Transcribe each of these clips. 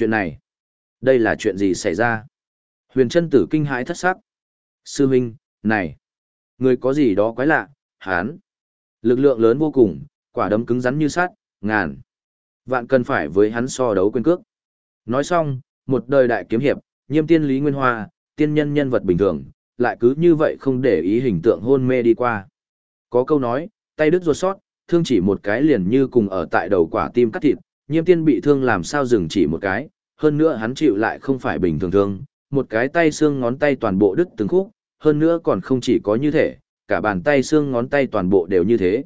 Chuyện này, đây là chuyện gì xảy ra? Huyền chân tử kinh hãi thất sắc. Sư huynh, này, người có gì đó quái lạ, hán. Lực lượng lớn vô cùng, quả đấm cứng rắn như sắt, ngàn. Vạn cần phải với hắn so đấu quyền cước. Nói xong, một đời đại kiếm hiệp, nhiêm tiên Lý Nguyên Hoa, tiên nhân nhân vật bình thường, lại cứ như vậy không để ý hình tượng hôn mê đi qua. Có câu nói, tay đứt ruột sót, thương chỉ một cái liền như cùng ở tại đầu quả tim cắt thịt, nhiêm tiên bị thương làm sao dừng chỉ một cái, hơn nữa hắn chịu lại không phải bình thường thương, một cái tay xương ngón tay toàn bộ đứt từng khúc, hơn nữa còn không chỉ có như thế, cả bàn tay xương ngón tay toàn bộ đều như thế.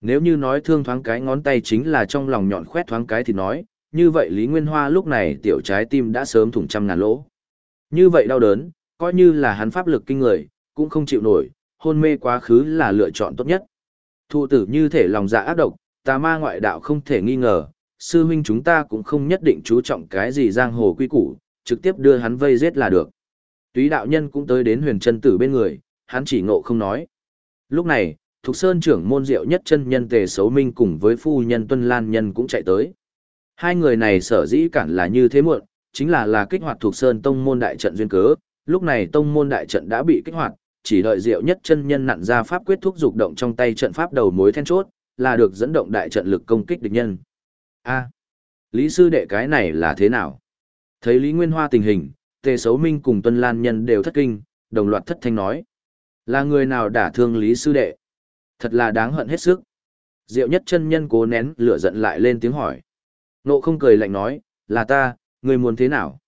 Nếu như nói thương thoáng cái ngón tay chính là trong lòng nhọn khoét thoáng cái thì nói, như vậy Lý Nguyên Hoa lúc này tiểu trái tim đã sớm thủng trăm ngàn lỗ. Như vậy đau đớn, coi như là hắn pháp lực kinh người, cũng không chịu nổi, hôn mê quá khứ là lựa chọn tốt nhất. Thụ tử như thể lòng dạ ác độc, tà ma ngoại đạo không thể nghi ngờ, sư huynh chúng ta cũng không nhất định chú trọng cái gì giang hồ quy củ, trực tiếp đưa hắn vây giết là được. Túy đạo nhân cũng tới đến huyền chân tử bên người, hắn chỉ ngộ không nói. Lúc này, Thục Sơn trưởng môn diệu nhất chân nhân tề xấu minh cùng với phu nhân tuân lan nhân cũng chạy tới. Hai người này sở dĩ cản là như thế muộn, chính là là kích hoạt Thục Sơn tông môn đại trận duyên cớ, lúc này tông môn đại trận đã bị kích hoạt, chỉ đợi diệu nhất chân nhân nặn ra pháp quyết thúc dục động trong tay trận pháp đầu mối then chốt, là được dẫn động đại trận lực công kích địch nhân. A, Lý sư đệ cái này là thế nào? Thấy Lý Nguyên Hoa tình hình, Tề Sấu Minh cùng Tuân Lan Nhân đều thất kinh, đồng loạt thất thanh nói. Là người nào đả thương Lý sư đệ? Thật là đáng hận hết sức. Diệu nhất chân nhân cố nén lửa giận lại lên tiếng hỏi. Nộ không cười lạnh nói, là ta, ngươi muốn thế nào?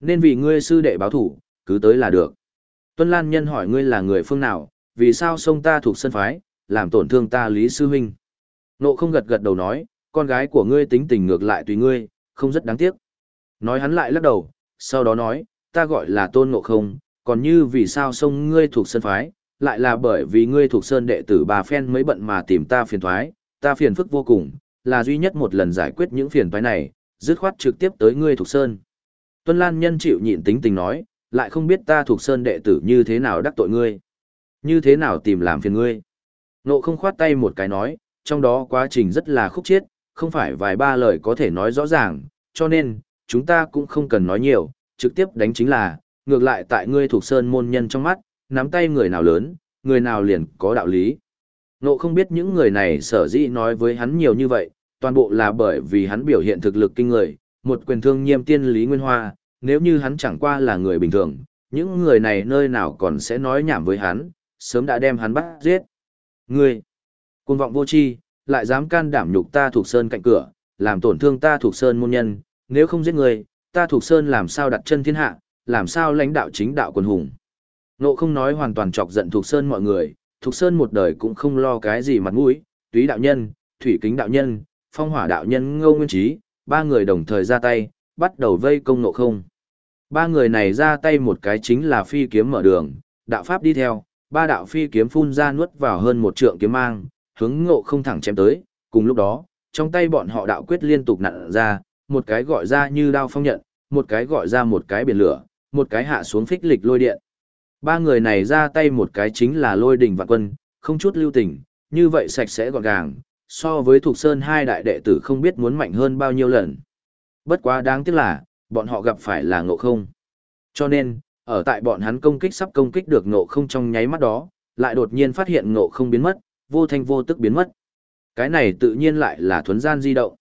Nên vì ngươi sư đệ báo thủ, cứ tới là được. Tuân Lan Nhân hỏi ngươi là người phương nào, vì sao sông ta thuộc sân phái, làm tổn thương ta Lý Sư Huynh. Nộ không gật gật đầu nói, con gái của ngươi tính tình ngược lại tùy ngươi, không rất đáng tiếc. Nói hắn lại lắc đầu, sau đó nói, ta gọi là tôn ngộ không, còn như vì sao sông ngươi thuộc sơn phái, lại là bởi vì ngươi thuộc sơn đệ tử bà phen mới bận mà tìm ta phiền thoái, ta phiền phức vô cùng, là duy nhất một lần giải quyết những phiền toái này, dứt khoát trực tiếp tới ngươi thuộc sơn. Tuân Lan nhân chịu nhịn tính tình nói, lại không biết ta thuộc sơn đệ tử như thế nào đắc tội ngươi, như thế nào tìm làm phiền ngươi. Nộ không khoát tay một cái nói, trong đó quá trình rất là khúc chiết, không phải vài ba lời có thể nói rõ ràng, cho nên, chúng ta cũng không cần nói nhiều, trực tiếp đánh chính là, ngược lại tại ngươi thuộc sơn môn nhân trong mắt, nắm tay người nào lớn, người nào liền có đạo lý. Nộ không biết những người này sở dĩ nói với hắn nhiều như vậy, toàn bộ là bởi vì hắn biểu hiện thực lực kinh người, một quyền thương nhiêm tiên lý nguyên hoa, nếu như hắn chẳng qua là người bình thường, những người này nơi nào còn sẽ nói nhảm với hắn, sớm đã đem hắn bắt giết. Ngươi, cuồng vọng vô tri, lại dám can đảm nhục ta thuộc sơn cạnh cửa, làm tổn thương ta thuộc sơn môn nhân, nếu không giết người, ta thuộc sơn làm sao đặt chân thiên hạ, làm sao lãnh đạo chính đạo quân hùng. Nộ không nói hoàn toàn chọc giận thuộc sơn mọi người, thuộc sơn một đời cũng không lo cái gì mặt mũi, túy đạo nhân, thủy kính đạo nhân, phong hỏa đạo nhân ngô nguyên trí, ba người đồng thời ra tay, bắt đầu vây công nộ không. Ba người này ra tay một cái chính là phi kiếm mở đường, đạo pháp đi theo, ba đạo phi kiếm phun ra nuốt vào hơn một trượng kiếm mang, hướng ngộ không thẳng chém tới, cùng lúc đó, trong tay bọn họ đạo quyết liên tục nặn ra, một cái gọi ra như đao phong nhận, một cái gọi ra một cái biển lửa, một cái hạ xuống phích lịch lôi điện. Ba người này ra tay một cái chính là lôi đỉnh vạn quân, không chút lưu tình, như vậy sạch sẽ gọn gàng, so với Thục Sơn hai đại đệ tử không biết muốn mạnh hơn bao nhiêu lần. Bất quá đáng tiếc là, bọn họ gặp phải là ngộ không. Cho nên, ở tại bọn hắn công kích sắp công kích được ngộ không trong nháy mắt đó, lại đột nhiên phát hiện ngộ không biến mất, vô thanh vô tức biến mất. Cái này tự nhiên lại là thuấn gian di động.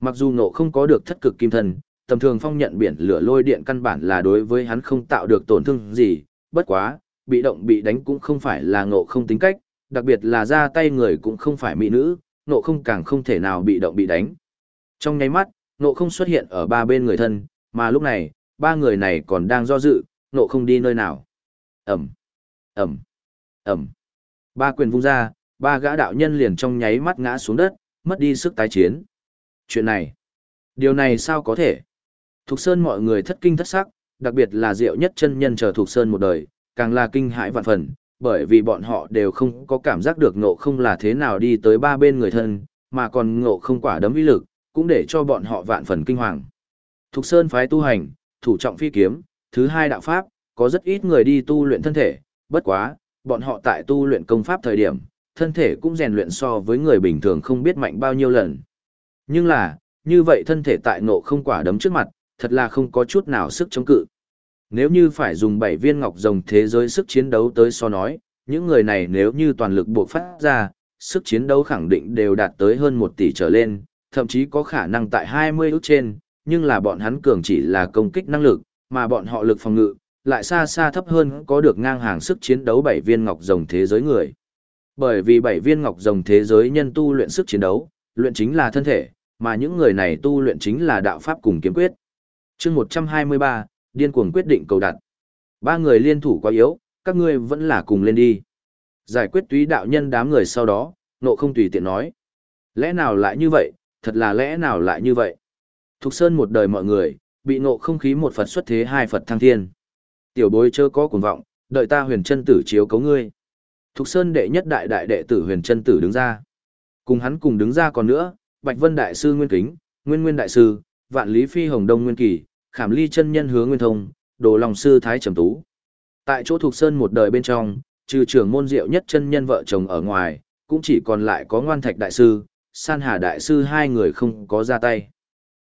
Mặc dù ngộ không có được thất cực kim thần, tầm thường phong nhận biển lửa lôi điện căn bản là đối với hắn không tạo được tổn thương gì, bất quá, bị động bị đánh cũng không phải là ngộ không tính cách, đặc biệt là ra tay người cũng không phải mỹ nữ, ngộ không càng không thể nào bị động bị đánh. Trong nháy mắt, ngộ không xuất hiện ở ba bên người thân, mà lúc này, ba người này còn đang do dự, ngộ không đi nơi nào. Ẩm, Ẩm, Ẩm. Ba quyền vung ra, ba gã đạo nhân liền trong nháy mắt ngã xuống đất, mất đi sức tái chiến. Chuyện này, điều này sao có thể? Thục Sơn mọi người thất kinh thất sắc, đặc biệt là Diệu Nhất chân nhân chờ Thục Sơn một đời, càng là kinh hãi vạn phần, bởi vì bọn họ đều không có cảm giác được ngộ không là thế nào đi tới ba bên người thân, mà còn ngộ không quả đấm uy lực, cũng để cho bọn họ vạn phần kinh hoàng. Thục Sơn phái tu hành, thủ trọng phi kiếm, thứ hai đạo pháp, có rất ít người đi tu luyện thân thể, bất quá, bọn họ tại tu luyện công pháp thời điểm, thân thể cũng rèn luyện so với người bình thường không biết mạnh bao nhiêu lần. Nhưng là, như vậy thân thể tại ngộ không quả đấm trước mặt, thật là không có chút nào sức chống cự. Nếu như phải dùng bảy viên ngọc rồng thế giới sức chiến đấu tới so nói, những người này nếu như toàn lực buộc phát ra, sức chiến đấu khẳng định đều đạt tới hơn 1 tỷ trở lên, thậm chí có khả năng tại 20 ước trên, nhưng là bọn hắn cường chỉ là công kích năng lực, mà bọn họ lực phòng ngự, lại xa xa thấp hơn có được ngang hàng sức chiến đấu bảy viên ngọc rồng thế giới người. Bởi vì bảy viên ngọc rồng thế giới nhân tu luyện sức chiến đấu, luyện chính là thân thể, mà những người này tu luyện chính là đạo pháp cùng kiếm quyết. chương 123, điên cuồng quyết định cầu đặt. Ba người liên thủ quá yếu, các ngươi vẫn là cùng lên đi. Giải quyết túy đạo nhân đám người sau đó, nộ không tùy tiện nói. Lẽ nào lại như vậy, thật là lẽ nào lại như vậy. Thục Sơn một đời mọi người, bị nộ không khí một Phật xuất thế hai Phật thăng thiên. Tiểu bối chớ có cuồng vọng, đợi ta huyền chân tử chiếu cấu ngươi. Thục Sơn đệ nhất đại đại đệ tử huyền chân tử đứng ra. Cùng hắn cùng đứng ra còn nữa, Bạch Vân Đại Sư Nguyên Kính, Nguyên Nguyên Đại Sư, Vạn Lý Phi Hồng Đông Nguyên Kỳ, Khảm Ly chân Nhân Hứa Nguyên Thông, Đồ Long Sư Thái Trầm Tú. Tại chỗ thuộc Sơn một đời bên trong, trừ trưởng môn diệu nhất chân nhân vợ chồng ở ngoài, cũng chỉ còn lại có Ngoan Thạch Đại Sư, San Hà Đại Sư hai người không có ra tay.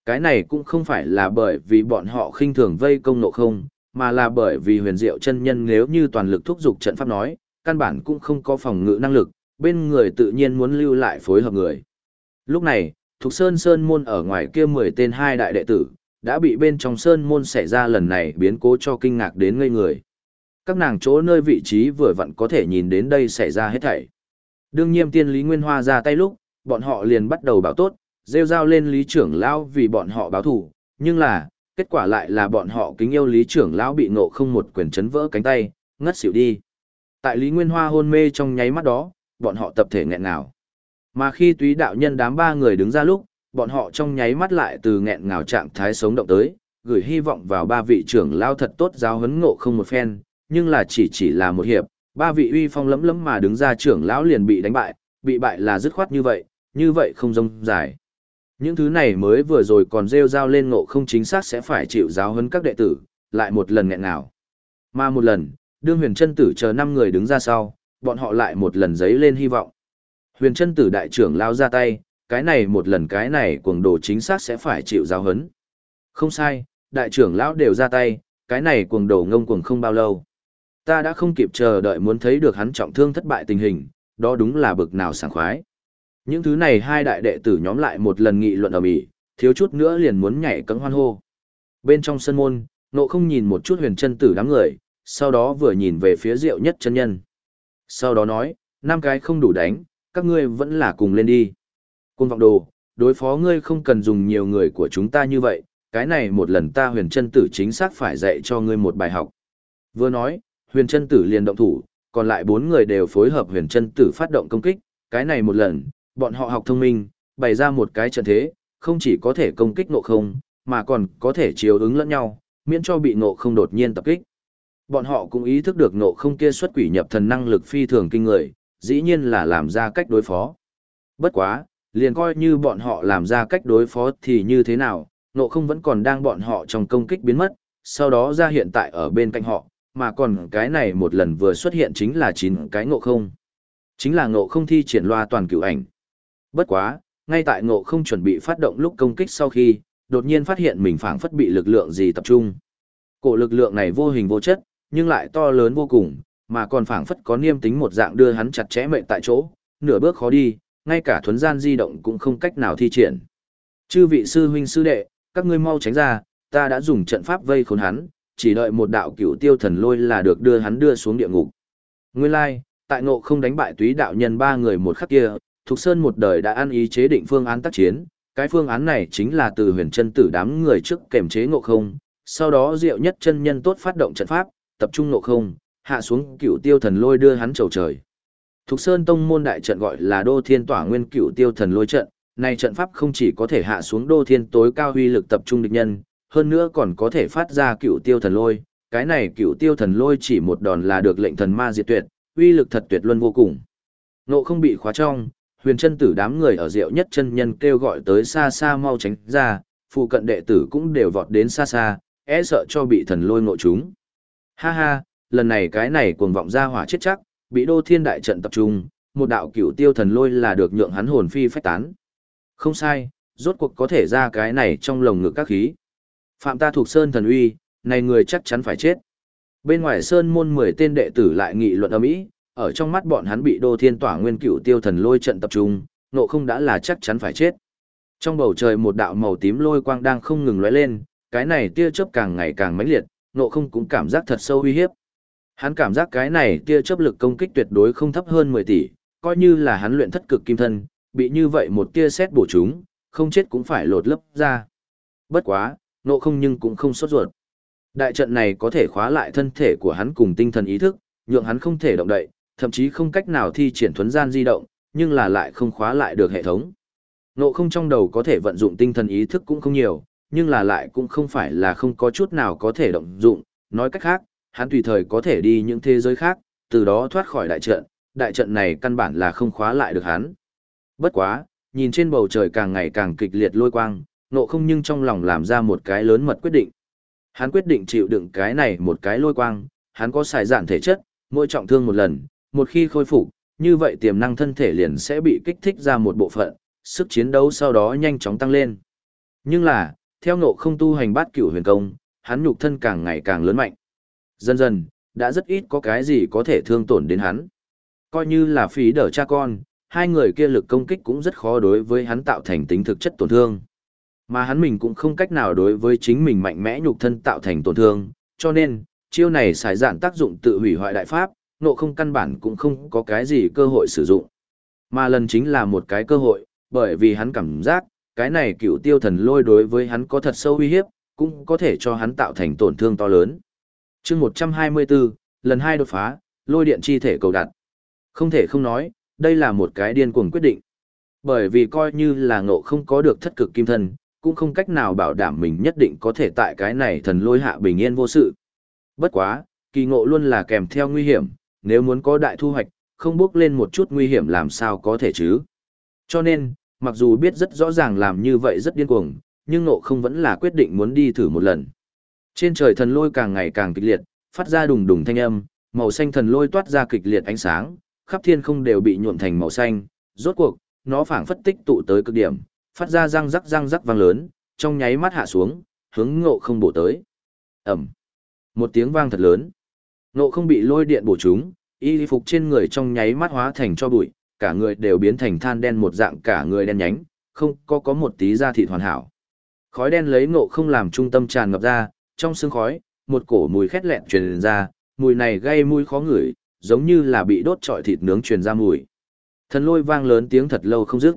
Cái này cũng không phải là bởi vì bọn họ khinh thường vây công nộ không, mà là bởi vì huyền diệu chân nhân nếu như toàn lực thúc giục trận pháp nói, căn bản cũng không có phòng ngự năng lực, bên người tự nhiên muốn lưu lại phối hợp người. Lúc này, Thục Sơn Sơn Môn ở ngoài kia 10 tên hai đại đệ tử, đã bị bên trong Sơn Môn xảy ra lần này biến cố cho kinh ngạc đến ngây người. Các nàng chỗ nơi vị trí vừa vặn có thể nhìn đến đây xảy ra hết thảy. Đương nhiên tiên Lý Nguyên Hoa ra tay lúc, bọn họ liền bắt đầu bảo tốt, rêu rao lên Lý trưởng lão vì bọn họ báo thủ, nhưng là, kết quả lại là bọn họ kính yêu Lý trưởng lão bị ngộ không một quyền chấn vỡ cánh tay, ngất xỉu đi. Tại Lý Nguyên Hoa hôn mê trong nháy mắt đó, bọn họ tập thể nghẹn ngào. Mà khi túy đạo nhân đám ba người đứng ra lúc, bọn họ trong nháy mắt lại từ nghẹn ngào trạng thái sống động tới, gửi hy vọng vào ba vị trưởng lao thật tốt giáo huấn ngộ không một phen, nhưng là chỉ chỉ là một hiệp, ba vị uy phong lấm lấm mà đứng ra trưởng lão liền bị đánh bại, bị bại là dứt khoát như vậy, như vậy không rông dài. Những thứ này mới vừa rồi còn rêu rao lên ngộ không chính xác sẽ phải chịu giáo huấn các đệ tử, lại một lần nghẹn ngào. Mà một lần, đương huyền chân tử chờ năm người đứng ra sau, bọn họ lại một lần giấy lên hy vọng. Huyền chân tử đại trưởng lao ra tay, cái này một lần cái này cuồng đồ chính xác sẽ phải chịu giáo hấn. Không sai, đại trưởng lão đều ra tay, cái này cuồng đồ ngông cuồng không bao lâu. Ta đã không kịp chờ đợi muốn thấy được hắn trọng thương thất bại tình hình, đó đúng là bực nào sảng khoái. Những thứ này hai đại đệ tử nhóm lại một lần nghị luận ở mỹ, thiếu chút nữa liền muốn nhảy cẫng hoan hô. Bên trong sân môn, nộ không nhìn một chút huyền chân tử đám người, sau đó vừa nhìn về phía rượu nhất chân nhân. Sau đó nói, năm cái không đủ đánh, các ngươi vẫn là cùng lên đi. Côn vọng đồ, đối phó ngươi không cần dùng nhiều người của chúng ta như vậy, cái này một lần ta huyền chân tử chính xác phải dạy cho ngươi một bài học. Vừa nói, huyền chân tử liền động thủ, còn lại bốn người đều phối hợp huyền chân tử phát động công kích, cái này một lần, bọn họ học thông minh, bày ra một cái trận thế, không chỉ có thể công kích nộ không, mà còn có thể chiếu ứng lẫn nhau, miễn cho bị nộ không đột nhiên tập kích. Bọn họ cũng ý thức được nộ không kia xuất quỷ nhập thần năng lực phi thường kinh người, dĩ nhiên là làm ra cách đối phó. Bất quá, liền coi như bọn họ làm ra cách đối phó thì như thế nào, nộ không vẫn còn đang bọn họ trong công kích biến mất, sau đó ra hiện tại ở bên cạnh họ, mà còn cái này một lần vừa xuất hiện chính là chín cái ngộ không. Chính là ngộ không thi triển loa toàn cửu ảnh. Bất quá, ngay tại ngộ không chuẩn bị phát động lúc công kích sau khi, đột nhiên phát hiện mình phảng phất bị lực lượng gì tập trung. Cổ lực lượng này vô hình vô chất, nhưng lại to lớn vô cùng, mà còn phảng phất có niêm tính một dạng đưa hắn chặt chẽ mệnh tại chỗ, nửa bước khó đi, ngay cả thuấn gian di động cũng không cách nào thi triển. Chư vị sư huynh sư đệ, các ngươi mau tránh ra, ta đã dùng trận pháp vây khốn hắn, chỉ đợi một đạo cửu tiêu thần lôi là được đưa hắn đưa xuống địa ngục. Nguyên lai, like, tại ngộ không đánh bại túy đạo nhân ba người một khắc kia, Thục Sơn một đời đã ăn ý chế định phương án tác chiến, cái phương án này chính là từ huyền chân tử đám người trước kềm chế ngộ không, sau đó diệu nhất chân nhân tốt phát động trận pháp, tập trung nộ không, hạ xuống cựu tiêu thần lôi đưa hắn trầu trời. Thục Sơn Tông môn đại trận gọi là Đô Thiên Tỏa Nguyên Cựu Tiêu Thần Lôi trận, này trận pháp không chỉ có thể hạ xuống Đô Thiên tối cao huy lực tập trung địch nhân, hơn nữa còn có thể phát ra Cựu Tiêu Thần Lôi, cái này Cựu Tiêu Thần Lôi chỉ một đòn là được lệnh thần ma diệt tuyệt, uy lực thật tuyệt luân vô cùng. Nộ không bị khóa trong, huyền chân tử đám người ở rượu nhất chân nhân kêu gọi tới xa xa mau tránh ra, phụ cận đệ tử cũng đều vọt đến xa xa, e sợ cho bị thần lôi ngộ chúng. Ha ha, lần này cái này cuồng vọng ra hỏa chết chắc, bị đô thiên đại trận tập trung, một đạo cửu tiêu thần lôi là được nhượng hắn hồn phi phách tán. Không sai, rốt cuộc có thể ra cái này trong lồng ngực các khí. Phạm ta thuộc Sơn thần uy, này người chắc chắn phải chết. Bên ngoài Sơn môn 10 tên đệ tử lại nghị luận ầm ĩ, ở trong mắt bọn hắn bị Đô Thiên Tỏa Nguyên Cửu Tiêu Thần lôi trận tập trung, nộ không đã là chắc chắn phải chết. Trong bầu trời một đạo màu tím lôi quang đang không ngừng lóe lên, cái này tia chớp càng ngày càng mãnh liệt, nộ không cũng cảm giác thật sâu uy hiếp. Hắn cảm giác cái này tia chớp lực công kích tuyệt đối không thấp hơn 10 tỷ, coi như là hắn luyện thất cực kim thân, bị như vậy một tia xét bổ chúng, không chết cũng phải lột lấp ra. Bất quá, nộ không nhưng cũng không sốt ruột. Đại trận này có thể khóa lại thân thể của hắn cùng tinh thần ý thức, nhượng hắn không thể động đậy, thậm chí không cách nào thi triển thuấn gian di động, nhưng là lại không khóa lại được hệ thống. Nộ không trong đầu có thể vận dụng tinh thần ý thức cũng không nhiều, nhưng là lại cũng không phải là không có chút nào có thể động dụng, nói cách khác, hắn tùy thời có thể đi những thế giới khác, từ đó thoát khỏi đại trận, đại trận này căn bản là không khóa lại được hắn. Bất quá, nhìn trên bầu trời càng ngày càng kịch liệt lôi quang, nộ không nhưng trong lòng làm ra một cái lớn mật quyết định. Hắn quyết định chịu đựng cái này một cái lôi quang, hắn có xài giản thể chất, mỗi trọng thương một lần, một khi khôi phục, như vậy tiềm năng thân thể liền sẽ bị kích thích ra một bộ phận, sức chiến đấu sau đó nhanh chóng tăng lên. Nhưng là, theo ngộ không tu hành bát cửu huyền công, hắn nhục thân càng ngày càng lớn mạnh. Dần dần, đã rất ít có cái gì có thể thương tổn đến hắn. Coi như là phí đỡ cha con, hai người kia lực công kích cũng rất khó đối với hắn tạo thành tính thực chất tổn thương. Mà hắn mình cũng không cách nào đối với chính mình mạnh mẽ nhục thân tạo thành tổn thương, cho nên, chiêu này xài giản tác dụng tự hủy hoại đại pháp, nộ không căn bản cũng không có cái gì cơ hội sử dụng. Mà lần chính là một cái cơ hội, bởi vì hắn cảm giác, cái này cựu tiêu thần lôi đối với hắn có thật sâu uy hiếp, cũng có thể cho hắn tạo thành tổn thương to lớn. chương 124, lần hai đột phá, lôi điện chi thể cầu đặt. Không thể không nói, đây là một cái điên cuồng quyết định. Bởi vì coi như là ngộ không có được thất cực kim thân, cũng không cách nào bảo đảm mình nhất định có thể tại cái này thần lôi hạ bình yên vô sự. Bất quá, kỳ ngộ luôn là kèm theo nguy hiểm, nếu muốn có đại thu hoạch, không bước lên một chút nguy hiểm làm sao có thể chứ. Cho nên, mặc dù biết rất rõ ràng làm như vậy rất điên cuồng, nhưng ngộ không vẫn là quyết định muốn đi thử một lần. Trên trời thần lôi càng ngày càng kịch liệt, phát ra đùng đùng thanh âm, màu xanh thần lôi toát ra kịch liệt ánh sáng, khắp thiên không đều bị nhuộm thành màu xanh, rốt cuộc, nó phảng phất tích tụ tới cực điểm, phát ra răng rắc răng rắc vang lớn, trong nháy mắt hạ xuống, hướng ngộ không bổ tới. Ẩm. Một tiếng vang thật lớn. Ngộ không bị lôi điện bổ trúng, y phục trên người trong nháy mắt hóa thành cho bụi, cả người đều biến thành than đen một dạng cả người đen nhánh, không có có một tí da thịt hoàn hảo. Khói đen lấy ngộ không làm trung tâm tràn ngập ra, trong sương khói, một cổ mùi khét lẹn truyền ra, mùi này gây mùi khó ngửi, giống như là bị đốt trọi thịt nướng truyền ra mùi. Thần lôi vang lớn tiếng thật lâu không dứt.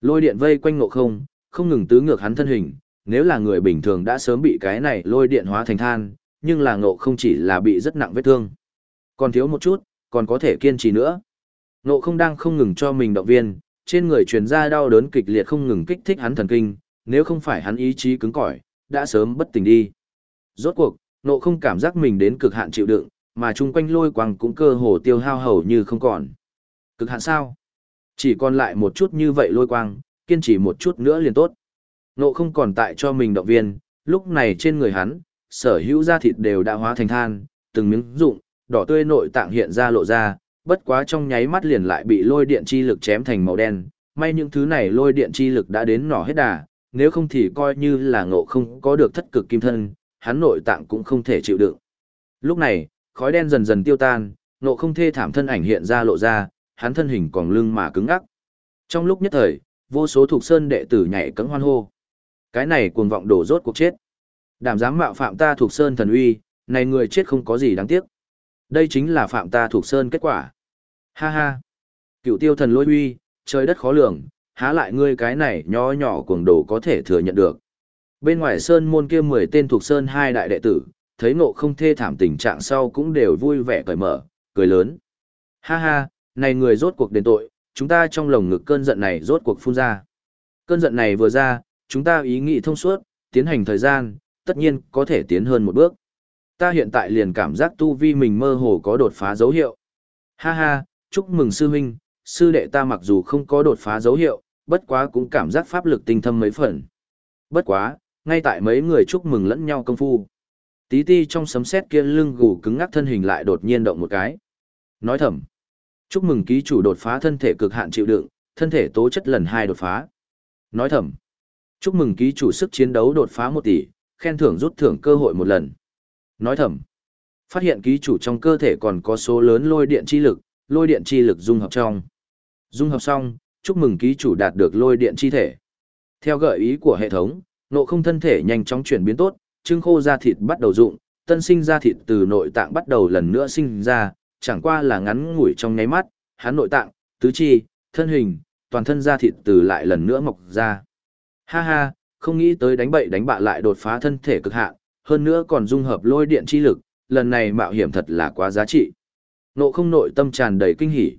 Lôi điện vây quanh ngộ không, không ngừng tứ ngược hắn thân hình, nếu là người bình thường đã sớm bị cái này lôi điện hóa thành than, nhưng là ngộ không chỉ là bị rất nặng vết thương. Còn thiếu một chút, còn có thể kiên trì nữa. Ngộ không đang không ngừng cho mình động viên, trên người truyền ra đau đớn kịch liệt không ngừng kích thích hắn thần kinh, nếu không phải hắn ý chí cứng cỏi, đã sớm bất tỉnh đi. Rốt cuộc, ngộ không cảm giác mình đến cực hạn chịu đựng, mà chung quanh lôi quang cũng cơ hồ tiêu hao hầu như không còn. Cực hạn sao? Chỉ còn lại một chút như vậy lôi quang, kiên trì một chút nữa liền tốt. Nộ không còn tại cho mình động viên, lúc này trên người hắn, sở hữu da thịt đều đã hóa thành than, từng miếng rụng, đỏ tươi nội tạng hiện ra lộ ra, bất quá trong nháy mắt liền lại bị lôi điện chi lực chém thành màu đen. May những thứ này lôi điện chi lực đã đến nỏ hết đà, nếu không thì coi như là ngộ không có được thất cực kim thân, hắn nội tạng cũng không thể chịu đựng. Lúc này, khói đen dần dần tiêu tan, ngộ không thê thảm thân ảnh hiện ra lộ ra, hắn thân hình còn lưng mà cứng ngắc. Trong lúc nhất thời, vô số thuộc sơn đệ tử nhảy cẫng hoan hô. Cái này cuồng vọng đổ rốt cuộc chết. Đảm dám mạo phạm ta thuộc sơn thần uy, này người chết không có gì đáng tiếc. Đây chính là phạm ta thuộc sơn kết quả. Ha ha. Cựu tiêu thần lôi uy, trời đất khó lường, há lại ngươi cái này nhỏ nhỏ cuồng đồ có thể thừa nhận được. Bên ngoài sơn môn kia 10 tên thuộc sơn hai đại đệ tử, thấy ngộ không thê thảm tình trạng sau cũng đều vui vẻ cởi mở, cười lớn. Ha ha, này người rốt cuộc đền tội, chúng ta trong lồng ngực cơn giận này rốt cuộc phun ra. Cơn giận này vừa ra, chúng ta ý nghĩ thông suốt, tiến hành thời gian, tất nhiên có thể tiến hơn một bước. Ta hiện tại liền cảm giác tu vi mình mơ hồ có đột phá dấu hiệu. Ha ha, chúc mừng sư huynh, sư đệ ta mặc dù không có đột phá dấu hiệu, bất quá cũng cảm giác pháp lực tinh thâm mấy phần. Bất quá, ngay tại mấy người chúc mừng lẫn nhau công phu. Tí ti trong sấm sét kia lưng gù cứng ngắc thân hình lại đột nhiên động một cái. Nói thầm, Chúc mừng ký chủ đột phá thân thể cực hạn chịu đựng, thân thể tố chất lần hai đột phá. Nói thầm. Chúc mừng ký chủ sức chiến đấu đột phá một tỷ, khen thưởng rút thưởng cơ hội một lần. Nói thầm, phát hiện ký chủ trong cơ thể còn có số lớn lôi điện chi lực, lôi điện chi lực dung hợp trong. Dung hợp xong, chúc mừng ký chủ đạt được lôi điện chi thể. Theo gợi ý của hệ thống, nộ không thân thể nhanh chóng chuyển biến tốt, trưng khô da thịt bắt đầu dụng, tân sinh da thịt từ nội tạng bắt đầu lần nữa sinh ra, chẳng qua là ngắn ngủi trong nháy mắt, hắn nội tạng, tứ chi, thân hình, toàn thân da thịt từ lại lần nữa mọc ra. Ha ha, không nghĩ tới đánh bậy đánh bạ lại đột phá thân thể cực hạn, hơn nữa còn dung hợp lôi điện chi lực, lần này mạo hiểm thật là quá giá trị. Nộ không nội tâm tràn đầy kinh hỉ.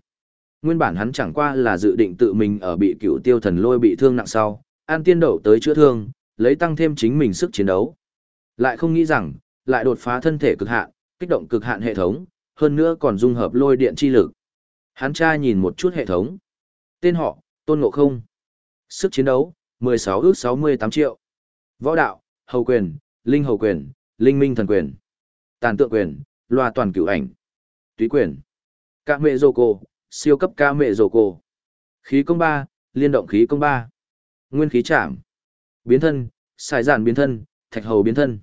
Nguyên bản hắn chẳng qua là dự định tự mình ở bị cựu tiêu thần lôi bị thương nặng sau, an tiên đậu tới chữa thương, lấy tăng thêm chính mình sức chiến đấu. Lại không nghĩ rằng, lại đột phá thân thể cực hạn, kích động cực hạn hệ thống, hơn nữa còn dung hợp lôi điện chi lực. Hắn tra nhìn một chút hệ thống. Tên họ, Tôn Ngộ Không. Sức chiến đấu, 16 ước 68 triệu. Võ đạo, hầu quyền, linh hầu quyền, linh minh thần quyền. Tàn tượng quyền, loa toàn cửu ảnh. Túy quyền. Ca mệ dô cô, siêu cấp ca mệ dô cô, Khí công ba, liên động khí công ba, Nguyên khí chạm. Biến thân, xài giản biến thân, thạch hầu biến thân.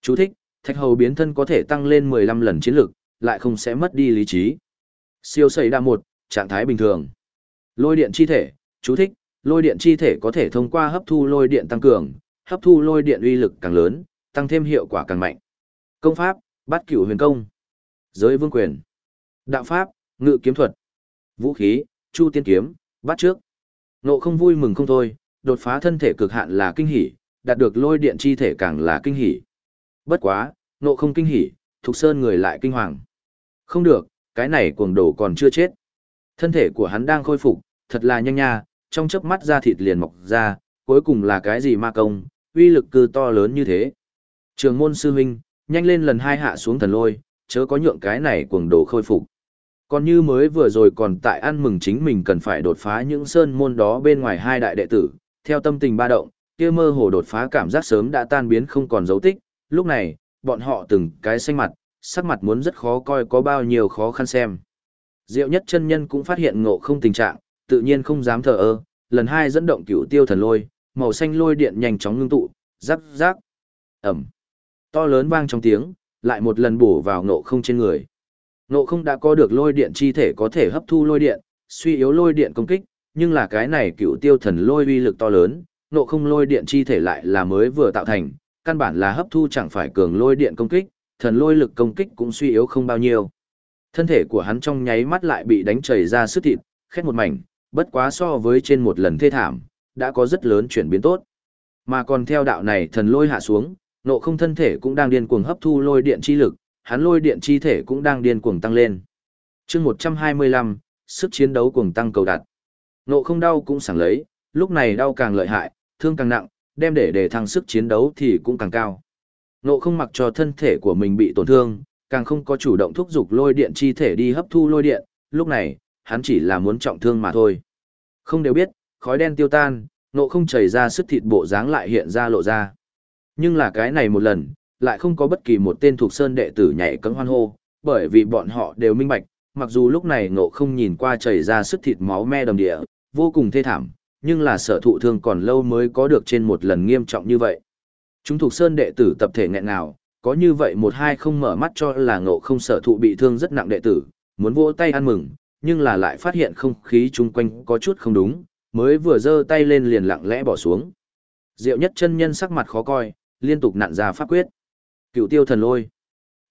Chú thích, thạch hầu biến thân có thể tăng lên 15 lần chiến lực, lại không sẽ mất đi lý trí. Siêu xảy đa một, trạng thái bình thường. Lôi điện chi thể, chú thích, lôi điện chi thể có thể thông qua hấp thu lôi điện tăng cường, hấp thu lôi điện uy lực càng lớn, tăng thêm hiệu quả càng mạnh. Công pháp, bát cửu huyền công. Giới vương quyền. Đạo pháp, ngự kiếm thuật. Vũ khí, chu tiên kiếm, bắt trước. Nộ không vui mừng không thôi, đột phá thân thể cực hạn là kinh hỉ, đạt được lôi điện chi thể càng là kinh hỉ. Bất quá, nộ không kinh hỉ, Thục Sơn người lại kinh hoàng. Không được, cái này cuồng đồ còn chưa chết. Thân thể của hắn đang khôi phục, thật là nhanh nha, trong chớp mắt da thịt liền mọc ra, cuối cùng là cái gì ma công, uy lực cư to lớn như thế. Trường môn sư huynh, nhanh lên lần hai hạ xuống thần lôi, chớ có nhượng cái này cuồng đồ khôi phục. Còn như mới vừa rồi còn tại ăn mừng chính mình cần phải đột phá những sơn môn đó bên ngoài hai đại đệ tử, theo tâm tình ba động, kia mơ hồ đột phá cảm giác sớm đã tan biến không còn dấu tích, lúc này, bọn họ từng cái xanh mặt, sắc mặt muốn rất khó coi có bao nhiêu khó khăn xem. Diệu nhất chân nhân cũng phát hiện ngộ không tình trạng, tự nhiên không dám thờ ơ, lần hai dẫn động cửu tiêu thần lôi, màu xanh lôi điện nhanh chóng ngưng tụ, rắc rắc, ẩm. To lớn vang trong tiếng, lại một lần bổ vào ngộ không trên người. Ngộ không đã có được lôi điện chi thể có thể hấp thu lôi điện, suy yếu lôi điện công kích, nhưng là cái này cựu tiêu thần lôi uy lực to lớn, ngộ không lôi điện chi thể lại là mới vừa tạo thành, căn bản là hấp thu chẳng phải cường lôi điện công kích, thần lôi lực công kích cũng suy yếu không bao nhiêu. Thân thể của hắn trong nháy mắt lại bị đánh chảy ra sức thịt, khét một mảnh, bất quá so với trên một lần thê thảm, đã có rất lớn chuyển biến tốt. Mà còn theo đạo này thần lôi hạ xuống, nộ không thân thể cũng đang điên cuồng hấp thu lôi điện chi lực, hắn lôi điện chi thể cũng đang điên cuồng tăng lên. chương 125, sức chiến đấu cuồng tăng cầu đạt. Nộ không đau cũng sảng lấy, lúc này đau càng lợi hại, thương càng nặng, đem để để thăng sức chiến đấu thì cũng càng cao. Nộ không mặc cho thân thể của mình bị tổn thương, càng không có chủ động thúc giục lôi điện chi thể đi hấp thu lôi điện, lúc này, hắn chỉ là muốn trọng thương mà thôi. Không đều biết, khói đen tiêu tan, nộ không chảy ra sức thịt bộ dáng lại hiện ra lộ ra. Nhưng là cái này một lần, lại không có bất kỳ một tên thuộc sơn đệ tử nhảy cấm hoan hô, bởi vì bọn họ đều minh bạch, mặc dù lúc này nộ không nhìn qua chảy ra sức thịt máu me đầm địa, vô cùng thê thảm, nhưng là sở thụ thương còn lâu mới có được trên một lần nghiêm trọng như vậy. Chúng thuộc sơn đệ tử tập thể nghẹn nào, có như vậy một hai không mở mắt cho là ngộ không sở thụ bị thương rất nặng đệ tử, muốn vỗ tay ăn mừng, nhưng là lại phát hiện không khí chung quanh có chút không đúng, mới vừa giơ tay lên liền lặng lẽ bỏ xuống. Diệu nhất chân nhân sắc mặt khó coi, liên tục nặn ra pháp quyết. Cựu tiêu thần lôi.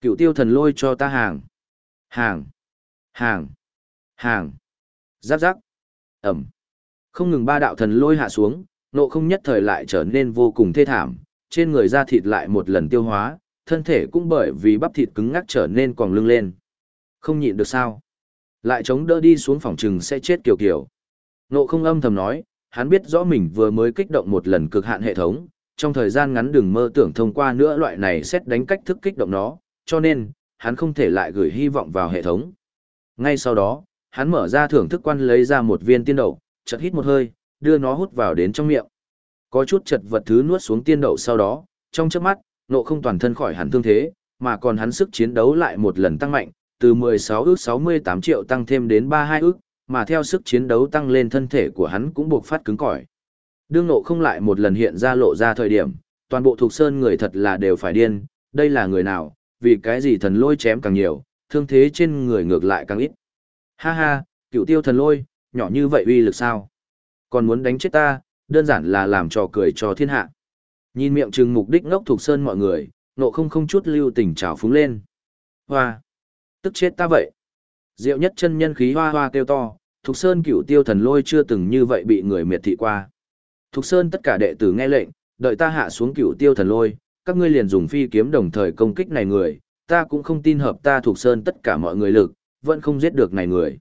Cựu tiêu thần lôi cho ta hàng. Hàng. Hàng. Hàng. Giáp giáp. Ẩm. Không ngừng ba đạo thần lôi hạ xuống, nộ không nhất thời lại trở nên vô cùng thê thảm, trên người da thịt lại một lần tiêu hóa, thân thể cũng bởi vì bắp thịt cứng ngắc trở nên còn lưng lên. Không nhịn được sao? Lại chống đỡ đi xuống phòng trừng sẽ chết kiểu kiểu. Nộ không âm thầm nói, hắn biết rõ mình vừa mới kích động một lần cực hạn hệ thống, trong thời gian ngắn đừng mơ tưởng thông qua nữa loại này xét đánh cách thức kích động nó, cho nên, hắn không thể lại gửi hy vọng vào hệ thống. Ngay sau đó, hắn mở ra thưởng thức quan lấy ra một viên tiên đậu, chợt hít một hơi, đưa nó hút vào đến trong miệng. Có chút chật vật thứ nuốt xuống tiên đậu sau đó, trong chớp mắt, nộ không toàn thân khỏi hẳn thương thế, mà còn hắn sức chiến đấu lại một lần tăng mạnh, từ 16 ước 68 triệu tăng thêm đến 32 ước, mà theo sức chiến đấu tăng lên thân thể của hắn cũng buộc phát cứng cỏi. Đương nộ không lại một lần hiện ra lộ ra thời điểm, toàn bộ thuộc sơn người thật là đều phải điên, đây là người nào, vì cái gì thần lôi chém càng nhiều, thương thế trên người ngược lại càng ít. Ha ha, cựu tiêu thần lôi, nhỏ như vậy uy lực sao? Còn muốn đánh chết ta, đơn giản là làm trò cười cho thiên hạ. Nhìn miệng trừng mục đích ngốc thuộc sơn mọi người, nộ không không chút lưu tình trào phúng lên. Hoa! Tức chết ta vậy! Diệu nhất chân nhân khí hoa hoa kêu to, thuộc Sơn cựu tiêu thần lôi chưa từng như vậy bị người miệt thị qua. Thục Sơn tất cả đệ tử nghe lệnh, đợi ta hạ xuống cựu tiêu thần lôi, các ngươi liền dùng phi kiếm đồng thời công kích này người, ta cũng không tin hợp ta Thục Sơn tất cả mọi người lực, vẫn không giết được này người.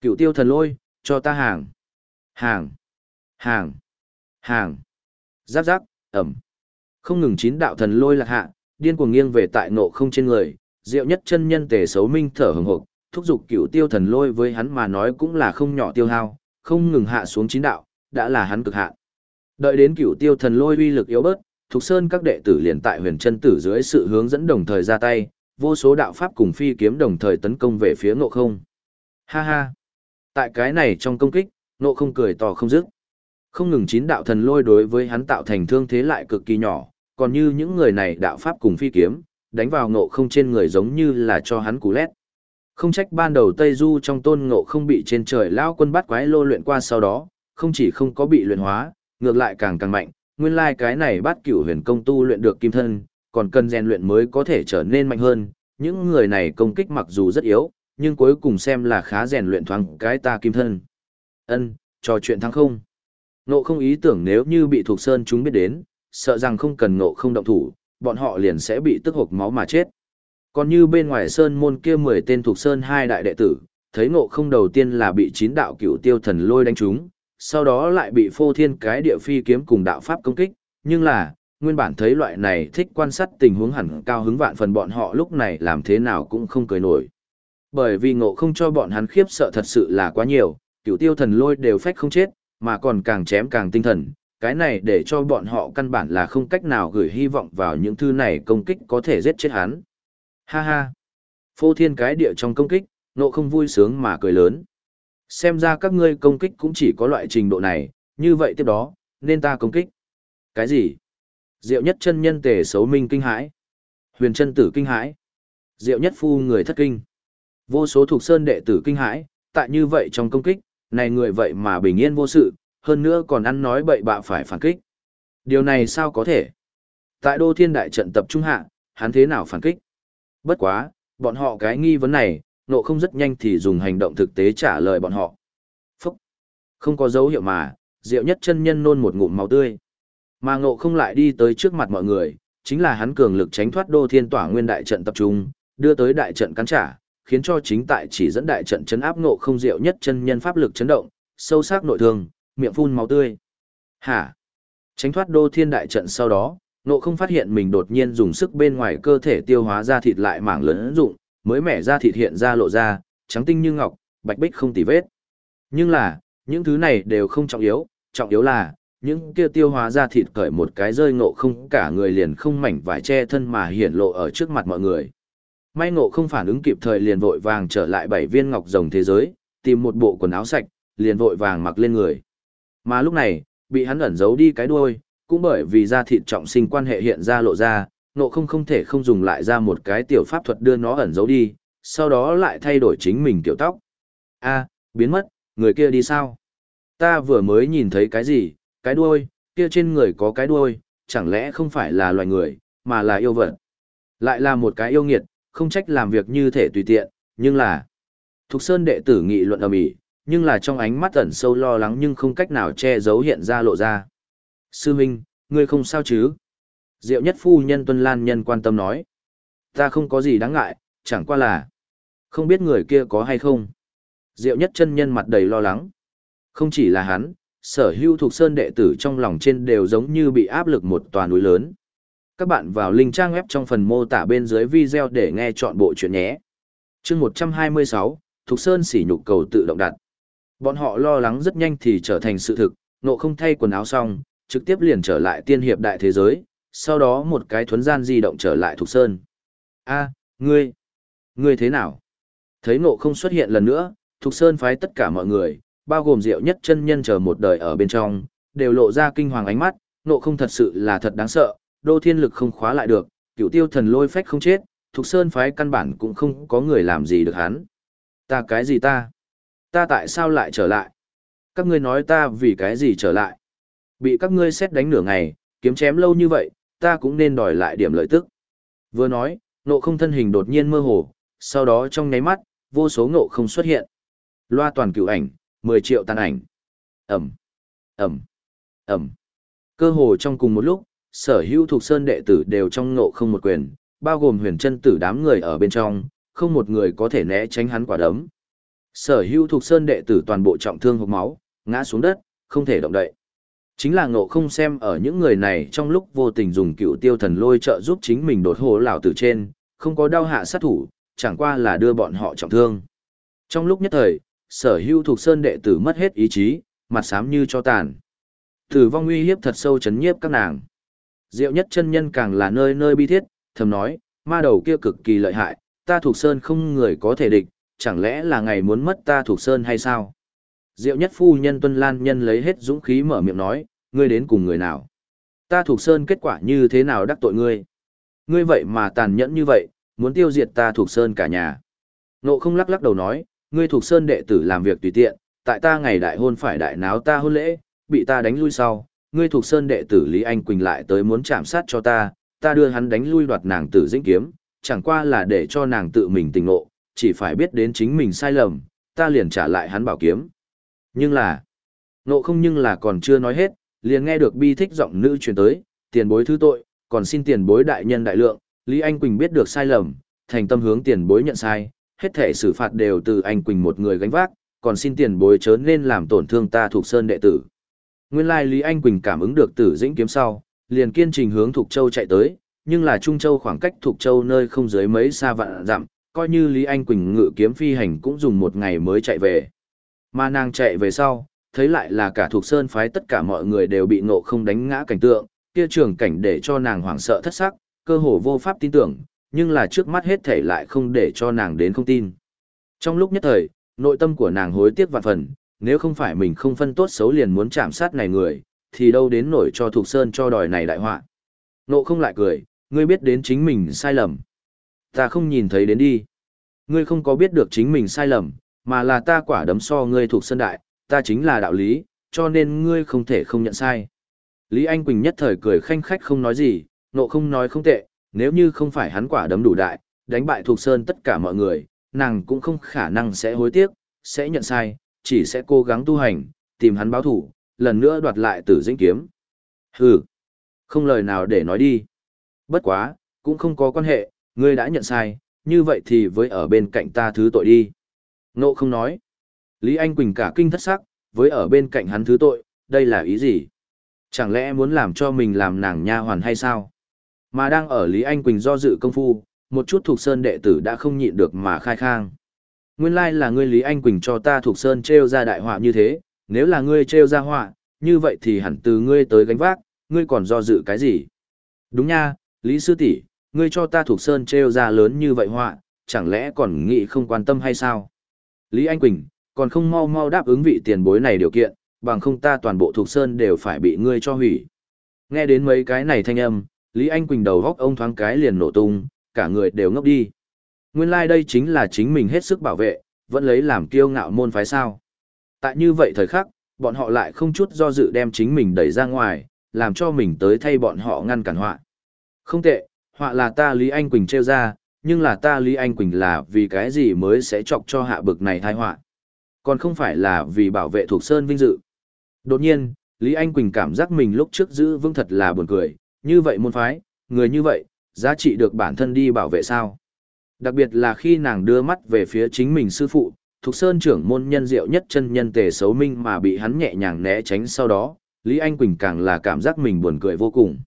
Cựu tiêu thần lôi, cho ta hàng. Hàng. Hàng. Hàng. Giáp giáp, ẩm. Không ngừng chín đạo thần lôi lạc hạ, điên cuồng nghiêng về tại nộ không trên người, diệu nhất chân nhân tề xấu minh thở hừng hực, thúc giục cựu tiêu thần lôi với hắn mà nói cũng là không nhỏ tiêu hao, không ngừng hạ xuống chín đạo, đã là hắn cực hạn. Đợi đến cửu tiêu thần lôi uy lực yếu bớt, Thục Sơn các đệ tử liền tại huyền chân tử dưới sự hướng dẫn đồng thời ra tay, vô số đạo pháp cùng phi kiếm đồng thời tấn công về phía ngộ không. Ha ha! Tại cái này trong công kích, ngộ không cười to không dứt. Không ngừng chín đạo thần lôi đối với hắn tạo thành thương thế lại cực kỳ nhỏ, còn như những người này đạo pháp cùng phi kiếm, đánh vào ngộ không trên người giống như là cho hắn cú lét. Không trách ban đầu Tây Du trong tôn ngộ không bị trên trời lao quân bắt quái lô luyện qua sau đó, không chỉ không có bị luyện hóa, ngược lại càng càng mạnh, nguyên lai cái này bắt cửu huyền công tu luyện được kim thân, còn cần rèn luyện mới có thể trở nên mạnh hơn, những người này công kích mặc dù rất yếu, nhưng cuối cùng xem là khá rèn luyện thoáng cái ta kim thân. Ân, trò chuyện thắng không? Ngộ không ý tưởng nếu như bị thuộc sơn chúng biết đến, sợ rằng không cần ngộ không động thủ, bọn họ liền sẽ bị tức hộc máu mà chết. Còn như bên ngoài sơn môn kia 10 tên thuộc sơn hai đại đệ tử, thấy ngộ không đầu tiên là bị chín đạo cửu tiêu thần lôi đánh trúng, sau đó lại bị phô thiên cái địa phi kiếm cùng đạo pháp công kích, nhưng là, nguyên bản thấy loại này thích quan sát tình huống hẳn cao hứng vạn phần bọn họ lúc này làm thế nào cũng không cười nổi. Bởi vì ngộ không cho bọn hắn khiếp sợ thật sự là quá nhiều, cửu tiêu thần lôi đều phách không chết, mà còn càng chém càng tinh thần, cái này để cho bọn họ căn bản là không cách nào gửi hy vọng vào những thứ này công kích có thể giết chết hắn. Ha ha! Phô thiên cái địa trong công kích, ngộ không vui sướng mà cười lớn. Xem ra các ngươi công kích cũng chỉ có loại trình độ này, như vậy tiếp đó, nên ta công kích. Cái gì? Diệu nhất chân nhân tề xấu minh kinh hãi. Huyền chân tử kinh hãi. Diệu nhất phu người thất kinh. Vô số thuộc sơn đệ tử kinh hãi, tại như vậy trong công kích, này người vậy mà bình yên vô sự, hơn nữa còn ăn nói bậy bạ phải phản kích. Điều này sao có thể? Tại đô thiên đại trận tập trung hạ, hắn thế nào phản kích? Bất quá, bọn họ cái nghi vấn này, nộ không rất nhanh thì dùng hành động thực tế trả lời bọn họ. Phúc! Không có dấu hiệu mà, diệu nhất chân nhân nôn một ngụm máu tươi. Mà ngộ không lại đi tới trước mặt mọi người, chính là hắn cường lực tránh thoát đô thiên tỏa nguyên đại trận tập trung, đưa tới đại trận cắn trả, khiến cho chính tại chỉ dẫn đại trận chấn áp ngộ không diệu nhất chân nhân pháp lực chấn động, sâu sắc nội thương, miệng phun máu tươi. Hả? Tránh thoát đô thiên đại trận sau đó, nộ không phát hiện mình đột nhiên dùng sức bên ngoài cơ thể tiêu hóa ra thịt lại mảng lớn dụng, mới mẻ ra thịt hiện ra lộ ra, trắng tinh như ngọc, bạch bích không tì vết. Nhưng là, những thứ này đều không trọng yếu, trọng yếu là, những kia tiêu hóa ra thịt cởi một cái rơi ngộ không cả người liền không mảnh vải che thân mà hiển lộ ở trước mặt mọi người. May ngộ không phản ứng kịp thời liền vội vàng trở lại bảy viên ngọc rồng thế giới, tìm một bộ quần áo sạch, liền vội vàng mặc lên người. Mà lúc này, bị hắn ẩn giấu đi cái đuôi, cũng bởi vì da thịt trọng sinh quan hệ hiện ra lộ ra, nộ không không thể không dùng lại ra một cái tiểu pháp thuật đưa nó ẩn giấu đi, sau đó lại thay đổi chính mình kiểu tóc. a biến mất, người kia đi sao? Ta vừa mới nhìn thấy cái gì, cái đuôi, kia trên người có cái đuôi, chẳng lẽ không phải là loài người, mà là yêu vật. Lại là một cái yêu nghiệt, không trách làm việc như thể tùy tiện, nhưng là... Thục Sơn đệ tử nghị luận ầm ĩ, nhưng là trong ánh mắt ẩn sâu lo lắng nhưng không cách nào che giấu hiện ra lộ ra. Sư Minh, ngươi không sao chứ? Diệu nhất phu nhân tuân lan nhân quan tâm nói. Ta không có gì đáng ngại, chẳng qua là... Không biết người kia có hay không? Diệu nhất chân nhân mặt đầy lo lắng. Không chỉ là hắn, sở hữu thuộc sơn đệ tử trong lòng trên đều giống như bị áp lực một tòa núi lớn. Các bạn vào link trang web trong phần mô tả bên dưới video để nghe chọn bộ chuyện nhé. chương 126, Thục Sơn sỉ nhục cầu tự động đặt. Bọn họ lo lắng rất nhanh thì trở thành sự thực, nộ không thay quần áo xong, trực tiếp liền trở lại tiên hiệp đại thế giới, sau đó một cái thuấn gian di động trở lại Thục Sơn. a ngươi, ngươi thế nào? Thấy nộ không xuất hiện lần nữa, Thục Sơn phái tất cả mọi người, bao gồm diệu nhất chân nhân chờ một đời ở bên trong, đều lộ ra kinh hoàng ánh mắt, nộ không thật sự là thật đáng sợ, đô thiên lực không khóa lại được, cựu tiêu thần lôi phách không chết, Thục Sơn phái căn bản cũng không có người làm gì được hắn. Ta cái gì ta? Ta tại sao lại trở lại? Các ngươi nói ta vì cái gì trở lại? Bị các ngươi xét đánh nửa ngày, kiếm chém lâu như vậy, ta cũng nên đòi lại điểm lợi tức. Vừa nói, nộ không thân hình đột nhiên mơ hồ, sau đó trong nháy mắt, vô số ngộ không xuất hiện. Loa toàn cửu ảnh, 10 triệu tàn ảnh. Ẩm, Ẩm, Ẩm. Cơ hồ trong cùng một lúc, sở hữu thuộc sơn đệ tử đều trong ngộ không một quyền, bao gồm huyền chân tử đám người ở bên trong, không một người có thể né tránh hắn quả đấm. Sở hữu thuộc sơn đệ tử toàn bộ trọng thương hộc máu, ngã xuống đất, không thể động đậy. Chính là ngộ không xem ở những người này trong lúc vô tình dùng cựu tiêu thần lôi trợ giúp chính mình đột hồ lão tử trên, không có đau hạ sát thủ, chẳng qua là đưa bọn họ trọng thương. Trong lúc nhất thời, sở hữu thuộc sơn đệ tử mất hết ý chí, mặt xám như cho tàn. Tử vong uy hiếp thật sâu chấn nhiếp các nàng. Diệu nhất chân nhân càng là nơi nơi bi thiết, thầm nói, ma đầu kia cực kỳ lợi hại, ta thuộc sơn không người có thể địch, chẳng lẽ là ngày muốn mất ta thuộc sơn hay sao? Diệu nhất phu nhân tuân lan nhân lấy hết dũng khí mở miệng nói, ngươi đến cùng người nào? Ta thuộc sơn kết quả như thế nào đắc tội ngươi? Ngươi vậy mà tàn nhẫn như vậy, muốn tiêu diệt ta thuộc sơn cả nhà. Nộ không lắc lắc đầu nói, ngươi thuộc sơn đệ tử làm việc tùy tiện, tại ta ngày đại hôn phải đại náo ta hôn lễ, bị ta đánh lui sau, ngươi thuộc sơn đệ tử Lý Anh Quỳnh lại tới muốn chạm sát cho ta, ta đưa hắn đánh lui đoạt nàng tử dĩnh kiếm, chẳng qua là để cho nàng tự mình tình ngộ, chỉ phải biết đến chính mình sai lầm, ta liền trả lại hắn bảo kiếm. Nhưng là, nộ không nhưng là còn chưa nói hết, liền nghe được bi thích giọng nữ truyền tới, tiền bối thứ tội, còn xin tiền bối đại nhân đại lượng, Lý Anh Quỳnh biết được sai lầm, thành tâm hướng tiền bối nhận sai, hết thể xử phạt đều từ Anh Quỳnh một người gánh vác, còn xin tiền bối chớ nên làm tổn thương ta thuộc sơn đệ tử. Nguyên lai Lý Anh Quỳnh cảm ứng được tử dĩnh kiếm sau, liền kiên trình hướng Thục Châu chạy tới, nhưng là Trung Châu khoảng cách Thục Châu nơi không dưới mấy xa vạn dặm, coi như Lý Anh Quỳnh ngự kiếm phi hành cũng dùng một ngày mới chạy về. Mà nàng chạy về sau, thấy lại là cả thuộc Sơn phái tất cả mọi người đều bị ngộ không đánh ngã cảnh tượng, kia trường cảnh để cho nàng hoảng sợ thất sắc, cơ hồ vô pháp tin tưởng, nhưng là trước mắt hết thể lại không để cho nàng đến không tin. Trong lúc nhất thời, nội tâm của nàng hối tiếc vạn phần, nếu không phải mình không phân tốt xấu liền muốn chạm sát này người, thì đâu đến nổi cho thuộc Sơn cho đòi này đại họa. Nộ không lại cười, ngươi biết đến chính mình sai lầm. Ta không nhìn thấy đến đi. Ngươi không có biết được chính mình sai lầm, mà là ta quả đấm so ngươi thuộc Sơn Đại, ta chính là đạo lý, cho nên ngươi không thể không nhận sai. Lý Anh Quỳnh nhất thời cười khanh khách không nói gì, nộ không nói không tệ, nếu như không phải hắn quả đấm đủ đại, đánh bại thuộc Sơn tất cả mọi người, nàng cũng không khả năng sẽ hối tiếc, sẽ nhận sai, chỉ sẽ cố gắng tu hành, tìm hắn báo thủ, lần nữa đoạt lại tử dĩnh kiếm. Hừ, không lời nào để nói đi. Bất quá, cũng không có quan hệ, ngươi đã nhận sai, như vậy thì với ở bên cạnh ta thứ tội đi. Nộ không nói. Lý Anh Quỳnh cả kinh thất sắc, với ở bên cạnh hắn thứ tội, đây là ý gì? Chẳng lẽ muốn làm cho mình làm nàng nha hoàn hay sao? Mà đang ở Lý Anh Quỳnh do dự công phu, một chút thuộc sơn đệ tử đã không nhịn được mà khai khang. Nguyên lai là ngươi Lý Anh Quỳnh cho ta thuộc sơn treo ra đại họa như thế, nếu là ngươi treo ra họa, như vậy thì hẳn từ ngươi tới gánh vác, ngươi còn do dự cái gì? Đúng nha, Lý Sư tỷ, ngươi cho ta thuộc sơn treo ra lớn như vậy họa, chẳng lẽ còn nghĩ không quan tâm hay sao? Lý Anh Quỳnh, còn không mau mau đáp ứng vị tiền bối này điều kiện, bằng không ta toàn bộ thuộc sơn đều phải bị ngươi cho hủy. Nghe đến mấy cái này thanh âm, Lý Anh Quỳnh đầu góc ông thoáng cái liền nổ tung, cả người đều ngốc đi. Nguyên lai like đây chính là chính mình hết sức bảo vệ, vẫn lấy làm kiêu ngạo môn phái sao. Tại như vậy thời khắc, bọn họ lại không chút do dự đem chính mình đẩy ra ngoài, làm cho mình tới thay bọn họ ngăn cản họa. Không tệ, họa là ta Lý Anh Quỳnh treo ra, nhưng là ta Lý Anh Quỳnh là vì cái gì mới sẽ chọc cho hạ bực này thai họa. Còn không phải là vì bảo vệ thuộc sơn vinh dự. Đột nhiên, Lý Anh Quỳnh cảm giác mình lúc trước giữ vững thật là buồn cười, như vậy môn phái, người như vậy, giá trị được bản thân đi bảo vệ sao. Đặc biệt là khi nàng đưa mắt về phía chính mình sư phụ, thuộc Sơn trưởng môn nhân diệu nhất chân nhân tề xấu minh mà bị hắn nhẹ nhàng né tránh sau đó, Lý Anh Quỳnh càng là cảm giác mình buồn cười vô cùng.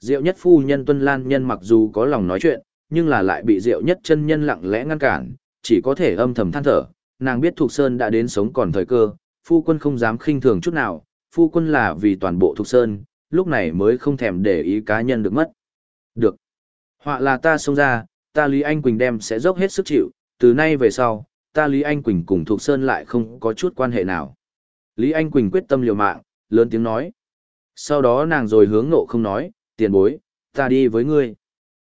Diệu nhất phu nhân tuân lan nhân mặc dù có lòng nói chuyện, nhưng là lại bị diệu nhất chân nhân lặng lẽ ngăn cản, chỉ có thể âm thầm than thở, nàng biết Thục Sơn đã đến sống còn thời cơ, phu quân không dám khinh thường chút nào, phu quân là vì toàn bộ Thục Sơn, lúc này mới không thèm để ý cá nhân được mất. Được. Họa là ta xông ra, ta Lý Anh Quỳnh đem sẽ dốc hết sức chịu, từ nay về sau, ta Lý Anh Quỳnh cùng Thục Sơn lại không có chút quan hệ nào. Lý Anh Quỳnh quyết tâm liều mạng, lớn tiếng nói. Sau đó nàng rồi hướng nộ không nói, tiền bối, Ta đi với ngươi.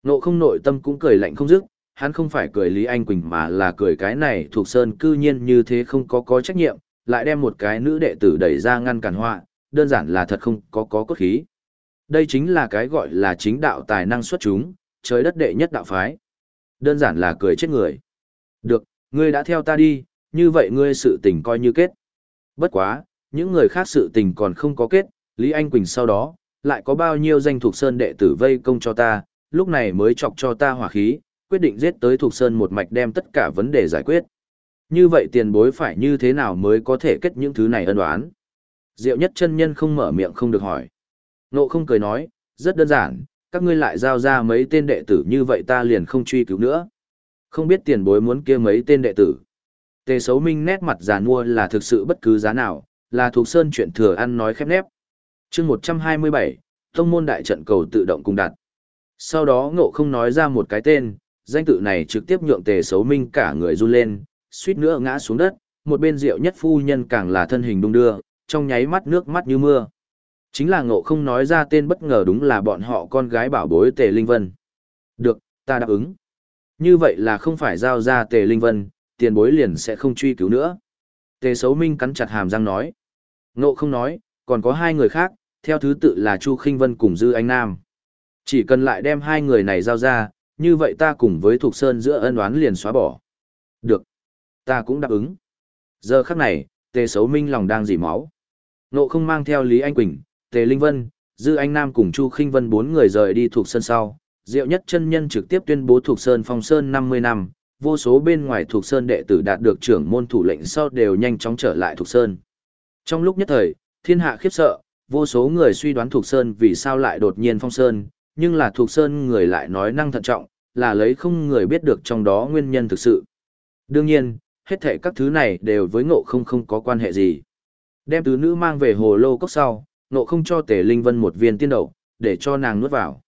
Nộ không nội tâm cũng cười lạnh không dứt, hắn không phải cười Lý Anh Quỳnh mà là cười cái này thuộc sơn cư nhiên như thế không có có trách nhiệm, lại đem một cái nữ đệ tử đẩy ra ngăn cản họa, đơn giản là thật không có có cốt khí. Đây chính là cái gọi là chính đạo tài năng xuất chúng, trời đất đệ nhất đạo phái. Đơn giản là cười chết người. Được, ngươi đã theo ta đi, như vậy ngươi sự tình coi như kết. Bất quá, những người khác sự tình còn không có kết, Lý Anh Quỳnh sau đó, lại có bao nhiêu danh thuộc sơn đệ tử vây công cho ta, lúc này mới chọc cho ta hỏa khí, quyết định giết tới thuộc sơn một mạch đem tất cả vấn đề giải quyết. Như vậy tiền bối phải như thế nào mới có thể kết những thứ này ân oán? Diệu nhất chân nhân không mở miệng không được hỏi. Nộ không cười nói, rất đơn giản, các ngươi lại giao ra mấy tên đệ tử như vậy ta liền không truy cứu nữa. Không biết tiền bối muốn kia mấy tên đệ tử. Tề xấu minh nét mặt già nua là thực sự bất cứ giá nào, là thuộc sơn chuyện thừa ăn nói khép nép. chương 127, Tông môn đại trận cầu tự động cùng đặt. Sau đó ngộ không nói ra một cái tên, danh tự này trực tiếp nhượng tề xấu minh cả người run lên, suýt nữa ngã xuống đất, một bên rượu nhất phu nhân càng là thân hình đung đưa, trong nháy mắt nước mắt như mưa. Chính là ngộ không nói ra tên bất ngờ đúng là bọn họ con gái bảo bối tề linh vân. Được, ta đáp ứng. Như vậy là không phải giao ra tề linh vân, tiền bối liền sẽ không truy cứu nữa. Tề xấu minh cắn chặt hàm răng nói. Ngộ không nói, còn có hai người khác, theo thứ tự là Chu Khinh Vân cùng Dư Anh Nam. Chỉ cần lại đem hai người này giao ra, như vậy ta cùng với Thục Sơn giữa ân oán liền xóa bỏ. Được. Ta cũng đáp ứng. Giờ khắc này, Tề xấu Minh lòng đang dỉ máu. Nộ không mang theo Lý Anh Quỳnh, Tề Linh Vân, Dư Anh Nam cùng Chu Khinh Vân bốn người rời đi Thục Sơn sau. Diệu nhất chân nhân trực tiếp tuyên bố Thục Sơn phong sơn 50 năm, vô số bên ngoài Thục Sơn đệ tử đạt được trưởng môn thủ lệnh sau đều nhanh chóng trở lại Thục Sơn. Trong lúc nhất thời, thiên hạ khiếp sợ, vô số người suy đoán Thục Sơn vì sao lại đột nhiên phong sơn, nhưng là thuộc sơn người lại nói năng thận trọng, là lấy không người biết được trong đó nguyên nhân thực sự. Đương nhiên, hết thể các thứ này đều với ngộ không không có quan hệ gì. Đem tứ nữ mang về hồ lô cốc sau, ngộ không cho tề linh vân một viên tiên đậu, để cho nàng nuốt vào.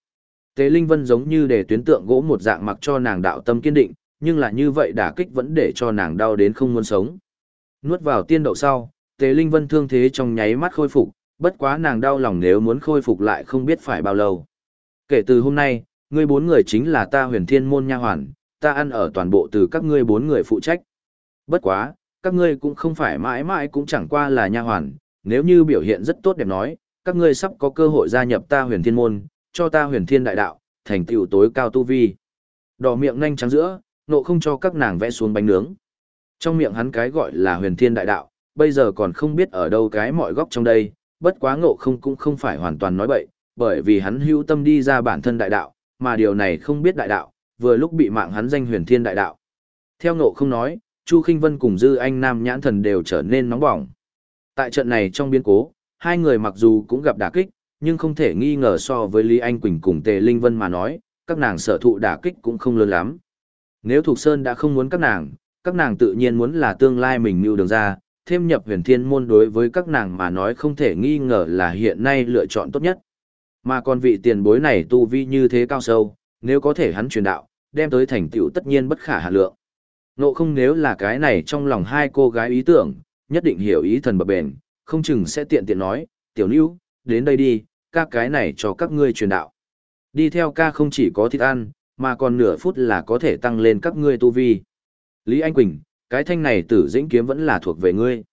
Tề linh vân giống như để tuyến tượng gỗ một dạng mặc cho nàng đạo tâm kiên định, nhưng là như vậy đả kích vẫn để cho nàng đau đến không muốn sống. Nuốt vào tiên đậu sau, tề linh vân thương thế trong nháy mắt khôi phục, bất quá nàng đau lòng nếu muốn khôi phục lại không biết phải bao lâu. Kể từ hôm nay, ngươi bốn người chính là ta huyền thiên môn nha hoàn, ta ăn ở toàn bộ từ các ngươi bốn người phụ trách. Bất quá, các ngươi cũng không phải mãi mãi cũng chẳng qua là nha hoàn, nếu như biểu hiện rất tốt đẹp nói, các ngươi sắp có cơ hội gia nhập ta huyền thiên môn, cho ta huyền thiên đại đạo, thành tựu tối cao tu vi. Đỏ miệng nhanh trắng giữa, nộ không cho các nàng vẽ xuống bánh nướng. Trong miệng hắn cái gọi là huyền thiên đại đạo, bây giờ còn không biết ở đâu cái mọi góc trong đây, bất quá ngộ không cũng không phải hoàn toàn nói bậy, bởi vì hắn hữu tâm đi ra bản thân đại đạo, mà điều này không biết đại đạo, vừa lúc bị mạng hắn danh huyền thiên đại đạo. Theo ngộ không nói, Chu Kinh Vân cùng Dư Anh Nam nhãn thần đều trở nên nóng bỏng. Tại trận này trong biến cố, hai người mặc dù cũng gặp đả kích, nhưng không thể nghi ngờ so với Lý Anh Quỳnh cùng Tề Linh Vân mà nói, các nàng sở thụ đả kích cũng không lớn lắm. Nếu Thục Sơn đã không muốn các nàng, các nàng tự nhiên muốn là tương lai mình mưu đường ra, thêm nhập huyền thiên môn đối với các nàng mà nói không thể nghi ngờ là hiện nay lựa chọn tốt nhất. Mà còn vị tiền bối này tu vi như thế cao sâu, nếu có thể hắn truyền đạo, đem tới thành tựu tất nhiên bất khả hạ lượng. Nộ không nếu là cái này trong lòng hai cô gái ý tưởng, nhất định hiểu ý thần bập bền, không chừng sẽ tiện tiện nói, tiểu níu, đến đây đi, ca cái này cho các ngươi truyền đạo. Đi theo ca không chỉ có thịt ăn, mà còn nửa phút là có thể tăng lên các ngươi tu vi. Lý Anh Quỳnh, cái thanh này tử dĩnh kiếm vẫn là thuộc về ngươi.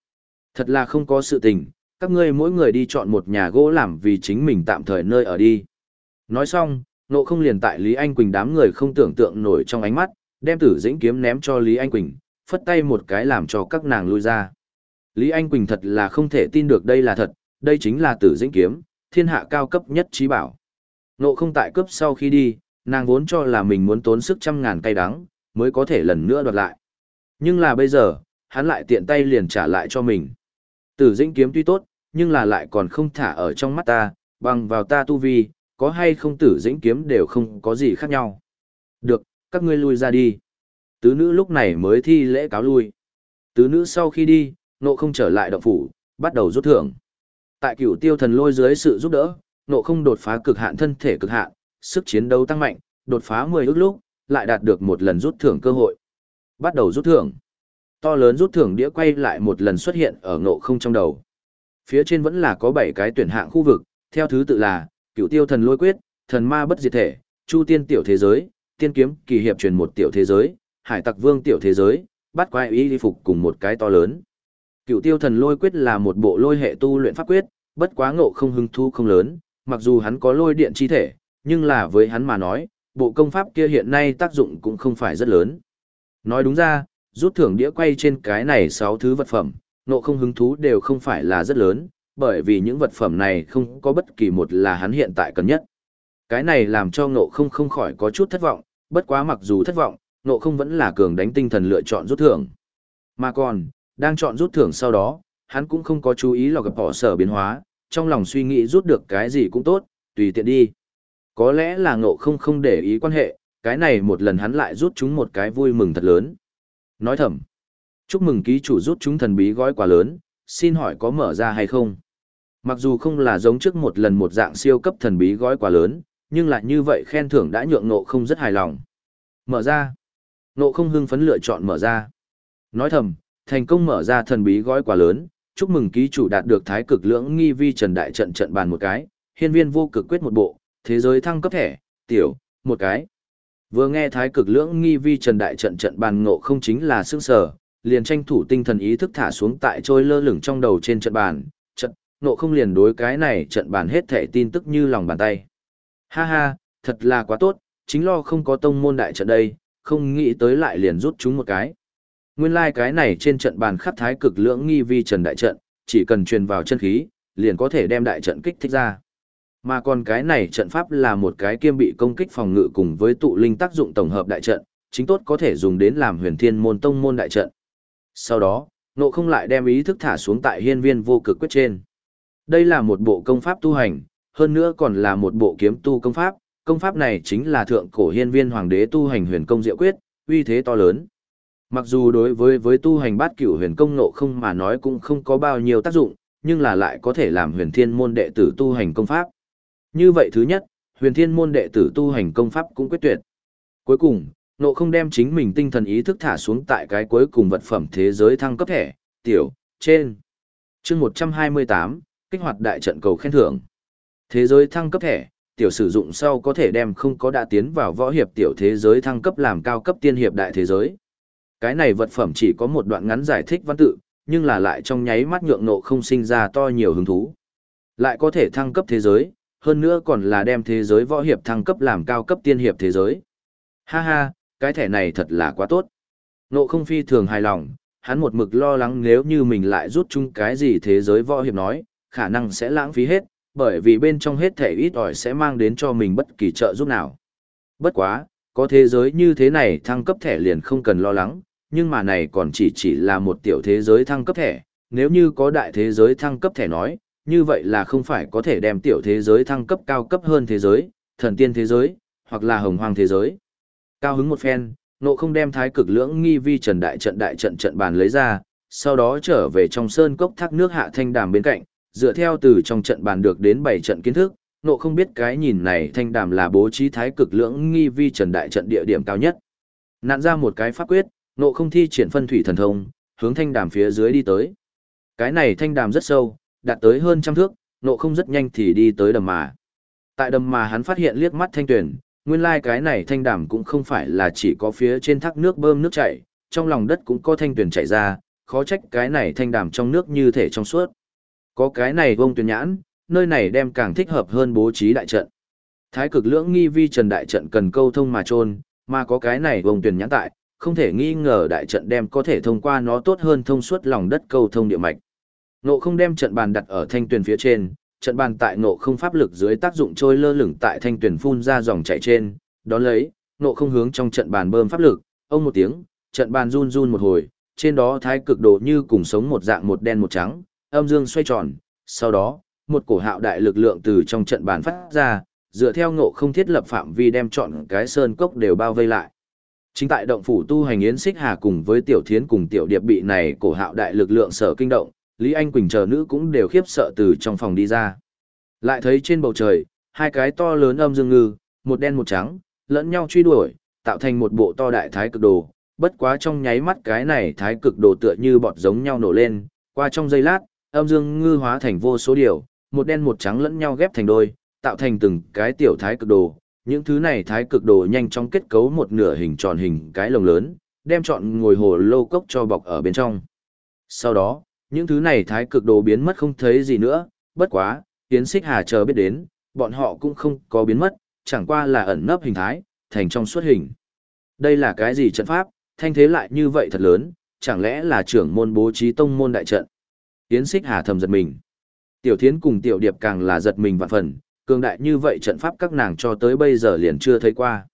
Thật là không có sự tình, các ngươi mỗi người đi chọn một nhà gỗ làm vì chính mình tạm thời nơi ở đi. Nói xong, nộ không liền tại Lý Anh Quỳnh đám người không tưởng tượng nổi trong ánh mắt, đem tử dĩnh kiếm ném cho Lý Anh Quỳnh, phất tay một cái làm cho các nàng lui ra. Lý Anh Quỳnh thật là không thể tin được đây là thật, đây chính là tử dĩnh kiếm, thiên hạ cao cấp nhất trí bảo. Nộ không tại cấp sau khi đi, nàng vốn cho là mình muốn tốn sức trăm ngàn cây đắng, mới có thể lần nữa đoạt lại. Nhưng là bây giờ, hắn lại tiện tay liền trả lại cho mình. Tử dĩnh kiếm tuy tốt, nhưng là lại còn không thả ở trong mắt ta, bằng vào ta tu vi, có hay không tử dĩnh kiếm đều không có gì khác nhau. Được, các ngươi lui ra đi. Tứ nữ lúc này mới thi lễ cáo lui. Tứ nữ sau khi đi, nộ không trở lại động phủ, bắt đầu rút thưởng. Tại cửu tiêu thần lôi dưới sự giúp đỡ, nộ không đột phá cực hạn thân thể cực hạn, sức chiến đấu tăng mạnh, đột phá 10 ước lúc, lại đạt được một lần rút thưởng cơ hội. Bắt đầu rút thưởng. To lớn rút thưởng đĩa quay lại một lần xuất hiện ở ngộ không trong đầu. Phía trên vẫn là có 7 cái tuyển hạng khu vực, theo thứ tự là cựu tiêu thần lôi quyết, thần ma bất diệt thể, chu tiên tiểu thế giới, tiên kiếm kỳ hiệp truyền một tiểu thế giới, hải tặc vương tiểu thế giới, bắt quái ý đi phục cùng một cái to lớn. Cựu tiêu thần lôi quyết là một bộ lôi hệ tu luyện pháp quyết, bất quá ngộ không hứng thu không lớn, mặc dù hắn có lôi điện chi thể, nhưng là với hắn mà nói, bộ công pháp kia hiện nay tác dụng cũng không phải rất lớn. Nói đúng ra, rút thưởng đĩa quay trên cái này 6 thứ vật phẩm, nộ không hứng thú đều không phải là rất lớn, bởi vì những vật phẩm này không có bất kỳ một là hắn hiện tại cần nhất. Cái này làm cho nộ không không khỏi có chút thất vọng, bất quá mặc dù thất vọng, nộ không vẫn là cường đánh tinh thần lựa chọn rút thưởng. Mà còn, đang chọn rút thưởng sau đó, hắn cũng không có chú ý lò gặp bỏ sở biến hóa, trong lòng suy nghĩ rút được cái gì cũng tốt, tùy tiện đi. Có lẽ là ngộ không không để ý quan hệ, cái này một lần hắn lại rút chúng một cái vui mừng thật lớn. Nói thầm, chúc mừng ký chủ rút chúng thần bí gói quà lớn, xin hỏi có mở ra hay không? Mặc dù không là giống trước một lần một dạng siêu cấp thần bí gói quà lớn, nhưng lại như vậy khen thưởng đã nhượng nộ không rất hài lòng. Mở ra. nộ không hưng phấn lựa chọn mở ra. Nói thầm, thành công mở ra thần bí gói quà lớn, chúc mừng ký chủ đạt được thái cực lưỡng nghi vi trần đại trận trận bàn một cái, hiên viên vô cực quyết một bộ, thế giới thăng cấp thẻ, tiểu, một cái. Vừa nghe thái cực lưỡng nghi vi trần đại trận trận bàn ngộ không chính là sương sở, liền tranh thủ tinh thần ý thức thả xuống tại trôi lơ lửng trong đầu trên trận bàn, trận, ngộ không liền đối cái này trận bàn hết thể tin tức như lòng bàn tay. Ha ha, thật là quá tốt, chính lo không có tông môn đại trận đây, không nghĩ tới lại liền rút chúng một cái. Nguyên lai like cái này trên trận bàn khắc thái cực lưỡng nghi vi trần đại trận, chỉ cần truyền vào chân khí, liền có thể đem đại trận kích thích ra. Mà còn cái này trận pháp là một cái kiêm bị công kích phòng ngự cùng với tụ linh tác dụng tổng hợp đại trận, chính tốt có thể dùng đến làm huyền thiên môn tông môn đại trận. Sau đó, nộ không lại đem ý thức thả xuống tại hiên viên vô cực quyết trên. Đây là một bộ công pháp tu hành, hơn nữa còn là một bộ kiếm tu công pháp, công pháp này chính là thượng cổ hiên viên hoàng đế tu hành huyền công diệu quyết, uy thế to lớn. Mặc dù đối với với tu hành bát cửu huyền công nộ không mà nói cũng không có bao nhiêu tác dụng, nhưng là lại có thể làm huyền thiên môn đệ tử tu hành công pháp. Như vậy thứ nhất, huyền thiên môn đệ tử tu hành công pháp cũng quyết tuyệt. Cuối cùng, nộ không đem chính mình tinh thần ý thức thả xuống tại cái cuối cùng vật phẩm thế giới thăng cấp thẻ, tiểu, trên. chương 128, kích hoạt đại trận cầu khen thưởng. Thế giới thăng cấp thẻ, tiểu sử dụng sau có thể đem không có đã tiến vào võ hiệp tiểu thế giới thăng cấp làm cao cấp tiên hiệp đại thế giới. Cái này vật phẩm chỉ có một đoạn ngắn giải thích văn tự, nhưng là lại trong nháy mắt nhượng nộ không sinh ra to nhiều hứng thú. Lại có thể thăng cấp thế giới, hơn nữa còn là đem thế giới võ hiệp thăng cấp làm cao cấp tiên hiệp thế giới. Ha ha, cái thẻ này thật là quá tốt. Nộ không phi thường hài lòng, hắn một mực lo lắng nếu như mình lại rút chung cái gì thế giới võ hiệp nói, khả năng sẽ lãng phí hết, bởi vì bên trong hết thẻ ít ỏi sẽ mang đến cho mình bất kỳ trợ giúp nào. Bất quá, có thế giới như thế này thăng cấp thẻ liền không cần lo lắng, nhưng mà này còn chỉ chỉ là một tiểu thế giới thăng cấp thẻ, nếu như có đại thế giới thăng cấp thẻ nói, như vậy là không phải có thể đem tiểu thế giới thăng cấp cao cấp hơn thế giới, thần tiên thế giới, hoặc là hồng hoang thế giới. Cao hứng một phen, nộ không đem thái cực lưỡng nghi vi trần đại trận đại trận trận bàn lấy ra, sau đó trở về trong sơn cốc thác nước hạ thanh đàm bên cạnh, dựa theo từ trong trận bàn được đến 7 trận kiến thức, nộ không biết cái nhìn này thanh đàm là bố trí thái cực lưỡng nghi vi trần đại trận địa điểm cao nhất. Nạn ra một cái pháp quyết, nộ không thi triển phân thủy thần thông, hướng thanh đàm phía dưới đi tới. Cái này thanh đàm rất sâu, đạt tới hơn trăm thước, nộ không rất nhanh thì đi tới đầm mà. Tại đầm mà hắn phát hiện liếc mắt thanh tuyển, nguyên lai cái này thanh đàm cũng không phải là chỉ có phía trên thác nước bơm nước chảy, trong lòng đất cũng có thanh tuyển chảy ra, khó trách cái này thanh đàm trong nước như thể trong suốt. Có cái này vông tuyển nhãn, nơi này đem càng thích hợp hơn bố trí đại trận. Thái cực lưỡng nghi vi trần đại trận cần câu thông mà trôn, mà có cái này vông tuyển nhãn tại, không thể nghi ngờ đại trận đem có thể thông qua nó tốt hơn thông suốt lòng đất câu thông địa mạch. Nộ không đem trận bàn đặt ở thanh tuyển phía trên, trận bàn tại nộ không pháp lực dưới tác dụng trôi lơ lửng tại thanh tuyển phun ra dòng chảy trên, đón lấy, nộ không hướng trong trận bàn bơm pháp lực, ông một tiếng, trận bàn run run một hồi, trên đó thái cực đồ như cùng sống một dạng một đen một trắng, âm dương xoay tròn, sau đó, một cổ hạo đại lực lượng từ trong trận bàn phát ra, dựa theo ngộ không thiết lập phạm vi đem chọn cái sơn cốc đều bao vây lại. Chính tại động phủ tu hành yến xích hà cùng với tiểu thiến cùng tiểu điệp bị này cổ hạo đại lực lượng sở kinh động, Lý Anh Quỳnh chờ nữ cũng đều khiếp sợ từ trong phòng đi ra. Lại thấy trên bầu trời, hai cái to lớn âm dương ngư, một đen một trắng, lẫn nhau truy đuổi, tạo thành một bộ to đại thái cực đồ. Bất quá trong nháy mắt cái này thái cực đồ tựa như bọt giống nhau nổ lên, qua trong giây lát, âm dương ngư hóa thành vô số điều, một đen một trắng lẫn nhau ghép thành đôi, tạo thành từng cái tiểu thái cực đồ. Những thứ này thái cực đồ nhanh chóng kết cấu một nửa hình tròn hình cái lồng lớn, đem chọn ngồi hồ lô cốc cho bọc ở bên trong. Sau đó, những thứ này thái cực đồ biến mất không thấy gì nữa, bất quá, Yến Xích Hà chờ biết đến, bọn họ cũng không có biến mất, chẳng qua là ẩn nấp hình thái, thành trong suốt hình. Đây là cái gì trận pháp, thanh thế lại như vậy thật lớn, chẳng lẽ là trưởng môn bố trí tông môn đại trận. Yến Xích Hà thầm giật mình. Tiểu Thiến cùng Tiểu Điệp càng là giật mình vạn phần, cường đại như vậy trận pháp các nàng cho tới bây giờ liền chưa thấy qua.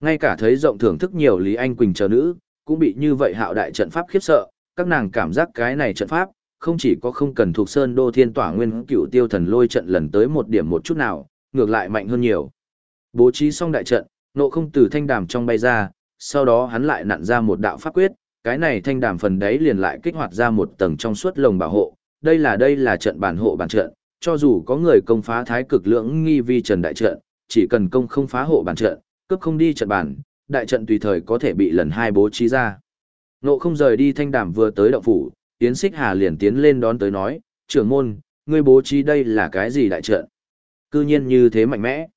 Ngay cả thấy rộng thưởng thức nhiều Lý Anh Quỳnh chờ nữ, cũng bị như vậy hạo đại trận pháp khiếp sợ, các nàng cảm giác cái này trận pháp, không chỉ có không cần thuộc sơn đô thiên tỏa nguyên cựu tiêu thần lôi trận lần tới một điểm một chút nào, ngược lại mạnh hơn nhiều. Bố trí xong đại trận, nộ không từ thanh đàm trong bay ra, sau đó hắn lại nặn ra một đạo pháp quyết, cái này thanh đàm phần đấy liền lại kích hoạt ra một tầng trong suốt lồng bảo hộ. Đây là đây là trận bản hộ bản trận, cho dù có người công phá thái cực lưỡng nghi vi trần đại trận, chỉ cần công không phá hộ bản trận, cướp không đi trận bản, đại trận tùy thời có thể bị lần hai bố trí ra. Nộ không rời đi thanh đảm vừa tới động phủ, Yến Xích Hà liền tiến lên đón tới nói, trưởng môn, ngươi bố trí đây là cái gì đại trận? Cư nhiên như thế mạnh mẽ.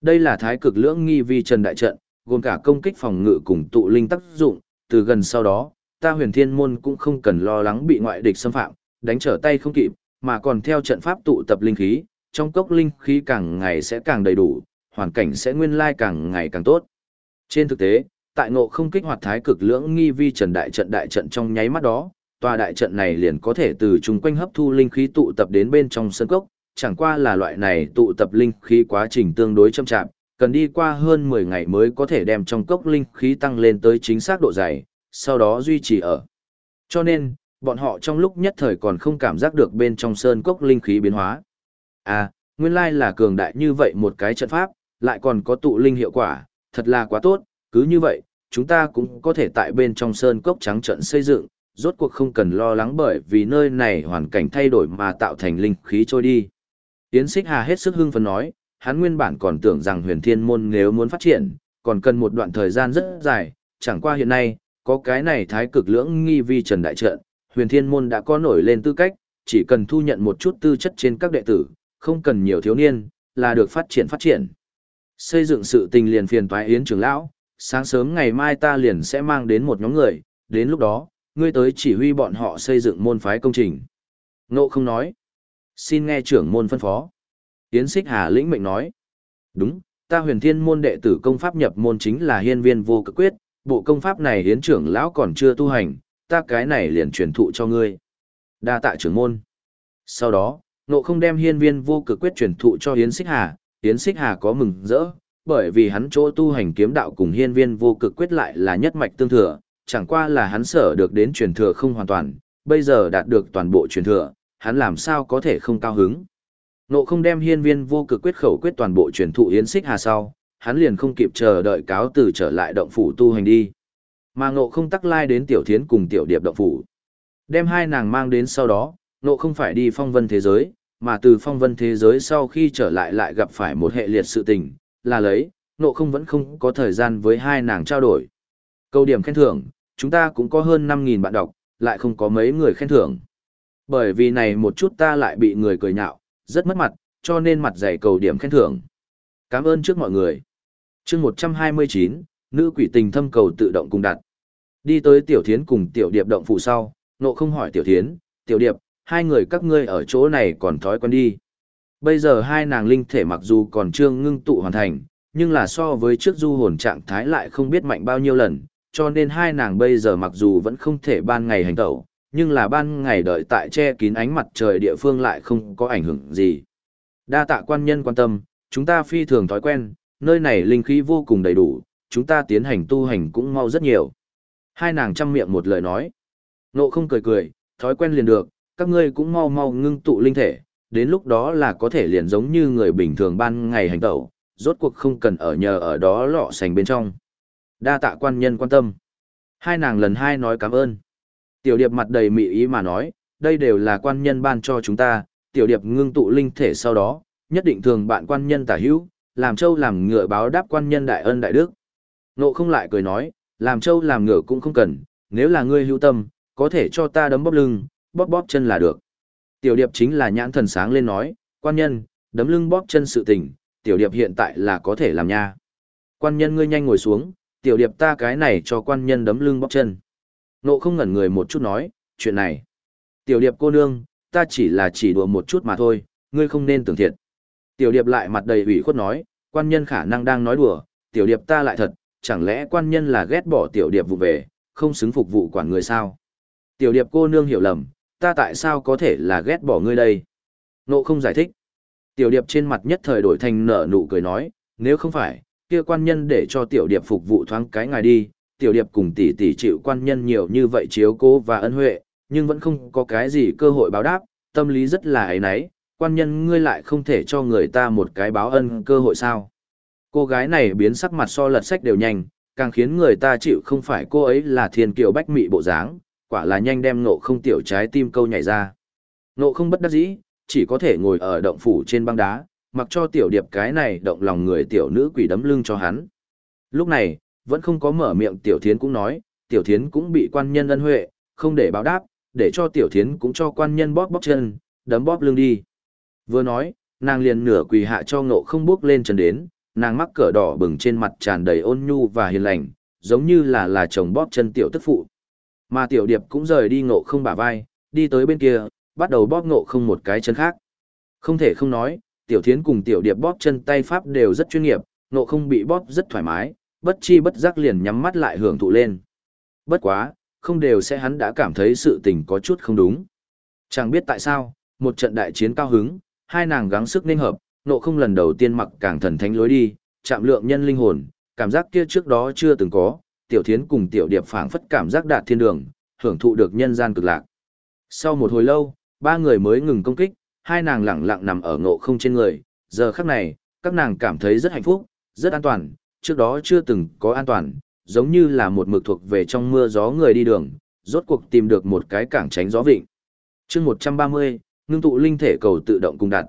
Đây là thái cực lưỡng nghi vi trần đại trận, gồm cả công kích phòng ngự cùng tụ linh tác dụng, từ gần sau đó, ta huyền thiên môn cũng không cần lo lắng bị ngoại địch xâm phạm, đánh trở tay không kịp, mà còn theo trận pháp tụ tập linh khí, trong cốc linh khí càng ngày sẽ càng đầy đủ, hoàn cảnh sẽ nguyên lai càng ngày càng tốt. Trên thực tế, tại ngộ không kích hoạt thái cực lưỡng nghi vi trần đại trận đại trận trong nháy mắt đó, tòa đại trận này liền có thể từ chung quanh hấp thu linh khí tụ tập đến bên trong sân cốc, chẳng qua là loại này tụ tập linh khí quá trình tương đối chậm chạp, cần đi qua hơn 10 ngày mới có thể đem trong cốc linh khí tăng lên tới chính xác độ dày, sau đó duy trì ở. Cho nên, bọn họ trong lúc nhất thời còn không cảm giác được bên trong sơn cốc linh khí biến hóa. À, nguyên lai là cường đại như vậy một cái trận pháp, lại còn có tụ linh hiệu quả, thật là quá tốt, cứ như vậy, chúng ta cũng có thể tại bên trong sơn cốc trắng trận xây dựng, rốt cuộc không cần lo lắng bởi vì nơi này hoàn cảnh thay đổi mà tạo thành linh khí trôi đi. Yến Xích Hà hết sức hưng phấn nói, hắn nguyên bản còn tưởng rằng huyền thiên môn nếu muốn phát triển, còn cần một đoạn thời gian rất dài, chẳng qua hiện nay, có cái này thái cực lưỡng nghi vi trần đại trận, huyền thiên môn đã có nổi lên tư cách, chỉ cần thu nhận một chút tư chất trên các đệ tử, không cần nhiều thiếu niên, là được phát triển phát triển. Xây dựng sự tình liền phiền toái Yến trưởng lão, sáng sớm ngày mai ta liền sẽ mang đến một nhóm người, đến lúc đó, ngươi tới chỉ huy bọn họ xây dựng môn phái công trình. Ngộ không nói. Xin nghe trưởng môn phân phó. Yến Xích Hà lĩnh mệnh nói. Đúng, ta huyền thiên môn đệ tử công pháp nhập môn chính là hiên viên vô cực quyết, bộ công pháp này hiến trưởng lão còn chưa tu hành, ta cái này liền truyền thụ cho ngươi. Đa tạ trưởng môn. Sau đó, nộ không đem hiên viên vô cực quyết truyền thụ cho Yến Xích Hà, Yến Xích Hà có mừng rỡ, bởi vì hắn chỗ tu hành kiếm đạo cùng hiên viên vô cực quyết lại là nhất mạch tương thừa, chẳng qua là hắn sở được đến truyền thừa không hoàn toàn, bây giờ đạt được toàn bộ truyền thừa, hắn làm sao có thể không cao hứng. Nộ không đem hiên viên vô cực quyết khẩu quyết toàn bộ truyền thụ yến xích hà sau, hắn liền không kịp chờ đợi cáo từ trở lại động phủ tu hành đi. Mà ngộ không tắc lai đến tiểu thiến cùng tiểu điệp động phủ. Đem hai nàng mang đến sau đó, nộ không phải đi phong vân thế giới, mà từ phong vân thế giới sau khi trở lại lại gặp phải một hệ liệt sự tình, là lấy, nộ không vẫn không có thời gian với hai nàng trao đổi. Câu điểm khen thưởng, chúng ta cũng có hơn 5.000 bạn đọc, lại không có mấy người khen thưởng. Bởi vì này một chút ta lại bị người cười nhạo, rất mất mặt, cho nên mặt dày cầu điểm khen thưởng. Cảm ơn trước mọi người. chương 129, nữ quỷ tình thâm cầu tự động cùng đặt. Đi tới tiểu thiến cùng tiểu điệp động phủ sau, nộ không hỏi tiểu thiến, tiểu điệp, hai người các ngươi ở chỗ này còn thói quen đi. Bây giờ hai nàng linh thể mặc dù còn chưa ngưng tụ hoàn thành, nhưng là so với trước du hồn trạng thái lại không biết mạnh bao nhiêu lần, cho nên hai nàng bây giờ mặc dù vẫn không thể ban ngày hành tẩu, nhưng là ban ngày đợi tại che kín ánh mặt trời địa phương lại không có ảnh hưởng gì. Đa tạ quan nhân quan tâm, chúng ta phi thường thói quen, nơi này linh khí vô cùng đầy đủ, chúng ta tiến hành tu hành cũng mau rất nhiều. Hai nàng chăm miệng một lời nói. Nộ không cười cười, thói quen liền được, các ngươi cũng mau mau ngưng tụ linh thể, đến lúc đó là có thể liền giống như người bình thường ban ngày hành tẩu, rốt cuộc không cần ở nhờ ở đó lọ sành bên trong. Đa tạ quan nhân quan tâm. Hai nàng lần hai nói cảm ơn. Tiểu điệp mặt đầy mị ý mà nói, đây đều là quan nhân ban cho chúng ta, tiểu điệp ngưng tụ linh thể sau đó, nhất định thường bạn quan nhân tả hữu, làm châu làm ngựa báo đáp quan nhân đại ân đại đức. Nộ không lại cười nói, làm châu làm ngựa cũng không cần, nếu là ngươi hữu tâm, có thể cho ta đấm bóp lưng, bóp bóp chân là được. Tiểu điệp chính là nhãn thần sáng lên nói, quan nhân, đấm lưng bóp chân sự tình, tiểu điệp hiện tại là có thể làm nha. Quan nhân ngươi nhanh ngồi xuống, tiểu điệp ta cái này cho quan nhân đấm lưng bóp chân. Nộ không ngẩn người một chút nói, chuyện này. Tiểu điệp cô nương, ta chỉ là chỉ đùa một chút mà thôi, ngươi không nên tưởng thiệt. Tiểu điệp lại mặt đầy ủy khuất nói, quan nhân khả năng đang nói đùa, tiểu điệp ta lại thật, chẳng lẽ quan nhân là ghét bỏ tiểu điệp vụ về, không xứng phục vụ quản người sao? Tiểu điệp cô nương hiểu lầm, ta tại sao có thể là ghét bỏ ngươi đây? Nộ không giải thích. Tiểu điệp trên mặt nhất thời đổi thành nở nụ cười nói, nếu không phải, kia quan nhân để cho tiểu điệp phục vụ thoáng cái ngài đi, tiểu điệp cùng tỷ tỷ chịu quan nhân nhiều như vậy chiếu cố và ân huệ, nhưng vẫn không có cái gì cơ hội báo đáp, tâm lý rất là ấy nấy, quan nhân ngươi lại không thể cho người ta một cái báo ân cơ hội sao. Cô gái này biến sắc mặt so lật sách đều nhanh, càng khiến người ta chịu không phải cô ấy là thiên kiều bách mị bộ dáng, quả là nhanh đem nộ không tiểu trái tim câu nhảy ra. Nộ không bất đắc dĩ, chỉ có thể ngồi ở động phủ trên băng đá, mặc cho tiểu điệp cái này động lòng người tiểu nữ quỷ đấm lưng cho hắn. Lúc này, vẫn không có mở miệng tiểu thiến cũng nói, tiểu thiến cũng bị quan nhân ân huệ, không để báo đáp, để cho tiểu thiến cũng cho quan nhân bóp bóp chân, đấm bóp lưng đi. Vừa nói, nàng liền nửa quỳ hạ cho ngộ không bước lên chân đến, nàng mắc cỡ đỏ bừng trên mặt tràn đầy ôn nhu và hiền lành, giống như là là chồng bóp chân tiểu tức phụ. Mà tiểu điệp cũng rời đi ngộ không bả vai, đi tới bên kia, bắt đầu bóp ngộ không một cái chân khác. Không thể không nói, tiểu thiến cùng tiểu điệp bóp chân tay pháp đều rất chuyên nghiệp, ngộ không bị bóp rất thoải mái, bất chi bất giác liền nhắm mắt lại hưởng thụ lên. Bất quá, không đều sẽ hắn đã cảm thấy sự tình có chút không đúng. Chẳng biết tại sao, một trận đại chiến cao hứng, hai nàng gắng sức nên hợp, nộ không lần đầu tiên mặc càng thần thánh lối đi, chạm lượng nhân linh hồn, cảm giác kia trước đó chưa từng có, tiểu thiến cùng tiểu điệp phảng phất cảm giác đạt thiên đường, hưởng thụ được nhân gian cực lạc. Sau một hồi lâu, ba người mới ngừng công kích, hai nàng lẳng lặng nằm ở ngộ không trên người, giờ khắc này, các nàng cảm thấy rất hạnh phúc, rất an toàn, trước đó chưa từng có an toàn, giống như là một mực thuộc về trong mưa gió người đi đường, rốt cuộc tìm được một cái cảng tránh gió vịnh. chương 130, ngưng tụ linh thể cầu tự động cùng đặt.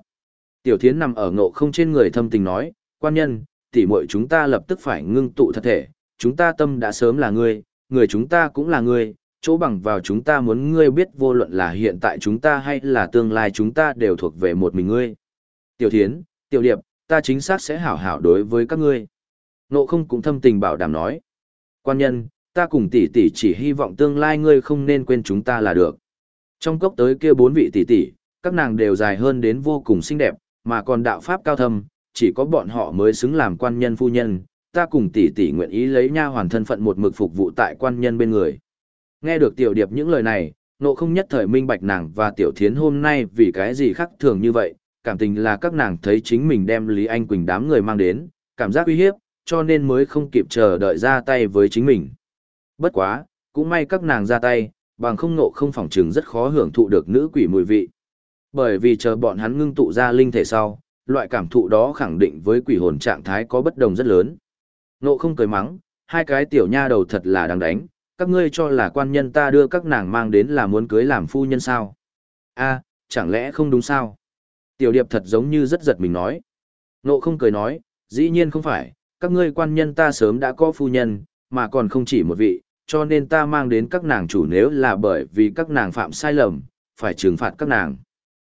Tiểu thiến nằm ở ngộ không trên người thâm tình nói, quan nhân, tỉ muội chúng ta lập tức phải ngưng tụ thật thể, chúng ta tâm đã sớm là ngươi, người chúng ta cũng là ngươi, chỗ bằng vào chúng ta muốn ngươi biết vô luận là hiện tại chúng ta hay là tương lai chúng ta đều thuộc về một mình ngươi. Tiểu thiến, tiểu điệp, ta chính xác sẽ hảo hảo đối với các ngươi. Nộ không cũng thâm tình bảo đảm nói. Quan nhân, ta cùng tỷ tỷ chỉ hy vọng tương lai ngươi không nên quên chúng ta là được. Trong cốc tới kia bốn vị tỷ tỷ, các nàng đều dài hơn đến vô cùng xinh đẹp, mà còn đạo pháp cao thâm, chỉ có bọn họ mới xứng làm quan nhân phu nhân, ta cùng tỷ tỷ nguyện ý lấy nha hoàn thân phận một mực phục vụ tại quan nhân bên người. Nghe được tiểu điệp những lời này, nộ không nhất thời minh bạch nàng và tiểu thiến hôm nay vì cái gì khác thường như vậy, cảm tình là các nàng thấy chính mình đem Lý Anh Quỳnh đám người mang đến, cảm giác uy hiếp, cho nên mới không kịp chờ đợi ra tay với chính mình. Bất quá, cũng may các nàng ra tay, bằng không nộ không phỏng chừng rất khó hưởng thụ được nữ quỷ mùi vị. Bởi vì chờ bọn hắn ngưng tụ ra linh thể sau, loại cảm thụ đó khẳng định với quỷ hồn trạng thái có bất đồng rất lớn. Nộ không cười mắng, hai cái tiểu nha đầu thật là đáng đánh, các ngươi cho là quan nhân ta đưa các nàng mang đến là muốn cưới làm phu nhân sao? a chẳng lẽ không đúng sao? Tiểu điệp thật giống như rất giật mình nói. Nộ không cười nói, dĩ nhiên không phải, các ngươi quan nhân ta sớm đã có phu nhân, mà còn không chỉ một vị, cho nên ta mang đến các nàng chủ nếu là bởi vì các nàng phạm sai lầm, phải trừng phạt các nàng.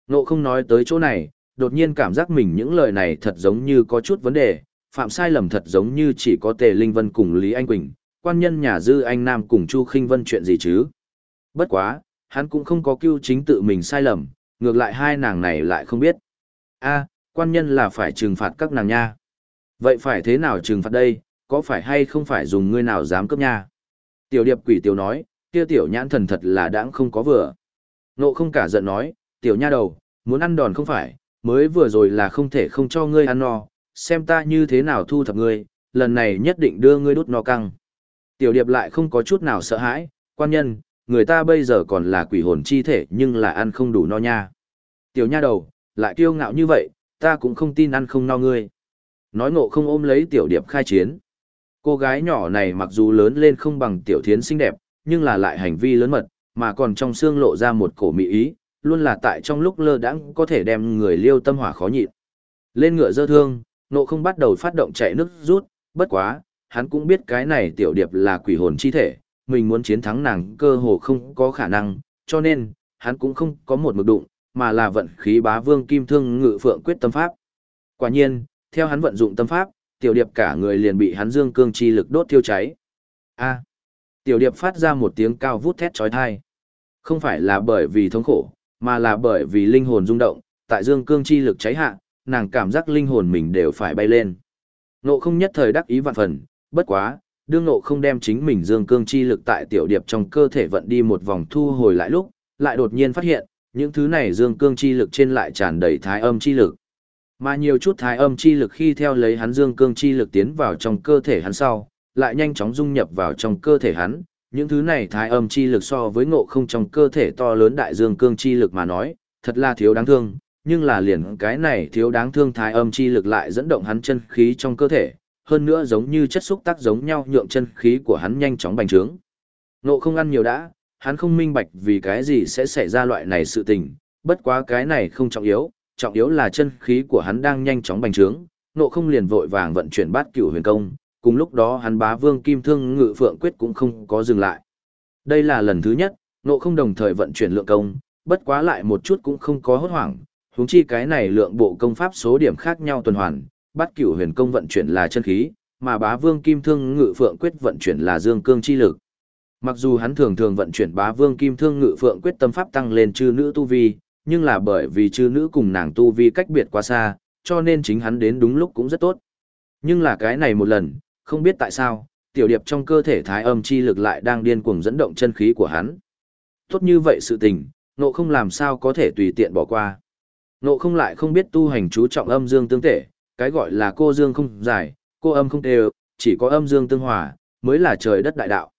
Nộ không nói tới chỗ này, đột nhiên cảm giác mình những lời này thật giống như có chút vấn đề, phạm sai lầm thật giống như chỉ có Tề Linh Vân cùng Lý Anh Quỳnh, quan nhân nhà dư anh Nam cùng Chu Khinh Vân chuyện gì chứ. Bất quá, hắn cũng không có cứu chính tự mình sai lầm, ngược lại hai nàng này lại không biết. a quan nhân là phải trừng phạt các nàng nha. Vậy phải thế nào trừng phạt đây, có phải hay không phải dùng ngươi nào dám cướp nha? Tiểu điệp quỷ tiểu nói, kia tiểu nhãn thần thật là đãng không có vừa. Nộ không cả giận nói, tiểu nha đầu, muốn ăn đòn không phải, mới vừa rồi là không thể không cho ngươi ăn no, xem ta như thế nào thu thập ngươi, lần này nhất định đưa ngươi đút no căng. Tiểu điệp lại không có chút nào sợ hãi, quan nhân, người ta bây giờ còn là quỷ hồn chi thể nhưng là ăn không đủ no nha. Tiểu nha đầu, lại kiêu ngạo như vậy, ta cũng không tin ăn không no ngươi. Nói ngộ không ôm lấy tiểu điệp khai chiến. Cô gái nhỏ này mặc dù lớn lên không bằng tiểu thiến xinh đẹp, nhưng là lại hành vi lớn mật, mà còn trong xương lộ ra một cổ mỹ ý, luôn là tại trong lúc lơ đãng có thể đem người liêu tâm hỏa khó nhịn. Lên ngựa dơ thương, nộ không bắt đầu phát động chạy nước rút, bất quá, hắn cũng biết cái này tiểu điệp là quỷ hồn chi thể, mình muốn chiến thắng nàng cơ hồ không có khả năng, cho nên, hắn cũng không có một mực đụng, mà là vận khí bá vương kim thương ngự phượng quyết tâm pháp. Quả nhiên, theo hắn vận dụng tâm pháp, tiểu điệp cả người liền bị hắn dương cương chi lực đốt thiêu cháy. A. tiểu điệp phát ra một tiếng cao vút thét chói tai. Không phải là bởi vì thống khổ, mà là bởi vì linh hồn rung động, tại dương cương chi lực cháy hạ, nàng cảm giác linh hồn mình đều phải bay lên. Nộ không nhất thời đắc ý vạn phần, bất quá, đương nộ không đem chính mình dương cương chi lực tại tiểu điệp trong cơ thể vận đi một vòng thu hồi lại lúc, lại đột nhiên phát hiện, những thứ này dương cương chi lực trên lại tràn đầy thái âm chi lực. Mà nhiều chút thái âm chi lực khi theo lấy hắn dương cương chi lực tiến vào trong cơ thể hắn sau, lại nhanh chóng dung nhập vào trong cơ thể hắn. Những thứ này thái âm chi lực so với ngộ không trong cơ thể to lớn đại dương cương chi lực mà nói, thật là thiếu đáng thương, nhưng là liền cái này thiếu đáng thương thái âm chi lực lại dẫn động hắn chân khí trong cơ thể, hơn nữa giống như chất xúc tác giống nhau nhượng chân khí của hắn nhanh chóng bành trướng. nộ không ăn nhiều đã, hắn không minh bạch vì cái gì sẽ xảy ra loại này sự tình, bất quá cái này không trọng yếu, trọng yếu là chân khí của hắn đang nhanh chóng bành trướng, nộ không liền vội vàng vận chuyển bát cửu huyền công, cùng lúc đó hắn bá vương kim thương ngự phượng quyết cũng không có dừng lại. Đây là lần thứ nhất, nộ không đồng thời vận chuyển lượng công, bất quá lại một chút cũng không có hốt hoảng, huống chi cái này lượng bộ công pháp số điểm khác nhau tuần hoàn, bát cửu huyền công vận chuyển là chân khí, mà bá vương kim thương ngự phượng quyết vận chuyển là dương cương chi lực. Mặc dù hắn thường thường vận chuyển bá vương kim thương ngự phượng quyết tâm pháp tăng lên chư nữ tu vi, nhưng là bởi vì chư nữ cùng nàng tu vi cách biệt quá xa, cho nên chính hắn đến đúng lúc cũng rất tốt. Nhưng là cái này một lần, không biết tại sao, tiểu điệp trong cơ thể thái âm chi lực lại đang điên cuồng dẫn động chân khí của hắn. Tốt như vậy sự tình, nộ không làm sao có thể tùy tiện bỏ qua. Nộ không lại không biết tu hành chú trọng âm dương tương thể, cái gọi là cô dương không giải, cô âm không đều, chỉ có âm dương tương hòa, mới là trời đất đại đạo.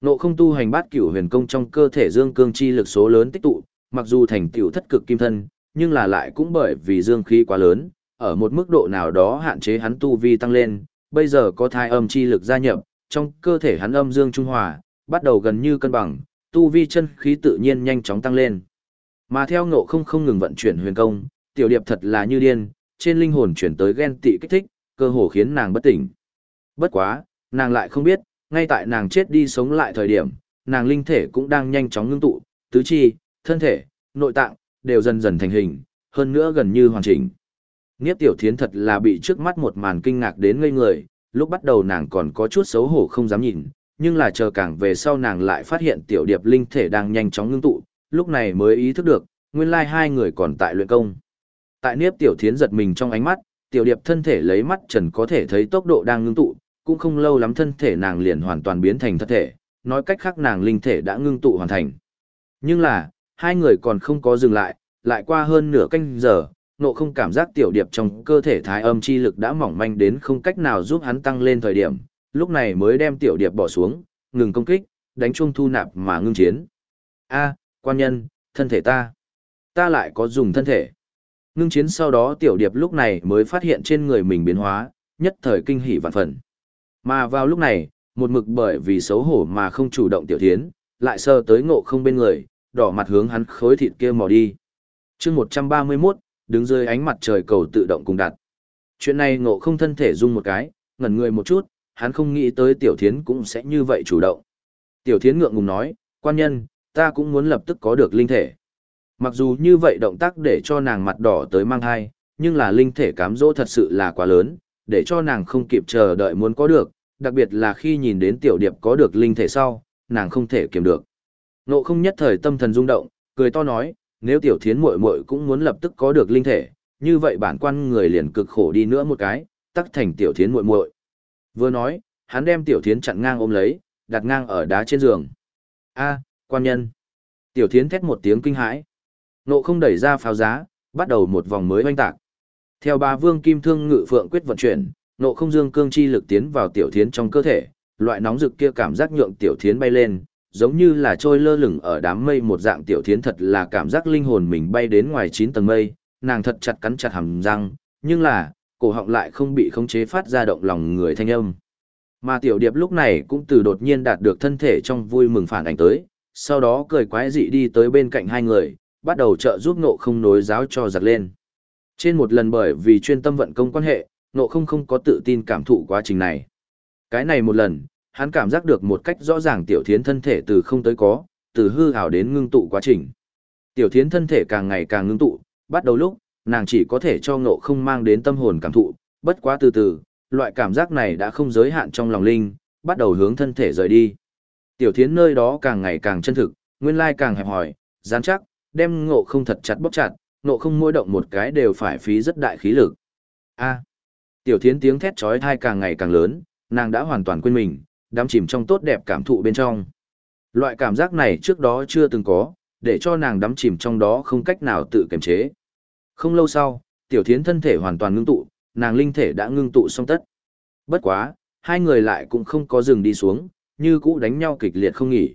Nộ không tu hành bát cửu huyền công trong cơ thể dương cương chi lực số lớn tích tụ, mặc dù thành tựu thất cực kim thân, nhưng là lại cũng bởi vì dương khí quá lớn, ở một mức độ nào đó hạn chế hắn tu vi tăng lên, bây giờ có thai âm chi lực gia nhập, trong cơ thể hắn âm dương trung hòa, bắt đầu gần như cân bằng, tu vi chân khí tự nhiên nhanh chóng tăng lên. Mà theo ngộ không không ngừng vận chuyển huyền công, tiểu điệp thật là như điên, trên linh hồn chuyển tới ghen tị kích thích, cơ hồ khiến nàng bất tỉnh. Bất quá, nàng lại không biết, ngay tại nàng chết đi sống lại thời điểm, nàng linh thể cũng đang nhanh chóng ngưng tụ, tứ chi, thân thể, nội tạng, đều dần dần thành hình, hơn nữa gần như hoàn chỉnh. Niếp tiểu thiến thật là bị trước mắt một màn kinh ngạc đến ngây người, lúc bắt đầu nàng còn có chút xấu hổ không dám nhìn, nhưng là chờ càng về sau nàng lại phát hiện tiểu điệp linh thể đang nhanh chóng ngưng tụ, lúc này mới ý thức được, nguyên lai hai người còn tại luyện công. Tại Niếp tiểu thiến giật mình trong ánh mắt, tiểu điệp thân thể lấy mắt trần có thể thấy tốc độ đang ngưng tụ, cũng không lâu lắm thân thể nàng liền hoàn toàn biến thành thật thể, nói cách khác nàng linh thể đã ngưng tụ hoàn thành. Nhưng là, hai người còn không có dừng lại, lại qua hơn nửa canh giờ, nộ không cảm giác tiểu điệp trong cơ thể thái âm chi lực đã mỏng manh đến không cách nào giúp hắn tăng lên thời điểm, lúc này mới đem tiểu điệp bỏ xuống, ngừng công kích, đánh chung thu nạp mà ngưng chiến. A, quan nhân, thân thể ta. Ta lại có dùng thân thể. Ngưng chiến sau đó tiểu điệp lúc này mới phát hiện trên người mình biến hóa, nhất thời kinh hỉ vạn phần. Mà vào lúc này, một mực bởi vì xấu hổ mà không chủ động tiểu thiến, lại sơ tới ngộ không bên người, đỏ mặt hướng hắn khối thịt kia mò đi. chương 131, đứng dưới ánh mặt trời cầu tự động cùng đặt. Chuyện này ngộ không thân thể rung một cái, ngẩn người một chút, hắn không nghĩ tới tiểu thiến cũng sẽ như vậy chủ động. Tiểu thiến ngượng ngùng nói, quan nhân, ta cũng muốn lập tức có được linh thể. Mặc dù như vậy động tác để cho nàng mặt đỏ tới mang hai, nhưng là linh thể cám dỗ thật sự là quá lớn, để cho nàng không kịp chờ đợi muốn có được, đặc biệt là khi nhìn đến tiểu điệp có được linh thể sau, nàng không thể kiềm được. Nộ không nhất thời tâm thần rung động, cười to nói, nếu tiểu thiến muội muội cũng muốn lập tức có được linh thể, như vậy bản quan người liền cực khổ đi nữa một cái, tắc thành tiểu thiến muội muội. Vừa nói, hắn đem tiểu thiến chặn ngang ôm lấy, đặt ngang ở đá trên giường. A, quan nhân. Tiểu thiến thét một tiếng kinh hãi. Nộ không đẩy ra pháo giá, bắt đầu một vòng mới oanh tạc. Theo ba vương kim thương ngự phượng quyết vận chuyển, nộ không dương cương chi lực tiến vào tiểu thiến trong cơ thể, loại nóng rực kia cảm giác nhượng tiểu thiến bay lên, giống như là trôi lơ lửng ở đám mây một dạng tiểu thiến thật là cảm giác linh hồn mình bay đến ngoài chín tầng mây, nàng thật chặt cắn chặt hàm răng, nhưng là, cổ họng lại không bị khống chế phát ra động lòng người thanh âm. Mà tiểu điệp lúc này cũng từ đột nhiên đạt được thân thể trong vui mừng phản ảnh tới, sau đó cười quái dị đi tới bên cạnh hai người, bắt đầu trợ giúp nộ không nối giáo cho giặc lên. Trên một lần bởi vì chuyên tâm vận công quan hệ, nộ không không có tự tin cảm thụ quá trình này. Cái này một lần, hắn cảm giác được một cách rõ ràng tiểu thiến thân thể từ không tới có, từ hư hào đến ngưng tụ quá trình. Tiểu thiến thân thể càng ngày càng ngưng tụ, bắt đầu lúc, nàng chỉ có thể cho ngộ không mang đến tâm hồn cảm thụ, bất quá từ từ, loại cảm giác này đã không giới hạn trong lòng linh, bắt đầu hướng thân thể rời đi. Tiểu thiến nơi đó càng ngày càng chân thực, nguyên lai càng hẹp hòi, dán chắc, đem ngộ không thật chặt bóp chặt, ngộ không môi động một cái đều phải phí rất đại khí lực. A. tiểu thiến tiếng thét chói tai càng ngày càng lớn, nàng đã hoàn toàn quên mình, đắm chìm trong tốt đẹp cảm thụ bên trong. Loại cảm giác này trước đó chưa từng có, để cho nàng đắm chìm trong đó không cách nào tự kiềm chế. Không lâu sau, tiểu thiến thân thể hoàn toàn ngưng tụ, nàng linh thể đã ngưng tụ xong tất. Bất quá, hai người lại cũng không có dừng đi xuống, như cũ đánh nhau kịch liệt không nghỉ.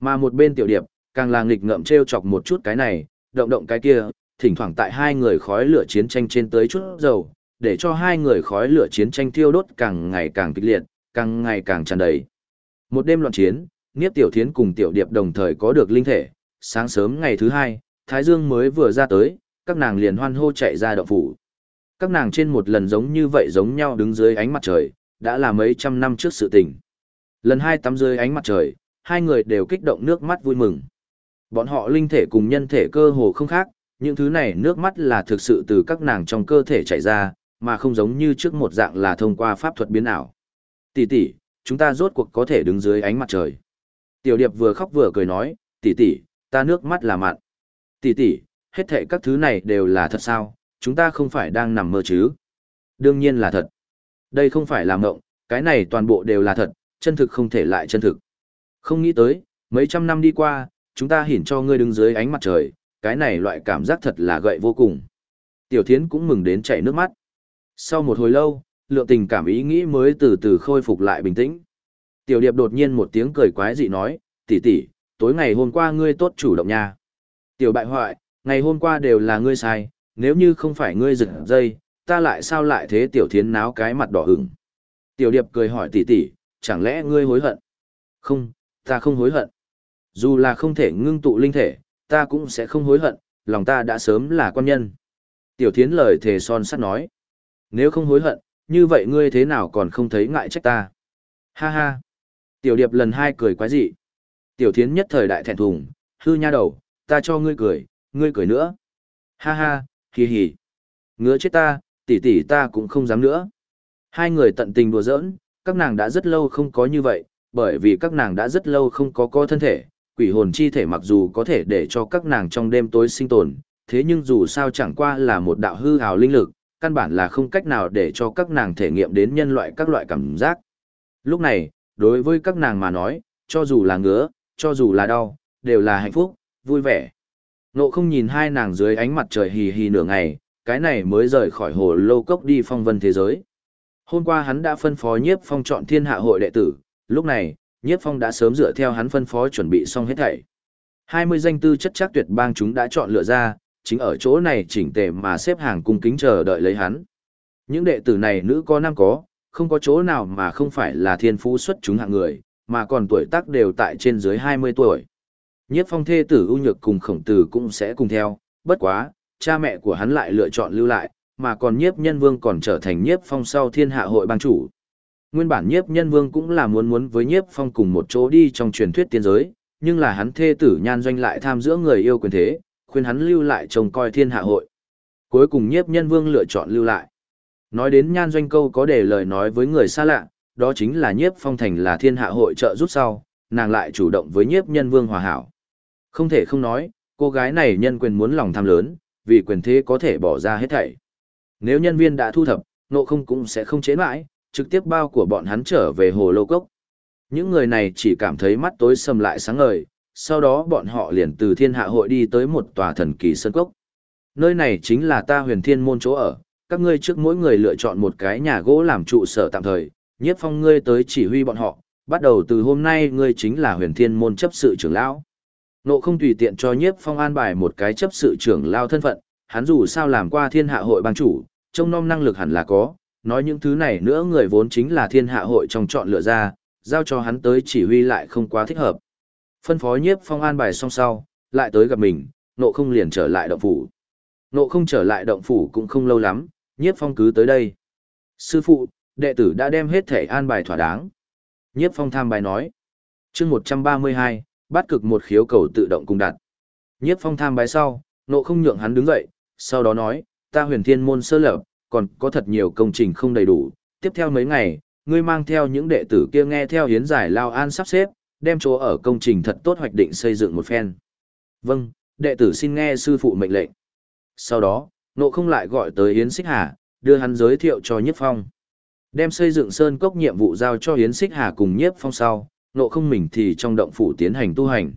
Mà một bên tiểu điệp, càng là nghịch ngợm treo chọc một chút cái này, động động cái kia, thỉnh thoảng tại hai người khói lửa chiến tranh trên tới chút dầu, để cho hai người khói lửa chiến tranh thiêu đốt càng ngày càng kịch liệt, càng ngày càng tràn đầy. Một đêm loạn chiến, Niếp Tiểu Thiến cùng Tiểu Điệp đồng thời có được linh thể, sáng sớm ngày thứ hai, Thái Dương mới vừa ra tới, các nàng liền hoan hô chạy ra động phủ. Các nàng trên một lần giống như vậy giống nhau đứng dưới ánh mặt trời, đã là mấy trăm năm trước sự tình. Lần hai tắm dưới ánh mặt trời, hai người đều kích động nước mắt vui mừng. Bọn họ linh thể cùng nhân thể cơ hồ không khác, những thứ này nước mắt là thực sự từ các nàng trong cơ thể chảy ra, mà không giống như trước một dạng là thông qua pháp thuật biến ảo. Tỷ tỷ, chúng ta rốt cuộc có thể đứng dưới ánh mặt trời. Tiểu Điệp vừa khóc vừa cười nói, tỷ tỷ, ta nước mắt là mặn. Tỷ tỷ, hết thệ các thứ này đều là thật sao, chúng ta không phải đang nằm mơ chứ. Đương nhiên là thật. Đây không phải là mộng, cái này toàn bộ đều là thật, chân thực không thể lại chân thực. Không nghĩ tới, mấy trăm năm đi qua, chúng ta hiển cho ngươi đứng dưới ánh mặt trời, cái này loại cảm giác thật là gậy vô cùng. Tiểu Thiến cũng mừng đến chảy nước mắt. Sau một hồi lâu, lượng tình cảm ý nghĩ mới từ từ khôi phục lại bình tĩnh. Tiểu Điệp đột nhiên một tiếng cười quái dị nói, tỷ tỷ, tối ngày hôm qua ngươi tốt chủ động nha. Tiểu bại hoại, ngày hôm qua đều là ngươi sai, nếu như không phải ngươi giật dây, ta lại sao lại thế tiểu thiến náo cái mặt đỏ hửng. Tiểu Điệp cười hỏi tỷ tỷ, chẳng lẽ ngươi hối hận? Không, ta không hối hận. Dù là không thể ngưng tụ linh thể, ta cũng sẽ không hối hận, lòng ta đã sớm là quan nhân. Tiểu thiến lời thề son sắt nói. Nếu không hối hận, như vậy ngươi thế nào còn không thấy ngại trách ta? Ha ha. Tiểu điệp lần hai cười quái dị. Tiểu thiến nhất thời đại thẹn thùng, hư nha đầu, ta cho ngươi cười, ngươi cười nữa. Ha ha, hì hì. Ngứa chết ta, tỷ tỷ ta cũng không dám nữa. Hai người tận tình đùa giỡn, các nàng đã rất lâu không có như vậy, bởi vì các nàng đã rất lâu không có co thân thể, quỷ hồn chi thể mặc dù có thể để cho các nàng trong đêm tối sinh tồn, thế nhưng dù sao chẳng qua là một đạo hư hào linh lực, căn bản là không cách nào để cho các nàng thể nghiệm đến nhân loại các loại cảm giác. Lúc này, đối với các nàng mà nói, cho dù là ngứa, cho dù là đau, đều là hạnh phúc, vui vẻ. Nộ không nhìn hai nàng dưới ánh mặt trời hì hì nửa ngày, cái này mới rời khỏi hồ lô cốc đi phong vân thế giới. Hôm qua hắn đã phân phó nhiếp phong chọn thiên hạ hội đệ tử, lúc này, nhiếp phong đã sớm dựa theo hắn phân phó chuẩn bị xong hết thảy. 20 danh tư chất chắc tuyệt bang chúng đã chọn lựa ra, chính ở chỗ này chỉnh tề mà xếp hàng cung kính chờ đợi lấy hắn. Những đệ tử này nữ có nam có, không có chỗ nào mà không phải là thiên phú xuất chúng hạng người, mà còn tuổi tác đều tại trên dưới 20 tuổi. Nhiếp phong thê tử ưu nhược cùng khổng tử cũng sẽ cùng theo, bất quá, cha mẹ của hắn lại lựa chọn lưu lại, mà còn nhiếp nhân vương còn trở thành nhiếp phong sau thiên hạ hội bang chủ. Nguyên bản nhiếp nhân vương cũng là muốn muốn với nhiếp phong cùng một chỗ đi trong truyền thuyết tiên giới, nhưng là hắn thê tử nhan doanh lại tham giữa người yêu quyền thế, khuyên hắn lưu lại trông coi thiên hạ hội. Cuối cùng nhiếp nhân vương lựa chọn lưu lại. Nói đến nhan doanh câu có để lời nói với người xa lạ, đó chính là nhiếp phong thành là thiên hạ hội trợ rút sau, nàng lại chủ động với nhiếp nhân vương hòa hảo. Không thể không nói, cô gái này nhân quyền muốn lòng tham lớn, vì quyền thế có thể bỏ ra hết thảy. Nếu nhân viên đã thu thập, nộ không cũng sẽ không chế mãi, trực tiếp bao của bọn hắn trở về hồ lô cốc. Những người này chỉ cảm thấy mắt tối sầm lại sáng ngời, sau đó bọn họ liền từ thiên hạ hội đi tới một tòa thần kỳ sân cốc. Nơi này chính là ta huyền thiên môn chỗ ở, các ngươi trước mỗi người lựa chọn một cái nhà gỗ làm trụ sở tạm thời, nhiếp phong ngươi tới chỉ huy bọn họ, bắt đầu từ hôm nay ngươi chính là huyền thiên môn chấp sự trưởng lão. Nộ không tùy tiện cho nhiếp phong an bài một cái chấp sự trưởng lao thân phận, hắn dù sao làm qua thiên hạ hội bang chủ, trông nom năng lực hẳn là có, nói những thứ này nữa người vốn chính là thiên hạ hội trong chọn lựa ra, giao cho hắn tới chỉ huy lại không quá thích hợp. Phân phó nhiếp phong an bài xong sau, lại tới gặp mình, nộ không liền trở lại động phủ. Nộ không trở lại động phủ cũng không lâu lắm, nhiếp phong cứ tới đây. Sư phụ, đệ tử đã đem hết thể an bài thỏa đáng. Nhiếp phong tham bài nói. chương 132, bắt cực một khiếu cầu tự động cùng đặt. Nhiếp phong tham bài sau, nộ không nhượng hắn đứng dậy, sau đó nói, ta huyền thiên môn sơ lập, còn có thật nhiều công trình không đầy đủ, tiếp theo mấy ngày, ngươi mang theo những đệ tử kia nghe theo hiến giải lao an sắp xếp, đem chỗ ở công trình thật tốt hoạch định xây dựng một phen. Vâng, đệ tử xin nghe sư phụ mệnh lệnh. Sau đó, nộ không lại gọi tới Yến Xích Hà, đưa hắn giới thiệu cho Nhiếp Phong. Đem xây dựng sơn cốc nhiệm vụ giao cho Yến Xích Hà cùng Nhiếp Phong sau, nộ không mình thì trong động phủ tiến hành tu hành.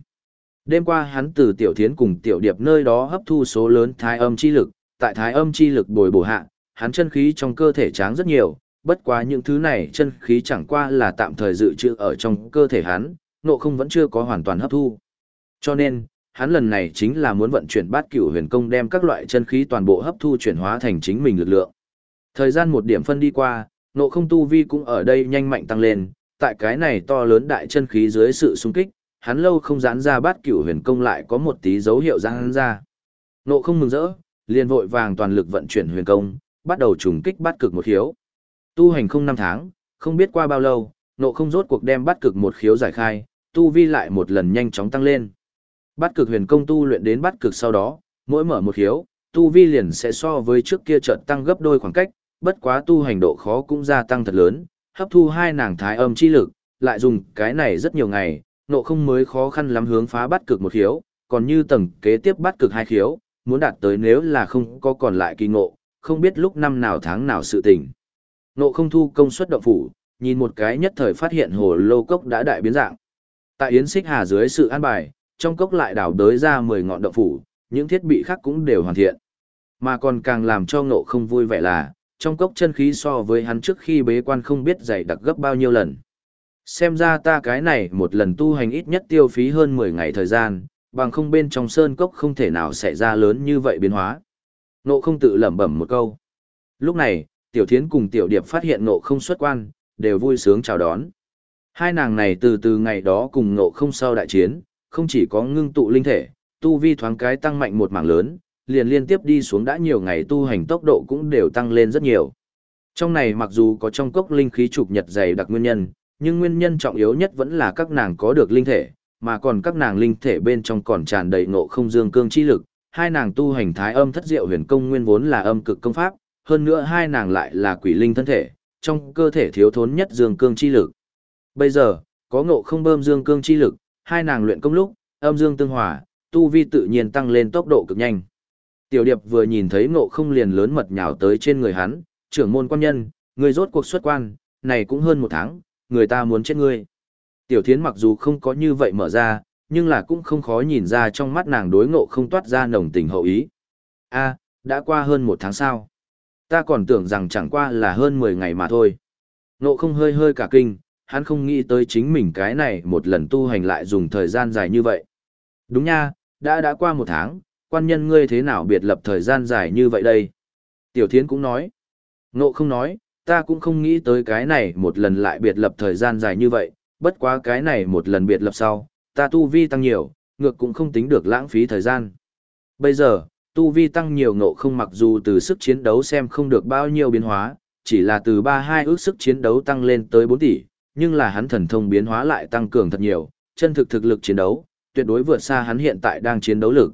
Đêm qua hắn từ tiểu thiến cùng tiểu điệp nơi đó hấp thu số lớn thái âm chi lực, tại thái âm chi lực bồi bổ hạ, hắn chân khí trong cơ thể tráng rất nhiều, bất quá những thứ này chân khí chẳng qua là tạm thời dự trữ ở trong cơ thể hắn, nộ không vẫn chưa có hoàn toàn hấp thu. Cho nên, hắn lần này chính là muốn vận chuyển bát cửu huyền công đem các loại chân khí toàn bộ hấp thu chuyển hóa thành chính mình lực lượng. Thời gian một điểm phân đi qua, nộ không tu vi cũng ở đây nhanh mạnh tăng lên, tại cái này to lớn đại chân khí dưới sự xung kích, hắn lâu không giãn ra bát cửu huyền công lại có một tí dấu hiệu giãn ra. Nộ không mừng rỡ, liền vội vàng toàn lực vận chuyển huyền công, bắt đầu trùng kích bắt cực một khiếu. Tu hành không năm tháng, không biết qua bao lâu, nộ không rốt cuộc đem bắt cực một khiếu giải khai, tu vi lại một lần nhanh chóng tăng lên. Bắt cực huyền công tu luyện đến bắt cực sau đó, mỗi mở một khiếu, tu vi liền sẽ so với trước kia chợt tăng gấp đôi khoảng cách, bất quá tu hành độ khó cũng gia tăng thật lớn, hấp thu hai nàng thái âm chi lực, lại dùng cái này rất nhiều ngày, nộ không mới khó khăn lắm hướng phá bắt cực một khiếu, còn như tầng kế tiếp bắt cực hai khiếu, muốn đạt tới nếu là không có còn lại kỳ ngộ, không biết lúc năm nào tháng nào sự tình. Nộ không thu công suất động phủ, nhìn một cái nhất thời phát hiện hồ lô cốc đã đại biến dạng. Tại Yến Xích Hà dưới sự an bài, trong cốc lại đào đới ra 10 ngọn động phủ, những thiết bị khác cũng đều hoàn thiện. Mà còn càng làm cho ngộ không vui vẻ là, trong cốc chân khí so với hắn trước khi bế quan không biết dày đặc gấp bao nhiêu lần. Xem ra ta cái này một lần tu hành ít nhất tiêu phí hơn 10 ngày thời gian, bằng không bên trong sơn cốc không thể nào xảy ra lớn như vậy biến hóa. Nộ không tự lẩm bẩm một câu. Lúc này, Tiểu Thiến cùng Tiểu Điệp phát hiện nộ không xuất quan, đều vui sướng chào đón. Hai nàng này từ từ ngày đó cùng nộ không sau đại chiến, không chỉ có ngưng tụ linh thể, tu vi thoáng cái tăng mạnh một mảng lớn, liền liên tiếp đi xuống đã nhiều ngày tu hành tốc độ cũng đều tăng lên rất nhiều. Trong này mặc dù có trong cốc linh khí trục nhật dày đặc nguyên nhân, nhưng nguyên nhân trọng yếu nhất vẫn là các nàng có được linh thể, mà còn các nàng linh thể bên trong còn tràn đầy ngộ không dương cương chi lực, hai nàng tu hành thái âm thất diệu huyền công nguyên vốn là âm cực công pháp, hơn nữa hai nàng lại là quỷ linh thân thể, trong cơ thể thiếu thốn nhất dương cương chi lực. Bây giờ, có ngộ không bơm dương cương chi lực, hai nàng luyện công lúc, âm dương tương hòa, tu vi tự nhiên tăng lên tốc độ cực nhanh. Tiểu Điệp vừa nhìn thấy ngộ không liền lớn mật nhào tới trên người hắn, trưởng môn quan nhân, người rốt cuộc xuất quan, này cũng hơn một tháng, người ta muốn chết ngươi. Tiểu Thiến mặc dù không có như vậy mở ra, nhưng là cũng không khó nhìn ra trong mắt nàng đối ngộ không toát ra nồng tình hậu ý. a đã qua hơn một tháng sao. Ta còn tưởng rằng chẳng qua là hơn 10 ngày mà thôi. Ngộ không hơi hơi cả kinh, hắn không nghĩ tới chính mình cái này một lần tu hành lại dùng thời gian dài như vậy. Đúng nha, đã đã qua một tháng, quan nhân ngươi thế nào biệt lập thời gian dài như vậy đây? Tiểu Thiến cũng nói. Ngộ không nói, ta cũng không nghĩ tới cái này một lần lại biệt lập thời gian dài như vậy, bất quá cái này một lần biệt lập sau, ta tu vi tăng nhiều, ngược cũng không tính được lãng phí thời gian. Bây giờ, tu vi tăng nhiều ngộ không mặc dù từ sức chiến đấu xem không được bao nhiêu biến hóa, chỉ là từ 32 ước sức chiến đấu tăng lên tới 4 tỷ, nhưng là hắn thần thông biến hóa lại tăng cường thật nhiều, chân thực thực lực chiến đấu, tuyệt đối vượt xa hắn hiện tại đang chiến đấu lực.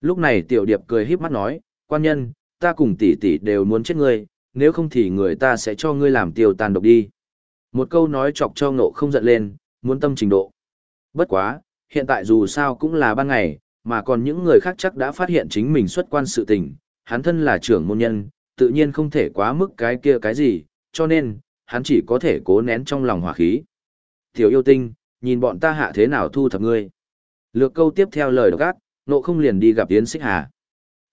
Lúc này tiểu điệp cười híp mắt nói, quan nhân, ta cùng tỷ tỷ đều muốn chết ngươi, nếu không thì người ta sẽ cho ngươi làm tiêu tàn độc đi. Một câu nói chọc cho ngộ không giận lên, muốn tâm trình độ. Bất quá, hiện tại dù sao cũng là ban ngày, mà còn những người khác chắc đã phát hiện chính mình xuất quan sự tình, hắn thân là trưởng môn nhân, tự nhiên không thể quá mức cái kia cái gì, cho nên, hắn chỉ có thể cố nén trong lòng hỏa khí. Tiểu yêu tinh, nhìn bọn ta hạ thế nào thu thập ngươi. Lược câu tiếp theo lời độc ác, nộ không liền đi gặp Yến Xích Hà.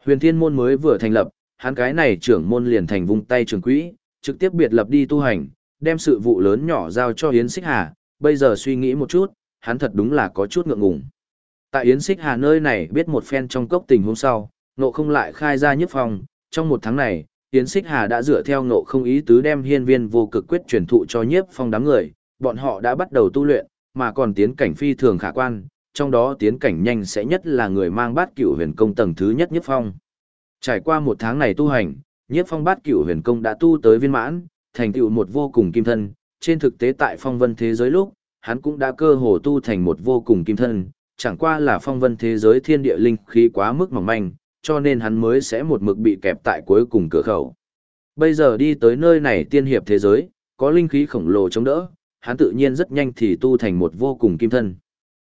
Huyền Thiên Môn mới vừa thành lập, hắn cái này trưởng môn liền thành vùng tay trường quỹ, trực tiếp biệt lập đi tu hành, đem sự vụ lớn nhỏ giao cho Yến Xích Hà, bây giờ suy nghĩ một chút, hắn thật đúng là có chút ngượng ngùng. Tại Yến Xích Hà nơi này biết một phen trong cốc tình hôm sau, nộ không lại khai ra nhất phòng, trong một tháng này, Yến Xích Hà đã dựa theo nộ không ý tứ đem hiên viên vô cực quyết truyền thụ cho nhiếp phong đám người, bọn họ đã bắt đầu tu luyện, mà còn tiến cảnh phi thường khả quan, trong đó tiến cảnh nhanh sẽ nhất là người mang bát cửu huyền công tầng thứ nhất nhiếp phong. Trải qua một tháng này tu hành, nhiếp phong bát cửu huyền công đã tu tới viên mãn, thành tựu một vô cùng kim thân, trên thực tế tại phong vân thế giới lúc, hắn cũng đã cơ hồ tu thành một vô cùng kim thân, chẳng qua là phong vân thế giới thiên địa linh khí quá mức mỏng manh, cho nên hắn mới sẽ một mực bị kẹp tại cuối cùng cửa khẩu. Bây giờ đi tới nơi này tiên hiệp thế giới, có linh khí khổng lồ chống đỡ, hắn tự nhiên rất nhanh thì tu thành một vô cùng kim thân.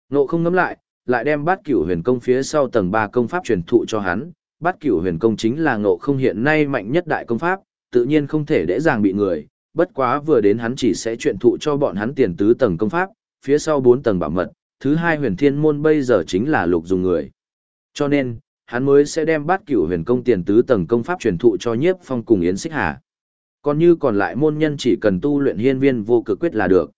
Nộ không ngấm lại, lại đem bát cửu huyền công phía sau tầng 3 công pháp truyền thụ cho hắn. Bát cửu huyền công chính là ngộ không hiện nay mạnh nhất đại công pháp, tự nhiên không thể dễ dàng bị người, bất quá vừa đến hắn chỉ sẽ truyền thụ cho bọn hắn tiền tứ tầng công pháp, phía sau 4 tầng bảo mật, thứ hai huyền thiên môn bây giờ chính là lục dùng người. Cho nên, hắn mới sẽ đem bát cửu huyền công tiền tứ tầng công pháp truyền thụ cho nhiếp phong cùng yến xích hà. Còn như còn lại môn nhân chỉ cần tu luyện hiên viên vô cực quyết là được.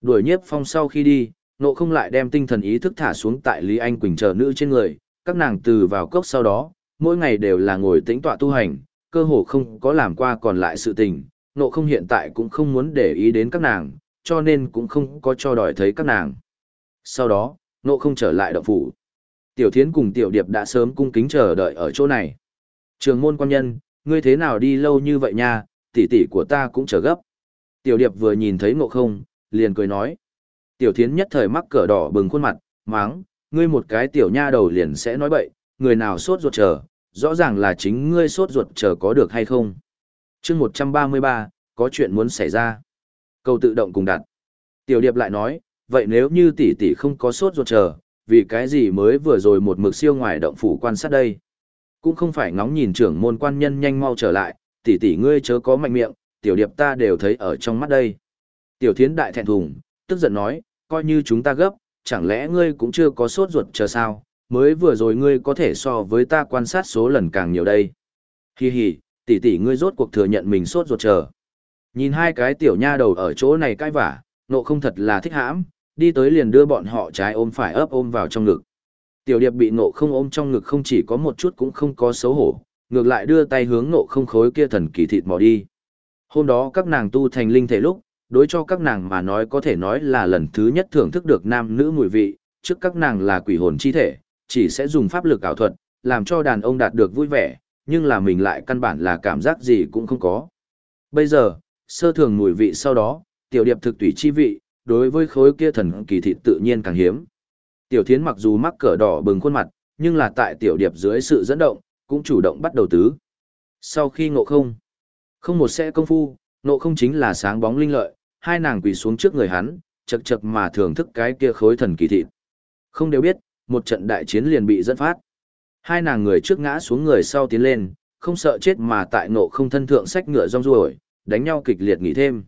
Đuổi nhiếp phong sau khi đi, nộ không lại đem tinh thần ý thức thả xuống tại Lý Anh Quỳnh chờ nữ trên người, các nàng từ vào cốc sau đó, mỗi ngày đều là ngồi tĩnh tọa tu hành, cơ hồ không có làm qua còn lại sự tình, nộ không hiện tại cũng không muốn để ý đến các nàng, cho nên cũng không có cho đòi thấy các nàng. Sau đó, nộ không trở lại động phủ. Tiểu thiến cùng tiểu điệp đã sớm cung kính chờ đợi ở chỗ này. Trường môn quan nhân, ngươi thế nào đi lâu như vậy nha, tỷ tỷ của ta cũng chờ gấp. Tiểu điệp vừa nhìn thấy ngộ không, liền cười nói. Tiểu thiến nhất thời mắc cỡ đỏ bừng khuôn mặt, máng, ngươi một cái tiểu nha đầu liền sẽ nói bậy, người nào sốt ruột chờ, rõ ràng là chính ngươi sốt ruột chờ có được hay không. chương 133, có chuyện muốn xảy ra. Câu tự động cùng đặt. Tiểu điệp lại nói, vậy nếu như tỷ tỷ không có sốt ruột chờ, vì cái gì mới vừa rồi một mực siêu ngoài động phủ quan sát đây. Cũng không phải ngóng nhìn trưởng môn quan nhân nhanh mau trở lại, tỷ tỷ ngươi chớ có mạnh miệng, tiểu điệp ta đều thấy ở trong mắt đây. Tiểu thiến đại thẹn thùng, tức giận nói, coi như chúng ta gấp, chẳng lẽ ngươi cũng chưa có sốt ruột chờ sao, mới vừa rồi ngươi có thể so với ta quan sát số lần càng nhiều đây. Hi hi, tỷ tỷ ngươi rốt cuộc thừa nhận mình sốt ruột chờ. Nhìn hai cái tiểu nha đầu ở chỗ này cãi vả, nộ không thật là thích hãm, đi tới liền đưa bọn họ trái ôm phải ấp ôm vào trong ngực. Tiểu điệp bị nộ không ôm trong ngực không chỉ có một chút cũng không có xấu hổ, ngược lại đưa tay hướng nộ không khối kia thần kỳ thịt mò đi. Hôm đó các nàng tu thành linh thể lúc, đối cho các nàng mà nói có thể nói là lần thứ nhất thưởng thức được nam nữ mùi vị, trước các nàng là quỷ hồn chi thể, chỉ sẽ dùng pháp lực ảo thuật, làm cho đàn ông đạt được vui vẻ, nhưng là mình lại căn bản là cảm giác gì cũng không có. Bây giờ, sơ thường mùi vị sau đó, tiểu điệp thực tùy chi vị, đối với khối kia thần kỳ thịt tự nhiên càng hiếm. Tiểu thiến mặc dù mắc cỡ đỏ bừng khuôn mặt, nhưng là tại tiểu điệp dưới sự dẫn động, cũng chủ động bắt đầu tứ. Sau khi ngộ không, không một xe công phu, ngộ không chính là sáng bóng linh lợi, hai nàng quỳ xuống trước người hắn, chật chật mà thưởng thức cái kia khối thần kỳ thịt. Không đều biết, một trận đại chiến liền bị dẫn phát. Hai nàng người trước ngã xuống người sau tiến lên, không sợ chết mà tại ngộ không thân thượng sách ngựa rong ruổi, đánh nhau kịch liệt nghỉ thêm.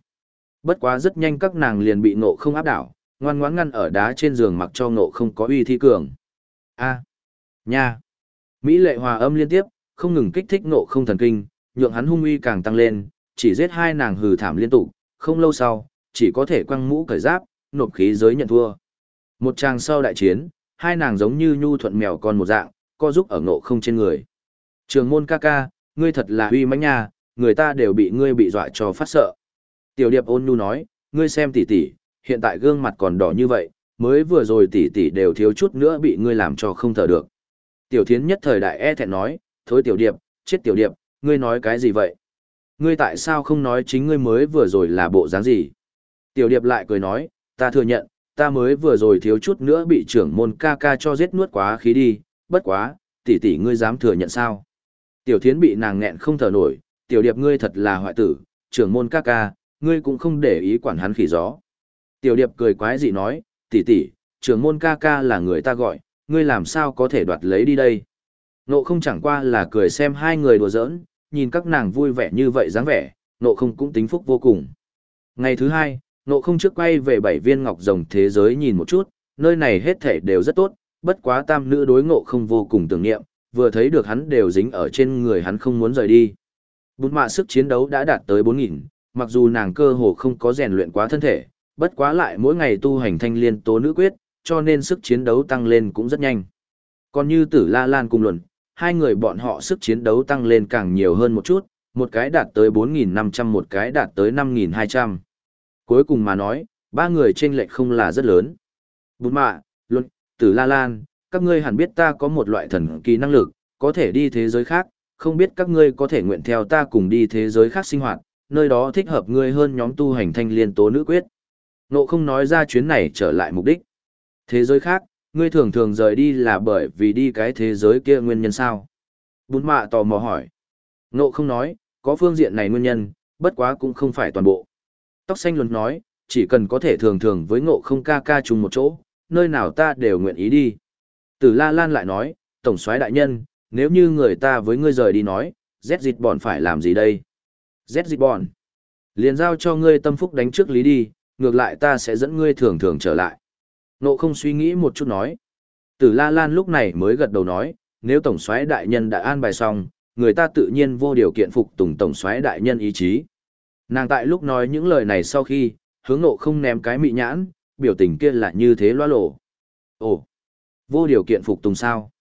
Bất quá rất nhanh các nàng liền bị ngộ không áp đảo, ngoan ngoãn ngăn ở đá trên giường mặc cho ngộ không có uy thi cường. A. Nha. Mỹ lệ hòa âm liên tiếp, không ngừng kích thích ngộ không thần kinh, nhượng hắn hung uy càng tăng lên, chỉ giết hai nàng hừ thảm liên tục, không lâu sau, chỉ có thể quăng mũ cởi giáp, nộp khí giới nhận thua. Một tràng sau đại chiến, hai nàng giống như nhu thuận mèo con một dạng, co giúp ở ngộ không trên người. Trường môn ca ca, ngươi thật là uy mãnh nha, người ta đều bị ngươi bị dọa cho phát sợ. Tiểu điệp ôn nhu nói, ngươi xem tỷ tỷ, hiện tại gương mặt còn đỏ như vậy, mới vừa rồi tỷ tỷ đều thiếu chút nữa bị ngươi làm cho không thở được. Tiểu thiến nhất thời đại e thẹn nói, thối tiểu điệp, chết tiểu điệp, ngươi nói cái gì vậy? Ngươi tại sao không nói chính ngươi mới vừa rồi là bộ dáng gì? Tiểu điệp lại cười nói, ta thừa nhận, ta mới vừa rồi thiếu chút nữa bị trưởng môn ca ca cho giết nuốt quá khí đi, bất quá, tỷ tỷ ngươi dám thừa nhận sao? Tiểu thiến bị nàng nghẹn không thở nổi, tiểu điệp ngươi thật là hoại tử, trưởng môn ca ca, ngươi cũng không để ý quản hắn khỉ gió. Tiểu điệp cười quái dị nói, tỷ tỷ, trưởng môn ca ca là người ta gọi, ngươi làm sao có thể đoạt lấy đi đây? Nộ không chẳng qua là cười xem hai người đùa giỡn, nhìn các nàng vui vẻ như vậy dáng vẻ, nộ không cũng tính phúc vô cùng. Ngày thứ hai, nộ không trước quay về bảy viên ngọc rồng thế giới nhìn một chút, nơi này hết thể đều rất tốt, bất quá tam nữ đối ngộ không vô cùng tưởng niệm, vừa thấy được hắn đều dính ở trên người hắn không muốn rời đi. Bụt mạ sức chiến đấu đã đạt tới 4.000, mặc dù nàng cơ hồ không có rèn luyện quá thân thể, bất quá lại mỗi ngày tu hành thanh liên tố nữ quyết, cho nên sức chiến đấu tăng lên cũng rất nhanh. Còn như tử La Lan cùng luận, hai người bọn họ sức chiến đấu tăng lên càng nhiều hơn một chút, một cái đạt tới 4.500 một cái đạt tới 5.200. Cuối cùng mà nói, ba người trên lệch không là rất lớn. Bụt mạ, luận, tử La Lan, các ngươi hẳn biết ta có một loại thần kỳ năng lực, có thể đi thế giới khác, không biết các ngươi có thể nguyện theo ta cùng đi thế giới khác sinh hoạt, nơi đó thích hợp ngươi hơn nhóm tu hành thanh liên tố nữ quyết. Nộ không nói ra chuyến này trở lại mục đích. Thế giới khác, ngươi thường thường rời đi là bởi vì đi cái thế giới kia nguyên nhân sao. Bún mạ tò mò hỏi. nộ không nói, có phương diện này nguyên nhân, bất quá cũng không phải toàn bộ. Tóc xanh luôn nói, chỉ cần có thể thường thường với ngộ không ca ca chung một chỗ, nơi nào ta đều nguyện ý đi. Tử La Lan lại nói, tổng soái đại nhân, nếu như người ta với ngươi rời đi nói, Z dịch bọn phải làm gì đây? Z dịch bọn. Liền giao cho ngươi tâm phúc đánh trước lý đi, ngược lại ta sẽ dẫn ngươi thường thường trở lại. Nộ không suy nghĩ một chút nói. Tử La Lan lúc này mới gật đầu nói, nếu tổng soái đại nhân đã an bài xong, người ta tự nhiên vô điều kiện phục tùng tổng soái đại nhân ý chí. Nàng tại lúc nói những lời này sau khi, hướng nộ không ném cái mị nhãn, biểu tình kia là như thế loa lộ. Ồ, vô điều kiện phục tùng sao?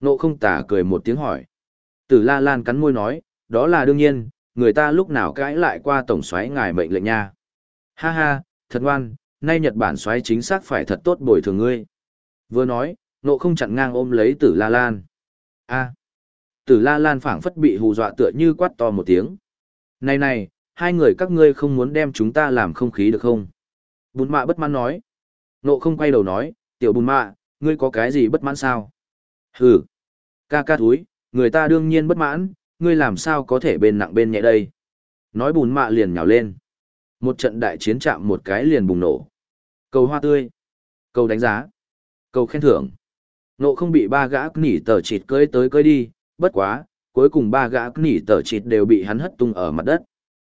Nộ không tả cười một tiếng hỏi. Tử La Lan cắn môi nói, đó là đương nhiên, người ta lúc nào cãi lại qua tổng xoáy ngài mệnh lệnh nha. Ha ha, thật ngoan, nay Nhật Bản xoáy chính xác phải thật tốt bồi thường ngươi. Vừa nói, nộ không chặn ngang ôm lấy tử La Lan. a tử La Lan phảng phất bị hù dọa tựa như quát to một tiếng. Này này, hai người các ngươi không muốn đem chúng ta làm không khí được không? Bùn mạ bất mãn nói. Nộ không quay đầu nói, tiểu bùn mạ, ngươi có cái gì bất mãn sao? Hừ, ca ca thúi, người ta đương nhiên bất mãn, ngươi làm sao có thể bên nặng bên nhẹ đây? Nói bùn mạ liền nhào lên. Một trận đại chiến chạm một cái liền bùng nổ. Cầu hoa tươi. Cầu đánh giá. Cầu khen thưởng. Nộ không bị ba gã nỉ tờ chịt cưới tới cưới đi, bất quá, cuối cùng ba gã nỉ tờ chịt đều bị hắn hất tung ở mặt đất.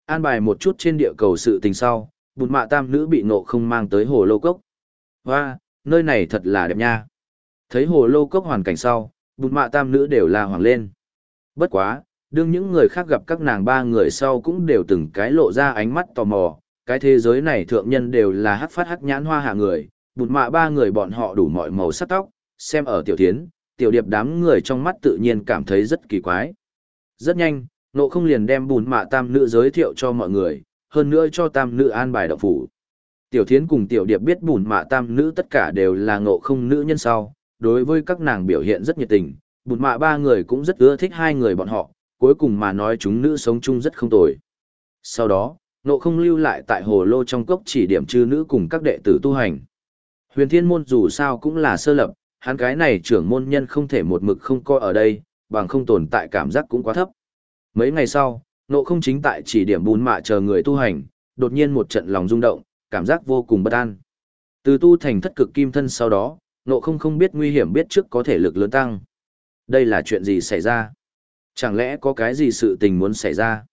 An bài một chút trên địa cầu sự tình sau, bụt mạ tam nữ bị nộ không mang tới hồ lô cốc. Và, nơi này thật là đẹp nha. Thấy hồ lô cốc hoàn cảnh sau, bụt mạ tam nữ đều là hoàng lên. Bất quá, đương những người khác gặp các nàng ba người sau cũng đều từng cái lộ ra ánh mắt tò mò, cái thế giới này thượng nhân đều là hắc phát hắc nhãn hoa hạ người, bụt mạ ba người bọn họ đủ mọi màu sắc tóc, xem ở tiểu thiến, tiểu điệp đám người trong mắt tự nhiên cảm thấy rất kỳ quái. Rất nhanh, nộ không liền đem bùn mạ tam nữ giới thiệu cho mọi người, hơn nữa cho tam nữ an bài đạo phủ. Tiểu thiến cùng tiểu điệp biết bùn mạ tam nữ tất cả đều là ngộ không nữ nhân sau, đối với các nàng biểu hiện rất nhiệt tình, bùn mạ ba người cũng rất ưa thích hai người bọn họ, cuối cùng mà nói chúng nữ sống chung rất không tồi. Sau đó, nộ không lưu lại tại hồ lô trong cốc chỉ điểm chư nữ cùng các đệ tử tu hành. Huyền thiên môn dù sao cũng là sơ lập, hắn cái này trưởng môn nhân không thể một mực không coi ở đây, bằng không tồn tại cảm giác cũng quá thấp. Mấy ngày sau, nộ không chính tại chỉ điểm bùn mạ chờ người tu hành, đột nhiên một trận lòng rung động, cảm giác vô cùng bất an. Từ tu thành thất cực kim thân sau đó, nộ không không biết nguy hiểm biết trước có thể lực lớn tăng. Đây là chuyện gì xảy ra? Chẳng lẽ có cái gì sự tình muốn xảy ra?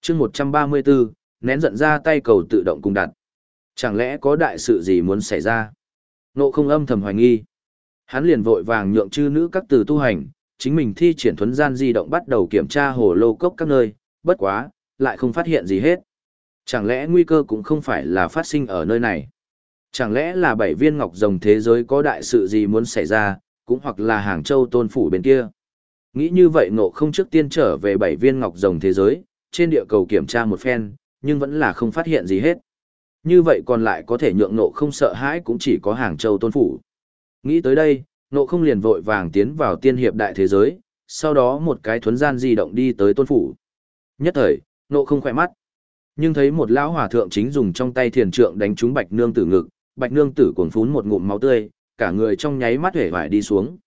chương 134, nén giận ra tay cầu tự động cùng đặt. Chẳng lẽ có đại sự gì muốn xảy ra? Nộ không âm thầm hoài nghi. Hắn liền vội vàng nhượng chư nữ các từ tu hành, chính mình thi triển thuấn gian di động bắt đầu kiểm tra hồ lô cốc các nơi, bất quá, lại không phát hiện gì hết. Chẳng lẽ nguy cơ cũng không phải là phát sinh ở nơi này? Chẳng lẽ là bảy viên ngọc rồng thế giới có đại sự gì muốn xảy ra, cũng hoặc là Hàng Châu tôn phủ bên kia? Nghĩ như vậy ngộ không trước tiên trở về bảy viên ngọc rồng thế giới, trên địa cầu kiểm tra một phen, nhưng vẫn là không phát hiện gì hết. Như vậy còn lại có thể nhượng nộ không sợ hãi cũng chỉ có Hàng Châu tôn phủ. Nghĩ tới đây, nộ không liền vội vàng tiến vào tiên hiệp đại thế giới, sau đó một cái thuấn gian di động đi tới tôn phủ. Nhất thời, nộ không khỏe mắt. Nhưng thấy một lão hòa thượng chính dùng trong tay thiền trượng đánh trúng bạch nương tử ngực, bạch nương tử cuồng phún một ngụm máu tươi, cả người trong nháy mắt hể vải đi xuống.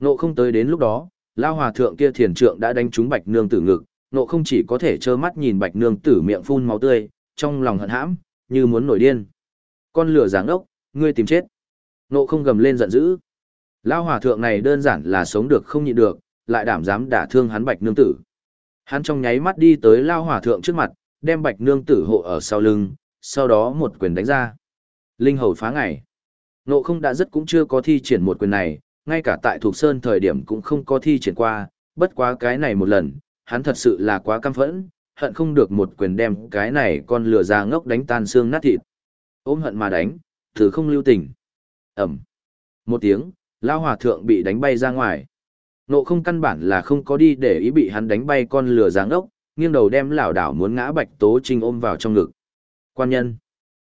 Nộ không tới đến lúc đó, lão hòa thượng kia thiền trượng đã đánh trúng bạch nương tử ngực, nộ không chỉ có thể trơ mắt nhìn bạch nương tử miệng phun máu tươi, trong lòng hận hãm, như muốn nổi điên. Con lửa giáng ốc, ngươi tìm chết. Nộ không gầm lên giận dữ. Lao hòa thượng này đơn giản là sống được không nhịn được, lại đảm dám đả thương hắn bạch nương tử. Hắn trong nháy mắt đi tới Lao hòa thượng trước mặt, đem bạch nương tử hộ ở sau lưng, sau đó một quyền đánh ra. Linh hầu phá ngày. Nộ không đã rất cũng chưa có thi triển một quyền này, ngay cả tại Thục Sơn thời điểm cũng không có thi triển qua, bất quá cái này một lần, hắn thật sự là quá căm phẫn, hận không được một quyền đem cái này con lừa ra ngốc đánh tan xương nát thịt. Ôm hận mà đánh, thử không lưu tình. Ẩm. Một tiếng, lao hòa thượng bị đánh bay ra ngoài. Nộ không căn bản là không có đi để ý bị hắn đánh bay con lừa giáng ốc, nghiêng đầu đem lảo đảo muốn ngã bạch tố trinh ôm vào trong ngực. Quan nhân.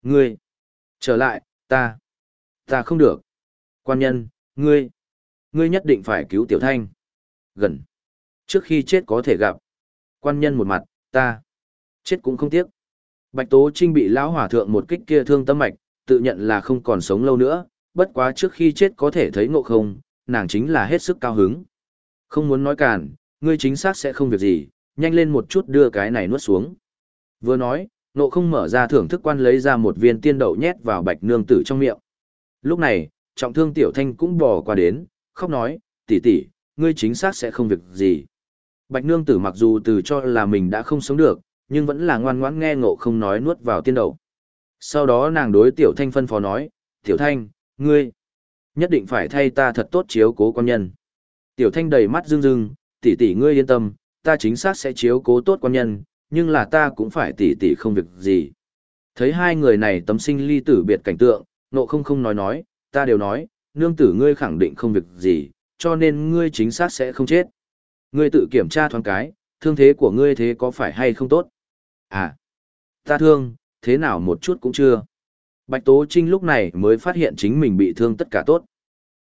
Ngươi. Trở lại, ta. Ta không được. Quan nhân, ngươi. Ngươi nhất định phải cứu tiểu thanh. Gần. Trước khi chết có thể gặp. Quan nhân một mặt, ta. Chết cũng không tiếc. Bạch Tố Trinh bị lão hỏa thượng một kích kia thương tâm mạch, tự nhận là không còn sống lâu nữa, bất quá trước khi chết có thể thấy ngộ không, nàng chính là hết sức cao hứng. Không muốn nói cản, ngươi chính xác sẽ không việc gì, nhanh lên một chút đưa cái này nuốt xuống. Vừa nói, ngộ không mở ra thưởng thức quan lấy ra một viên tiên đậu nhét vào bạch nương tử trong miệng. Lúc này, trọng thương tiểu thanh cũng bò qua đến, khóc nói, tỷ tỷ, ngươi chính xác sẽ không việc gì. Bạch nương tử mặc dù từ cho là mình đã không sống được, nhưng vẫn là ngoan ngoãn nghe ngộ không nói nuốt vào tiên đậu. Sau đó nàng đối tiểu thanh phân phó nói, tiểu thanh, ngươi, nhất định phải thay ta thật tốt chiếu cố quan nhân. Tiểu thanh đầy mắt rưng rưng, tỷ tỷ ngươi yên tâm, ta chính xác sẽ chiếu cố tốt quan nhân, nhưng là ta cũng phải tỷ tỷ không việc gì. Thấy hai người này tấm sinh ly tử biệt cảnh tượng, nộ không không nói nói, ta đều nói, nương tử ngươi khẳng định không việc gì, cho nên ngươi chính xác sẽ không chết. Ngươi tự kiểm tra thoáng cái, thương thế của ngươi thế có phải hay không tốt? À, ta thương, thế nào một chút cũng chưa. Bạch Tố Trinh lúc này mới phát hiện chính mình bị thương tất cả tốt.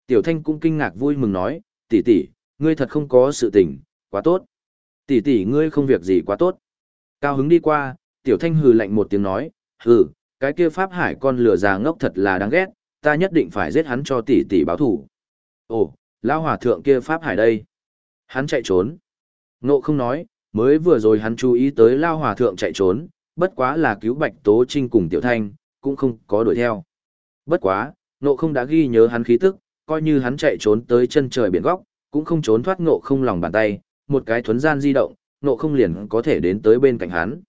Tiểu Thanh cũng kinh ngạc vui mừng nói, tỷ tỷ, ngươi thật không có sự tình, quá tốt. Tỷ tỷ ngươi không việc gì quá tốt. Cao hứng đi qua, Tiểu Thanh hừ lạnh một tiếng nói, hừ, cái kia Pháp Hải con lừa già ngốc thật là đáng ghét, ta nhất định phải giết hắn cho tỷ tỷ báo thủ. Ồ, lao hòa thượng kia Pháp Hải đây. Hắn chạy trốn. Ngộ không nói, mới vừa rồi hắn chú ý tới lao hòa thượng chạy trốn, bất quá là cứu Bạch Tố Trinh cùng Tiểu Thanh, cũng không có đuổi theo. Bất quá, nộ không đã ghi nhớ hắn khí tức, coi như hắn chạy trốn tới chân trời biển góc, cũng không trốn thoát nộ không lòng bàn tay, một cái thuấn gian di động, nộ không liền có thể đến tới bên cạnh hắn.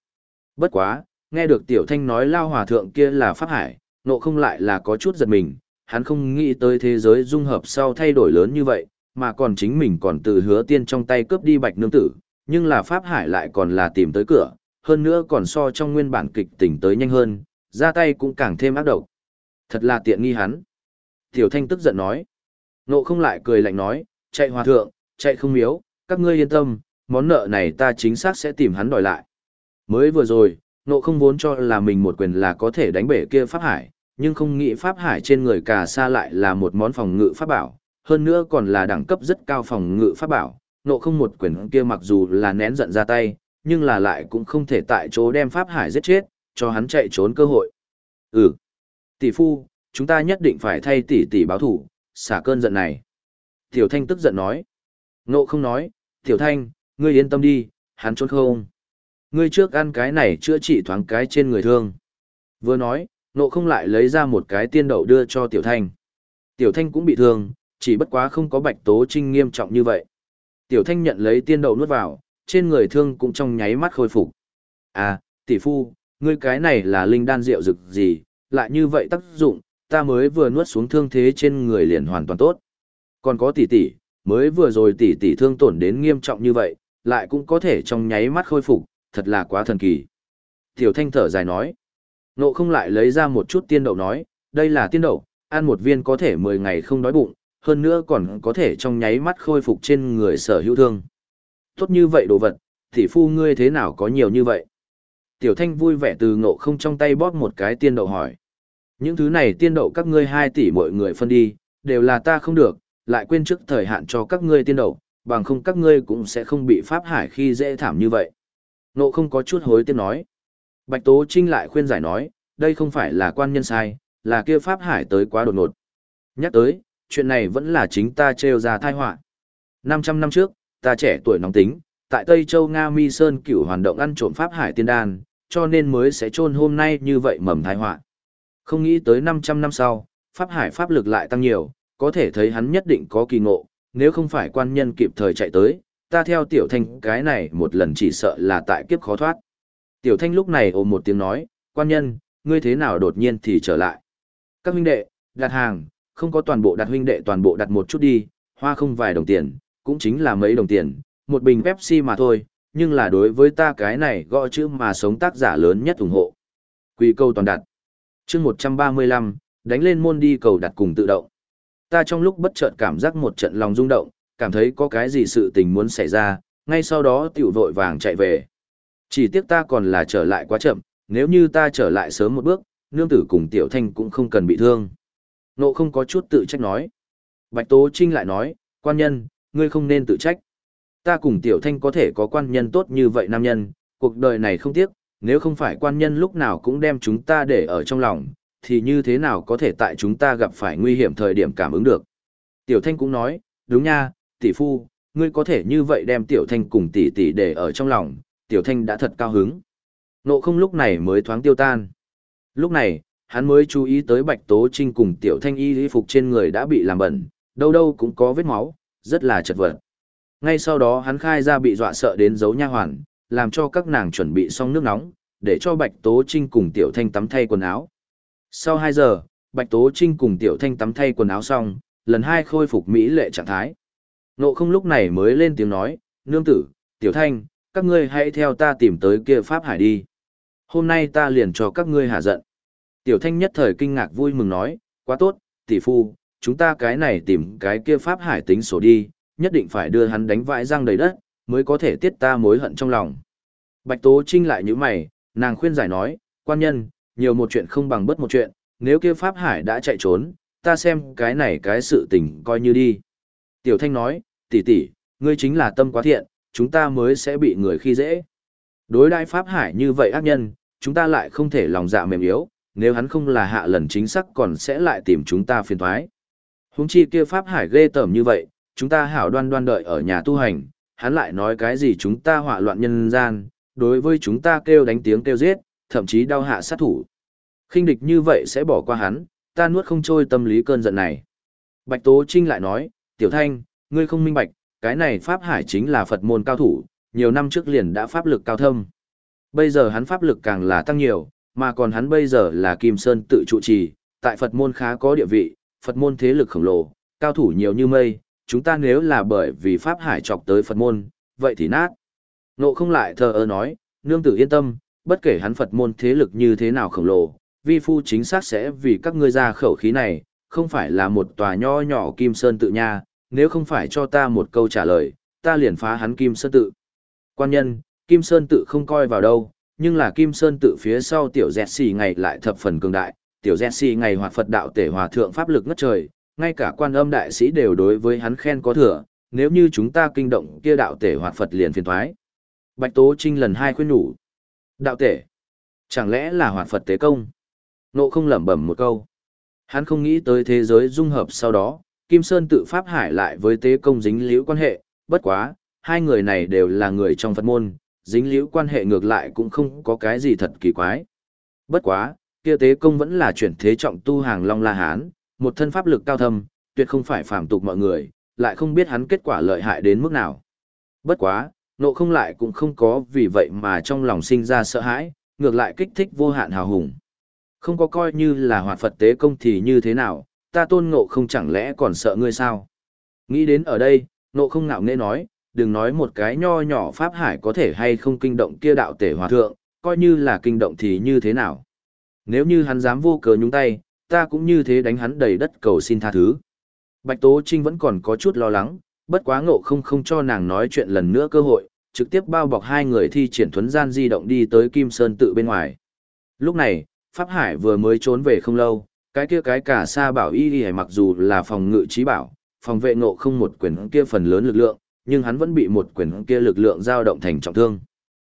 Bất quá, nghe được Tiểu Thanh nói lao hòa thượng kia là Pháp Hải, nộ không lại là có chút giật mình, hắn không nghĩ tới thế giới dung hợp sau thay đổi lớn như vậy, mà còn chính mình còn từ hứa tiên trong tay cướp đi bạch nương tử, nhưng là Pháp Hải lại còn là tìm tới cửa, hơn nữa còn so trong nguyên bản kịch tỉnh tới nhanh hơn, ra tay cũng càng thêm ác độc. Thật là tiện nghi hắn. Tiểu Thanh tức giận nói. Nộ không lại cười lạnh nói, chạy hòa thượng, chạy không miếu, các ngươi yên tâm, món nợ này ta chính xác sẽ tìm hắn đòi lại. Mới vừa rồi, nộ không vốn cho là mình một quyền là có thể đánh bể kia Pháp Hải, nhưng không nghĩ Pháp Hải trên người cà sa lại là một món phòng ngự Pháp bảo, hơn nữa còn là đẳng cấp rất cao phòng ngự Pháp bảo. Nộ không một quyền kia mặc dù là nén giận ra tay, nhưng là lại cũng không thể tại chỗ đem Pháp Hải giết chết, cho hắn chạy trốn cơ hội. Ừ, tỷ phu, chúng ta nhất định phải thay tỷ tỷ báo thủ, xả cơn giận này. Tiểu Thanh tức giận nói. Nộ không nói, Tiểu Thanh, ngươi yên tâm đi, hắn trốn không. Ngươi trước ăn cái này chữa trị thoáng cái trên người thương. Vừa nói, nộ không lại lấy ra một cái tiên đậu đưa cho Tiểu Thanh. Tiểu Thanh cũng bị thương, chỉ bất quá không có bạch tố trinh nghiêm trọng như vậy. Tiểu Thanh nhận lấy tiên đậu nuốt vào, trên người thương cũng trong nháy mắt khôi phục. À, tỷ phu, ngươi cái này là linh đan rượu rực gì, lại như vậy tác dụng, ta mới vừa nuốt xuống thương thế trên người liền hoàn toàn tốt. Còn có tỷ tỷ, mới vừa rồi tỷ tỷ thương tổn đến nghiêm trọng như vậy, lại cũng có thể trong nháy mắt khôi phục, thật là quá thần kỳ. Tiểu Thanh thở dài nói, nộ không lại lấy ra một chút tiên đậu nói, đây là tiên đậu, ăn một viên có thể 10 ngày không đói bụng, hơn nữa còn có thể trong nháy mắt khôi phục trên người sở hữu thương. Tốt như vậy đồ vật, tỷ phu ngươi thế nào có nhiều như vậy? Tiểu Thanh vui vẻ từ ngộ không trong tay bóp một cái tiên đậu hỏi. Những thứ này tiên đậu các ngươi 2 tỷ mọi người phân đi, đều là ta không được, lại quên trước thời hạn cho các ngươi tiên đậu, bằng không các ngươi cũng sẽ không bị Pháp Hải khi dễ thảm như vậy. Ngộ không có chút hối tiếc nói. Bạch Tố Trinh lại khuyên giải nói, đây không phải là quan nhân sai, là kia Pháp Hải tới quá đột ngột. Nhắc tới, chuyện này vẫn là chính ta trêu ra thai họa 500 năm trước, ta trẻ tuổi nóng tính, tại Tây Châu Nga Mi Sơn cửu hoàn động ăn trộm Pháp Hải tiên đan, cho nên mới sẽ chôn hôm nay như vậy mầm thái họa Không nghĩ tới 500 năm sau, Pháp Hải pháp lực lại tăng nhiều, có thể thấy hắn nhất định có kỳ ngộ, nếu không phải quan nhân kịp thời chạy tới, ta theo Tiểu Thanh cái này một lần chỉ sợ là tại kiếp khó thoát. Tiểu Thanh lúc này ôm một tiếng nói, quan nhân, ngươi thế nào đột nhiên thì trở lại. Các huynh đệ, đặt hàng, không có toàn bộ đặt huynh đệ toàn bộ đặt một chút đi, hoa không vài đồng tiền, cũng chính là mấy đồng tiền, một bình Pepsi mà thôi, nhưng là đối với ta cái này gõ chữ mà sống tác giả lớn nhất ủng hộ. Quy câu toàn đặt. chương 135, đánh lên môn đi cầu đặt cùng tự động. Ta trong lúc bất chợt cảm giác một trận lòng rung động, cảm thấy có cái gì sự tình muốn xảy ra, ngay sau đó tiểu vội vàng chạy về. Chỉ tiếc ta còn là trở lại quá chậm, nếu như ta trở lại sớm một bước, nương tử cùng tiểu thanh cũng không cần bị thương. Nộ không có chút tự trách nói. Bạch Tố Trinh lại nói, quan nhân, ngươi không nên tự trách. Ta cùng tiểu thanh có thể có quan nhân tốt như vậy nam nhân, cuộc đời này không tiếc, nếu không phải quan nhân lúc nào cũng đem chúng ta để ở trong lòng, thì như thế nào có thể tại chúng ta gặp phải nguy hiểm thời điểm cảm ứng được. Tiểu thanh cũng nói, đúng nha, tỷ phu, ngươi có thể như vậy đem tiểu thanh cùng tỷ tỷ để ở trong lòng, tiểu thanh đã thật cao hứng. Nộ không lúc này mới thoáng tiêu tan. Lúc này, hắn mới chú ý tới bạch tố trinh cùng tiểu thanh y y phục trên người đã bị làm bẩn, đâu đâu cũng có vết máu, rất là chật vật. Ngay sau đó hắn khai ra bị dọa sợ đến giấu nha hoàn, làm cho các nàng chuẩn bị xong nước nóng, để cho Bạch Tố Trinh cùng Tiểu Thanh tắm thay quần áo. Sau 2 giờ, Bạch Tố Trinh cùng Tiểu Thanh tắm thay quần áo xong, lần hai khôi phục mỹ lệ trạng thái. Nộ không lúc này mới lên tiếng nói, nương tử, Tiểu Thanh, các ngươi hãy theo ta tìm tới kia Pháp Hải đi. Hôm nay ta liền cho các ngươi hạ giận. Tiểu Thanh nhất thời kinh ngạc vui mừng nói, quá tốt, tỷ phu, chúng ta cái này tìm cái kia Pháp Hải tính sổ đi, nhất định phải đưa hắn đánh vãi răng đầy đất, mới có thể tiết ta mối hận trong lòng. Bạch Tố Trinh lại như mày, nàng khuyên giải nói, quan nhân, nhiều một chuyện không bằng bất một chuyện, nếu kia Pháp Hải đã chạy trốn, ta xem cái này cái sự tình coi như đi. Tiểu Thanh nói, tỷ tỷ, ngươi chính là tâm quá thiện, chúng ta mới sẽ bị người khi dễ. Đối đại Pháp Hải như vậy ác nhân, chúng ta lại không thể lòng dạ mềm yếu, nếu hắn không là hạ lần chính xác còn sẽ lại tìm chúng ta phiền thoái. Húng chi kia Pháp Hải ghê tởm như vậy, chúng ta hảo đoan đoan đợi ở nhà tu hành, hắn lại nói cái gì chúng ta họa loạn nhân gian, đối với chúng ta kêu đánh tiếng kêu giết, thậm chí đau hạ sát thủ. khinh địch như vậy sẽ bỏ qua hắn, ta nuốt không trôi tâm lý cơn giận này. Bạch Tố Trinh lại nói, Tiểu Thanh, ngươi không minh bạch, cái này Pháp Hải chính là Phật môn cao thủ, nhiều năm trước liền đã pháp lực cao thâm. Bây giờ hắn pháp lực càng là tăng nhiều, mà còn hắn bây giờ là Kim Sơn tự trụ trì, tại Phật môn khá có địa vị, Phật môn thế lực khổng lồ, cao thủ nhiều như mây, chúng ta nếu là bởi vì Pháp Hải chọc tới Phật môn, vậy thì nát. Nộ không lại thờ ơ nói, nương tử yên tâm, bất kể hắn Phật môn thế lực như thế nào khổng lồ, vi phu chính xác sẽ vì các ngươi ra khẩu khí này, không phải là một tòa nho nhỏ Kim Sơn tự nha, nếu không phải cho ta một câu trả lời, ta liền phá hắn Kim Sơn tự. Quan nhân, Kim Sơn tự không coi vào đâu, nhưng là Kim Sơn tự phía sau tiểu dẹt xì ngày lại thập phần cường đại, tiểu dẹt xì ngày hoạt Phật đạo tể hòa thượng pháp lực ngất trời, ngay cả quan âm đại sĩ đều đối với hắn khen có thừa, nếu như chúng ta kinh động kia đạo tể hoạt Phật liền phiền thoái. Bạch Tố Trinh lần hai khuyên nhủ. Đạo tể, chẳng lẽ là hoạt Phật tế công? Nộ không lẩm bẩm một câu. Hắn không nghĩ tới thế giới dung hợp sau đó, Kim Sơn tự pháp hải lại với tế công dính liễu quan hệ, bất quá, hai người này đều là người trong Phật môn, dính liễu quan hệ ngược lại cũng không có cái gì thật kỳ quái. Bất quá, kia tế công vẫn là chuyển thế trọng tu hàng Long La Hán, một thân pháp lực cao thâm, tuyệt không phải phàm tục mọi người, lại không biết hắn kết quả lợi hại đến mức nào. Bất quá, nộ không lại cũng không có vì vậy mà trong lòng sinh ra sợ hãi, ngược lại kích thích vô hạn hào hùng. Không có coi như là hoạt Phật tế công thì như thế nào, ta tôn ngộ không chẳng lẽ còn sợ ngươi sao? Nghĩ đến ở đây, nộ không ngạo nghễ nói, đừng nói một cái nho nhỏ pháp hải có thể hay không kinh động kia đạo tể hòa thượng, coi như là kinh động thì như thế nào? Nếu như hắn dám vô cớ nhúng tay, ta cũng như thế đánh hắn đầy đất cầu xin tha thứ. Bạch Tố Trinh vẫn còn có chút lo lắng, bất quá ngộ không không cho nàng nói chuyện lần nữa cơ hội, trực tiếp bao bọc hai người thi triển thuấn gian di động đi tới Kim Sơn tự bên ngoài. Lúc này, Pháp Hải vừa mới trốn về không lâu, cái kia cái cả xa bảo y đi mặc dù là phòng ngự trí bảo, phòng vệ ngộ không một quyền kia phần lớn lực lượng, nhưng hắn vẫn bị một quyền kia lực lượng dao động thành trọng thương.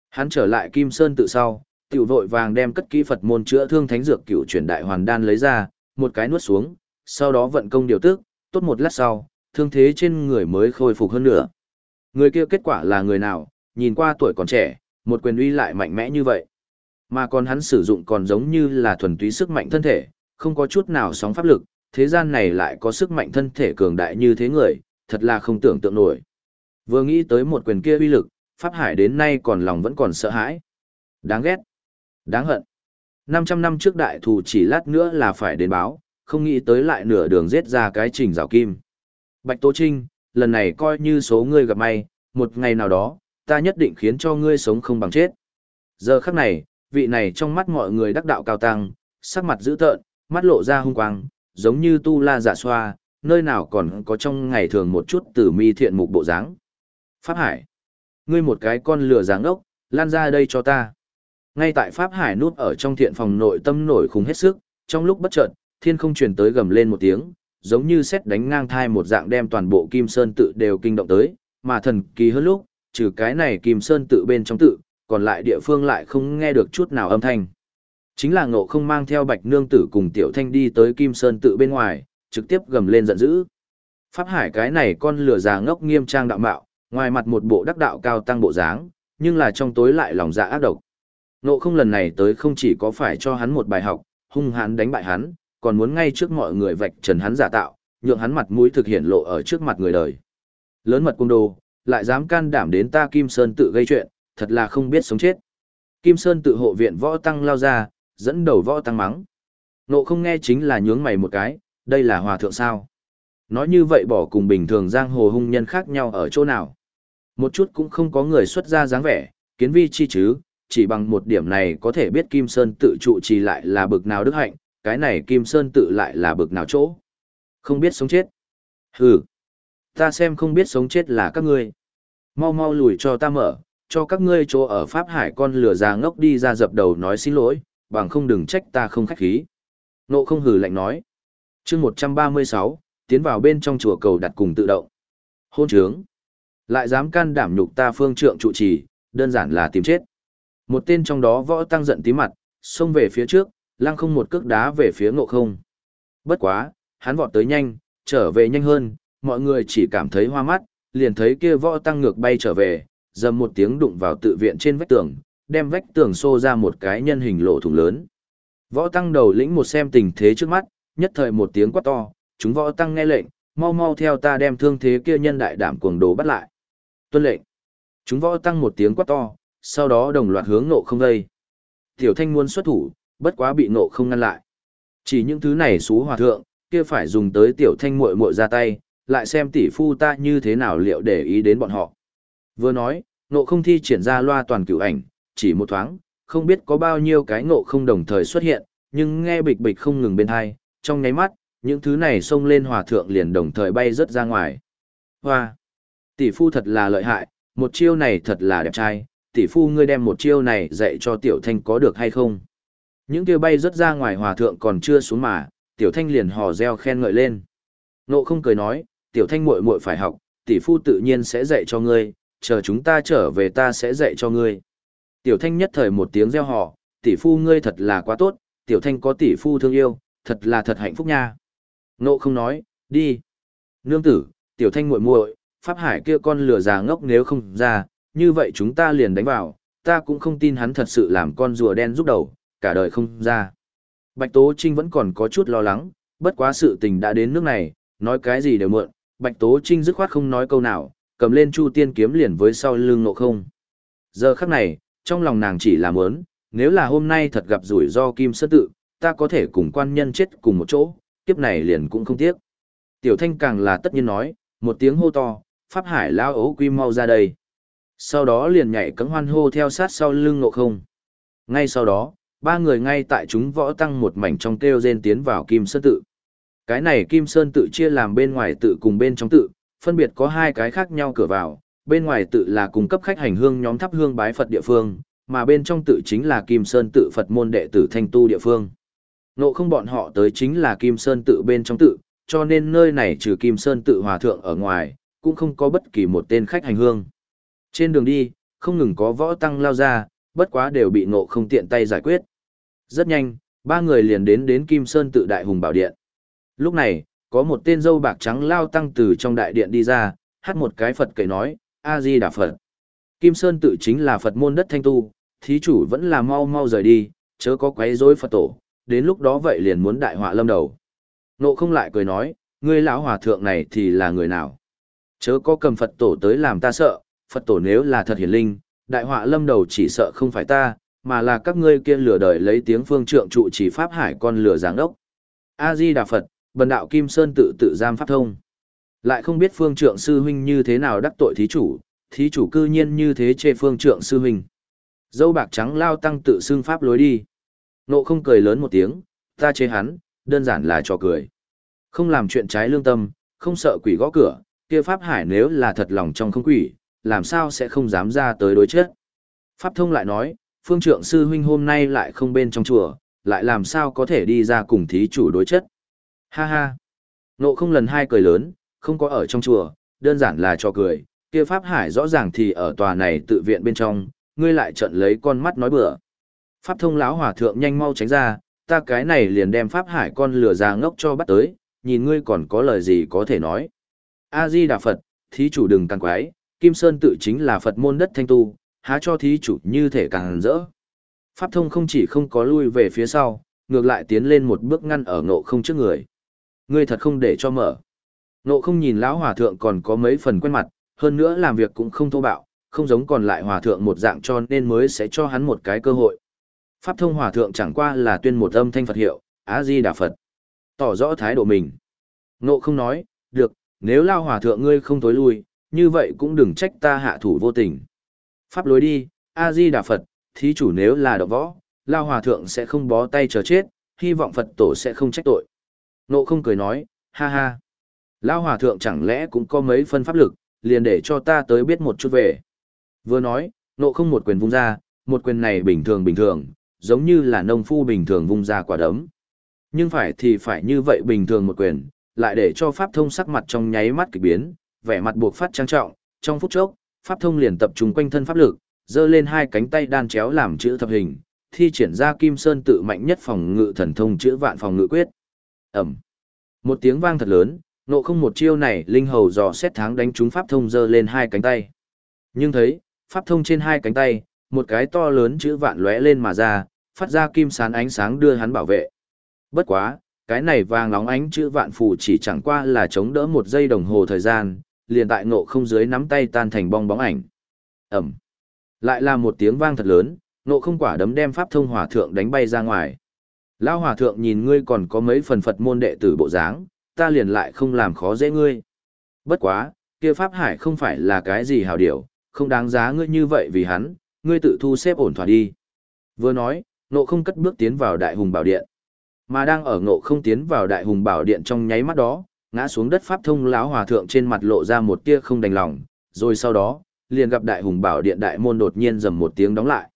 Hắn trở lại Kim Sơn tự sau, tiểu vội vàng đem cất kỹ Phật môn chữa thương thánh dược cựu chuyển đại hoàn đan lấy ra, một cái nuốt xuống, sau đó vận công điều tức, tốt một lát sau, thương thế trên người mới khôi phục hơn nữa. Người kia kết quả là người nào, nhìn qua tuổi còn trẻ, một quyền uy lại mạnh mẽ như vậy. Mà còn hắn sử dụng còn giống như là thuần túy sức mạnh thân thể, không có chút nào sóng pháp lực, thế gian này lại có sức mạnh thân thể cường đại như thế người, thật là không tưởng tượng nổi. Vừa nghĩ tới một quyền kia uy lực, Pháp Hải đến nay còn lòng vẫn còn sợ hãi. Đáng ghét. Đáng hận. 500 năm trước đại thù chỉ lát nữa là phải đến báo, không nghĩ tới lại nửa đường giết ra cái trình rào kim. Bạch Tố Trinh, lần này coi như số ngươi gặp may, một ngày nào đó, ta nhất định khiến cho ngươi sống không bằng chết. Giờ khắc này, vị này trong mắt mọi người đắc đạo cao tăng, sắc mặt dữ tợn, mắt lộ ra hung quang, giống như tu la giả xoa, nơi nào còn có trong ngày thường một chút tử mi thiện mục bộ dáng. Pháp Hải, ngươi một cái con lừa dáng ốc, lan ra đây cho ta. Ngay tại Pháp Hải núp ở trong thiện phòng nội tâm nổi khủng hết sức, trong lúc bất chợt, thiên không truyền tới gầm lên một tiếng, giống như xét đánh ngang thai một dạng đem toàn bộ Kim Sơn tự đều kinh động tới, mà thần kỳ hơn lúc, trừ cái này Kim Sơn tự bên trong tự, còn lại địa phương lại không nghe được chút nào âm thanh. Chính là ngộ không mang theo bạch nương tử cùng tiểu thanh đi tới Kim Sơn tự bên ngoài, trực tiếp gầm lên giận dữ. Pháp Hải cái này con lửa già ngốc nghiêm trang đạo mạo, Ngoài mặt một bộ đắc đạo cao tăng bộ dáng, nhưng là trong tối lại lòng dạ ác độc. Nộ không lần này tới không chỉ có phải cho hắn một bài học, hung hãn đánh bại hắn, còn muốn ngay trước mọi người vạch trần hắn giả tạo, nhượng hắn mặt mũi thực hiện lộ ở trước mặt người đời. Lớn mật cung đồ, lại dám can đảm đến ta Kim Sơn tự gây chuyện, thật là không biết sống chết. Kim Sơn tự hộ viện võ tăng lao ra, dẫn đầu võ tăng mắng. Nộ không nghe chính là nhướng mày một cái, đây là hòa thượng sao. Nói như vậy bỏ cùng bình thường giang hồ hung nhân khác nhau ở chỗ nào. Một chút cũng không có người xuất ra dáng vẻ, kiến vi chi chứ, chỉ bằng một điểm này có thể biết Kim Sơn tự trụ trì lại là bực nào đức hạnh, cái này Kim Sơn tự lại là bực nào chỗ. Không biết sống chết. Hừ. Ta xem không biết sống chết là các ngươi. Mau mau lùi cho ta mở, cho các ngươi chỗ ở Pháp Hải con lửa già ngốc đi ra dập đầu nói xin lỗi, bằng không đừng trách ta không khách khí. Nộ không hừ lạnh nói. chương 136, tiến vào bên trong chùa cầu đặt cùng tự động. Hôn trướng. Lại dám can đảm nhục ta phương trượng trụ trì, đơn giản là tìm chết. Một tên trong đó võ tăng giận tí mặt, xông về phía trước, lăng không một cước đá về phía ngộ không. Bất quá, hắn vọt tới nhanh, trở về nhanh hơn, mọi người chỉ cảm thấy hoa mắt, liền thấy kia võ tăng ngược bay trở về, dầm một tiếng đụng vào tự viện trên vách tường, đem vách tường xô ra một cái nhân hình lộ thủng lớn. Võ tăng đầu lĩnh một xem tình thế trước mắt, nhất thời một tiếng quát to, chúng võ tăng nghe lệnh, mau mau theo ta đem thương thế kia nhân đại đảm cuồng đồ bắt lại. Tuân lệnh. Chúng võ tăng một tiếng quát to, sau đó đồng loạt hướng nộ không vây. Tiểu thanh muốn xuất thủ, bất quá bị nộ không ngăn lại. Chỉ những thứ này xú hòa thượng, kia phải dùng tới tiểu thanh muội muội ra tay, lại xem tỷ phu ta như thế nào liệu để ý đến bọn họ. Vừa nói, nộ không thi triển ra loa toàn cửu ảnh, chỉ một thoáng, không biết có bao nhiêu cái nộ không đồng thời xuất hiện, nhưng nghe bịch bịch không ngừng bên hai, trong nháy mắt, những thứ này xông lên hòa thượng liền đồng thời bay rớt ra ngoài. Hoa! Tỷ phu thật là lợi hại, một chiêu này thật là đẹp trai, tỷ phu ngươi đem một chiêu này dạy cho tiểu thanh có được hay không? Những kia bay rất ra ngoài hòa thượng còn chưa xuống mà, tiểu thanh liền hò reo khen ngợi lên. Nộ không cười nói, tiểu thanh muội muội phải học, tỷ phu tự nhiên sẽ dạy cho ngươi, chờ chúng ta trở về ta sẽ dạy cho ngươi. Tiểu thanh nhất thời một tiếng reo hò, tỷ phu ngươi thật là quá tốt, tiểu thanh có tỷ phu thương yêu, thật là thật hạnh phúc nha. Nộ không nói, đi. Nương tử, tiểu thanh muội muội, pháp hải kia con lừa già ngốc nếu không ra, như vậy chúng ta liền đánh vào, ta cũng không tin hắn thật sự làm con rùa đen giúp đầu, cả đời không ra. Bạch Tố Trinh vẫn còn có chút lo lắng, bất quá sự tình đã đến nước này, nói cái gì đều mượn, Bạch Tố Trinh dứt khoát không nói câu nào, cầm lên Chu Tiên kiếm liền với sau lưng nộ không. Giờ khắc này, trong lòng nàng chỉ là muốn, nếu là hôm nay thật gặp rủi ro Kim Sơn Tự, ta có thể cùng quan nhân chết cùng một chỗ, kiếp này liền cũng không tiếc. Tiểu Thanh càng là tất nhiên nói, một tiếng hô to, Pháp Hải lao ấu quy mau ra đây. Sau đó liền nhảy cấm hoan hô theo sát sau lưng nộ không. Ngay sau đó, ba người ngay tại chúng võ tăng một mảnh trong kêu rên tiến vào Kim Sơn Tự. Cái này Kim Sơn Tự chia làm bên ngoài tự cùng bên trong tự, phân biệt có hai cái khác nhau cửa vào, bên ngoài tự là cung cấp khách hành hương nhóm thắp hương bái Phật địa phương, mà bên trong tự chính là Kim Sơn tự Phật môn đệ tử thanh tu địa phương. Nộ không bọn họ tới chính là Kim Sơn tự bên trong tự, cho nên nơi này trừ Kim Sơn tự hòa thượng ở ngoài, cũng không có bất kỳ một tên khách hành hương. Trên đường đi, không ngừng có võ tăng lao ra, bất quá đều bị nộ không tiện tay giải quyết. Rất nhanh, ba người liền đến đến Kim Sơn tự đại hùng bảo điện. Lúc này, có một tên dâu bạc trắng lao tăng từ trong đại điện đi ra, hát một cái Phật kể nói, A-di Đà Phật. Kim Sơn tự chính là Phật môn đất thanh tu, thí chủ vẫn là mau mau rời đi, chớ có quấy rối Phật tổ, đến lúc đó vậy liền muốn đại họa lâm đầu. Nộ không lại cười nói, ngươi lão hòa thượng này thì là người nào? Chớ có cầm Phật tổ tới làm ta sợ, Phật tổ nếu là thật hiển linh, đại họa lâm đầu chỉ sợ không phải ta, mà là các ngươi kia lừa đời lấy tiếng phương trượng trụ chỉ pháp hải con lừa giáng đốc. A-di Đà Phật, bần đạo Kim Sơn tự tự giam pháp thông. Lại không biết phương trượng sư huynh như thế nào đắc tội thí chủ, thí chủ cư nhiên như thế chê phương trượng sư huynh. Dâu bạc trắng lao tăng tự xưng pháp lối đi. Nộ không cười lớn một tiếng, ta chế hắn, đơn giản là trò cười. Không làm chuyện trái lương tâm, không sợ quỷ gõ cửa, kia pháp hải nếu là thật lòng trong không quỷ, làm sao sẽ không dám ra tới đối chết. Pháp thông lại nói, phương trượng sư huynh hôm nay lại không bên trong chùa, lại làm sao có thể đi ra cùng thí chủ đối chất. Ha ha. Nộ không lần hai cười lớn, không có ở trong chùa, đơn giản là cho cười, kia Pháp Hải rõ ràng thì ở tòa này tự viện bên trong, ngươi lại trận lấy con mắt nói bừa. Pháp thông lão hòa thượng nhanh mau tránh ra, ta cái này liền đem Pháp Hải con lừa ra ngốc cho bắt tới, nhìn ngươi còn có lời gì có thể nói. A-di Đà Phật, thí chủ đừng càng quái, Kim Sơn tự chính là Phật môn đất thanh tu, há cho thí chủ như thể càng rỡ. Pháp thông không chỉ không có lui về phía sau, ngược lại tiến lên một bước ngăn ở ngộ không trước người. Ngươi thật không để cho mở. Ngộ không nhìn lão hòa thượng còn có mấy phần quen mặt, hơn nữa làm việc cũng không thô bạo, không giống còn lại hòa thượng một dạng cho nên mới sẽ cho hắn một cái cơ hội. Pháp thông hòa thượng chẳng qua là tuyên một âm thanh Phật hiệu, A Di Đà Phật. Tỏ rõ thái độ mình. Ngộ không nói, được, nếu lao hòa thượng ngươi không tối lui, như vậy cũng đừng trách ta hạ thủ vô tình. Pháp lối đi, A-di Đà Phật, thí chủ nếu là động võ, lao hòa thượng sẽ không bó tay chờ chết, hy vọng Phật tổ sẽ không trách tội. Nộ không cười nói, ha ha. Lao hòa thượng chẳng lẽ cũng có mấy phân pháp lực, liền để cho ta tới biết một chút về. Vừa nói, nộ không một quyền vung ra, một quyền này bình thường bình thường, giống như là nông phu bình thường vung ra quả đấm. Nhưng phải thì phải như vậy bình thường một quyền, lại để cho pháp thông sắc mặt trong nháy mắt kịch biến, vẻ mặt buộc phát trang trọng, trong phút chốc, pháp thông liền tập trung quanh thân pháp lực, giơ lên hai cánh tay đan chéo làm chữ thập hình, thi triển ra Kim Sơn tự mạnh nhất phòng ngự thần thông chữ vạn phòng ngự quyết. Ẩm. Một tiếng vang thật lớn, nộ không một chiêu này linh hầu dò xét tháng đánh trúng pháp thông giơ lên hai cánh tay. Nhưng thấy, pháp thông trên hai cánh tay, một cái to lớn chữ vạn lóe lên mà ra, phát ra kim sán ánh sáng đưa hắn bảo vệ. Bất quá, cái này vàng nóng ánh chữ vạn phù chỉ chẳng qua là chống đỡ một giây đồng hồ thời gian, liền tại ngộ không dưới nắm tay tan thành bong bóng ảnh. Ẩm. Lại là một tiếng vang thật lớn, ngộ không quả đấm đem pháp thông hòa thượng đánh bay ra ngoài. Lao hòa thượng nhìn ngươi còn có mấy phần Phật môn đệ tử bộ dáng, ta liền lại không làm khó dễ ngươi. Bất quá, kia pháp hải không phải là cái gì hảo điểu, không đáng giá ngươi như vậy vì hắn, ngươi tự thu xếp ổn thỏa đi. Vừa nói, ngộ không cất bước tiến vào đại hùng bảo điện. Mà đang ở ngộ không tiến vào đại hùng bảo điện trong nháy mắt đó, ngã xuống đất pháp thông lão hòa thượng trên mặt lộ ra một tia không đành lòng, rồi sau đó, liền gặp đại hùng bảo điện đại môn đột nhiên rầm một tiếng đóng lại.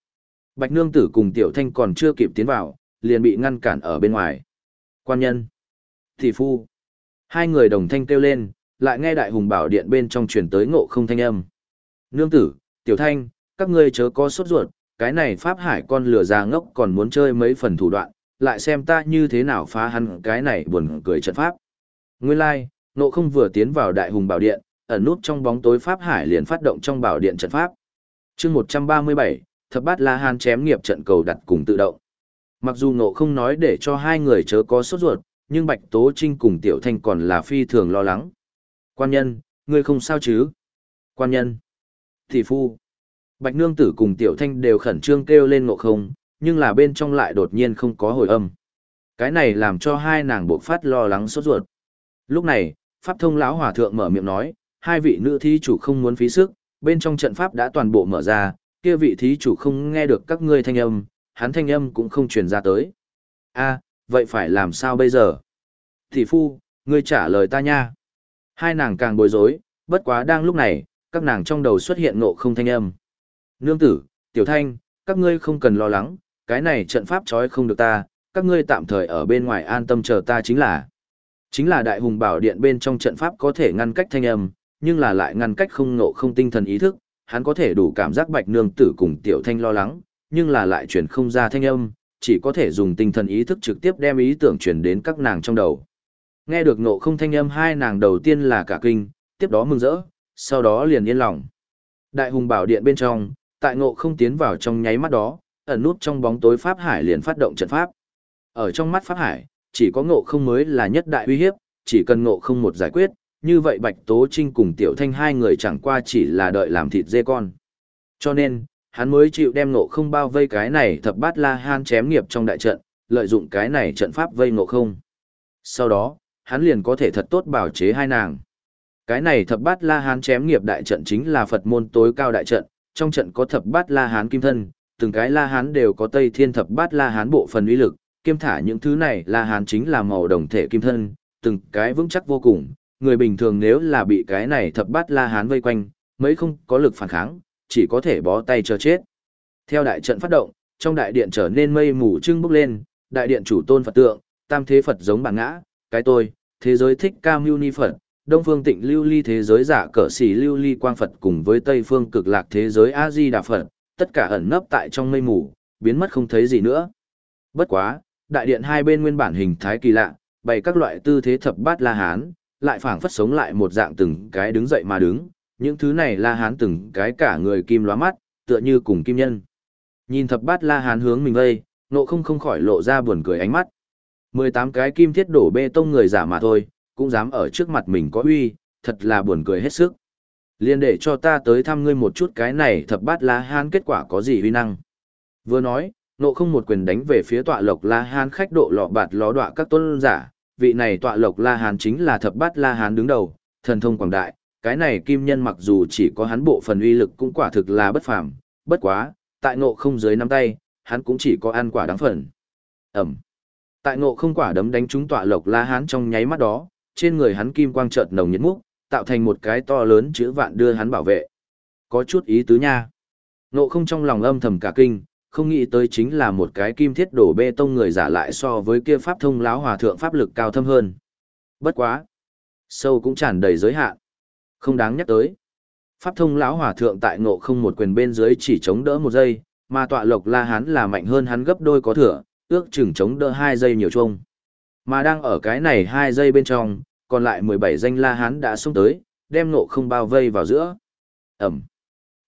Bạch nương tử cùng tiểu thanh còn chưa kịp tiến vào, liền bị ngăn cản ở bên ngoài. Quan nhân, thị phu, hai người đồng thanh kêu lên, lại nghe đại hùng bảo điện bên trong truyền tới ngộ không thanh âm. Nương tử, tiểu thanh, các ngươi chớ có sốt ruột, cái này pháp hải con lửa già ngốc còn muốn chơi mấy phần thủ đoạn, lại xem ta như thế nào phá hắn cái này buồn cười trận pháp. Nguyên lai, like, nộ không vừa tiến vào đại hùng bảo điện, ẩn nút trong bóng tối pháp hải liền phát động trong bảo điện trận pháp. chương 137, thập bát la hàn chém nghiệp trận cầu đặt cùng tự động. Mặc dù nộ không nói để cho hai người chớ có sốt ruột, nhưng Bạch Tố Trinh cùng Tiểu Thanh còn là phi thường lo lắng. Quan nhân, ngươi không sao chứ? Quan nhân, thị phu. Bạch Nương Tử cùng Tiểu Thanh đều khẩn trương kêu lên ngộ không, nhưng là bên trong lại đột nhiên không có hồi âm. Cái này làm cho hai nàng buộc phát lo lắng sốt ruột. Lúc này, Pháp thông lão hòa thượng mở miệng nói, hai vị nữ thí chủ không muốn phí sức, bên trong trận pháp đã toàn bộ mở ra, kia vị thí chủ không nghe được các ngươi thanh âm, hắn thanh âm cũng không truyền ra tới. A, vậy phải làm sao bây giờ? Thị phu, ngươi trả lời ta nha. Hai nàng càng bối rối, bất quá đang lúc này, các nàng trong đầu xuất hiện ngộ không thanh âm. Nương tử, tiểu thanh, các ngươi không cần lo lắng, cái này trận pháp trói không được ta, các ngươi tạm thời ở bên ngoài an tâm chờ ta chính là. Chính là đại hùng bảo điện bên trong trận pháp có thể ngăn cách thanh âm, nhưng là lại ngăn cách không nộ không tinh thần ý thức, hắn có thể đủ cảm giác bạch nương tử cùng tiểu thanh lo lắng, nhưng là lại truyền không ra thanh âm, chỉ có thể dùng tinh thần ý thức trực tiếp đem ý tưởng truyền đến các nàng trong đầu. Nghe được nộ không thanh âm hai nàng đầu tiên là cả kinh, tiếp đó mừng rỡ, sau đó liền yên lòng. Đại hùng bảo điện bên trong, tại ngộ không tiến vào trong nháy mắt đó, ẩn nút trong bóng tối Pháp Hải liền phát động trận pháp. Ở trong mắt Pháp Hải, chỉ có ngộ không mới là nhất đại uy hiếp, chỉ cần ngộ không một giải quyết, như vậy Bạch Tố Trinh cùng Tiểu Thanh hai người chẳng qua chỉ là đợi làm thịt dê con. Cho nên, hắn mới chịu đem ngộ không bao vây cái này thập bát la han chém nghiệp trong đại trận, lợi dụng cái này trận pháp vây ngộ không. Sau đó, hắn liền có thể thật tốt bảo chế hai nàng. Cái này thập bát la hán chém nghiệp đại trận chính là Phật môn tối cao đại trận, trong trận có thập bát la hán kim thân, từng cái la hán đều có tây thiên thập bát la hán bộ phần uy lực, kiêm thả những thứ này la hán chính là màu đồng thể kim thân, từng cái vững chắc vô cùng, người bình thường nếu là bị cái này thập bát la hán vây quanh, mấy không có lực phản kháng, chỉ có thể bó tay chờ chết. Theo đại trận phát động, trong đại điện trở nên mây mù trưng bốc lên, đại điện chủ tôn Phật tượng, tam thế Phật giống bản ngã, cái tôi, thế giới thích ca mưu ni Phật, đông phương tịnh lưu ly thế giới giả cỡ xỉ lưu ly quang Phật cùng với tây phương cực lạc thế giới A-di-đà Phật, tất cả ẩn nấp tại trong mây mù, biến mất không thấy gì nữa. Bất quá, đại điện hai bên nguyên bản hình thái kỳ lạ, bày các loại tư thế thập bát la hán, lại phảng phất sống lại một dạng từng cái đứng dậy mà đứng, những thứ này la hán từng cái cả người kim lóa mắt, tựa như cùng kim nhân. Nhìn thập bát la hán hướng mình vây, nộ không không khỏi lộ ra buồn cười ánh mắt. 18 cái kim thiết đổ bê tông người giả mà thôi, cũng dám ở trước mặt mình có uy, thật là buồn cười hết sức. Liên để cho ta tới thăm ngươi một chút cái này thập bát la hán kết quả có gì uy năng. Vừa nói, nộ không một quyền đánh về phía tọa lộc la hán khách độ lọ bạt ló đọa các tôn giả, vị này tọa lộc la hán chính là thập bát la hán đứng đầu, thần thông quảng đại, cái này kim nhân mặc dù chỉ có hắn bộ phần uy lực cũng quả thực là bất phàm, bất quá, tại nộ không dưới nắm tay, hắn cũng chỉ có ăn quả đáng phần. Ẩm. Tại nộ không quả đấm đánh trúng tọa lộc la hán trong nháy mắt đó, trên người hắn kim quang chợt nồng nhiệt múc, tạo thành một cái to lớn chữ vạn đưa hắn bảo vệ. Có chút ý tứ nha. Nộ không trong lòng âm thầm cả kinh, không nghĩ tới chính là một cái kim thiết đổ bê tông người giả lại so với kia pháp thông láo hòa thượng pháp lực cao thâm hơn. Bất quá. Sâu cũng tràn đầy giới hạn. Không đáng nhắc tới. Pháp thông lão hòa thượng tại ngộ không một quyền bên dưới chỉ chống đỡ một giây, mà tọa lộc la hắn là mạnh hơn hắn gấp đôi có thừa, ước chừng chống đỡ hai giây nhiều chung. Mà đang ở cái này hai giây bên trong, còn lại 17 danh la hán đã xông tới, đem ngộ không bao vây vào giữa. Ẩm.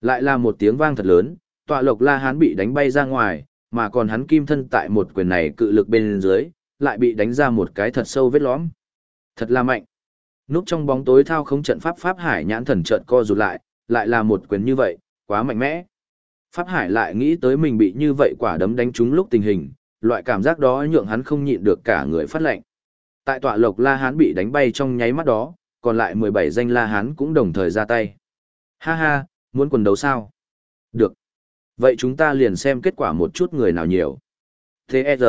Lại là một tiếng vang thật lớn, tọa lộc la hán bị đánh bay ra ngoài, mà còn hắn kim thân tại một quyền này cự lực bên dưới, lại bị đánh ra một cái thật sâu vết lõm. Thật là mạnh. Núp trong bóng tối thao không trận pháp Pháp Hải nhãn thần trận co rụt lại, lại là một quyền như vậy, quá mạnh mẽ. Pháp Hải lại nghĩ tới mình bị như vậy quả đấm đánh trúng lúc tình hình, loại cảm giác đó nhượng hắn không nhịn được cả người phát lệnh. Tại tọa lộc La Hán bị đánh bay trong nháy mắt đó, còn lại 17 danh La Hán cũng đồng thời ra tay. Ha ha, muốn quần đấu sao? Được. Vậy chúng ta liền xem kết quả một chút người nào nhiều. T.E.R.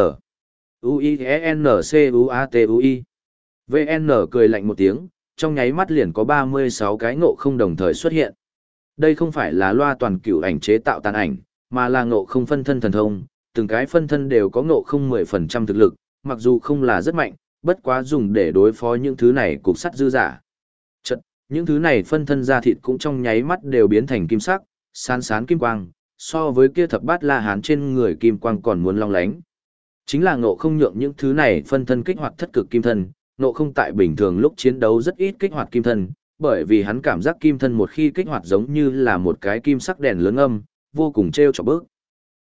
U-I-E-N-C-U-A-T-U-I. VN cười lạnh một tiếng, trong nháy mắt liền có 36 cái ngộ không đồng thời xuất hiện. Đây không phải là loa toàn cửu ảnh chế tạo tàn ảnh, mà là ngộ không phân thân thần thông, từng cái phân thân đều có ngộ không 10% thực lực, mặc dù không là rất mạnh, bất quá dùng để đối phó những thứ này cục sắt dư giả. Chật, những thứ này phân thân da thịt cũng trong nháy mắt đều biến thành kim sắc, sán sán kim quang, so với kia thập bát la hán trên người kim quang còn muốn long lánh. Chính là ngộ không nhượng những thứ này phân thân kích hoạt thất cực kim thân, ngộ không tại bình thường lúc chiến đấu rất ít kích hoạt kim thân, bởi vì hắn cảm giác kim thân một khi kích hoạt giống như là một cái kim sắc đèn lớn âm, vô cùng treo chọc bước.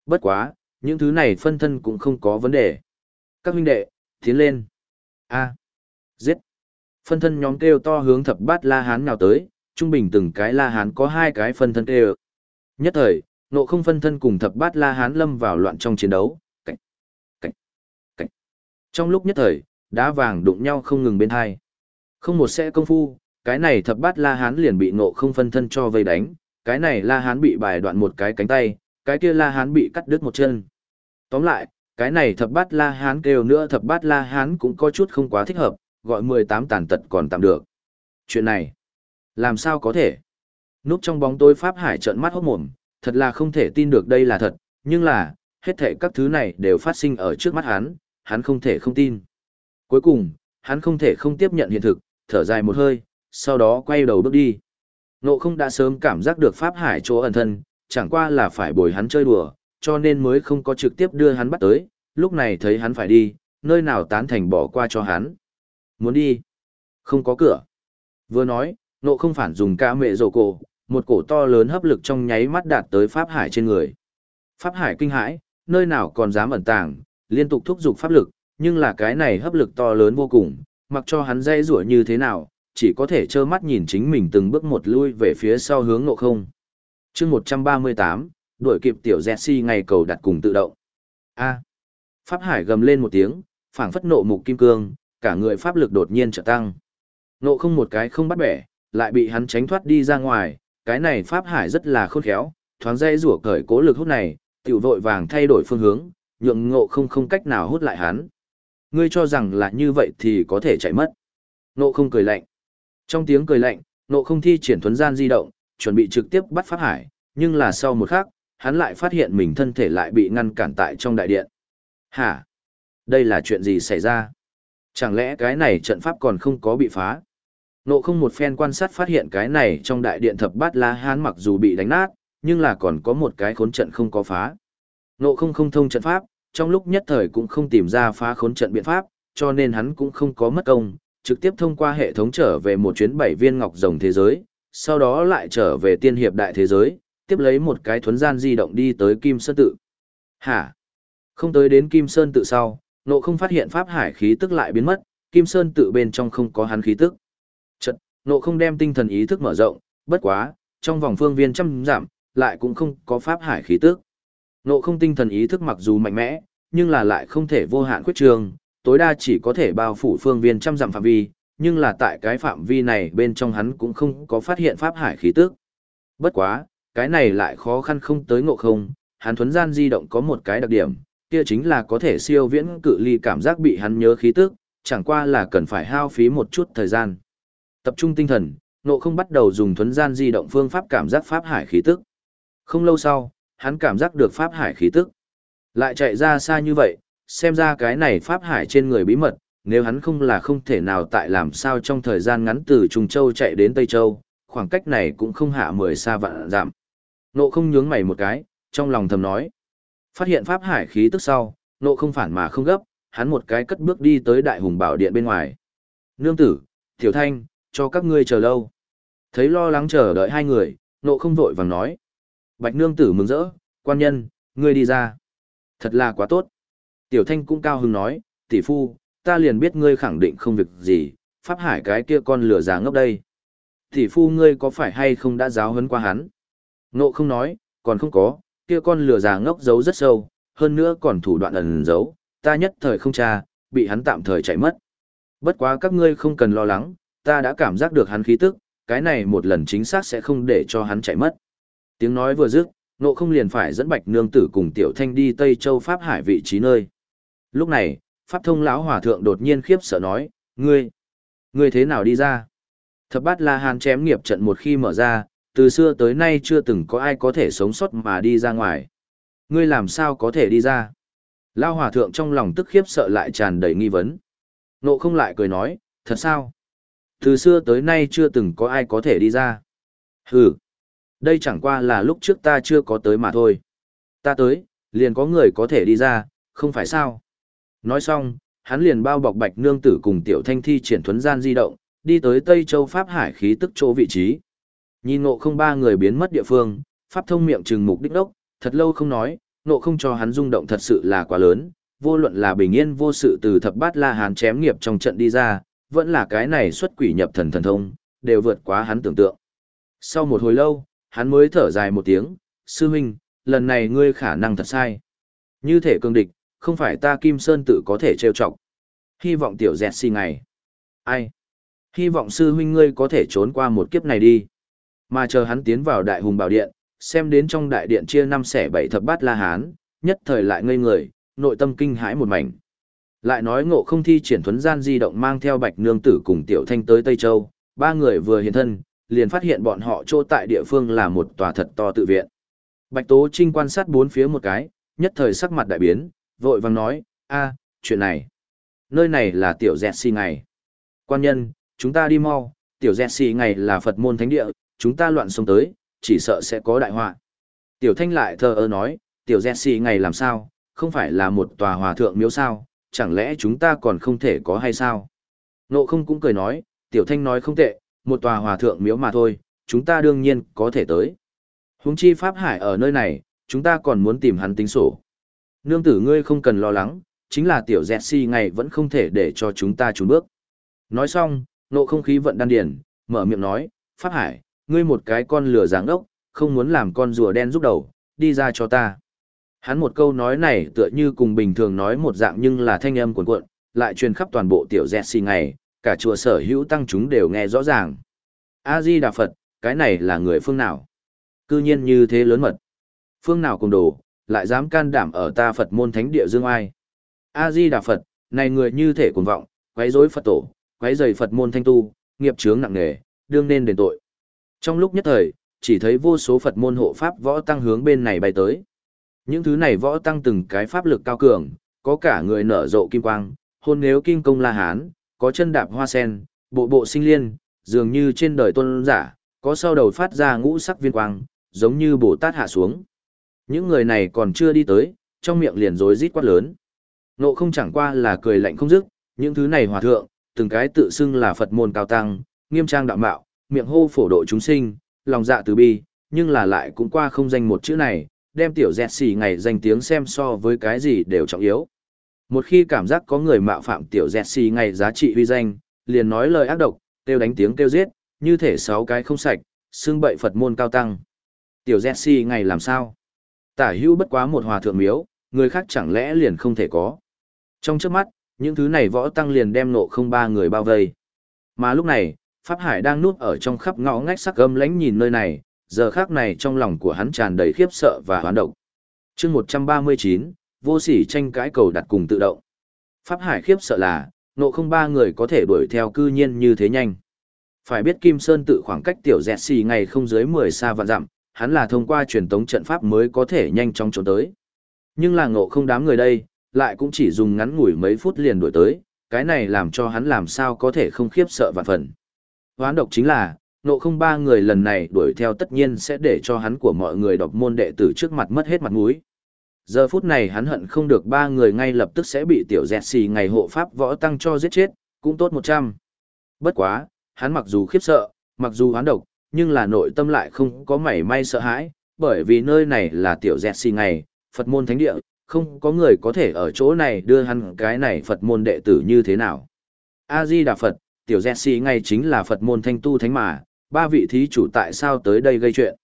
Bất quá, những thứ này phân thân cũng không có vấn đề. Các huynh đệ, tiến lên. A. Giết. Phân thân nhóm kêu to hướng thập bát la hán nào tới, trung bình từng cái la hán có hai cái phân thân kêu. Nhất thời, nộ không phân thân cùng thập bát la hán lâm vào loạn trong chiến đấu. Cảnh. Cảnh. Cảnh. Trong lúc nhất thời, đá vàng đụng nhau không ngừng bên hai. Không một xe công phu, cái này thập bát la hán liền bị nộ không phân thân cho vây đánh, cái này la hán bị bài đoạn một cái cánh tay, cái kia la hán bị cắt đứt một chân. Tóm lại, cái này thập bát la hán kêu nữa thập bát la hán cũng có chút không quá thích hợp, gọi 18 tàn tật còn tạm được. Chuyện này, làm sao có thể? Núp trong bóng tối Pháp Hải trợn mắt hốt mồm, thật là không thể tin được đây là thật, nhưng là, hết thảy các thứ này đều phát sinh ở trước mắt hắn, hắn không thể không tin. Cuối cùng, hắn không thể không tiếp nhận hiện thực, thở dài một hơi, sau đó quay đầu bước đi. Nộ không đã sớm cảm giác được Pháp Hải chỗ ẩn thân, chẳng qua là phải bồi hắn chơi đùa, cho nên mới không có trực tiếp đưa hắn bắt tới, lúc này thấy hắn phải đi, nơi nào tán thành bỏ qua cho hắn. Muốn đi? Không có cửa. Vừa nói, nộ không phản dùng ca mệ rổ cổ, một cổ to lớn hấp lực trong nháy mắt đạt tới Pháp Hải trên người. Pháp Hải kinh hãi, nơi nào còn dám ẩn tàng, liên tục thúc giục pháp lực, nhưng là cái này hấp lực to lớn vô cùng, mặc cho hắn dây rủa như thế nào, chỉ có thể trơ mắt nhìn chính mình từng bước một lui về phía sau hướng nộ không. chương 138, đuổi kịp tiểu Jesse ngày cầu đặt cùng tự động. A. Pháp Hải gầm lên một tiếng, phảng phất nộ mục kim cương, cả người pháp lực đột nhiên trở tăng. Nộ không một cái không bắt bẻ, lại bị hắn tránh thoát đi ra ngoài, cái này Pháp Hải rất là khôn khéo, thoáng dây rủa cởi cố lực hút này, tiểu vội vàng thay đổi phương hướng, nhượng ngộ không không cách nào hút lại hắn. Ngươi cho rằng là như vậy thì có thể chạy mất. Nộ không cười lạnh. Trong tiếng cười lạnh, nộ không thi triển thuấn gian di động, chuẩn bị trực tiếp bắt Pháp Hải, nhưng là sau một khắc, hắn lại phát hiện mình thân thể lại bị ngăn cản tại trong đại điện. Hả? Đây là chuyện gì xảy ra? Chẳng lẽ cái này trận pháp còn không có bị phá? Nộ không một phen quan sát phát hiện cái này trong đại điện thập bát la hán mặc dù bị đánh nát, nhưng là còn có một cái khốn trận không có phá. Nộ không không thông trận pháp, trong lúc nhất thời cũng không tìm ra phá khốn trận biện pháp, cho nên hắn cũng không có mất công, trực tiếp thông qua hệ thống trở về một chuyến bảy viên ngọc rồng thế giới, sau đó lại trở về tiên hiệp đại thế giới, tiếp lấy một cái thuấn gian di động đi tới Kim Sơn Tự. Hả? Không tới đến Kim Sơn Tự sau, nộ không phát hiện Pháp Hải khí tức lại biến mất, Kim Sơn Tự bên trong không có hắn khí tức. Chật, nộ không đem tinh thần ý thức mở rộng, bất quá, trong vòng phương viên trăm giảm, lại cũng không có Pháp Hải khí tức. Nộ không tinh thần ý thức mặc dù mạnh mẽ, nhưng là lại không thể vô hạn khuyết trường, tối đa chỉ có thể bao phủ phương viên trăm dặm phạm vi, nhưng là tại cái phạm vi này bên trong hắn cũng không có phát hiện pháp hải khí tức. Bất quá, cái này lại khó khăn không tới ngộ không, hắn thuấn gian di động có một cái đặc điểm, kia chính là có thể siêu viễn cự ly cảm giác bị hắn nhớ khí tức, chẳng qua là cần phải hao phí một chút thời gian. Tập trung tinh thần, nộ không bắt đầu dùng thuấn gian di động phương pháp cảm giác pháp hải khí tức. Không lâu sau, hắn cảm giác được pháp hải khí tức. Lại chạy ra xa như vậy, xem ra cái này pháp hải trên người bí mật, nếu hắn không là không thể nào tại làm sao trong thời gian ngắn từ Trung Châu chạy đến Tây Châu, khoảng cách này cũng không hạ mười xa vạn giảm. Nộ không nhướng mày một cái, trong lòng thầm nói. Phát hiện pháp hải khí tức sau, nộ không phản mà không gấp, hắn một cái cất bước đi tới đại hùng bảo điện bên ngoài. Nương tử, Tiểu Thanh, cho các ngươi chờ lâu. Thấy lo lắng chờ đợi hai người, nộ không vội vàng nói. Bạch nương tử mừng rỡ, quan nhân, ngươi đi ra. Thật là quá tốt. Tiểu Thanh cũng cao hứng nói, tỷ phu, ta liền biết ngươi khẳng định không việc gì, Pháp Hải cái kia con lửa già ngốc đây. Tỷ phu ngươi có phải hay không đã giáo huấn qua hắn? Nộ không nói, còn không có, kia con lửa già ngốc giấu rất sâu, hơn nữa còn thủ đoạn ẩn giấu, ta nhất thời không tra, bị hắn tạm thời chạy mất. Bất quá các ngươi không cần lo lắng, ta đã cảm giác được hắn khí tức, cái này một lần chính xác sẽ không để cho hắn chạy mất. Tiếng nói vừa dứt, nộ không liền phải dẫn bạch nương tử cùng tiểu thanh đi Tây Châu Pháp Hải vị trí nơi. Lúc này, Pháp thông lão hòa thượng đột nhiên khiếp sợ nói, ngươi, ngươi thế nào đi ra? Thập bát la hàn chém nghiệp trận một khi mở ra, từ xưa tới nay chưa từng có ai có thể sống sót mà đi ra ngoài. Ngươi làm sao có thể đi ra? Lão hòa thượng trong lòng tức khiếp sợ lại tràn đầy nghi vấn. Nộ không lại cười nói, thật sao? Từ xưa tới nay chưa từng có ai có thể đi ra. Hừ, đây chẳng qua là lúc trước ta chưa có tới mà thôi. Ta tới, liền có người có thể đi ra, không phải sao? Nói xong, hắn liền bao bọc bạch nương tử cùng tiểu thanh thi triển thuấn gian di động, đi tới Tây Châu Pháp Hải khí tức chỗ vị trí. Nhìn ngộ không ba người biến mất địa phương, Pháp thông miệng trừng mục đích đốc, thật lâu không nói, ngộ không cho hắn rung động thật sự là quá lớn, vô luận là bình yên vô sự từ thập bát la hán chém nghiệp trong trận đi ra, vẫn là cái này xuất quỷ nhập thần thần thông, đều vượt quá hắn tưởng tượng. Sau một hồi lâu, hắn mới thở dài một tiếng, sư huynh, lần này ngươi khả năng thật sai. Như thể cường địch, không phải ta Kim Sơn tự có thể trêu chọc. Hy vọng tiểu dẹt xì ngày. Ai? Hy vọng sư huynh ngươi có thể trốn qua một kiếp này đi. Mà chờ hắn tiến vào đại hùng bảo điện, xem đến trong đại điện chia năm xẻ bảy thập bát la hán, nhất thời lại ngây người, nội tâm kinh hãi một mảnh. Lại nói ngộ không thi triển thuấn gian di động mang theo bạch nương tử cùng tiểu thanh tới Tây Châu, ba người vừa hiện thân, liền phát hiện bọn họ chỗ tại địa phương là một tòa thật to tự viện. Bạch Tố Trinh quan sát bốn phía một cái, nhất thời sắc mặt đại biến, vội vàng nói, a, chuyện này, nơi này là tiểu dẹt xì ngày. Quan nhân, chúng ta đi mau, tiểu dẹt xì ngày là Phật môn thánh địa, chúng ta loạn xông tới, chỉ sợ sẽ có đại họa. Tiểu thanh lại thờ ơ nói, tiểu dẹt xì ngày làm sao, không phải là một tòa hòa thượng miếu sao, chẳng lẽ chúng ta còn không thể có hay sao? Nộ không cũng cười nói, tiểu thanh nói không tệ, một tòa hòa thượng miếu mà thôi, chúng ta đương nhiên có thể tới. Húng chi Pháp Hải ở nơi này, chúng ta còn muốn tìm hắn tính sổ. Nương tử ngươi không cần lo lắng, chính là tiểu dẹt si ngày vẫn không thể để cho chúng ta trốn bước. Nói xong, nộ không khí vận đan điển, mở miệng nói, Pháp Hải, ngươi một cái con lửa giáng ốc, không muốn làm con rùa đen giúp đầu, đi ra cho ta. Hắn một câu nói này tựa như cùng bình thường nói một dạng nhưng là thanh âm cuộn cuộn, lại truyền khắp toàn bộ tiểu dẹt xì ngày, cả chùa sở hữu tăng chúng đều nghe rõ ràng. A-di Đà Phật, cái này là người phương nào? Cư nhiên như thế lớn mật. Phương nào cùng đồ, lại dám can đảm ở ta Phật môn thánh địa dương ai. A-di Đà Phật, này người như thể cuồng vọng, quấy rối Phật tổ, quấy rầy Phật môn thanh tu, nghiệp chướng nặng nề, đương nên đền tội. Trong lúc nhất thời, chỉ thấy vô số Phật môn hộ pháp võ tăng hướng bên này bay tới. Những thứ này võ tăng từng cái pháp lực cao cường, có cả người nở rộ kim quang, hôn nếu kim công la hán, có chân đạp hoa sen, bộ bộ sinh liên, dường như trên đời tôn giả, có sau đầu phát ra ngũ sắc viên quang, giống như Bồ Tát hạ xuống. Những người này còn chưa đi tới, trong miệng liền rối rít quát lớn. Nộ không chẳng qua là cười lạnh không dứt, những thứ này hòa thượng, từng cái tự xưng là Phật môn cao tăng, nghiêm trang đạo mạo, miệng hô phổ độ chúng sinh, lòng dạ từ bi, nhưng là lại cũng qua không danh một chữ này, đem tiểu dẹt xì ngày danh tiếng xem so với cái gì đều trọng yếu. Một khi cảm giác có người mạo phạm tiểu dẹt xì ngày giá trị uy danh, liền nói lời ác độc, kêu đánh tiếng kêu giết, như thể sáu cái không sạch, xương bậy Phật môn cao tăng. Tiểu dẹt xì ngày làm sao? Tả hữu bất quá một hòa thượng miếu, người khác chẳng lẽ liền không thể có. Trong trước mắt, những thứ này võ tăng liền đem nộ không ba người bao vây. Mà lúc này, Pháp Hải đang nuốt ở trong khắp ngõ ngách sắc gâm lánh nhìn nơi này, giờ khác này trong lòng của hắn tràn đầy khiếp sợ và hoán động. chương 139, vô sỉ tranh cãi cầu đặt cùng tự động. Pháp Hải khiếp sợ là, nộ không ba người có thể đuổi theo cư nhiên như thế nhanh. Phải biết Kim Sơn tự khoảng cách tiểu dẹt xì ngày không dưới 10 xa vạn dặm, hắn là thông qua truyền tống trận pháp mới có thể nhanh chóng trốn tới. Nhưng là ngộ không đám người đây, lại cũng chỉ dùng ngắn ngủi mấy phút liền đuổi tới, cái này làm cho hắn làm sao có thể không khiếp sợ vạn phần. Hoán độc chính là, nộ không ba người lần này đuổi theo tất nhiên sẽ để cho hắn của mọi người đọc môn đệ tử trước mặt mất hết mặt mũi. Giờ phút này hắn hận không được ba người ngay lập tức sẽ bị tiểu dẹt xì ngày hộ pháp võ tăng cho giết chết, cũng tốt một trăm. Bất quá, hắn mặc dù khiếp sợ, mặc dù hắn độc, nhưng là nội tâm lại không có mảy may sợ hãi, bởi vì nơi này là tiểu dẹt xì ngày, Phật môn thánh địa, không có người có thể ở chỗ này đưa hắn cái này Phật môn đệ tử như thế nào. A-di Đà Phật, tiểu dẹt xì ngày chính là Phật môn thanh tu thánh mà, ba vị thí chủ tại sao tới đây gây chuyện.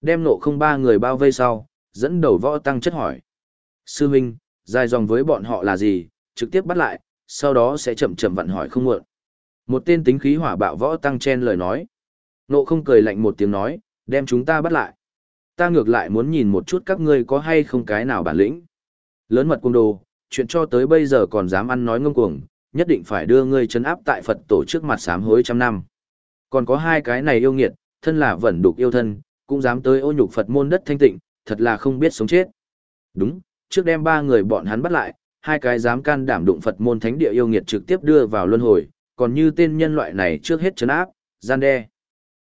Đem nộ không ba người bao vây sau, dẫn đầu võ tăng chất hỏi. Sư Minh, dài dòng với bọn họ là gì, trực tiếp bắt lại, sau đó sẽ chậm chậm vặn hỏi không muộn. Một tên tính khí hỏa bạo võ tăng chen lời nói. Nộ không cười lạnh một tiếng nói, đem chúng ta bắt lại. Ta ngược lại muốn nhìn một chút các ngươi có hay không cái nào bản lĩnh. Lớn mật cung đồ, chuyện cho tới bây giờ còn dám ăn nói ngông cuồng, nhất định phải đưa ngươi chấn áp tại Phật tổ trước mặt sám hối trăm năm. Còn có hai cái này yêu nghiệt, thân là vẩn đục yêu thân, cũng dám tới ô nhục Phật môn đất thanh tịnh, thật là không biết sống chết. Đúng, trước đem ba người bọn hắn bắt lại, hai cái dám can đảm đụng Phật môn thánh địa yêu nghiệt trực tiếp đưa vào luân hồi, còn như tên nhân loại này trước hết chấn áp, gian đe.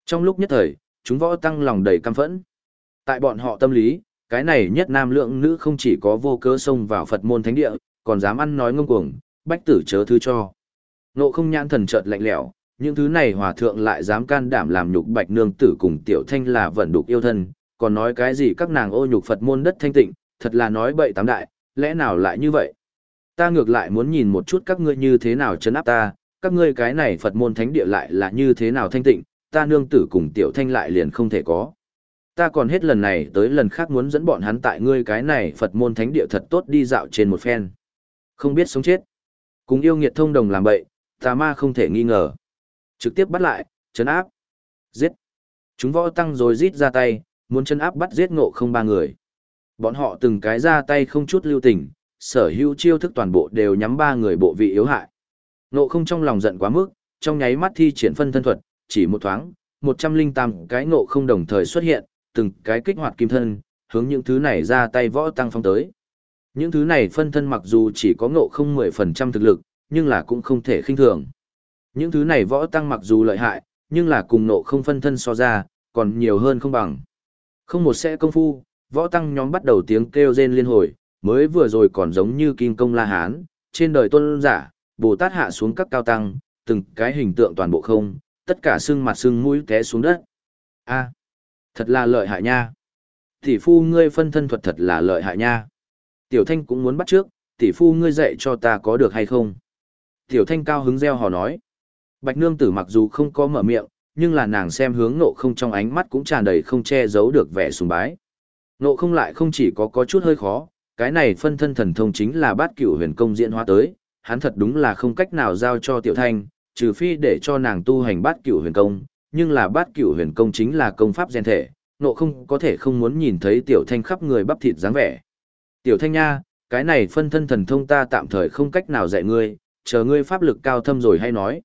Trong lúc nhất thời, chúng võ tăng lòng đầy căm phẫn. Tại bọn họ tâm lý, cái này nhất nam lượng nữ không chỉ có vô cớ xông vào Phật môn thánh địa, còn dám ăn nói ngông cuồng, bách tử chớ thứ cho. Nộ không nhãn thần chợt lạnh lẽo, những thứ này hòa thượng lại dám can đảm làm nhục bạch nương tử cùng tiểu thanh là vận đục yêu thân, còn nói cái gì các nàng ô nhục Phật môn đất thanh tịnh, thật là nói bậy tám đại, lẽ nào lại như vậy? Ta ngược lại muốn nhìn một chút các ngươi như thế nào chấn áp ta, các ngươi cái này Phật môn thánh địa lại là như thế nào thanh tịnh, ta nương tử cùng tiểu thanh lại liền không thể có. Ta còn hết lần này tới lần khác muốn dẫn bọn hắn tại ngươi cái này Phật môn thánh địa thật tốt đi dạo trên một phen. Không biết sống chết. Cùng yêu nghiệt thông đồng làm bậy, tà ma không thể nghi ngờ. Trực tiếp bắt lại, chấn áp. Giết. Chúng võ tăng rồi rít ra tay, muốn chấn áp bắt giết ngộ không ba người. Bọn họ từng cái ra tay không chút lưu tình, sở hữu chiêu thức toàn bộ đều nhắm ba người bộ vị yếu hại. Ngộ không trong lòng giận quá mức, trong nháy mắt thi triển phân thân thuật, chỉ một thoáng, một trăm linh tám cái ngộ không đồng thời xuất hiện, từng cái kích hoạt kim thân, hướng những thứ này ra tay võ tăng phong tới. Những thứ này phân thân mặc dù chỉ có ngộ không 10% thực lực, nhưng là cũng không thể khinh thường. Những thứ này võ tăng mặc dù lợi hại, nhưng là cùng nộ không phân thân so ra, còn nhiều hơn không bằng. Không một sẽ công phu, võ tăng nhóm bắt đầu tiếng kêu rên liên hồi, mới vừa rồi còn giống như kim công la hán, trên đời tôn giả, Bồ Tát hạ xuống các cao tăng, từng cái hình tượng toàn bộ không, tất cả xương mặt xương mũi té xuống đất. A, thật là lợi hại nha. Tỷ phu ngươi phân thân thuật thật là lợi hại nha. Tiểu Thanh cũng muốn bắt trước, tỷ phu ngươi dạy cho ta có được hay không? Tiểu Thanh cao hứng reo hò nói. Bạch nương tử mặc dù không có mở miệng, nhưng là nàng xem hướng nộ không trong ánh mắt cũng tràn đầy không che giấu được vẻ sùng bái. Nộ không lại không chỉ có có chút hơi khó, cái này phân thân thần thông chính là bát cửu huyền công diễn hóa tới, hắn thật đúng là không cách nào giao cho tiểu thanh, trừ phi để cho nàng tu hành bát cửu huyền công, nhưng là bát cửu huyền công chính là công pháp gen thể, nộ không có thể không muốn nhìn thấy tiểu thanh khắp người bắp thịt dáng vẻ. Tiểu thanh nha, cái này phân thân thần thông ta tạm thời không cách nào dạy ngươi, chờ ngươi pháp lực cao thâm rồi hay nói.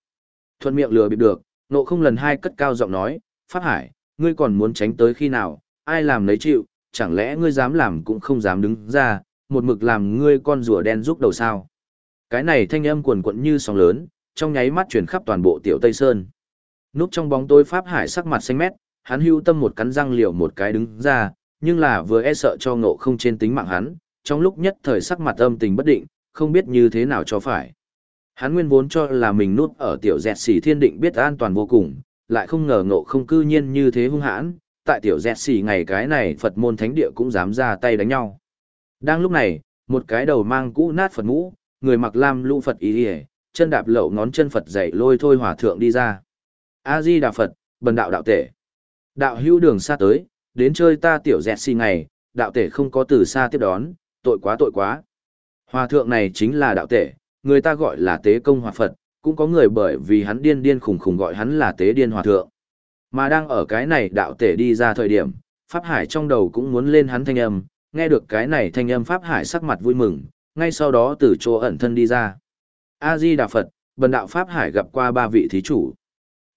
Thuận miệng lừa bịp được, nộ không lần hai cất cao giọng nói, Pháp Hải, ngươi còn muốn tránh tới khi nào, ai làm lấy chịu, chẳng lẽ ngươi dám làm cũng không dám đứng ra, một mực làm ngươi con rùa đen giúp đầu sao. Cái này thanh âm quần quận như sóng lớn, trong nháy mắt chuyển khắp toàn bộ tiểu Tây Sơn. Núp trong bóng tối Pháp Hải sắc mặt xanh mét, hắn hưu tâm một cắn răng liều một cái đứng ra, nhưng là vừa e sợ cho ngộ không trên tính mạng hắn, trong lúc nhất thời sắc mặt âm tình bất định, không biết như thế nào cho phải. Hắn nguyên vốn cho là mình núp ở tiểu dẹt xỉ thiên định biết an toàn vô cùng, lại không ngờ ngộ không cư nhiên như thế hung hãn, tại tiểu dẹt xỉ ngày cái này Phật môn thánh địa cũng dám ra tay đánh nhau. Đang lúc này, một cái đầu mang cũ nát Phật mũ, người mặc lam lũ Phật ý hề, chân đạp lậu ngón chân Phật dậy lôi thôi hòa thượng đi ra. A-di Đà Phật, bần đạo đạo tể. Đạo hữu đường xa tới, đến chơi ta tiểu dẹt xỉ ngày, đạo tể không có từ xa tiếp đón, tội quá tội quá. Hòa thượng này chính là đạo tể, người ta gọi là tế công hòa Phật, cũng có người bởi vì hắn điên điên khủng khủng gọi hắn là tế điên hòa thượng. Mà đang ở cái này đạo tể đi ra thời điểm, Pháp Hải trong đầu cũng muốn lên hắn thanh âm, nghe được cái này thanh âm Pháp Hải sắc mặt vui mừng, ngay sau đó từ chỗ ẩn thân đi ra. A-di Đà Phật, bần đạo Pháp Hải gặp qua ba vị thí chủ.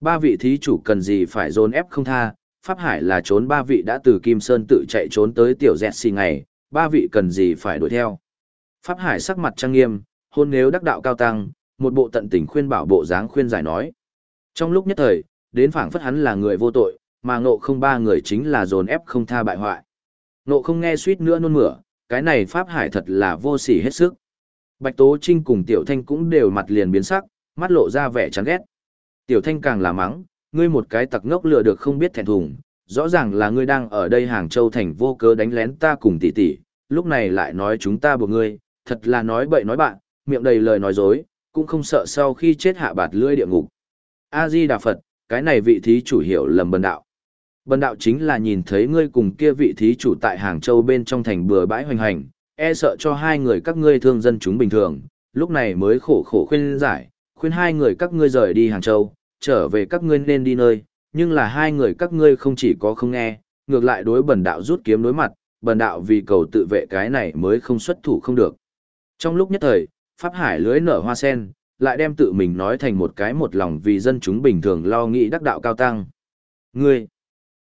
Ba vị thí chủ cần gì phải dồn ép không tha, Pháp Hải là trốn ba vị đã từ Kim Sơn tự chạy trốn tới tiểu dẹt xì ngày, ba vị cần gì phải đuổi theo. Pháp Hải sắc mặt trang nghiêm, hôn nếu đắc đạo cao tăng, một bộ tận tình khuyên bảo bộ dáng khuyên giải nói. Trong lúc nhất thời, đến phảng phất hắn là người vô tội, mà ngộ không ba người chính là dồn ép không tha bại hoại. Ngộ không nghe suýt nữa nôn mửa, cái này Pháp Hải thật là vô sỉ hết sức. Bạch Tố Trinh cùng Tiểu Thanh cũng đều mặt liền biến sắc, mắt lộ ra vẻ chán ghét. Tiểu Thanh càng là mắng, ngươi một cái tặc ngốc lừa được không biết thẹn thùng, rõ ràng là ngươi đang ở đây Hàng Châu thành vô cớ đánh lén ta cùng tỷ tỷ, lúc này lại nói chúng ta buộc ngươi, thật là nói bậy nói bạn, miệng đầy lời nói dối, cũng không sợ sau khi chết hạ bạt lưỡi địa ngục. A Di Đà Phật, cái này vị thí chủ hiểu lầm bần đạo. Bần đạo chính là nhìn thấy ngươi cùng kia vị thí chủ tại Hàng Châu bên trong thành bừa bãi hoành hành, e sợ cho hai người các ngươi thương dân chúng bình thường, lúc này mới khổ khổ khuyên giải, khuyên hai người các ngươi rời đi Hàng Châu, trở về các ngươi nên đi nơi, nhưng là hai người các ngươi không chỉ có không nghe, ngược lại đối bần đạo rút kiếm đối mặt, bần đạo vì cầu tự vệ cái này mới không xuất thủ không được. Trong lúc nhất thời, Pháp Hải lưới nở hoa sen, lại đem tự mình nói thành một cái một lòng vì dân chúng bình thường lo nghĩ đắc đạo cao tăng. Ngươi,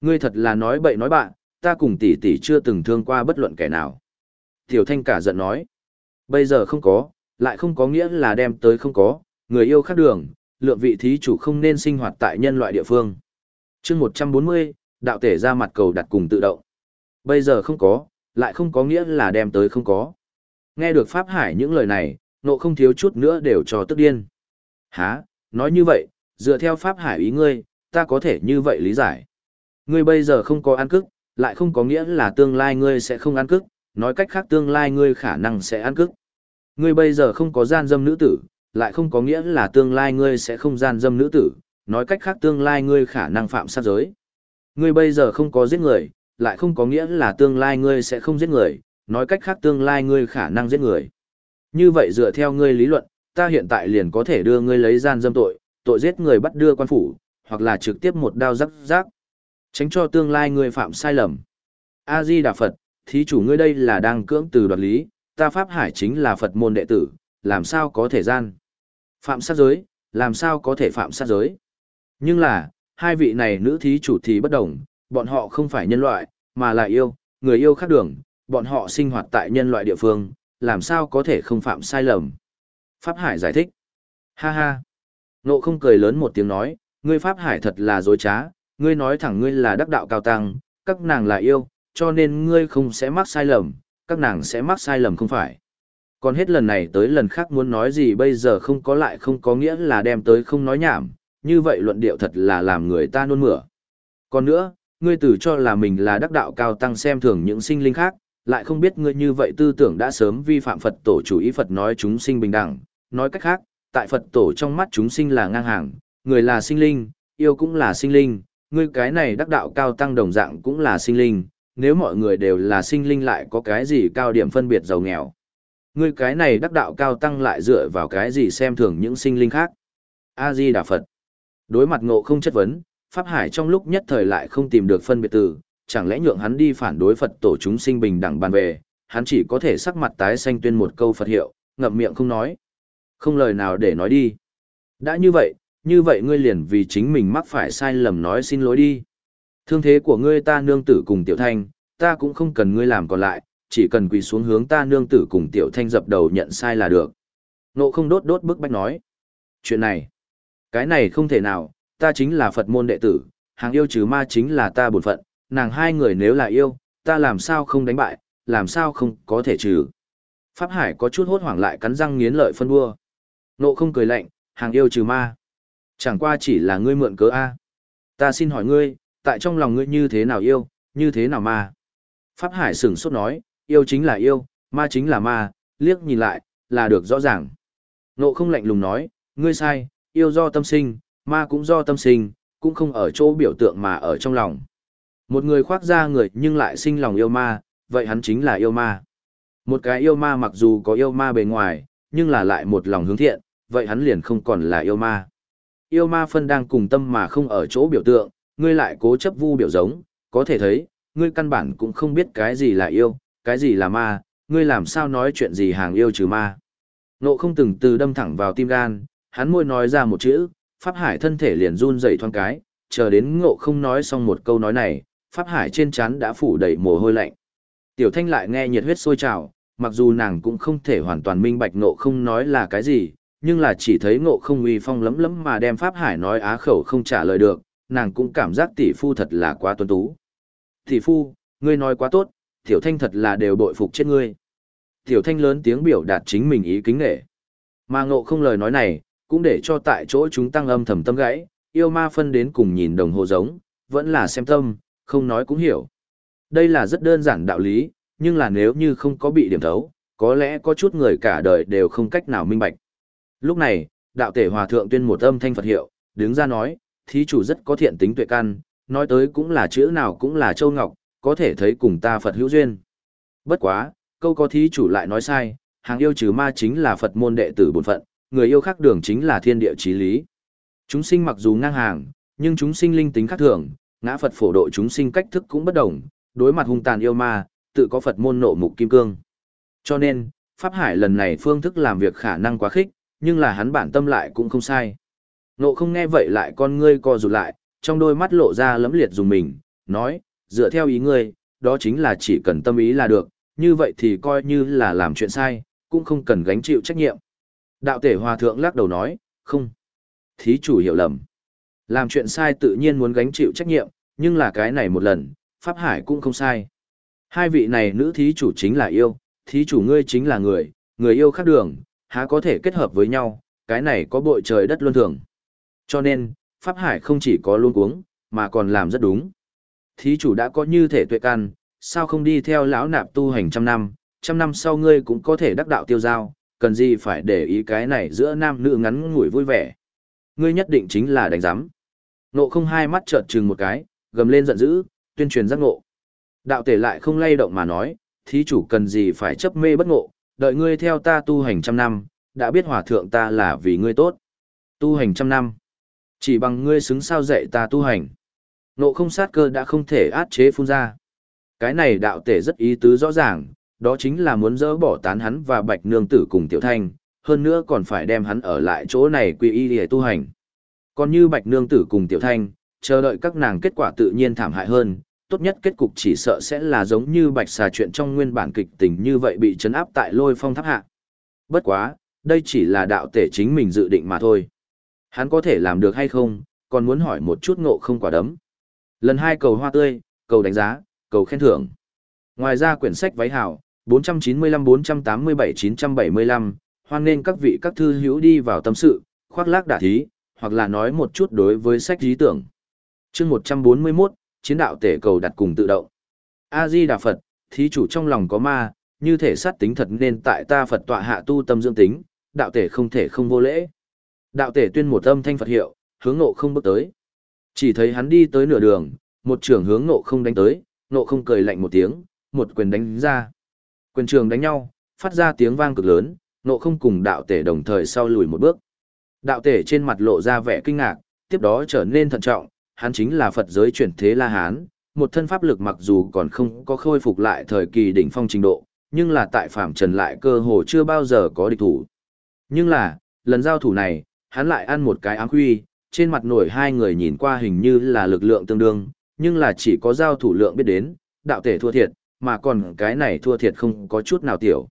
ngươi thật là nói bậy nói bạn, ta cùng tỷ tỷ chưa từng thương qua bất luận kẻ nào. Tiểu Thanh cả giận nói, bây giờ không có, lại không có nghĩa là đem tới không có, người yêu khác đường, lượng vị thí chủ không nên sinh hoạt tại nhân loại địa phương. chương 140, đạo tể ra mặt cầu đặt cùng tự động. Bây giờ không có, lại không có nghĩa là đem tới không có. Nghe được Pháp Hải những lời này, nộ không thiếu chút nữa đều cho tức điên. Hả, nói như vậy, dựa theo Pháp Hải ý ngươi, ta có thể như vậy lý giải. Ngươi bây giờ không có ăn cức, lại không có nghĩa là tương lai ngươi sẽ không ăn cức, nói cách khác tương lai ngươi khả năng sẽ ăn cức. Ngươi bây giờ không có gian dâm nữ tử, lại không có nghĩa là tương lai ngươi sẽ không gian dâm nữ tử, nói cách khác tương lai ngươi khả năng phạm sát giới. Ngươi bây giờ không có giết người, lại không có nghĩa là tương lai ngươi sẽ không giết người, nói cách khác tương lai ngươi khả năng giết người. Như vậy dựa theo ngươi lý luận, ta hiện tại liền có thể đưa ngươi lấy gian dâm tội, tội giết người bắt đưa quan phủ, hoặc là trực tiếp một đao rắc rắc. Tránh cho tương lai ngươi phạm sai lầm. A-di Đà Phật, thí chủ ngươi đây là đang cưỡng từ đoạt lý, ta Pháp Hải chính là Phật môn đệ tử, làm sao có thể gian. Phạm sát giới, làm sao có thể phạm sát giới. Nhưng là, hai vị này nữ thí chủ thì bất đồng, bọn họ không phải nhân loại, mà là yêu, người yêu khác đường, bọn họ sinh hoạt tại nhân loại địa phương, làm sao có thể không phạm sai lầm. Pháp Hải giải thích. Ha ha. Nộ không cười lớn một tiếng nói, ngươi Pháp Hải thật là dối trá, ngươi nói thẳng ngươi là đắc đạo cao tăng, các nàng là yêu, cho nên ngươi không sẽ mắc sai lầm, các nàng sẽ mắc sai lầm không phải. Còn hết lần này tới lần khác muốn nói gì bây giờ không có lại không có nghĩa là đem tới không nói nhảm, như vậy luận điệu thật là làm người ta nôn mửa. Còn nữa, ngươi tử cho là mình là đắc đạo cao tăng xem thường những sinh linh khác, lại không biết ngươi như vậy tư tưởng đã sớm vi phạm Phật tổ chủ ý Phật nói chúng sinh bình đẳng, nói cách khác, tại Phật tổ trong mắt chúng sinh là ngang hàng, người là sinh linh, yêu cũng là sinh linh, ngươi cái này đắc đạo cao tăng đồng dạng cũng là sinh linh, nếu mọi người đều là sinh linh lại có cái gì cao điểm phân biệt giàu nghèo. Ngươi cái này đắc đạo cao tăng lại dựa vào cái gì xem thường những sinh linh khác. A-di Đà Phật. Đối mặt ngộ không chất vấn, Pháp Hải trong lúc nhất thời lại không tìm được phân biệt từ, chẳng lẽ nhượng hắn đi phản đối Phật tổ chúng sinh bình đẳng bàn về, hắn chỉ có thể sắc mặt tái xanh tuyên một câu Phật hiệu, ngậm miệng không nói. Không lời nào để nói đi. Đã như vậy, như vậy ngươi liền vì chính mình mắc phải sai lầm nói xin lỗi đi. Thương thế của ngươi ta nương tử cùng tiểu thanh, ta cũng không cần ngươi làm còn lại, chỉ cần quỳ xuống hướng ta nương tử cùng tiểu thanh dập đầu nhận sai là được. Nộ không đốt đốt bức bách nói. Chuyện này, cái này không thể nào, ta chính là Phật môn đệ tử, hàng yêu trừ ma chính là ta bổn phận, nàng hai người nếu là yêu, ta làm sao không đánh bại, làm sao không có thể trừ. Pháp Hải có chút hốt hoảng lại cắn răng nghiến lợi phân đua. Nộ không cười lạnh, hàng yêu trừ ma. Chẳng qua chỉ là ngươi mượn cớ A. Ta xin hỏi ngươi, tại trong lòng ngươi như thế nào yêu, như thế nào ma? Pháp Hải sửng sốt nói, yêu chính là yêu, ma chính là ma, liếc nhìn lại, là được rõ ràng. Nộ không lạnh lùng nói, ngươi sai, yêu do tâm sinh, ma cũng do tâm sinh, cũng không ở chỗ biểu tượng mà ở trong lòng. Một người khoác ra người nhưng lại sinh lòng yêu ma, vậy hắn chính là yêu ma. Một cái yêu ma mặc dù có yêu ma bề ngoài, nhưng là lại một lòng hướng thiện, vậy hắn liền không còn là yêu ma. Yêu ma phân đang cùng tâm mà không ở chỗ biểu tượng, ngươi lại cố chấp vu biểu giống, có thể thấy, ngươi căn bản cũng không biết cái gì là yêu, cái gì là ma, ngươi làm sao nói chuyện gì hàng yêu trừ ma. Nộ không từng từ đâm thẳng vào tim gan, hắn môi nói ra một chữ, Pháp Hải thân thể liền run dậy thoáng cái, chờ đến ngộ không nói xong một câu nói này, Pháp Hải trên trán đã phủ đầy mồ hôi lạnh. Tiểu Thanh lại nghe nhiệt huyết sôi trào, mặc dù nàng cũng không thể hoàn toàn minh bạch ngộ không nói là cái gì, nhưng là chỉ thấy ngộ không uy phong lấm lấm mà đem Pháp Hải nói á khẩu không trả lời được, nàng cũng cảm giác tỷ phu thật là quá tuấn tú. Tỷ phu, ngươi nói quá tốt, Tiểu Thanh thật là đều bội phục chết ngươi. Tiểu Thanh lớn tiếng biểu đạt chính mình ý kính nghệ. Mà ngộ không lời nói này, cũng để cho tại chỗ chúng tăng âm thầm tâm gãy, yêu ma phân đến cùng nhìn đồng hồ giống, vẫn là xem tâm, không nói cũng hiểu. Đây là rất đơn giản đạo lý, nhưng là nếu như không có bị điểm thấu, có lẽ có chút người cả đời đều không cách nào minh bạch. Lúc này, đạo tể hòa thượng tuyên một âm thanh Phật hiệu, đứng ra nói, thí chủ rất có thiện tính tuệ căn, nói tới cũng là chữ nào cũng là châu ngọc, có thể thấy cùng ta Phật hữu duyên. Bất quá, câu có thí chủ lại nói sai, hàng yêu trừ ma chính là Phật môn đệ tử bổn phận, người yêu khác đường chính là thiên địa chí lý. Chúng sinh mặc dù ngang hàng, nhưng chúng sinh linh tính khác thường, ngã Phật phổ độ chúng sinh cách thức cũng bất đồng, đối mặt hung tàn yêu ma, tự có Phật môn nộ mục kim cương. Cho nên, Pháp Hải lần này phương thức làm việc khả năng quá khích, nhưng là hắn bản tâm lại cũng không sai. Nộ không nghe vậy lại con ngươi co rụt lại, trong đôi mắt lộ ra lấm liệt dùng mình, nói, dựa theo ý ngươi, đó chính là chỉ cần tâm ý là được, như vậy thì coi như là làm chuyện sai, cũng không cần gánh chịu trách nhiệm. Đạo tể hòa thượng lắc đầu nói, không. Thí chủ hiểu lầm. Làm chuyện sai tự nhiên muốn gánh chịu trách nhiệm, nhưng là cái này một lần, Pháp Hải cũng không sai. Hai vị này nữ thí chủ chính là yêu, thí chủ ngươi chính là người, người yêu khác đường, há có thể kết hợp với nhau, cái này có bội trời đất luân thường. Cho nên, Pháp Hải không chỉ có luôn uống, mà còn làm rất đúng. Thí chủ đã có như thể tuệ căn, sao không đi theo lão nạp tu hành trăm năm, trăm năm sau ngươi cũng có thể đắc đạo tiêu giao, cần gì phải để ý cái này giữa nam nữ ngắn ngủi vui vẻ. Ngươi nhất định chính là đánh giám. Nộ không hai mắt trợn trừng một cái, gầm lên giận dữ, tuyên truyền giác ngộ. Đạo tể lại không lay động mà nói, thí chủ cần gì phải chấp mê bất ngộ, đợi ngươi theo ta tu hành trăm năm, đã biết hòa thượng ta là vì ngươi tốt. Tu hành trăm năm. Chỉ bằng ngươi xứng sao dạy ta tu hành. Nộ không sát cơ đã không thể át chế phun ra. Cái này đạo tể rất ý tứ rõ ràng, đó chính là muốn dỡ bỏ tán hắn và bạch nương tử cùng tiểu thanh, hơn nữa còn phải đem hắn ở lại chỗ này quy y để tu hành. Còn như bạch nương tử cùng tiểu thanh, chờ đợi các nàng kết quả tự nhiên thảm hại hơn, tốt nhất kết cục chỉ sợ sẽ là giống như bạch xà chuyện trong nguyên bản kịch tình như vậy bị chấn áp tại lôi phong tháp hạ. Bất quá, đây chỉ là đạo tể chính mình dự định mà thôi. Hắn có thể làm được hay không, còn muốn hỏi một chút ngộ không quả đấm. Lần hai cầu hoa tươi, cầu đánh giá, cầu khen thưởng. Ngoài ra quyển sách váy hảo, 495-487-975, hoan nên các vị các thư hữu đi vào tâm sự, khoác lác đả thí, hoặc là nói một chút đối với sách lý tưởng. chương 141, chiến đạo tể cầu đặt cùng tự động. A-di Đà Phật, thí chủ trong lòng có ma, như thể sát tính thật nên tại ta Phật tọa hạ tu tâm dưỡng tính, đạo tể không thể không vô lễ. Đạo tể tuyên một âm thanh Phật hiệu, hướng nộ không bước tới. Chỉ thấy hắn đi tới nửa đường, một trưởng hướng nộ không đánh tới, nộ không cười lạnh một tiếng, một quyền đánh ra. Quyền trường đánh nhau, phát ra tiếng vang cực lớn, nộ không cùng đạo tể đồng thời sau lùi một bước. Đạo tể trên mặt lộ ra vẻ kinh ngạc, tiếp đó trở nên thận trọng, hắn chính là Phật giới chuyển thế La Hán, một thân pháp lực mặc dù còn không có khôi phục lại thời kỳ đỉnh phong trình độ, nhưng là tại phạm trần lại cơ hồ chưa bao giờ có địch thủ. Nhưng là, lần giao thủ này, hắn lại ăn một cái áng huy, trên mặt nổi hai người nhìn qua hình như là lực lượng tương đương, nhưng là chỉ có giao thủ lượng biết đến, đạo tể thua thiệt, mà còn cái này thua thiệt không có chút nào tiểu.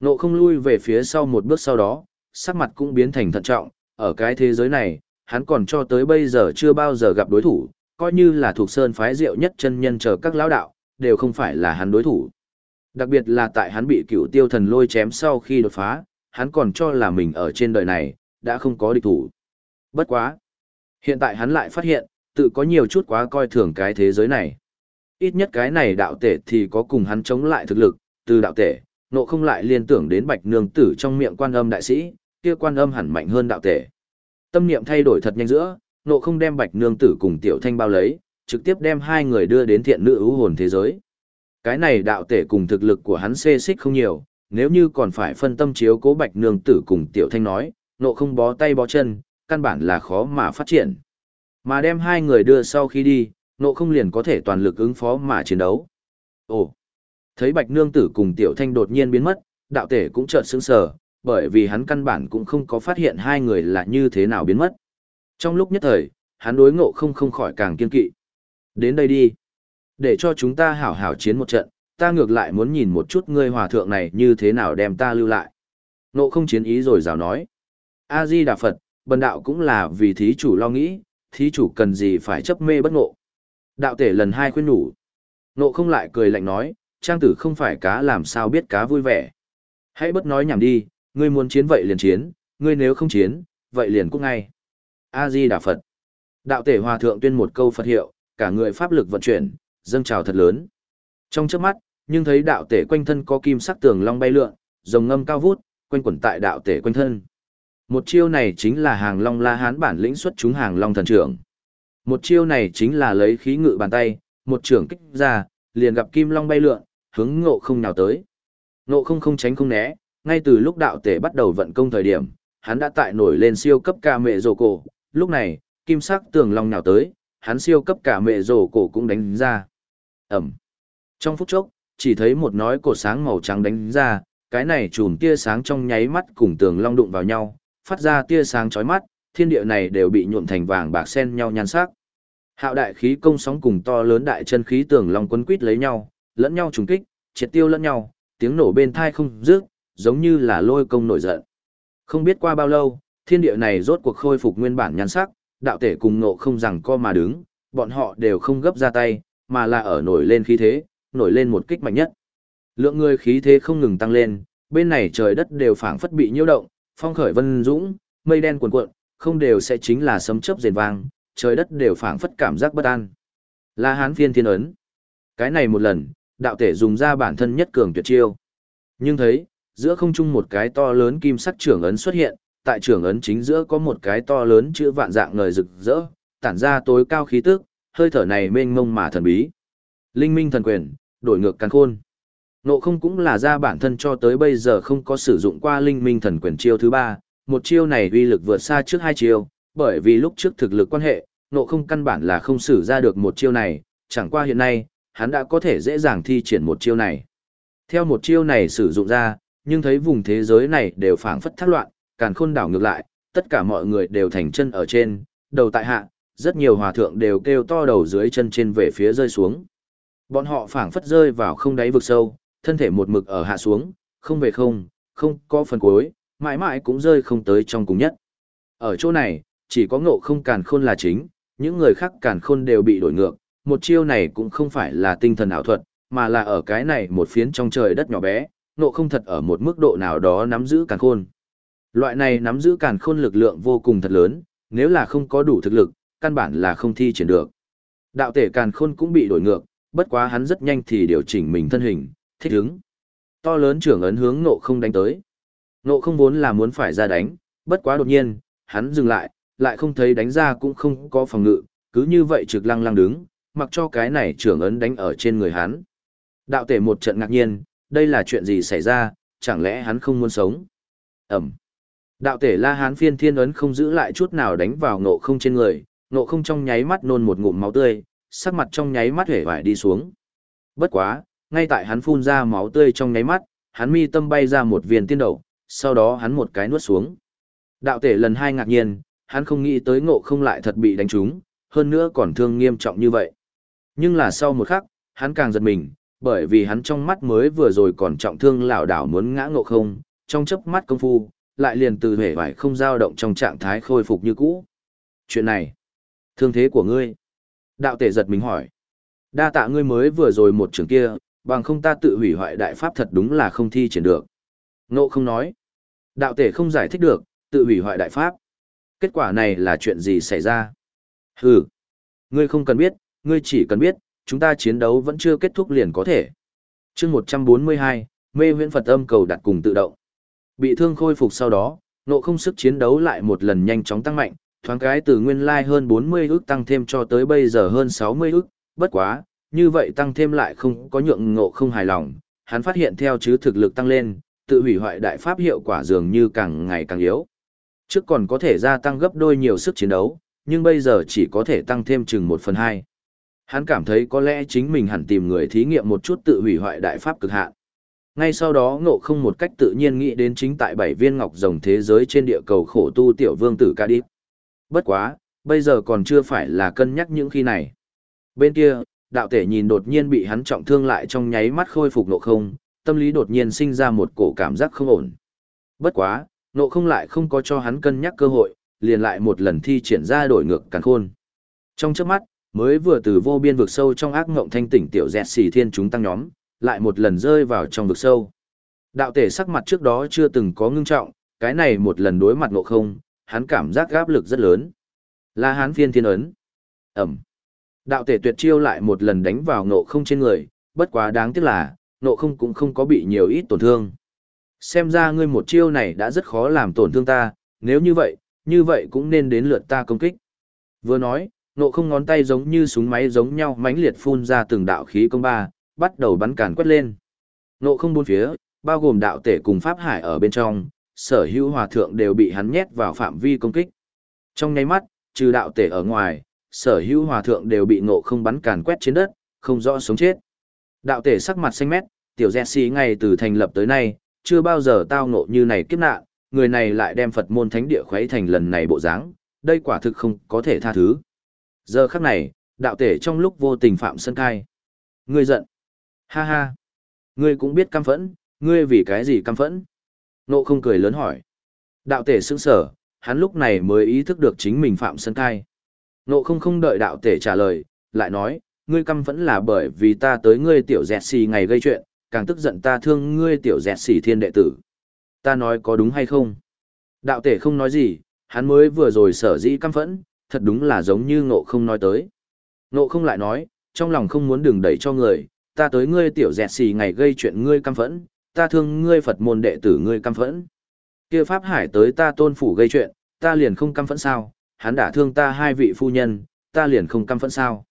Nộ không lui về phía sau một bước sau đó, sắc mặt cũng biến thành thận trọng, ở cái thế giới này, hắn còn cho tới bây giờ chưa bao giờ gặp đối thủ, coi như là thuộc sơn phái diệu nhất chân nhân chờ các lão đạo, đều không phải là hắn đối thủ. Đặc biệt là tại hắn bị cựu tiêu thần lôi chém sau khi đột phá, hắn còn cho là mình ở trên đời này, đã không có địch thủ. Bất quá. Hiện tại hắn lại phát hiện, tự có nhiều chút quá coi thường cái thế giới này. Ít nhất cái này đạo tể thì có cùng hắn chống lại thực lực, từ đạo tể, nộ không lại liên tưởng đến bạch nương tử trong miệng quan âm đại sĩ, kia quan âm hẳn mạnh hơn đạo tể. Tâm niệm thay đổi thật nhanh giữa, nộ không đem bạch nương tử cùng tiểu thanh bao lấy, trực tiếp đem hai người đưa đến thiện nữ ưu hồn thế giới. Cái này đạo tể cùng thực lực của hắn xê xích không nhiều, nếu như còn phải phân tâm chiếu cố bạch nương tử cùng tiểu thanh nói, nộ không bó tay bó chân, căn bản là khó mà phát triển. Mà đem hai người đưa sau khi đi, nộ không liền có thể toàn lực ứng phó mà chiến đấu. Ồ! Thấy bạch nương tử cùng tiểu thanh đột nhiên biến mất, đạo tể cũng chợt sững sờ, bởi vì hắn căn bản cũng không có phát hiện hai người là như thế nào biến mất. Trong lúc nhất thời, hắn đối ngộ không không khỏi càng kiên kỵ. Đến đây đi. Để cho chúng ta hảo hảo chiến một trận, ta ngược lại muốn nhìn một chút ngươi hòa thượng này như thế nào đem ta lưu lại. Ngộ không chiến ý rồi rào nói. A-di Đà Phật, bần đạo cũng là vì thí chủ lo nghĩ, thí chủ cần gì phải chấp mê bất ngộ. Đạo tể lần hai khuyên nhủ. Ngộ không lại cười lạnh nói, trang tử không phải cá làm sao biết cá vui vẻ. Hãy bất nói nhảm đi, ngươi muốn chiến vậy liền chiến, ngươi nếu không chiến, vậy liền cút ngay. A-di Đà Phật. Đạo tể hòa thượng tuyên một câu Phật hiệu, cả người pháp lực vận chuyển, dâng trào thật lớn. Trong chớp mắt, nhưng thấy đạo tể quanh thân có kim sắc tường long bay lượn, rồng ngâm cao vút, quanh quẩn tại đạo tể quanh thân. Một chiêu này chính là hàng long la hán bản lĩnh xuất chúng hàng long thần trưởng. Một chiêu này chính là lấy khí ngự bàn tay, một trưởng kích ra, liền gặp kim long bay lượn, hướng ngộ không nào tới. Ngộ không không tránh không né, ngay từ lúc đạo tể bắt đầu vận công thời điểm, hắn đã tại nổi lên siêu cấp ca mệ rồ cổ, lúc này, kim sắc tường long nào tới, hắn siêu cấp cả mệ rồ cổ cũng đánh ra. Ẩm. Trong phút chốc, chỉ thấy một nói cổ sáng màu trắng đánh ra, cái này chùm tia sáng trong nháy mắt cùng tường long đụng vào nhau, phát ra tia sáng chói mắt, thiên địa này đều bị nhuộm thành vàng bạc xen nhau nhan sắc. Hạo đại khí công sóng cùng to lớn đại chân khí tường long quấn quít lấy nhau, lẫn nhau trùng kích, triệt tiêu lẫn nhau, tiếng nổ bên thai không dứt, giống như là lôi công nổi giận. Không biết qua bao lâu, thiên địa này rốt cuộc khôi phục nguyên bản nhan sắc, đạo tể cùng nộ không rằng co mà đứng, bọn họ đều không gấp ra tay, mà là ở nổi lên khí thế, nổi lên một kích mạnh nhất. Lượng người khí thế không ngừng tăng lên, bên này trời đất đều phảng phất bị nhiễu động, phong khởi vân dũng, mây đen cuồn cuộn, không đều sẽ chính là sấm chớp rền vang, trời đất đều phảng phất cảm giác bất an. La Hán phiên thiên ấn. Cái này một lần, đạo tể dùng ra bản thân nhất cường tuyệt chiêu. Nhưng thấy, giữa không trung một cái to lớn kim sắc trưởng ấn xuất hiện, tại trưởng ấn chính giữa có một cái to lớn chữ vạn dạng ngời rực rỡ, tản ra tối cao khí tức, hơi thở này mênh mông mà thần bí. Linh minh thần quyền, đổi ngược càn khôn. Nộ không cũng là ra bản thân cho tới bây giờ không có sử dụng qua linh minh thần quyền chiêu thứ ba, một chiêu này uy lực vượt xa trước hai chiêu, bởi vì lúc trước thực lực quan hệ, nộ không căn bản là không sử ra được một chiêu này, chẳng qua hiện nay, hắn đã có thể dễ dàng thi triển một chiêu này. Theo một chiêu này sử dụng ra, nhưng thấy vùng thế giới này đều phảng phất thác loạn, càn khôn đảo ngược lại, tất cả mọi người đều thành chân ở trên, đầu tại hạ, rất nhiều hòa thượng đều kêu to đầu dưới chân trên về phía rơi xuống. Bọn họ phảng phất rơi vào không đáy vực sâu, thân thể một mực ở hạ xuống, không về không, không có phần cuối, mãi mãi cũng rơi không tới trong cùng nhất. Ở chỗ này, chỉ có ngộ không càn khôn là chính, những người khác càn khôn đều bị đổi ngược, một chiêu này cũng không phải là tinh thần ảo thuật, mà là ở cái này một phiến trong trời đất nhỏ bé, Nộ không thật ở một mức độ nào đó nắm giữ càn khôn. Loại này nắm giữ càn khôn lực lượng vô cùng thật lớn, nếu là không có đủ thực lực, căn bản là không thi triển được. Đạo tể càn khôn cũng bị đổi ngược, bất quá hắn rất nhanh thì điều chỉnh mình thân hình, thích ứng. To lớn trưởng ấn hướng nộ không đánh tới. Nộ không vốn là muốn phải ra đánh, bất quá đột nhiên, hắn dừng lại, lại không thấy đánh ra cũng không có phòng ngự, cứ như vậy trực lăng lăng đứng, mặc cho cái này trưởng ấn đánh ở trên người hắn. Đạo tể một trận ngạc nhiên, đây là chuyện gì xảy ra, chẳng lẽ hắn không muốn sống? Ẩm. Đạo tể La Hán phiên thiên ấn không giữ lại chút nào đánh vào ngộ không trên người, ngộ không trong nháy mắt nôn một ngụm máu tươi, sắc mặt trong nháy mắt hể vải đi xuống. Bất quá, ngay tại hắn phun ra máu tươi trong nháy mắt, hắn mi tâm bay ra một viên tiên đậu, sau đó hắn một cái nuốt xuống. Đạo tể lần hai ngạc nhiên, hắn không nghĩ tới ngộ không lại thật bị đánh trúng, hơn nữa còn thương nghiêm trọng như vậy. Nhưng là sau một khắc, hắn càng giật mình, bởi vì hắn trong mắt mới vừa rồi còn trọng thương lảo đảo muốn ngã ngộ không, trong chớp mắt công phu, lại liền từ hể vải không dao động trong trạng thái khôi phục như cũ. Chuyện này, thương thế của ngươi. Đạo tể giật mình hỏi. Đa tạ ngươi mới vừa rồi một trường kia, bằng không ta tự hủy hoại đại pháp thật đúng là không thi triển được. Ngộ không nói. Đạo tể không giải thích được, tự hủy hoại đại pháp. Kết quả này là chuyện gì xảy ra? Hừ. Ngươi không cần biết, ngươi chỉ cần biết, chúng ta chiến đấu vẫn chưa kết thúc liền có thể. chương 142, mê huyễn Phật âm cầu đặt cùng tự động. Bị thương khôi phục sau đó, nộ không sức chiến đấu lại một lần nhanh chóng tăng mạnh, thoáng cái từ nguyên lai hơn 40 ức tăng thêm cho tới bây giờ hơn 60 ức, bất quá, như vậy tăng thêm lại không có nhượng ngộ không hài lòng, hắn phát hiện theo chứ thực lực tăng lên, tự hủy hoại đại pháp hiệu quả dường như càng ngày càng yếu. Trước còn có thể gia tăng gấp đôi nhiều sức chiến đấu, nhưng bây giờ chỉ có thể tăng thêm chừng 1 phần 2. Hắn cảm thấy có lẽ chính mình hẳn tìm người thí nghiệm một chút tự hủy hoại đại pháp cực hạn. Ngay sau đó ngộ không một cách tự nhiên nghĩ đến chính tại bảy viên ngọc rồng thế giới trên địa cầu khổ tu tiểu vương tử ca điếp. Bất quá, bây giờ còn chưa phải là cân nhắc những khi này. Bên kia, đạo tể nhìn đột nhiên bị hắn trọng thương lại trong nháy mắt khôi phục nộ không, tâm lý đột nhiên sinh ra một cổ cảm giác không ổn. Bất quá, nộ không lại không có cho hắn cân nhắc cơ hội, liền lại một lần thi triển ra đổi ngược càn khôn. Trong chớp mắt, mới vừa từ vô biên vực sâu trong ác ngộng thanh tỉnh tiểu dẹt xì thiên chúng tăng nhóm, lại một lần rơi vào trong vực sâu. Đạo tể sắc mặt trước đó chưa từng có ngưng trọng, cái này một lần đối mặt ngộ không, hắn cảm giác áp lực rất lớn. Là hán phiên thiên ấn. Ẩm. Đạo tể tuyệt chiêu lại một lần đánh vào ngộ không trên người, bất quá đáng tiếc là, ngộ không cũng không có bị nhiều ít tổn thương. Xem ra ngươi một chiêu này đã rất khó làm tổn thương ta, nếu như vậy, như vậy cũng nên đến lượt ta công kích. Vừa nói, Nộ không ngón tay giống như súng máy giống nhau mãnh liệt phun ra từng đạo khí công ba, bắt đầu bắn càn quét lên. Nộ không bốn phía, bao gồm đạo tể cùng Pháp Hải ở bên trong, sở hữu hòa thượng đều bị hắn nhét vào phạm vi công kích. Trong nháy mắt, trừ đạo tể ở ngoài, sở hữu hòa thượng đều bị nộ không bắn càn quét trên đất, không rõ sống chết. Đạo tể sắc mặt xanh mét, tiểu Jesse ngay từ thành lập tới nay, chưa bao giờ tao ngộ như này kiếp nạn, người này lại đem Phật môn thánh địa khuấy thành lần này bộ dáng, đây quả thực không có thể tha thứ. Giờ khắc này, đạo tể trong lúc vô tình phạm sân cai. Ngươi giận. Ha ha. Ngươi cũng biết căm phẫn, ngươi vì cái gì căm phẫn? Nộ không cười lớn hỏi. Đạo tể sững sở, hắn lúc này mới ý thức được chính mình phạm sân cai. Nộ không không đợi đạo tể trả lời, lại nói, ngươi căm phẫn là bởi vì ta tới ngươi tiểu dẹt xì ngày gây chuyện, càng tức giận ta thương ngươi tiểu dẹt xì thiên đệ tử. Ta nói có đúng hay không? Đạo tể không nói gì, hắn mới vừa rồi sở dĩ căm phẫn, thật đúng là giống như ngộ không nói tới. Ngộ không lại nói, trong lòng không muốn đừng đẩy cho người, ta tới ngươi tiểu dẹt xì ngày gây chuyện ngươi căm phẫn, ta thương ngươi Phật môn đệ tử ngươi căm phẫn. Kia Pháp Hải tới ta tôn phủ gây chuyện, ta liền không căm phẫn sao, hắn đã thương ta hai vị phu nhân, ta liền không căm phẫn sao.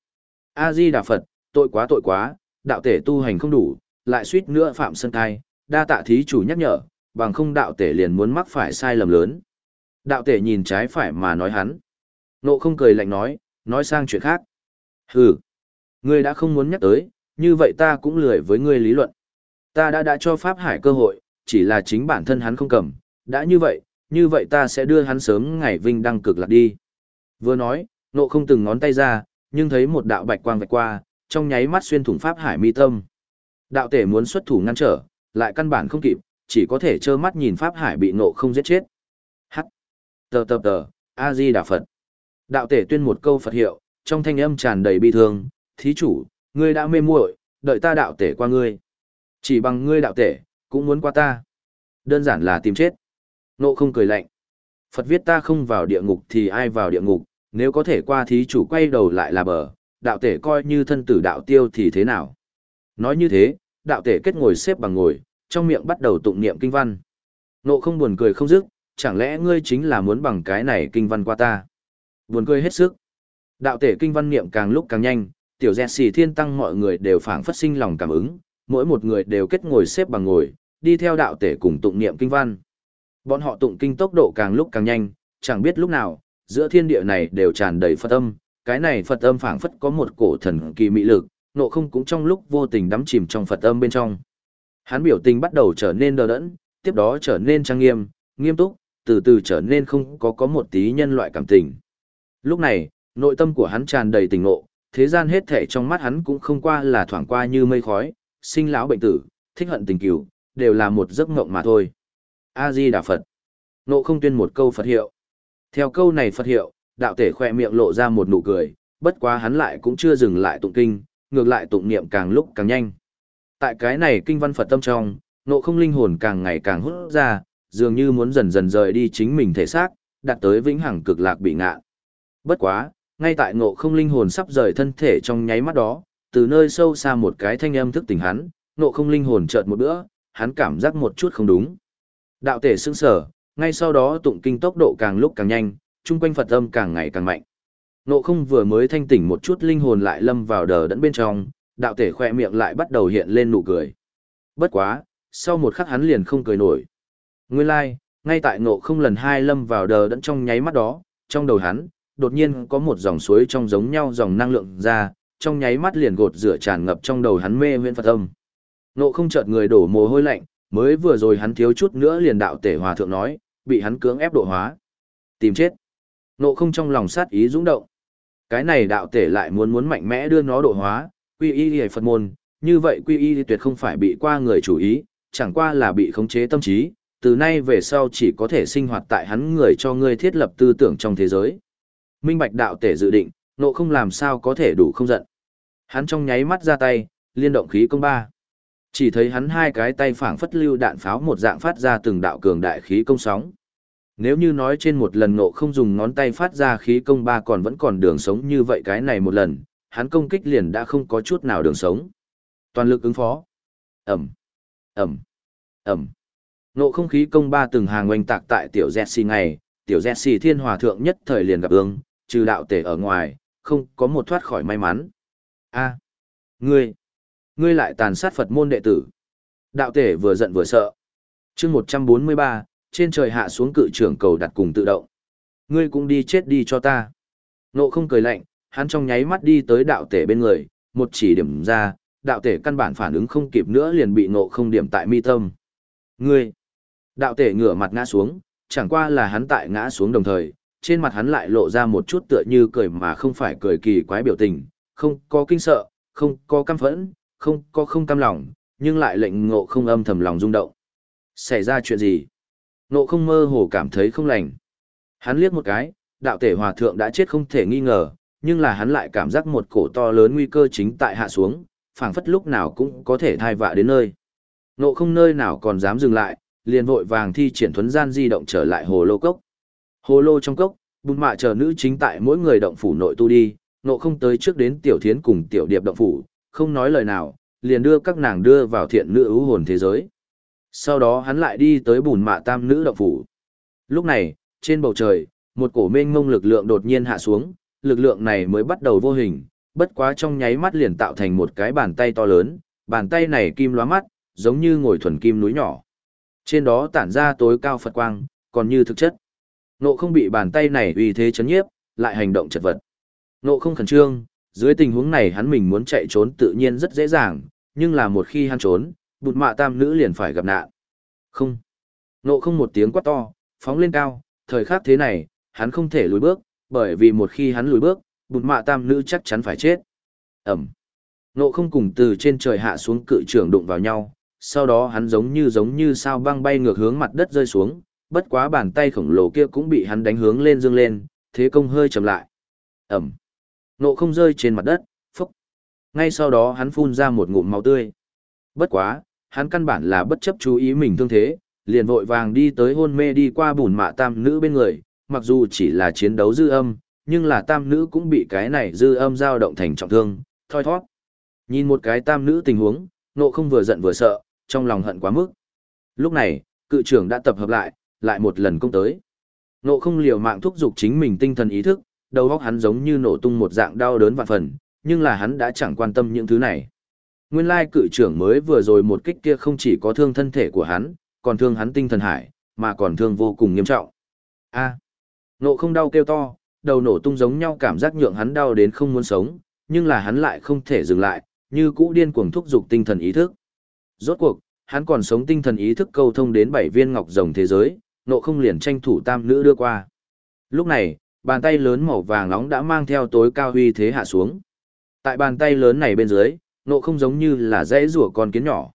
A-di Đà Phật, tội quá tội quá, đạo tể tu hành không đủ, lại suýt nữa phạm sân thai, đa tạ thí chủ nhắc nhở, bằng không đạo tể liền muốn mắc phải sai lầm lớn. Đạo tể nhìn trái phải mà nói hắn. Nộ không cười lạnh nói, nói sang chuyện khác. Hừ, ngươi đã không muốn nhắc tới, như vậy ta cũng lười với ngươi lý luận. Ta đã đã cho Pháp Hải cơ hội, chỉ là chính bản thân hắn không cầm, đã như vậy, như vậy ta sẽ đưa hắn sớm ngày vinh đăng cực lạc đi. Vừa nói, nộ không từng ngón tay ra, nhưng thấy một đạo bạch quang vạch qua, trong nháy mắt xuyên thủng Pháp Hải mi tâm. Đạo tể muốn xuất thủ ngăn trở, lại căn bản không kịp, chỉ có thể trơ mắt nhìn Pháp Hải bị nộ không giết chết. Hắc! Tờ tờ tờ, A-di Đà Phật. Đạo tể tuyên một câu Phật hiệu, trong thanh âm tràn đầy bi thương, thí chủ, ngươi đã mê muội, đợi ta đạo tể qua ngươi. Chỉ bằng ngươi đạo tể, cũng muốn qua ta. Đơn giản là tìm chết. Nộ không cười lạnh. Phật viết ta không vào địa ngục thì ai vào địa ngục, nếu có thể qua thí chủ quay đầu lại là bờ, đạo tể coi như thân tử đạo tiêu thì thế nào. Nói như thế, đạo tể kết ngồi xếp bằng ngồi, trong miệng bắt đầu tụng niệm kinh văn. Nộ không buồn cười không dứt, chẳng lẽ ngươi chính là muốn bằng cái này kinh văn qua ta. Buồn cười hết sức. Đạo tể kinh văn niệm càng lúc càng nhanh, tiểu dẹt xì thiên tăng mọi người đều phảng phất sinh lòng cảm ứng, mỗi một người đều kết ngồi xếp bằng ngồi, đi theo đạo tể cùng tụng niệm kinh văn. Bọn họ tụng kinh tốc độ càng lúc càng nhanh, chẳng biết lúc nào, giữa thiên địa này đều tràn đầy Phật âm, cái này Phật âm phảng phất có một cổ thần kỳ mị lực, nộ không cũng trong lúc vô tình đắm chìm trong Phật âm bên trong. Hắn biểu tình bắt đầu trở nên đờ đẫn, tiếp đó trở nên trang nghiêm, nghiêm túc, từ từ trở nên không có có một tí nhân loại cảm tình. Lúc này, nội tâm của hắn tràn đầy tình ngộ, thế gian hết thể trong mắt hắn cũng không qua là thoảng qua như mây khói, sinh lão bệnh tử, thích hận tình cửu, đều là một giấc mộng mà thôi. A Di Đà Phật. Nộ không tuyên một câu Phật hiệu. Theo câu này Phật hiệu, đạo tể khỏe miệng lộ ra một nụ cười, bất quá hắn lại cũng chưa dừng lại tụng kinh, ngược lại tụng niệm càng lúc càng nhanh. Tại cái này kinh văn Phật tâm trong, nộ không linh hồn càng ngày càng hút ra, dường như muốn dần dần rời đi chính mình thể xác, đạt tới vĩnh hằng cực lạc bị ngạ. Bất quá, ngay tại ngộ không linh hồn sắp rời thân thể trong nháy mắt đó, từ nơi sâu xa một cái thanh âm thức tỉnh hắn, ngộ không linh hồn chợt một bữa, hắn cảm giác một chút không đúng. Đạo tể sững sở, ngay sau đó tụng kinh tốc độ càng lúc càng nhanh, chung quanh Phật âm càng ngày càng mạnh. Ngộ không vừa mới thanh tỉnh một chút linh hồn lại lâm vào đờ đẫn bên trong, đạo tể khoe miệng lại bắt đầu hiện lên nụ cười. Bất quá, sau một khắc hắn liền không cười nổi. Nguyên lai, like, ngay tại ngộ không lần hai lâm vào đờ đẫn trong nháy mắt đó, trong đầu hắn, đột nhiên có một dòng suối trong giống nhau dòng năng lượng ra, trong nháy mắt liền gột rửa tràn ngập trong đầu hắn mê huyễn Phật âm. nộ không chợt người đổ mồ hôi lạnh, mới vừa rồi hắn thiếu chút nữa liền đạo tể hòa thượng nói, bị hắn cưỡng ép độ hóa. Tìm chết. nộ không trong lòng sát ý dũng động. Cái này đạo tể lại muốn muốn mạnh mẽ đưa nó độ hóa, quy y hề Phật môn, như vậy quy y tuyệt không phải bị qua người chủ ý, chẳng qua là bị khống chế tâm trí, từ nay về sau chỉ có thể sinh hoạt tại hắn người cho ngươi thiết lập tư tưởng trong thế giới. Minh bạch đạo tể dự định, nộ không làm sao có thể đủ không giận. Hắn trong nháy mắt ra tay, liên động khí công ba. Chỉ thấy hắn hai cái tay phảng phất lưu đạn pháo một dạng phát ra từng đạo cường đại khí công sóng. Nếu như nói trên một lần nộ không dùng ngón tay phát ra khí công ba còn vẫn còn đường sống như vậy cái này một lần, hắn công kích liền đã không có chút nào đường sống. Toàn lực ứng phó. Ẩm, Ẩm, Ẩm. Nộ không khí công ba từng hàng oanh tạc tại tiểu Jesse ngày, tiểu Jesse thiên hòa thượng nhất thời liền gặp ương, trừ đạo tể ở ngoài, không có một thoát khỏi may mắn. a ngươi, ngươi lại tàn sát Phật môn đệ tử. Đạo tể vừa giận vừa sợ. chương 143, trên trời hạ xuống cự trưởng cầu đặt cùng tự động. Ngươi cũng đi chết đi cho ta. Nộ không cười lạnh, hắn trong nháy mắt đi tới đạo tể bên người, một chỉ điểm ra, đạo tể căn bản phản ứng không kịp nữa liền bị nộ không điểm tại mi tâm. Ngươi, đạo tể ngửa mặt ngã xuống, chẳng qua là hắn tại ngã xuống đồng thời, trên mặt hắn lại lộ ra một chút tựa như cười mà không phải cười kỳ quái biểu tình, không có kinh sợ, không có căm phẫn, không có không cam lòng, nhưng lại lệnh ngộ không âm thầm lòng rung động. Xảy ra chuyện gì? Ngộ không mơ hồ cảm thấy không lành. Hắn liếc một cái, đạo tể hòa thượng đã chết không thể nghi ngờ, nhưng là hắn lại cảm giác một cổ to lớn nguy cơ chính tại hạ xuống, phảng phất lúc nào cũng có thể thai vạ đến nơi. Ngộ không nơi nào còn dám dừng lại, liền vội vàng thi triển thuấn gian di động trở lại hồ lô cốc. Hồ lô trong cốc, bùn mạ chờ nữ chính tại mỗi người động phủ nội tu đi, nộ không tới trước đến tiểu thiến cùng tiểu điệp động phủ, không nói lời nào, liền đưa các nàng đưa vào thiện nữ ưu hồn thế giới. Sau đó hắn lại đi tới bùn mạ tam nữ động phủ. Lúc này, trên bầu trời, một cổ mênh mông lực lượng đột nhiên hạ xuống, lực lượng này mới bắt đầu vô hình, bất quá trong nháy mắt liền tạo thành một cái bàn tay to lớn, bàn tay này kim lóa mắt, giống như ngồi thuần kim núi nhỏ. Trên đó tản ra tối cao Phật quang, còn như thực chất. Nộ không bị bàn tay này uy thế chấn nhiếp, lại hành động chật vật. Nộ không khẩn trương, dưới tình huống này hắn mình muốn chạy trốn tự nhiên rất dễ dàng, nhưng là một khi hắn trốn, bụt mạ tam nữ liền phải gặp nạn. Không. Nộ không một tiếng quát to, phóng lên cao, thời khắc thế này, hắn không thể lùi bước, bởi vì một khi hắn lùi bước, bụt mạ tam nữ chắc chắn phải chết. Ẩm. Nộ không cùng từ trên trời hạ xuống cự trưởng đụng vào nhau, sau đó hắn giống như giống như sao băng bay ngược hướng mặt đất rơi xuống, bất quá bàn tay khổng lồ kia cũng bị hắn đánh hướng lên dương lên, thế công hơi chậm lại. Ẩm. Nộ không rơi trên mặt đất, phúc. Ngay sau đó hắn phun ra một ngụm máu tươi. Bất quá, hắn căn bản là bất chấp chú ý mình thương thế, liền vội vàng đi tới hôn mê đi qua bùn mạ tam nữ bên người, mặc dù chỉ là chiến đấu dư âm, nhưng là tam nữ cũng bị cái này dư âm dao động thành trọng thương, thoi thoát. Nhìn một cái tam nữ tình huống, nộ không vừa giận vừa sợ, trong lòng hận quá mức. Lúc này, cự trưởng đã tập hợp lại, lại một lần công tới. Nộ không liều mạng thúc giục chính mình tinh thần ý thức, đầu óc hắn giống như nổ tung một dạng đau đớn vạn phần, nhưng là hắn đã chẳng quan tâm những thứ này. Nguyên lai cự trưởng mới vừa rồi một kích kia không chỉ có thương thân thể của hắn, còn thương hắn tinh thần hải, mà còn thương vô cùng nghiêm trọng. A. nộ không đau kêu to, đầu nổ tung giống nhau cảm giác nhượng hắn đau đến không muốn sống, nhưng là hắn lại không thể dừng lại, như cũ điên cuồng thúc giục tinh thần ý thức. Rốt cuộc, hắn còn sống tinh thần ý thức câu thông đến bảy viên ngọc rồng thế giới, nộ không liền tranh thủ tam nữ đưa qua. Lúc này, bàn tay lớn màu vàng nóng đã mang theo tối cao huy thế hạ xuống. Tại bàn tay lớn này bên dưới, nộ không giống như là dãy rủa con kiến nhỏ.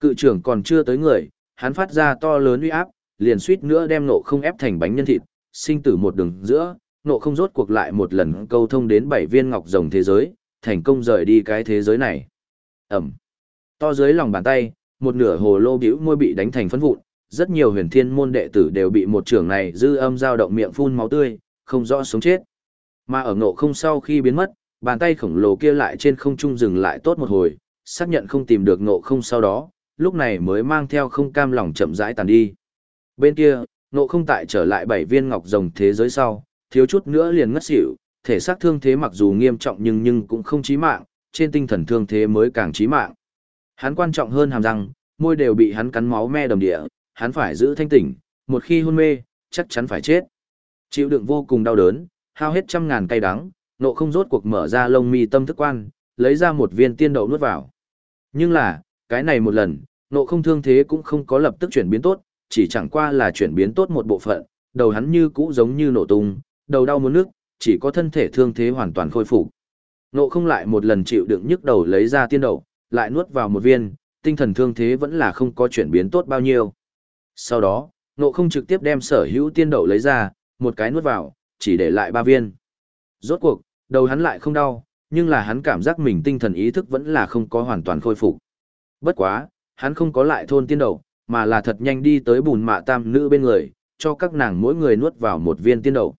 Cự trưởng còn chưa tới người, hắn phát ra to lớn uy áp, liền suýt nữa đem nộ không ép thành bánh nhân thịt, sinh tử một đường giữa, nộ không rốt cuộc lại một lần câu thông đến bảy viên ngọc rồng thế giới, thành công rời đi cái thế giới này. Ẩm. To dưới lòng bàn tay, một nửa hồ lô bĩu môi bị đánh thành phấn vụn, rất nhiều huyền thiên môn đệ tử đều bị một trưởng này dư âm dao động miệng phun máu tươi, không rõ sống chết. Mà ở ngộ không sau khi biến mất, bàn tay khổng lồ kia lại trên không trung dừng lại tốt một hồi, xác nhận không tìm được ngộ không sau đó, lúc này mới mang theo không cam lòng chậm rãi tàn đi. Bên kia, ngộ không tại trở lại bảy viên ngọc rồng thế giới sau, thiếu chút nữa liền ngất xỉu, thể xác thương thế mặc dù nghiêm trọng nhưng nhưng cũng không chí mạng, trên tinh thần thương thế mới càng chí mạng. Hắn quan trọng hơn hàm răng, môi đều bị hắn cắn máu me đầm địa, hắn phải giữ thanh tỉnh, một khi hôn mê, chắc chắn phải chết. Chịu đựng vô cùng đau đớn, hao hết trăm ngàn cay đắng, nộ không rốt cuộc mở ra lông mi tâm thức quan, lấy ra một viên tiên đậu nuốt vào. Nhưng là, cái này một lần, nộ không thương thế cũng không có lập tức chuyển biến tốt, chỉ chẳng qua là chuyển biến tốt một bộ phận, đầu hắn như cũ giống như nổ tung, đầu đau muốn nước, chỉ có thân thể thương thế hoàn toàn khôi phục. Nộ không lại một lần chịu đựng nhức đầu lấy ra tiên đậu, lại nuốt vào một viên, tinh thần thương thế vẫn là không có chuyển biến tốt bao nhiêu. Sau đó, nộ không trực tiếp đem sở hữu tiên đậu lấy ra, một cái nuốt vào, chỉ để lại ba viên. Rốt cuộc, đầu hắn lại không đau, nhưng là hắn cảm giác mình tinh thần ý thức vẫn là không có hoàn toàn khôi phục. Bất quá, hắn không có lại thôn tiên đậu, mà là thật nhanh đi tới bùn mạ tam nữ bên người, cho các nàng mỗi người nuốt vào một viên tiên đậu.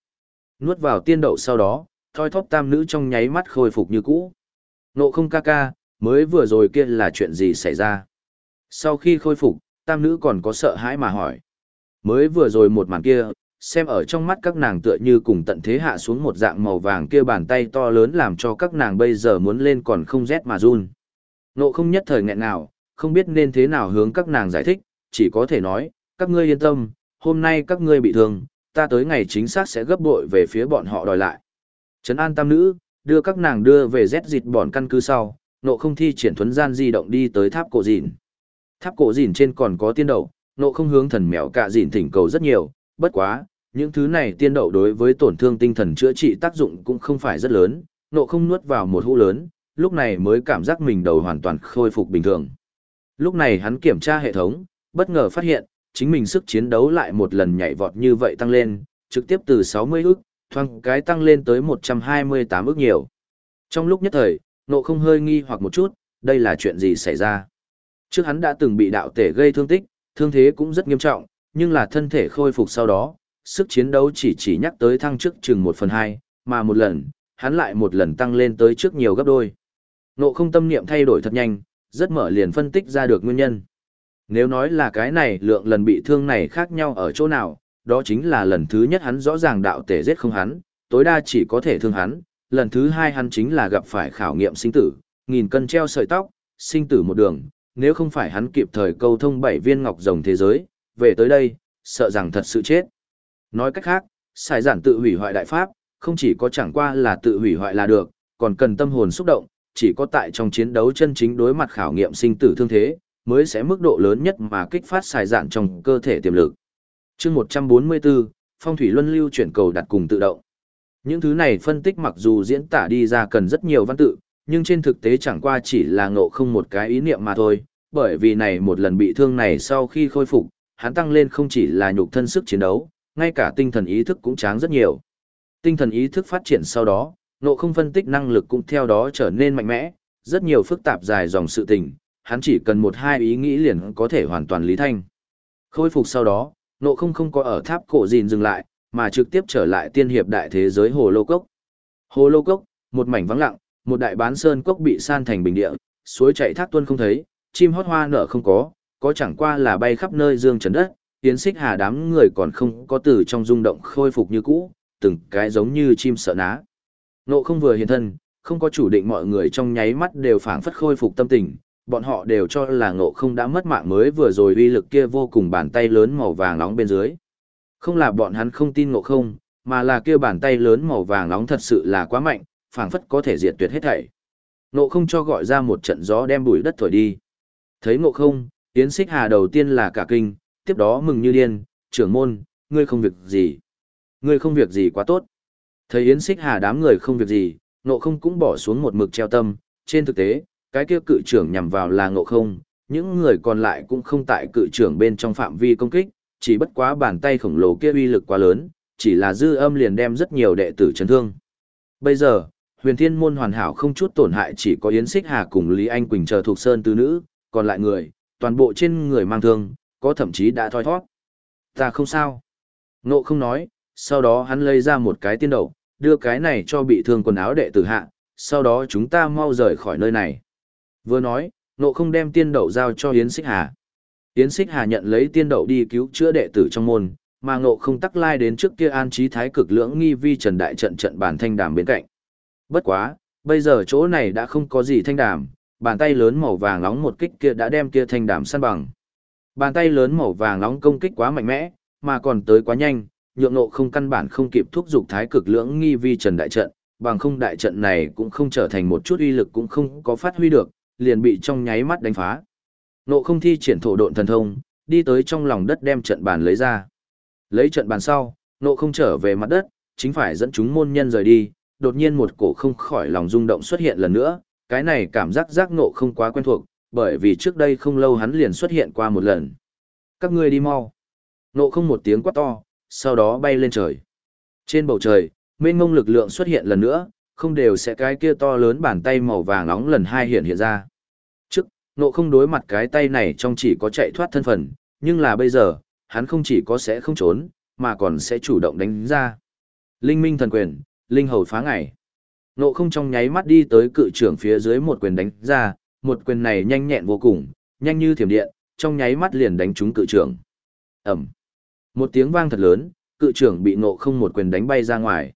Nuốt vào tiên đậu sau đó, thoi thóp tam nữ trong nháy mắt khôi phục như cũ. Nộ không ca ca, mới vừa rồi kia là chuyện gì xảy ra? Sau khi khôi phục, tam nữ còn có sợ hãi mà hỏi. Mới vừa rồi một màn kia, xem ở trong mắt các nàng tựa như cùng tận thế hạ xuống một dạng màu vàng kia bàn tay to lớn làm cho các nàng bây giờ muốn lên còn không rét mà run. Nộ không nhất thời nghẹn nào, không biết nên thế nào hướng các nàng giải thích, chỉ có thể nói, các ngươi yên tâm, hôm nay các ngươi bị thương, ta tới ngày chính xác sẽ gấp bội về phía bọn họ đòi lại. Trấn an tam nữ, đưa các nàng đưa về rét dịt bọn căn cứ sau, nộ không thi triển thuấn gian di động đi tới tháp cổ dìn. Tháp cổ dìn trên còn có tiên đậu, nộ không hướng thần mèo cả dìn thỉnh cầu rất nhiều, bất quá, những thứ này tiên đậu đối với tổn thương tinh thần chữa trị tác dụng cũng không phải rất lớn, nộ không nuốt vào một hũ lớn, lúc này mới cảm giác mình đầu hoàn toàn khôi phục bình thường. Lúc này hắn kiểm tra hệ thống, bất ngờ phát hiện, chính mình sức chiến đấu lại một lần nhảy vọt như vậy tăng lên, trực tiếp từ 60 ức, thoang cái tăng lên tới 128 ức nhiều. Trong lúc nhất thời, nộ không hơi nghi hoặc một chút, đây là chuyện gì xảy ra. Trước hắn đã từng bị đạo tể gây thương tích, thương thế cũng rất nghiêm trọng, nhưng là thân thể khôi phục sau đó, sức chiến đấu chỉ chỉ nhắc tới thăng trước chừng 1 phần 2, mà một lần, hắn lại một lần tăng lên tới trước nhiều gấp đôi. Nộ không tâm niệm thay đổi thật nhanh, rất mở liền phân tích ra được nguyên nhân. Nếu nói là cái này lượng lần bị thương này khác nhau ở chỗ nào, đó chính là lần thứ nhất hắn rõ ràng đạo tể giết không hắn, tối đa chỉ có thể thương hắn, lần thứ hai hắn chính là gặp phải khảo nghiệm sinh tử, nghìn cân treo sợi tóc, sinh tử một đường, nếu không phải hắn kịp thời câu thông bảy viên ngọc rồng thế giới, về tới đây, sợ rằng thật sự chết. Nói cách khác, xài giản tự hủy hoại đại pháp, không chỉ có chẳng qua là tự hủy hoại là được, còn cần tâm hồn xúc động, chỉ có tại trong chiến đấu chân chính đối mặt khảo nghiệm sinh tử thương thế, mới sẽ mức độ lớn nhất mà kích phát xài giản trong cơ thể tiềm lực. chương 144, phong thủy luân lưu chuyển cầu đặt cùng tự động. Những thứ này phân tích mặc dù diễn tả đi ra cần rất nhiều văn tự, nhưng trên thực tế chẳng qua chỉ là ngộ không một cái ý niệm mà thôi, bởi vì này một lần bị thương này sau khi khôi phục, hắn tăng lên không chỉ là nhục thân sức chiến đấu, ngay cả tinh thần ý thức cũng tráng rất nhiều. Tinh thần ý thức phát triển sau đó, ngộ không phân tích năng lực cũng theo đó trở nên mạnh mẽ, rất nhiều phức tạp dài dòng sự tình, hắn chỉ cần một hai ý nghĩ liền có thể hoàn toàn lý thanh. Khôi phục sau đó, ngộ không không có ở tháp cổ gìn dừng lại, mà trực tiếp trở lại tiên hiệp đại thế giới Hồ Lô Cốc. Hồ Lô Cốc, một mảnh vắng lặng, một đại bán sơn cốc bị san thành bình địa, suối chảy thác tuân không thấy, chim hót hoa nở không có, có chẳng qua là bay khắp nơi dương trần đất, tiến xích hà đám người còn không có từ trong rung động khôi phục như cũ, từng cái giống như chim sợ ná. Nộ không vừa hiện thân, không có chủ định mọi người trong nháy mắt đều phảng phất khôi phục tâm tình, bọn họ đều cho là ngộ không đã mất mạng mới vừa rồi uy lực kia vô cùng bàn tay lớn màu vàng nóng bên dưới. Không là bọn hắn không tin ngộ không, mà là kia bàn tay lớn màu vàng nóng thật sự là quá mạnh, phảng phất có thể diệt tuyệt hết thảy. Ngộ không cho gọi ra một trận gió đem bụi đất thổi đi. Thấy ngộ không, Yến Xích Hà đầu tiên là cả kinh, tiếp đó mừng như điên, trưởng môn, ngươi không việc gì. Ngươi không việc gì quá tốt. Thấy Yến Xích Hà đám người không việc gì, ngộ không cũng bỏ xuống một mực treo tâm, trên thực tế, cái kia cự trưởng nhằm vào là ngộ không, những người còn lại cũng không tại cự trưởng bên trong phạm vi công kích, chỉ bất quá bàn tay khổng lồ kia uy lực quá lớn, chỉ là dư âm liền đem rất nhiều đệ tử chấn thương. Bây giờ, huyền thiên môn hoàn hảo không chút tổn hại chỉ có Yến Xích Hà cùng Lý Anh Quỳnh chờ thuộc sơn tứ nữ, còn lại người, toàn bộ trên người mang thương, có thậm chí đã thoi thoát. Ta không sao. Nộ không nói, sau đó hắn lấy ra một cái tiên đậu, đưa cái này cho bị thương quần áo đệ tử hạ, sau đó chúng ta mau rời khỏi nơi này. Vừa nói, nộ không đem tiên đậu giao cho Yến Xích Hà. Yến Xích Hà nhận lấy tiên đậu đi cứu chữa đệ tử trong môn, mà ngộ không tắc lai đến trước kia an trí thái cực lưỡng nghi vi trần đại trận trận bản thanh đàm bên cạnh. Bất quá, bây giờ chỗ này đã không có gì thanh đàm, bàn tay lớn màu vàng nóng một kích kia đã đem kia thanh đàm săn bằng. Bàn tay lớn màu vàng nóng công kích quá mạnh mẽ, mà còn tới quá nhanh, nhượng nộ không căn bản không kịp thúc giục thái cực lưỡng nghi vi trần đại trận, bằng không đại trận này cũng không trở thành một chút uy lực cũng không có phát huy được, liền bị trong nháy mắt đánh phá. Nộ không thi triển thổ độn thần thông, đi tới trong lòng đất đem trận bàn lấy ra. Lấy trận bàn sau, nộ không trở về mặt đất, chính phải dẫn chúng môn nhân rời đi, đột nhiên một cổ không khỏi lòng rung động xuất hiện lần nữa, cái này cảm giác giác nộ không quá quen thuộc, bởi vì trước đây không lâu hắn liền xuất hiện qua một lần. Các ngươi đi mau. Nộ không một tiếng quát to, sau đó bay lên trời. Trên bầu trời, mênh ngông lực lượng xuất hiện lần nữa, không đều sẽ cái kia to lớn bàn tay màu vàng nóng lần hai hiện hiện ra. Trước, nộ không đối mặt cái tay này trong chỉ có chạy thoát thân phần, nhưng là bây giờ, hắn không chỉ có sẽ không trốn, mà còn sẽ chủ động đánh ra. Linh minh thần quyền, linh hầu phá ngày. Nộ không trong nháy mắt đi tới cự trưởng phía dưới một quyền đánh ra, một quyền này nhanh nhẹn vô cùng, nhanh như thiểm điện, trong nháy mắt liền đánh trúng cự trưởng. Ẩm. Một tiếng vang thật lớn, cự trưởng bị nộ không một quyền đánh bay ra ngoài.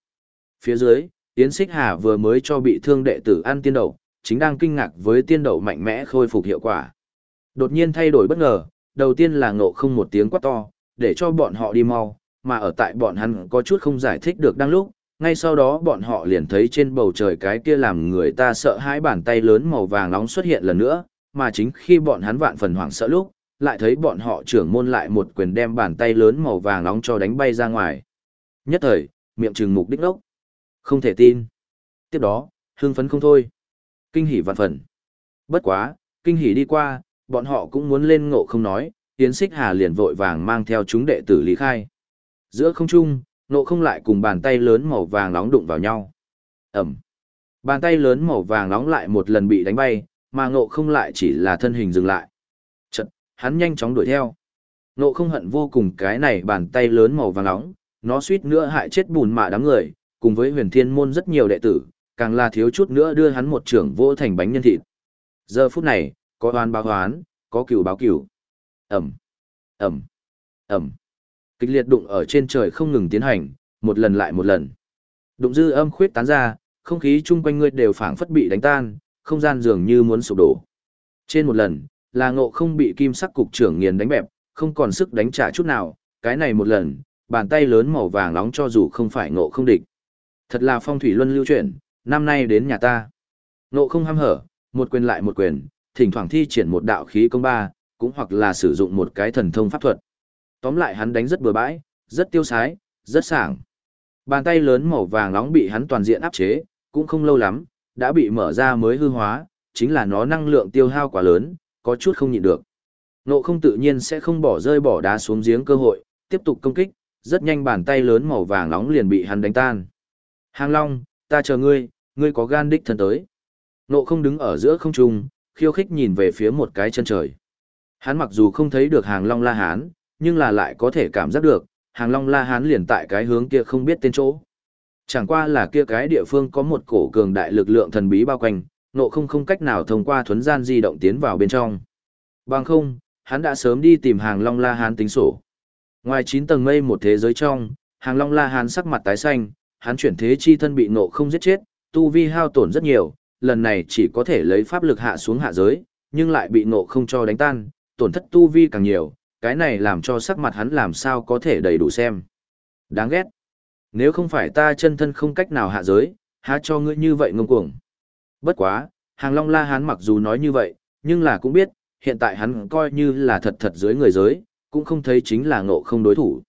Phía dưới, Yến Xích Hà vừa mới cho bị thương đệ tử ăn tiên đậu, chính đang kinh ngạc với tiên đậu mạnh mẽ khôi phục hiệu quả. Đột nhiên thay đổi bất ngờ, đầu tiên là ngộ không một tiếng quát to, để cho bọn họ đi mau, mà ở tại bọn hắn có chút không giải thích được đang lúc, ngay sau đó bọn họ liền thấy trên bầu trời cái kia làm người ta sợ hãi bàn tay lớn màu vàng nóng xuất hiện lần nữa, mà chính khi bọn hắn vạn phần hoảng sợ lúc, lại thấy bọn họ trưởng môn lại một quyền đem bàn tay lớn màu vàng nóng cho đánh bay ra ngoài. Nhất thời, miệng trừng mục đích ốc. Không thể tin. Tiếp đó, hương phấn không thôi. Kinh hỉ vạn phần. Bất quá, kinh hỉ đi qua, bọn họ cũng muốn lên ngộ không nói, Yến Xích Hà liền vội vàng mang theo chúng đệ tử lý khai. Giữa không trung, Nộ không lại cùng bàn tay lớn màu vàng nóng đụng vào nhau. Ẩm. Bàn tay lớn màu vàng nóng lại một lần bị đánh bay, mà ngộ không lại chỉ là thân hình dừng lại. Chật, hắn nhanh chóng đuổi theo. Ngộ không hận vô cùng cái này bàn tay lớn màu vàng nóng, nó suýt nữa hại chết bùn mạ đám người, cùng với huyền thiên môn rất nhiều đệ tử, càng là thiếu chút nữa đưa hắn một trưởng vô thành bánh nhân thịt. Giờ phút này, có oan báo hoán, có cửu báo cửu. Ẩm, Ẩm, Ẩm. Kịch liệt đụng ở trên trời không ngừng tiến hành, một lần lại một lần. Đụng dư âm khuyết tán ra, không khí chung quanh ngươi đều phảng phất bị đánh tan, không gian dường như muốn sụp đổ. Trên một lần, là ngộ không bị kim sắc cục trưởng nghiền đánh bẹp, không còn sức đánh trả chút nào, cái này một lần, bàn tay lớn màu vàng nóng cho dù không phải ngộ không địch. Thật là phong thủy luân lưu chuyển, năm nay đến nhà ta. Ngộ không ham hở, một quyền lại một quyền, thỉnh thoảng thi triển một đạo khí công ba, cũng hoặc là sử dụng một cái thần thông pháp thuật. Tóm lại hắn đánh rất bừa bãi, rất tiêu sái, rất sảng. Bàn tay lớn màu vàng nóng bị hắn toàn diện áp chế, cũng không lâu lắm, đã bị mở ra mới hư hóa, chính là nó năng lượng tiêu hao quá lớn, có chút không nhịn được. Nộ không tự nhiên sẽ không bỏ rơi bỏ đá xuống giếng cơ hội, tiếp tục công kích, rất nhanh bàn tay lớn màu vàng nóng liền bị hắn đánh tan. Hàng Long, ta chờ ngươi, ngươi có gan đích thân tới. Nộ không đứng ở giữa không trung, khiêu khích nhìn về phía một cái chân trời. Hắn mặc dù không thấy được hàng long la hán, nhưng là lại có thể cảm giác được, hàng long la hán liền tại cái hướng kia không biết tên chỗ. Chẳng qua là kia cái địa phương có một cổ cường đại lực lượng thần bí bao quanh, nộ không không cách nào thông qua thuấn gian di động tiến vào bên trong. Bằng không, hắn đã sớm đi tìm hàng long la hán tính sổ. Ngoài 9 tầng mây một thế giới trong, hàng long la hán sắc mặt tái xanh, hắn chuyển thế chi thân bị nộ không giết chết, tu vi hao tổn rất nhiều, lần này chỉ có thể lấy pháp lực hạ xuống hạ giới, nhưng lại bị nộ không cho đánh tan, tổn thất tu vi càng nhiều, cái này làm cho sắc mặt hắn làm sao có thể đầy đủ xem. Đáng ghét. Nếu không phải ta chân thân không cách nào hạ giới, há cho ngươi như vậy ngông cuồng. Bất quá, hàng long la hán mặc dù nói như vậy, nhưng là cũng biết, hiện tại hắn coi như là thật thật dưới người giới, cũng không thấy chính là ngộ không đối thủ.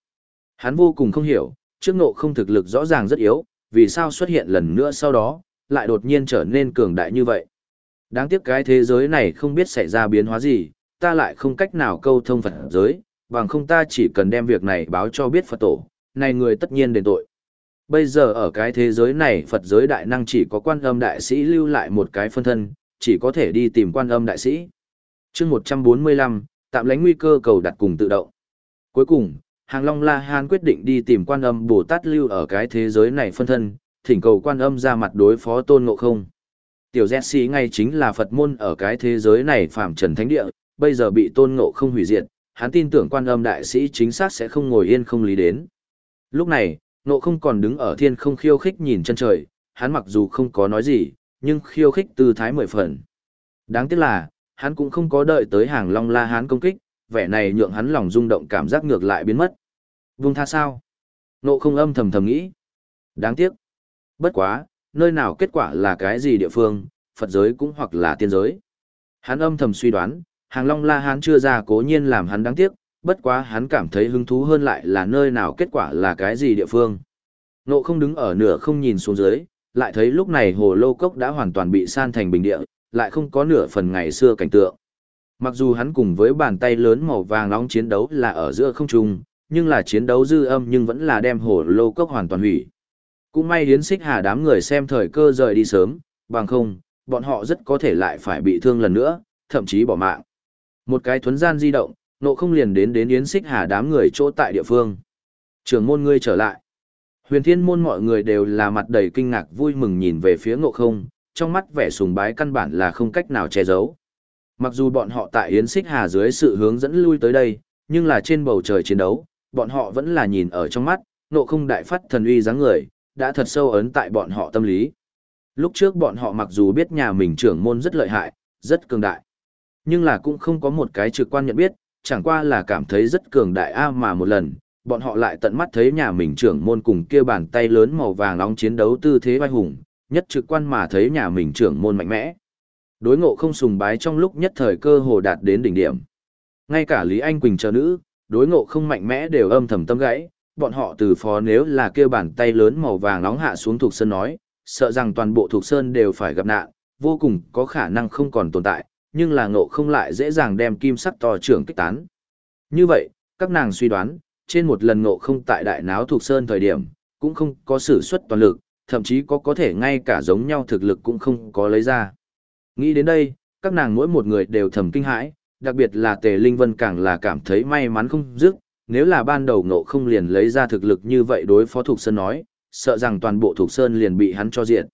Hắn vô cùng không hiểu, trước ngộ không thực lực rõ ràng rất yếu, vì sao xuất hiện lần nữa sau đó, lại đột nhiên trở nên cường đại như vậy. Đáng tiếc cái thế giới này không biết xảy ra biến hóa gì, ta lại không cách nào câu thông Phật giới, bằng không ta chỉ cần đem việc này báo cho biết Phật tổ, này người tất nhiên đền tội. Bây giờ ở cái thế giới này Phật giới đại năng chỉ có quan âm đại sĩ lưu lại một cái phân thân, chỉ có thể đi tìm quan âm đại sĩ. chương 145, tạm lánh nguy cơ cầu đặt cùng tự động. Cuối cùng, Hàng Long La Hán quyết định đi tìm quan âm Bồ Tát lưu ở cái thế giới này phân thân, thỉnh cầu quan âm ra mặt đối phó tôn ngộ không. Tiểu Jesse ngay chính là Phật môn ở cái thế giới này phạm trần thánh địa, bây giờ bị tôn ngộ không hủy diệt, hắn tin tưởng quan âm đại sĩ chính xác sẽ không ngồi yên không lý đến. Lúc này, ngộ không còn đứng ở thiên không khiêu khích nhìn chân trời, hắn mặc dù không có nói gì, nhưng khiêu khích tư thái mười phần. Đáng tiếc là, hắn cũng không có đợi tới hàng long la hán công kích, vẻ này nhượng hắn lòng rung động cảm giác ngược lại biến mất. Vung tha sao? Ngộ không âm thầm thầm nghĩ. Đáng tiếc. Bất quá, nơi nào kết quả là cái gì địa phương, Phật giới cũng hoặc là tiên giới. Hắn âm thầm suy đoán, hàng long la hán chưa ra cố nhiên làm hắn đáng tiếc, bất quá hắn cảm thấy hứng thú hơn lại là nơi nào kết quả là cái gì địa phương. Nộ không đứng ở nửa không nhìn xuống dưới, lại thấy lúc này hồ lô cốc đã hoàn toàn bị san thành bình địa, lại không có nửa phần ngày xưa cảnh tượng. Mặc dù hắn cùng với bàn tay lớn màu vàng nóng chiến đấu là ở giữa không trung, nhưng là chiến đấu dư âm nhưng vẫn là đem hồ lô cốc hoàn toàn hủy. Cũng may hiến xích hà đám người xem thời cơ rời đi sớm, bằng không, bọn họ rất có thể lại phải bị thương lần nữa, thậm chí bỏ mạng. Một cái thuấn gian di động, nộ không liền đến đến yến xích hà đám người chỗ tại địa phương. trưởng môn ngươi trở lại. Huyền thiên môn mọi người đều là mặt đầy kinh ngạc vui mừng nhìn về phía ngộ không, trong mắt vẻ sùng bái căn bản là không cách nào che giấu. Mặc dù bọn họ tại Yến Xích Hà dưới sự hướng dẫn lui tới đây, nhưng là trên bầu trời chiến đấu, bọn họ vẫn là nhìn ở trong mắt, nộ không đại phát thần uy dáng người, đã thật sâu ấn tại bọn họ tâm lý. Lúc trước bọn họ mặc dù biết nhà mình trưởng môn rất lợi hại, rất cường đại, nhưng là cũng không có một cái trực quan nhận biết, chẳng qua là cảm thấy rất cường đại a mà một lần, bọn họ lại tận mắt thấy nhà mình trưởng môn cùng kia bàn tay lớn màu vàng nóng chiến đấu tư thế vai hùng, nhất trực quan mà thấy nhà mình trưởng môn mạnh mẽ. Đối ngộ không sùng bái trong lúc nhất thời cơ hồ đạt đến đỉnh điểm. Ngay cả Lý Anh Quỳnh chờ nữ, đối ngộ không mạnh mẽ đều âm thầm tâm gãy, bọn họ từ phó nếu là kêu bàn tay lớn màu vàng nóng hạ xuống thuộc sơn nói, sợ rằng toàn bộ thuộc sơn đều phải gặp nạn, vô cùng có khả năng không còn tồn tại, nhưng là ngộ không lại dễ dàng đem kim sắc to trưởng kích tán. Như vậy, các nàng suy đoán, trên một lần ngộ không tại đại náo thuộc sơn thời điểm, cũng không có sử xuất toàn lực, thậm chí có có thể ngay cả giống nhau thực lực cũng không có lấy ra. Nghĩ đến đây, các nàng mỗi một người đều thầm kinh hãi, đặc biệt là Tề Linh Vân càng là cảm thấy may mắn không dứt, nếu là ban đầu ngộ không liền lấy ra thực lực như vậy đối phó Thục Sơn nói, sợ rằng toàn bộ Thục Sơn liền bị hắn cho diện.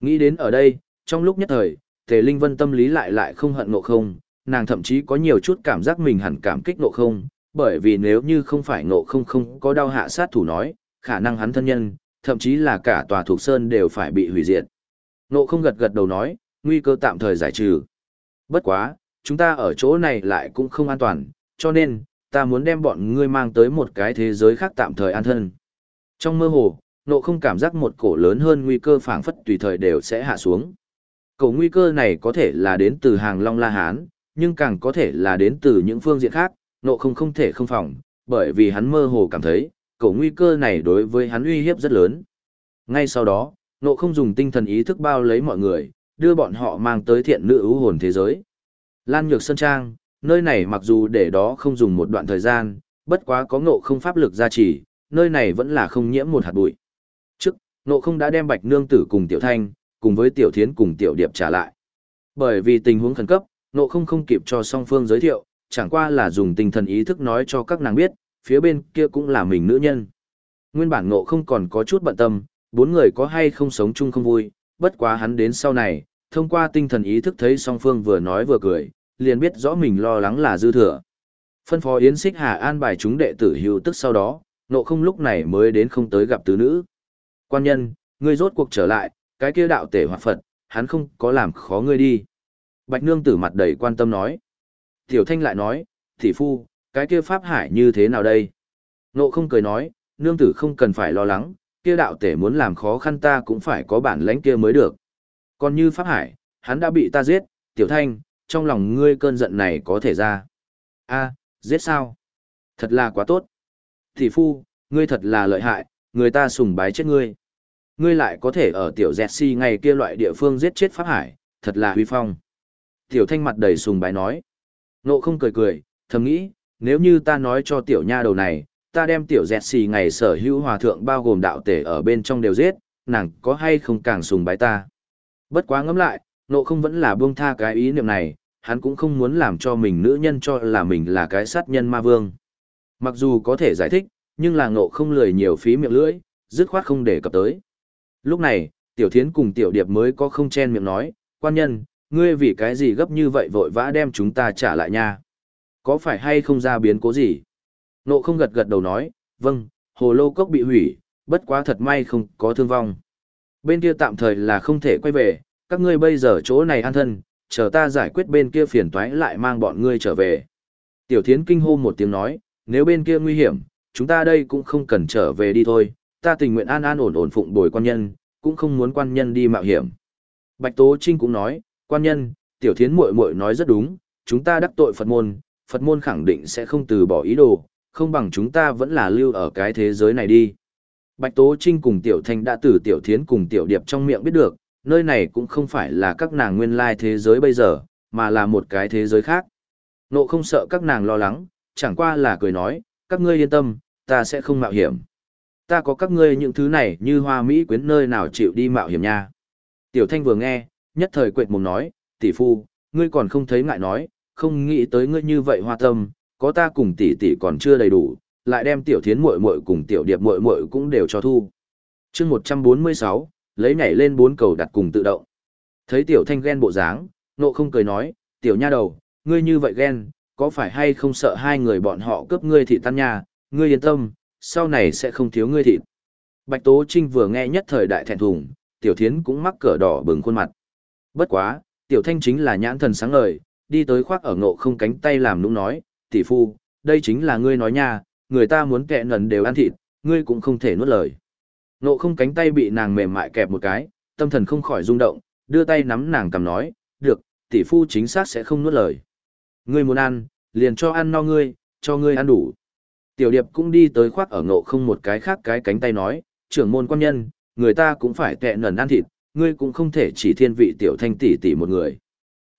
Nghĩ đến ở đây, trong lúc nhất thời, Tề Linh Vân tâm lý lại lại không hận ngộ không, nàng thậm chí có nhiều chút cảm giác mình hẳn cảm kích ngộ không, bởi vì nếu như không phải ngộ không không có đau hạ sát thủ nói, khả năng hắn thân nhân, thậm chí là cả tòa thuộc Sơn đều phải bị hủy diệt. Ngộ không gật gật đầu nói, nguy cơ tạm thời giải trừ. Bất quá, chúng ta ở chỗ này lại cũng không an toàn, cho nên, ta muốn đem bọn ngươi mang tới một cái thế giới khác tạm thời an thân. Trong mơ hồ, nộ không cảm giác một cổ lớn hơn nguy cơ phảng phất tùy thời đều sẽ hạ xuống. Cầu nguy cơ này có thể là đến từ hàng Long La Hán, nhưng càng có thể là đến từ những phương diện khác, nộ không không thể không phòng, bởi vì hắn mơ hồ cảm thấy, cầu nguy cơ này đối với hắn uy hiếp rất lớn. Ngay sau đó, nộ không dùng tinh thần ý thức bao lấy mọi người, đưa bọn họ mang tới thiện nữ ưu hồn thế giới. Lan Nhược Sơn Trang, nơi này mặc dù để đó không dùng một đoạn thời gian, bất quá có ngộ không pháp lực gia trì, nơi này vẫn là không nhiễm một hạt bụi. Trước, ngộ không đã đem Bạch Nương Tử cùng Tiểu Thanh, cùng với Tiểu Thiến cùng Tiểu Điệp trả lại. Bởi vì tình huống khẩn cấp, nộ không không kịp cho song phương giới thiệu, chẳng qua là dùng tinh thần ý thức nói cho các nàng biết, phía bên kia cũng là mình nữ nhân. Nguyên bản nộ không còn có chút bận tâm, bốn người có hay không sống chung không vui, bất quá hắn đến sau này, thông qua tinh thần ý thức thấy song phương vừa nói vừa cười, liền biết rõ mình lo lắng là dư thừa. Phân phó Yến Xích Hà an bài chúng đệ tử hưu tức sau đó, nộ không lúc này mới đến không tới gặp tứ nữ. Quan nhân, ngươi rốt cuộc trở lại, cái kia đạo tể hoặc Phật, hắn không có làm khó ngươi đi. Bạch nương tử mặt đầy quan tâm nói. Tiểu thanh lại nói, thị phu, cái kia pháp hải như thế nào đây? Nộ không cười nói, nương tử không cần phải lo lắng, kia đạo tể muốn làm khó khăn ta cũng phải có bản lãnh kia mới được. Còn như Pháp Hải, hắn đã bị ta giết, Tiểu Thanh, trong lòng ngươi cơn giận này có thể ra. a giết sao? Thật là quá tốt. Thị phu, ngươi thật là lợi hại, người ta sùng bái chết ngươi. Ngươi lại có thể ở Tiểu Dẹt Si ngày kia loại địa phương giết chết Pháp Hải, thật là huy phong. Tiểu Thanh mặt đầy sùng bái nói. Nộ không cười cười, thầm nghĩ, nếu như ta nói cho Tiểu Nha đầu này, ta đem tiểu dẹt xì ngày sở hữu hòa thượng bao gồm đạo tể ở bên trong đều giết, nàng có hay không càng sùng bái ta. Bất quá ngẫm lại, nộ không vẫn là buông tha cái ý niệm này, hắn cũng không muốn làm cho mình nữ nhân cho là mình là cái sát nhân ma vương. Mặc dù có thể giải thích, nhưng là ngộ không lười nhiều phí miệng lưỡi, dứt khoát không để cập tới. Lúc này, tiểu thiến cùng tiểu điệp mới có không chen miệng nói, quan nhân, ngươi vì cái gì gấp như vậy vội vã đem chúng ta trả lại nha. Có phải hay không ra biến cố gì? Nộ không gật gật đầu nói, vâng, hồ lô cốc bị hủy, bất quá thật may không có thương vong. Bên kia tạm thời là không thể quay về, các ngươi bây giờ chỗ này an thân, chờ ta giải quyết bên kia phiền toái lại mang bọn ngươi trở về. Tiểu thiến kinh hô một tiếng nói, nếu bên kia nguy hiểm, chúng ta đây cũng không cần trở về đi thôi, ta tình nguyện an an ổn ổn phụng bồi quan nhân, cũng không muốn quan nhân đi mạo hiểm. Bạch Tố Trinh cũng nói, quan nhân, tiểu thiến muội muội nói rất đúng, chúng ta đắc tội Phật môn, Phật môn khẳng định sẽ không từ bỏ ý đồ, không bằng chúng ta vẫn là lưu ở cái thế giới này đi. Bạch Tố Trinh cùng Tiểu Thanh đã từ Tiểu Thiến cùng Tiểu Điệp trong miệng biết được, nơi này cũng không phải là các nàng nguyên lai thế giới bây giờ, mà là một cái thế giới khác. Nộ không sợ các nàng lo lắng, chẳng qua là cười nói, các ngươi yên tâm, ta sẽ không mạo hiểm. Ta có các ngươi những thứ này như hoa Mỹ quyến nơi nào chịu đi mạo hiểm nha. Tiểu Thanh vừa nghe, nhất thời quệt mồm nói, tỷ phu, ngươi còn không thấy ngại nói, không nghĩ tới ngươi như vậy hoa tâm, có ta cùng tỷ tỷ còn chưa đầy đủ, lại đem tiểu thiến muội muội cùng tiểu điệp muội muội cũng đều cho thu. Chương 146, lấy nhảy lên bốn cầu đặt cùng tự động. Thấy tiểu thanh ghen bộ dáng, nộ không cười nói, tiểu nha đầu, ngươi như vậy ghen, có phải hay không sợ hai người bọn họ cướp ngươi thị tan nhà, ngươi yên tâm, sau này sẽ không thiếu ngươi thịt. Bạch Tố Trinh vừa nghe nhất thời đại thẹn thùng, tiểu thiến cũng mắc cỡ đỏ bừng khuôn mặt. Bất quá, tiểu thanh chính là nhãn thần sáng ngời, đi tới khoác ở ngộ không cánh tay làm nũng nói, tỷ phu, đây chính là ngươi nói nha, người ta muốn kẹ nần đều ăn thịt, ngươi cũng không thể nuốt lời. Ngộ không cánh tay bị nàng mềm mại kẹp một cái, tâm thần không khỏi rung động, đưa tay nắm nàng cầm nói, được, tỷ phu chính xác sẽ không nuốt lời. Ngươi muốn ăn, liền cho ăn no ngươi, cho ngươi ăn đủ. Tiểu điệp cũng đi tới khoác ở ngộ không một cái khác cái cánh tay nói, trưởng môn quan nhân, người ta cũng phải tệ nần ăn thịt, ngươi cũng không thể chỉ thiên vị tiểu thanh tỷ tỷ một người.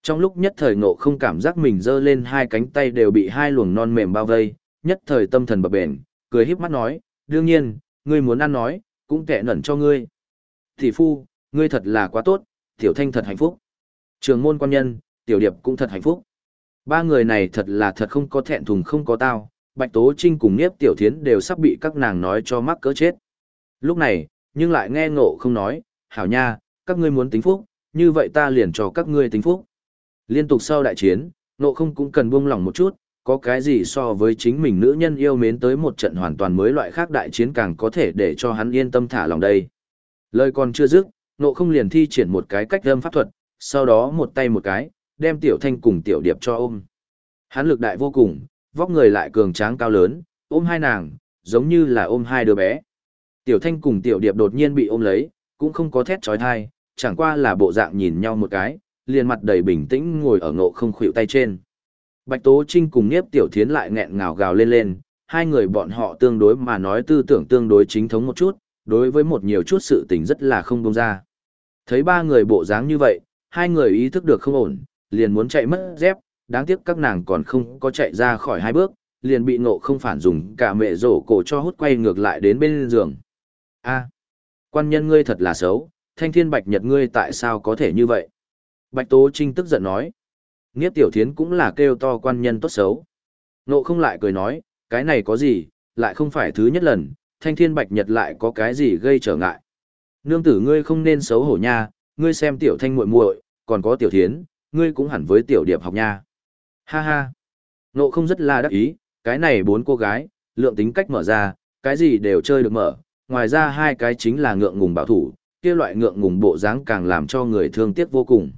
Trong lúc nhất thời ngộ không cảm giác mình giơ lên hai cánh tay đều bị hai luồng non mềm bao vây, nhất thời tâm thần bập bền, cười híp mắt nói, đương nhiên, ngươi muốn ăn nói, cũng tệ nần cho ngươi. Tỷ phu, ngươi thật là quá tốt, tiểu thanh thật hạnh phúc. Trường môn quan nhân, tiểu điệp cũng thật hạnh phúc. Ba người này thật là thật không có thẹn thùng không có tao, Bạch Tố Trinh cùng Niếp Tiểu Thiến đều sắp bị các nàng nói cho mắc cỡ chết. Lúc này, nhưng lại nghe ngộ không nói, hảo nha, các ngươi muốn tính phúc, như vậy ta liền cho các ngươi tính phúc. Liên tục sau đại chiến, ngộ không cũng cần buông lỏng một chút, có cái gì so với chính mình nữ nhân yêu mến tới một trận hoàn toàn mới loại khác đại chiến càng có thể để cho hắn yên tâm thả lòng đây. Lời còn chưa dứt, ngộ không liền thi triển một cái cách âm pháp thuật, sau đó một tay một cái, đem tiểu thanh cùng tiểu điệp cho ôm. Hắn lực đại vô cùng, vóc người lại cường tráng cao lớn, ôm hai nàng, giống như là ôm hai đứa bé. Tiểu thanh cùng tiểu điệp đột nhiên bị ôm lấy, cũng không có thét trói thai, chẳng qua là bộ dạng nhìn nhau một cái, liền mặt đầy bình tĩnh ngồi ở ngộ không khuỵu tay trên. Bạch Tố Trinh cùng Niếp Tiểu Thiến lại nghẹn ngào gào lên lên, hai người bọn họ tương đối mà nói tư tưởng tương đối chính thống một chút, đối với một nhiều chút sự tình rất là không buông ra. Thấy ba người bộ dáng như vậy, hai người ý thức được không ổn, liền muốn chạy mất dép, đáng tiếc các nàng còn không có chạy ra khỏi hai bước, liền bị ngộ không phản dùng cả mẹ rổ cổ cho hút quay ngược lại đến bên giường. a quan nhân ngươi thật là xấu, thanh thiên bạch nhật ngươi tại sao có thể như vậy? Bạch Tố Trinh tức giận nói. Nghiếp tiểu thiến cũng là kêu to quan nhân tốt xấu. Ngộ không lại cười nói, cái này có gì, lại không phải thứ nhất lần, thanh thiên bạch nhật lại có cái gì gây trở ngại. Nương tử ngươi không nên xấu hổ nha, ngươi xem tiểu thanh muội muội, còn có tiểu thiến, ngươi cũng hẳn với tiểu điệp học nha. Ha ha. Nộ không rất là đắc ý, cái này bốn cô gái, lượng tính cách mở ra, cái gì đều chơi được mở, ngoài ra hai cái chính là ngượng ngùng bảo thủ, kia loại ngượng ngùng bộ dáng càng làm cho người thương tiếc vô cùng.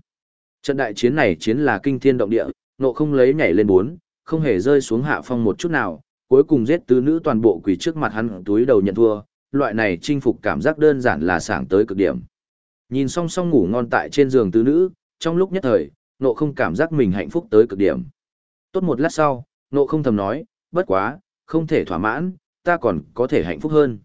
Trận đại chiến này chiến là kinh thiên động địa, nộ không lấy nhảy lên bốn, không hề rơi xuống hạ phong một chút nào, cuối cùng giết tứ nữ toàn bộ quỷ trước mặt hắn túi đầu nhận thua, loại này chinh phục cảm giác đơn giản là sảng tới cực điểm. Nhìn song song ngủ ngon tại trên giường tứ nữ, trong lúc nhất thời, nộ không cảm giác mình hạnh phúc tới cực điểm. Tốt một lát sau, nộ không thầm nói, bất quá, không thể thỏa mãn, ta còn có thể hạnh phúc hơn.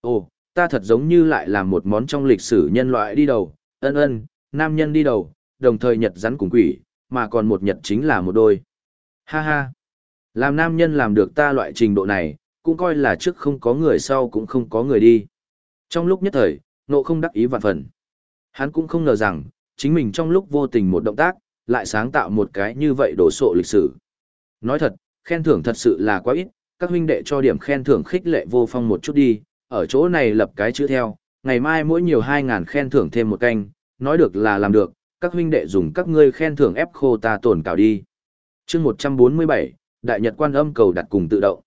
Ồ, ta thật giống như lại là một món trong lịch sử nhân loại đi đầu, ân ân, nam nhân đi đầu, đồng thời nhật rắn cùng quỷ, mà còn một nhật chính là một đôi. Ha ha, làm nam nhân làm được ta loại trình độ này, cũng coi là trước không có người sau cũng không có người đi. Trong lúc nhất thời, nộ không đắc ý vạn phần. Hắn cũng không ngờ rằng, chính mình trong lúc vô tình một động tác, lại sáng tạo một cái như vậy đổ sộ lịch sử. Nói thật, khen thưởng thật sự là quá ít, các huynh đệ cho điểm khen thưởng khích lệ vô phong một chút đi, ở chỗ này lập cái chữ theo, ngày mai mỗi nhiều 2.000 khen thưởng thêm một canh, nói được là làm được, các huynh đệ dùng các ngươi khen thưởng ép khô ta tổn cào đi. chương 147, Đại Nhật quan âm cầu đặt cùng tự động.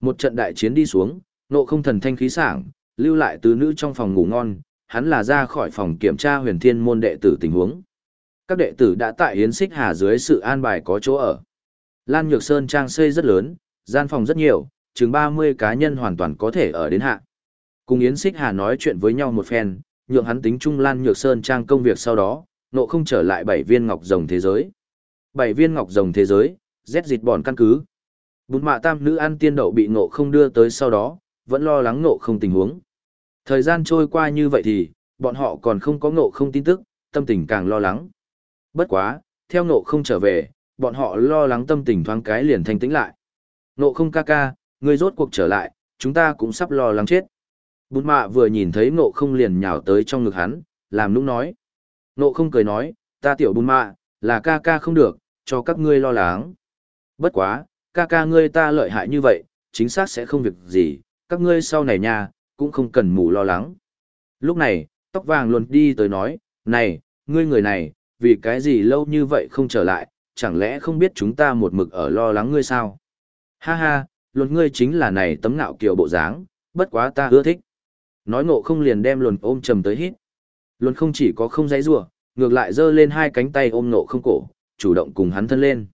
Một trận đại chiến đi xuống, nộ không thần thanh khí sảng, lưu lại tứ nữ trong phòng ngủ ngon, hắn là ra khỏi phòng kiểm tra huyền thiên môn đệ tử tình huống. Các đệ tử đã tại Yến Xích Hà dưới sự an bài có chỗ ở. Lan Nhược Sơn trang xây rất lớn, gian phòng rất nhiều, chừng 30 cá nhân hoàn toàn có thể ở đến hạ. Cùng Yến Xích Hà nói chuyện với nhau một phen, nhượng hắn tính chung Lan Nhược Sơn trang công việc sau đó, nộ không trở lại bảy viên ngọc rồng thế giới. Bảy viên ngọc rồng thế giới, rét dịt bòn căn cứ. Bụt mạ tam nữ ăn tiên đậu bị nộ không đưa tới sau đó, vẫn lo lắng nộ không tình huống. Thời gian trôi qua như vậy thì, bọn họ còn không có nộ không tin tức, tâm tình càng lo lắng. Bất quá, theo nộ không trở về, bọn họ lo lắng tâm tình thoáng cái liền thanh tĩnh lại. Nộ không ca ca, người rốt cuộc trở lại, chúng ta cũng sắp lo lắng chết. Bụt mạ vừa nhìn thấy nộ không liền nhào tới trong ngực hắn, làm nũng nói. Nộ không cười nói, ta tiểu bụt mạ, là ca ca không được, cho các ngươi lo lắng. Bất quá, ca ca ngươi ta lợi hại như vậy, chính xác sẽ không việc gì, các ngươi sau này nha, cũng không cần mù lo lắng. Lúc này, tóc vàng luôn đi tới nói, này, ngươi người này, vì cái gì lâu như vậy không trở lại, chẳng lẽ không biết chúng ta một mực ở lo lắng ngươi sao? Ha ha, luật ngươi chính là này tấm ngạo kiều bộ dáng, bất quá ta ưa thích. Nói ngộ không liền đem luồn ôm trầm tới hít. Luồn không chỉ có không dãy rủa ngược lại giơ lên hai cánh tay ôm ngộ không cổ, chủ động cùng hắn thân lên.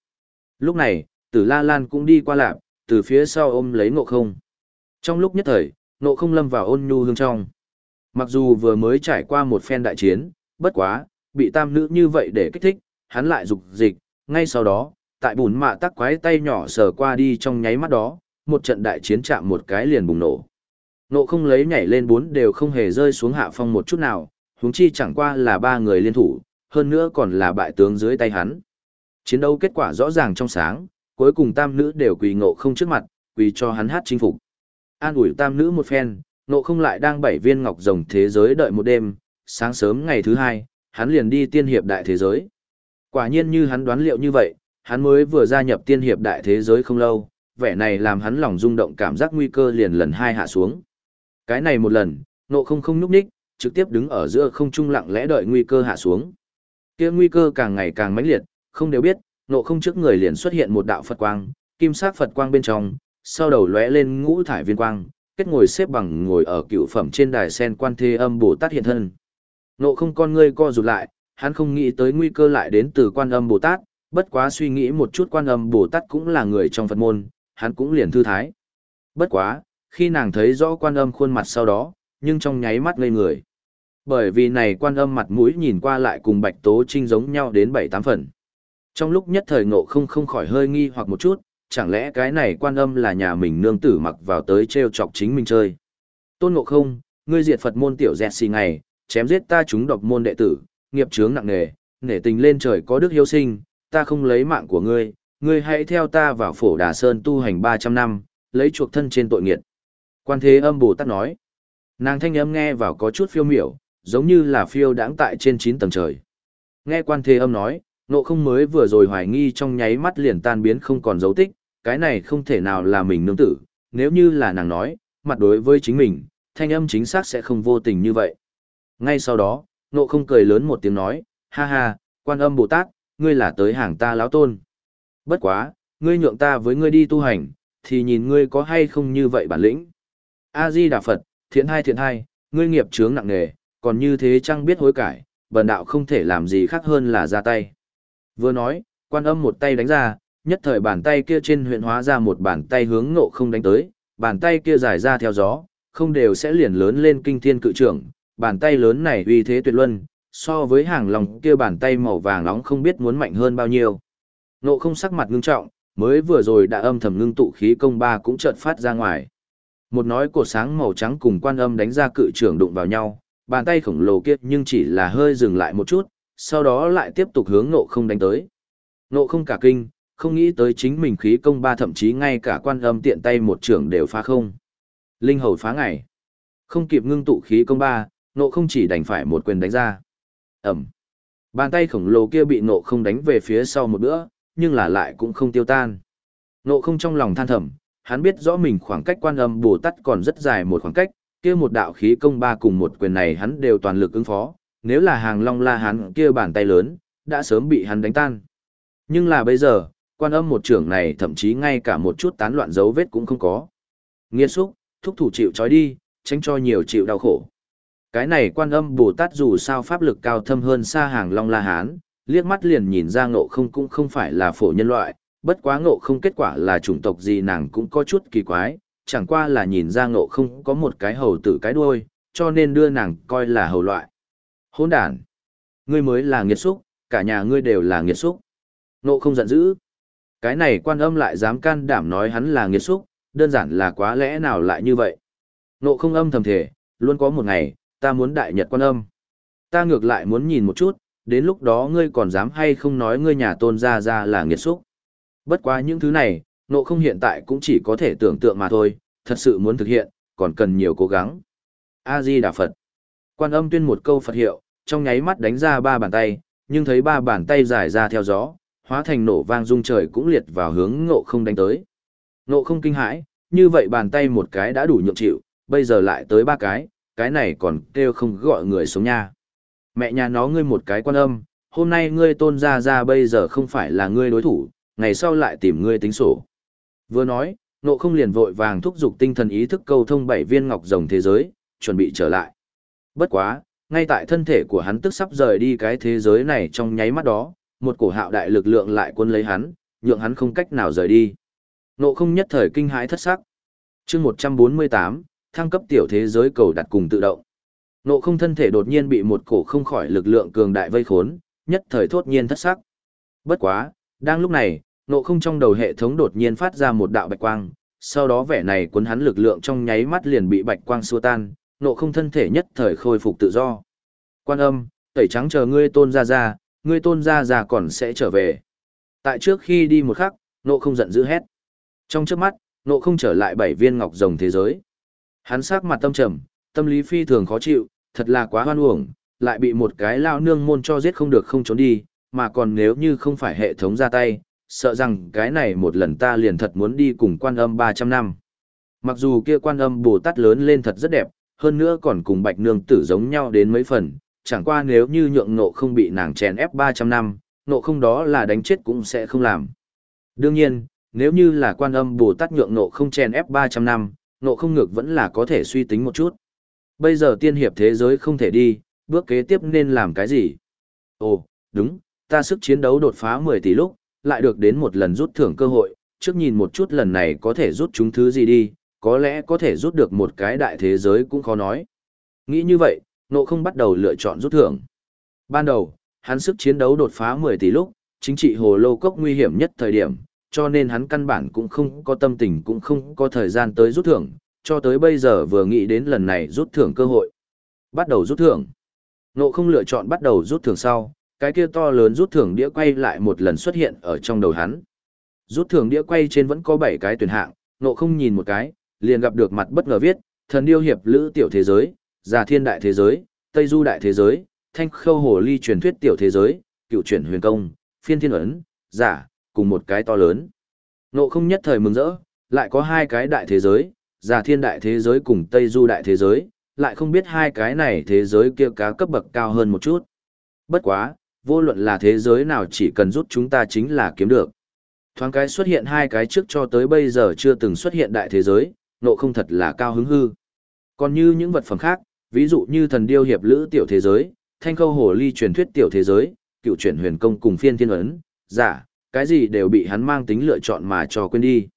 Lúc này, tử la lan cũng đi qua lạp, từ phía sau ôm lấy ngộ không. Trong lúc nhất thời, ngộ không lâm vào ôn nhu hương trong. Mặc dù vừa mới trải qua một phen đại chiến, bất quá, bị tam nữ như vậy để kích thích, hắn lại dục dịch, ngay sau đó, tại bùn mạ tắc quái tay nhỏ sờ qua đi trong nháy mắt đó, một trận đại chiến chạm một cái liền bùng nổ. Nộ không lấy nhảy lên bốn đều không hề rơi xuống hạ phong một chút nào, huống chi chẳng qua là ba người liên thủ, hơn nữa còn là bại tướng dưới tay hắn. Chiến đấu kết quả rõ ràng trong sáng, cuối cùng tam nữ đều quỳ ngộ không trước mặt, quỳ cho hắn hát chinh phục. An ủi tam nữ một phen, ngộ không lại đang bảy viên ngọc rồng thế giới đợi một đêm, sáng sớm ngày thứ hai, hắn liền đi tiên hiệp đại thế giới. Quả nhiên như hắn đoán liệu như vậy, hắn mới vừa gia nhập tiên hiệp đại thế giới không lâu, vẻ này làm hắn lòng rung động cảm giác nguy cơ liền lần hai hạ xuống. Cái này một lần, nộ không không núp ních, trực tiếp đứng ở giữa không trung lặng lẽ đợi nguy cơ hạ xuống. Kia nguy cơ càng ngày càng mãnh liệt, không đều biết, nộ không trước người liền xuất hiện một đạo Phật quang, kim sắc Phật quang bên trong, sau đầu lóe lên ngũ thải viên quang, kết ngồi xếp bằng ngồi ở cựu phẩm trên đài sen quan thế âm Bồ Tát hiện thân. Nộ không con ngươi co rụt lại, hắn không nghĩ tới nguy cơ lại đến từ quan âm Bồ Tát, bất quá suy nghĩ một chút quan âm Bồ Tát cũng là người trong Phật môn, hắn cũng liền thư thái. Bất quá, khi nàng thấy rõ quan âm khuôn mặt sau đó, nhưng trong nháy mắt ngây người. Bởi vì này quan âm mặt mũi nhìn qua lại cùng Bạch Tố Trinh giống nhau đến bảy tám phần. Trong lúc nhất thời ngộ không không khỏi hơi nghi hoặc một chút, chẳng lẽ cái này quan âm là nhà mình nương tử mặc vào tới treo chọc chính mình chơi. Tôn ngộ không, ngươi diệt Phật môn tiểu dẹt xì ngày, chém giết ta chúng độc môn đệ tử, nghiệp chướng nặng nề, nể tình lên trời có đức hiếu sinh, ta không lấy mạng của ngươi, ngươi hãy theo ta vào phổ đà sơn tu hành 300 năm, lấy chuộc thân trên tội nghiệt. Quan thế âm Bồ Tát nói, nàng thanh âm nghe vào có chút phiêu miểu, giống như là phiêu đãng tại trên 9 tầng trời. Nghe quan thế âm nói, nộ không mới vừa rồi hoài nghi trong nháy mắt liền tan biến không còn dấu tích, cái này không thể nào là mình nương tử, nếu như là nàng nói, mặt đối với chính mình, thanh âm chính xác sẽ không vô tình như vậy. Ngay sau đó, nộ không cười lớn một tiếng nói, ha ha, quan âm Bồ Tát, ngươi là tới hàng ta lão tôn. Bất quá, ngươi nhượng ta với ngươi đi tu hành, thì nhìn ngươi có hay không như vậy bản lĩnh. A-di Đà Phật, thiện hai thiện hai, ngươi nghiệp chướng nặng nề, còn như thế chăng biết hối cải, bần đạo không thể làm gì khác hơn là ra tay. Vừa nói, quan âm một tay đánh ra, nhất thời bàn tay kia trên huyện hóa ra một bàn tay hướng ngộ không đánh tới, bàn tay kia dài ra theo gió, không đều sẽ liền lớn lên kinh thiên cự trưởng, bàn tay lớn này uy thế tuyệt luân, so với hàng lòng kia bàn tay màu vàng nóng không biết muốn mạnh hơn bao nhiêu. nộ không sắc mặt ngưng trọng, mới vừa rồi đã âm thầm ngưng tụ khí công ba cũng chợt phát ra ngoài. Một nói cổ sáng màu trắng cùng quan âm đánh ra cự trưởng đụng vào nhau, bàn tay khổng lồ kia nhưng chỉ là hơi dừng lại một chút, sau đó lại tiếp tục hướng nộ không đánh tới. Nộ không cả kinh, không nghĩ tới chính mình khí công ba thậm chí ngay cả quan âm tiện tay một trưởng đều phá không. Linh hầu phá ngày. Không kịp ngưng tụ khí công ba, nộ không chỉ đành phải một quyền đánh ra. Ẩm. Bàn tay khổng lồ kia bị nộ không đánh về phía sau một bữa, nhưng là lại cũng không tiêu tan. Nộ không trong lòng than thầm, hắn biết rõ mình khoảng cách quan âm Bồ Tát còn rất dài một khoảng cách, kia một đạo khí công ba cùng một quyền này hắn đều toàn lực ứng phó, nếu là hàng long la hắn kia bàn tay lớn, đã sớm bị hắn đánh tan. Nhưng là bây giờ, quan âm một trưởng này thậm chí ngay cả một chút tán loạn dấu vết cũng không có. Nghiên xúc, thúc thủ chịu trói đi, tránh cho nhiều chịu đau khổ. Cái này quan âm Bồ Tát dù sao pháp lực cao thâm hơn xa hàng long la hán, liếc mắt liền nhìn ra ngộ không cũng không phải là phổ nhân loại, bất quá ngộ không kết quả là chủng tộc gì nàng cũng có chút kỳ quái, chẳng qua là nhìn ra ngộ không có một cái hầu tử cái đuôi, cho nên đưa nàng coi là hầu loại. Hôn đàn! Ngươi mới là nghiệt xúc, cả nhà ngươi đều là nghiệt xúc. Ngộ không giận dữ. Cái này quan âm lại dám can đảm nói hắn là nghiệt xúc, đơn giản là quá lẽ nào lại như vậy. Ngộ không âm thầm thể, luôn có một ngày, ta muốn đại nhật quan âm. Ta ngược lại muốn nhìn một chút, đến lúc đó ngươi còn dám hay không nói ngươi nhà tôn ra ra là nghiệt xúc. Bất quá những thứ này, nộ không hiện tại cũng chỉ có thể tưởng tượng mà thôi, thật sự muốn thực hiện, còn cần nhiều cố gắng. A-di Đà Phật. Quan âm tuyên một câu Phật hiệu, trong nháy mắt đánh ra ba bàn tay, nhưng thấy ba bàn tay dài ra theo gió, hóa thành nổ vang rung trời cũng liệt vào hướng ngộ không đánh tới. Ngộ không kinh hãi, như vậy bàn tay một cái đã đủ nhượng chịu, bây giờ lại tới ba cái, cái này còn kêu không gọi người sống nha. Mẹ nhà nó ngươi một cái quan âm, hôm nay ngươi tôn ra ra bây giờ không phải là ngươi đối thủ, ngày sau lại tìm ngươi tính sổ. Vừa nói, nộ không liền vội vàng thúc giục tinh thần ý thức câu thông bảy viên ngọc rồng thế giới, chuẩn bị trở lại. Bất quá, ngay tại thân thể của hắn tức sắp rời đi cái thế giới này trong nháy mắt đó, một cổ hạo đại lực lượng lại quân lấy hắn, nhượng hắn không cách nào rời đi. Nộ không nhất thời kinh hãi thất sắc. chương 148, thăng cấp tiểu thế giới cầu đặt cùng tự động. Nộ không thân thể đột nhiên bị một cổ không khỏi lực lượng cường đại vây khốn, nhất thời thốt nhiên thất sắc. Bất quá, đang lúc này, nộ không trong đầu hệ thống đột nhiên phát ra một đạo bạch quang, sau đó vẻ này cuốn hắn lực lượng trong nháy mắt liền bị bạch quang xua tan, nộ không thân thể nhất thời khôi phục tự do. Quan âm, tẩy trắng chờ ngươi tôn ra ra, ngươi tôn ra ra còn sẽ trở về. Tại trước khi đi một khắc, nộ không giận dữ hét. Trong trước mắt, nộ không trở lại bảy viên ngọc rồng thế giới. Hắn sắc mặt tâm trầm, tâm lý phi thường khó chịu, thật là quá hoan uổng, lại bị một cái lao nương môn cho giết không được không trốn đi, mà còn nếu như không phải hệ thống ra tay, sợ rằng cái này một lần ta liền thật muốn đi cùng quan âm 300 năm. Mặc dù kia quan âm Bồ Tát lớn lên thật rất đẹp, hơn nữa còn cùng bạch nương tử giống nhau đến mấy phần, chẳng qua nếu như nhượng nộ không bị nàng chèn ép 300 năm, nộ không đó là đánh chết cũng sẽ không làm. Đương nhiên, nếu như là quan âm Bồ Tát nhượng nộ không chèn ép 300 năm, nộ không ngược vẫn là có thể suy tính một chút. Bây giờ tiên hiệp thế giới không thể đi, bước kế tiếp nên làm cái gì? Ồ, đúng, ta sức chiến đấu đột phá 10 tỷ lúc, lại được đến một lần rút thưởng cơ hội, trước nhìn một chút lần này có thể rút chúng thứ gì đi, có lẽ có thể rút được một cái đại thế giới cũng khó nói. Nghĩ như vậy, nộ không bắt đầu lựa chọn rút thưởng. Ban đầu, hắn sức chiến đấu đột phá 10 tỷ lúc, chính trị hồ lô cốc nguy hiểm nhất thời điểm, cho nên hắn căn bản cũng không có tâm tình cũng không có thời gian tới rút thưởng, cho tới bây giờ vừa nghĩ đến lần này rút thưởng cơ hội. Bắt đầu rút thưởng. Nộ không lựa chọn bắt đầu rút thưởng sau, cái kia to lớn rút thưởng đĩa quay lại một lần xuất hiện ở trong đầu hắn. Rút thưởng đĩa quay trên vẫn có 7 cái tuyển hạng, nộ không nhìn một cái, liền gặp được mặt bất ngờ viết, thần điêu hiệp lữ tiểu thế giới, già thiên đại thế giới, tây du đại thế giới, thanh khâu hồ ly truyền thuyết tiểu thế giới, cựu chuyển huyền công, phiên thiên ấn, giả, cùng một cái to lớn. Nộ không nhất thời mừng rỡ, lại có hai cái đại thế giới, giả thiên đại thế giới cùng tây du đại thế giới, lại không biết hai cái này thế giới kia cá cấp bậc cao hơn một chút. Bất quá, vô luận là thế giới nào chỉ cần rút chúng ta chính là kiếm được. Thoáng cái xuất hiện hai cái trước cho tới bây giờ chưa từng xuất hiện đại thế giới, nộ không thật là cao hứng hư. Còn như những vật phẩm khác, ví dụ như thần điêu hiệp lữ tiểu thế giới, thanh khâu hồ ly truyền thuyết tiểu thế giới, cựu chuyển huyền công cùng phiên thiên ấn, giả, cái gì đều bị hắn mang tính lựa chọn mà cho quên đi.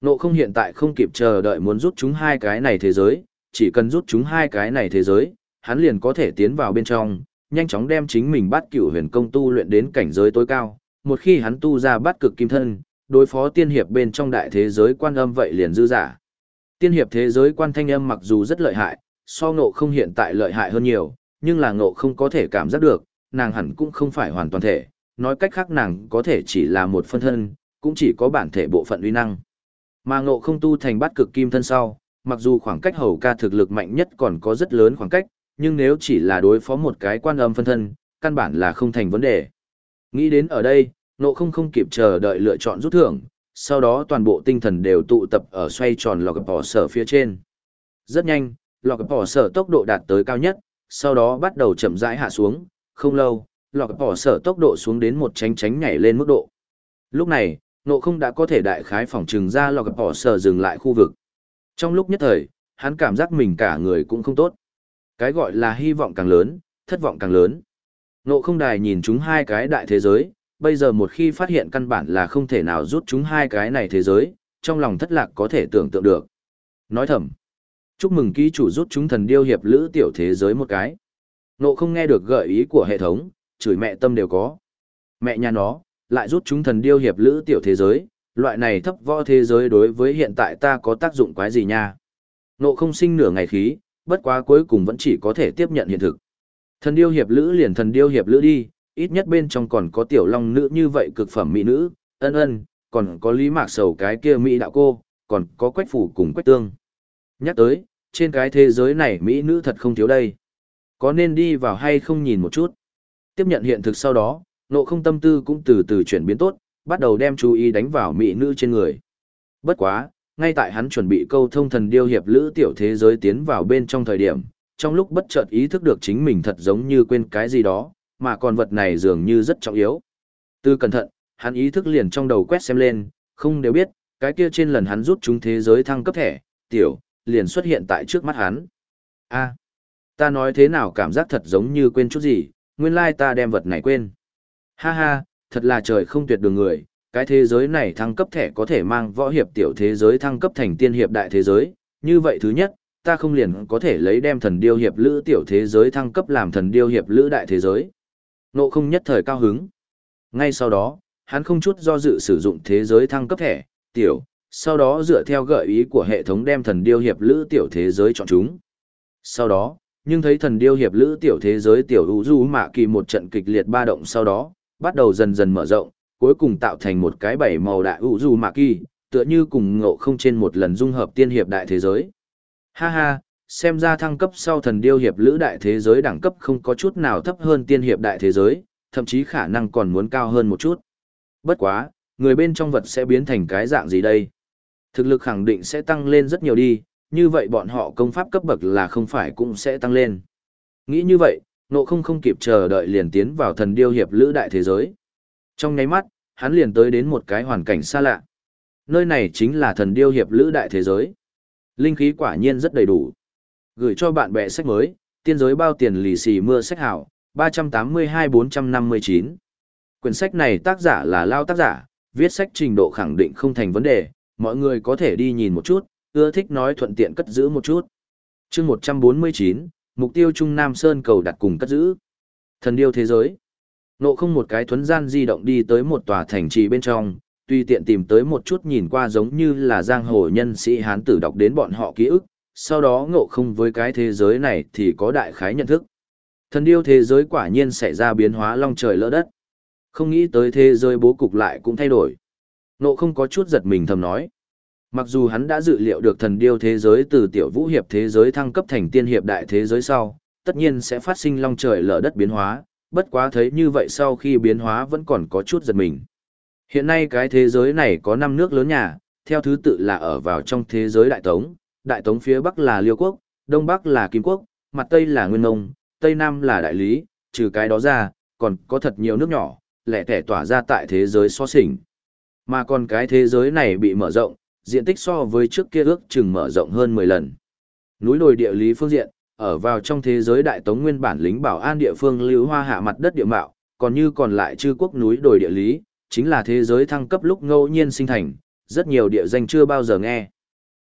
Nộ không hiện tại không kịp chờ đợi muốn rút chúng hai cái này thế giới, chỉ cần rút chúng hai cái này thế giới, hắn liền có thể tiến vào bên trong, nhanh chóng đem chính mình bắt cửu huyền công tu luyện đến cảnh giới tối cao. Một khi hắn tu ra bắt cực kim thân, đối phó tiên hiệp bên trong đại thế giới quan âm vậy liền dư giả. Tiên hiệp thế giới quan thanh âm mặc dù rất lợi hại, so ngộ không hiện tại lợi hại hơn nhiều, nhưng là ngộ không có thể cảm giác được, nàng hẳn cũng không phải hoàn toàn thể, nói cách khác nàng có thể chỉ là một phân thân, cũng chỉ có bản thể bộ phận uy năng. Mà ngộ không tu thành bát cực kim thân sau, mặc dù khoảng cách hầu ca thực lực mạnh nhất còn có rất lớn khoảng cách, nhưng nếu chỉ là đối phó một cái quan âm phân thân, căn bản là không thành vấn đề. Nghĩ đến ở đây, ngộ không không kịp chờ đợi lựa chọn rút thưởng, sau đó toàn bộ tinh thần đều tụ tập ở xoay tròn lọc bỏ sở phía trên. Rất nhanh, lọc bỏ sở tốc độ đạt tới cao nhất, sau đó bắt đầu chậm rãi hạ xuống, không lâu, lọc bỏ sở tốc độ xuống đến một tránh tránh nhảy lên mức độ. Lúc này, nộ không đã có thể đại khái phòng trừng ra lọc bỏ sở dừng lại khu vực. Trong lúc nhất thời, hắn cảm giác mình cả người cũng không tốt. Cái gọi là hy vọng càng lớn, thất vọng càng lớn. Nộ không đài nhìn chúng hai cái đại thế giới, bây giờ một khi phát hiện căn bản là không thể nào rút chúng hai cái này thế giới, trong lòng thất lạc có thể tưởng tượng được. Nói thầm, chúc mừng ký chủ rút chúng thần điêu hiệp lữ tiểu thế giới một cái. Nộ không nghe được gợi ý của hệ thống, chửi mẹ tâm đều có. Mẹ nhà nó, lại rút chúng thần điêu hiệp lữ tiểu thế giới, loại này thấp võ thế giới đối với hiện tại ta có tác dụng quái gì nha. Nộ không sinh nửa ngày khí, bất quá cuối cùng vẫn chỉ có thể tiếp nhận hiện thực. Thần điêu hiệp lữ liền thần điêu hiệp lữ đi, ít nhất bên trong còn có tiểu long nữ như vậy cực phẩm mỹ nữ, ân ân, còn có lý mạc sầu cái kia mỹ đạo cô, còn có quách phủ cùng quách tương. Nhắc tới, trên cái thế giới này mỹ nữ thật không thiếu đây. Có nên đi vào hay không nhìn một chút. Tiếp nhận hiện thực sau đó, nộ không tâm tư cũng từ từ chuyển biến tốt, bắt đầu đem chú ý đánh vào mỹ nữ trên người. Bất quá, ngay tại hắn chuẩn bị câu thông thần điêu hiệp lữ tiểu thế giới tiến vào bên trong thời điểm, trong lúc bất chợt ý thức được chính mình thật giống như quên cái gì đó, mà còn vật này dường như rất trọng yếu. Từ cẩn thận, hắn ý thức liền trong đầu quét xem lên, không đều biết, cái kia trên lần hắn rút chúng thế giới thăng cấp thẻ, tiểu, liền xuất hiện tại trước mắt hắn. a ta nói thế nào cảm giác thật giống như quên chút gì, nguyên lai ta đem vật này quên. Ha ha, thật là trời không tuyệt đường người, cái thế giới này thăng cấp thẻ có thể mang võ hiệp tiểu thế giới thăng cấp thành tiên hiệp đại thế giới, như vậy thứ nhất, ta không liền có thể lấy đem thần điêu hiệp lữ tiểu thế giới thăng cấp làm thần điêu hiệp lữ đại thế giới. Nộ không nhất thời cao hứng. Ngay sau đó, hắn không chút do dự sử dụng thế giới thăng cấp thẻ, tiểu, sau đó dựa theo gợi ý của hệ thống đem thần điêu hiệp lữ tiểu thế giới chọn chúng. Sau đó, nhưng thấy thần điêu hiệp lữ tiểu thế giới tiểu u du mạ kỳ một trận kịch liệt ba động sau đó, bắt đầu dần dần mở rộng, cuối cùng tạo thành một cái bảy màu đại u du mạ kỳ, tựa như cùng ngộ không trên một lần dung hợp tiên hiệp đại thế giới. Ha ha, xem ra thăng cấp sau thần điêu hiệp lữ đại thế giới đẳng cấp không có chút nào thấp hơn tiên hiệp đại thế giới, thậm chí khả năng còn muốn cao hơn một chút. Bất quá, người bên trong vật sẽ biến thành cái dạng gì đây? Thực lực khẳng định sẽ tăng lên rất nhiều đi, như vậy bọn họ công pháp cấp bậc là không phải cũng sẽ tăng lên. Nghĩ như vậy, nộ không không kịp chờ đợi liền tiến vào thần điêu hiệp lữ đại thế giới. Trong nháy mắt, hắn liền tới đến một cái hoàn cảnh xa lạ. Nơi này chính là thần điêu hiệp lữ đại thế giới. Linh khí quả nhiên rất đầy đủ. Gửi cho bạn bè sách mới, tiên giới bao tiền lì xì mưa sách hảo, 382-459. Quyển sách này tác giả là Lao tác giả, viết sách trình độ khẳng định không thành vấn đề, mọi người có thể đi nhìn một chút, ưa thích nói thuận tiện cất giữ một chút. chương 149, mục tiêu Trung Nam Sơn cầu đặt cùng cất giữ. Thần điêu thế giới. Nộ không một cái thuấn gian di động đi tới một tòa thành trì bên trong, tuy tiện tìm tới một chút nhìn qua giống như là giang hồ nhân sĩ hán tử đọc đến bọn họ ký ức, sau đó ngộ không với cái thế giới này thì có đại khái nhận thức. Thần điêu thế giới quả nhiên xảy ra biến hóa long trời lỡ đất. Không nghĩ tới thế giới bố cục lại cũng thay đổi. Ngộ không có chút giật mình thầm nói. Mặc dù hắn đã dự liệu được thần điêu thế giới từ tiểu vũ hiệp thế giới thăng cấp thành tiên hiệp đại thế giới sau, tất nhiên sẽ phát sinh long trời lở đất biến hóa, bất quá thấy như vậy sau khi biến hóa vẫn còn có chút giật mình. Hiện nay cái thế giới này có 5 nước lớn nhà, theo thứ tự là ở vào trong thế giới Đại Tống, Đại Tống phía Bắc là Liêu Quốc, Đông Bắc là Kim Quốc, mặt Tây là Nguyên Nông, Tây Nam là Đại Lý, trừ cái đó ra, còn có thật nhiều nước nhỏ, lẻ tẻ tỏa ra tại thế giới so sình Mà còn cái thế giới này bị mở rộng, diện tích so với trước kia ước chừng mở rộng hơn 10 lần. Núi đồi địa lý phương diện, ở vào trong thế giới đại tống nguyên bản lính bảo an địa phương lưu hoa hạ mặt đất địa mạo, còn như còn lại chư quốc núi đồi địa lý, chính là thế giới thăng cấp lúc ngẫu nhiên sinh thành, rất nhiều địa danh chưa bao giờ nghe.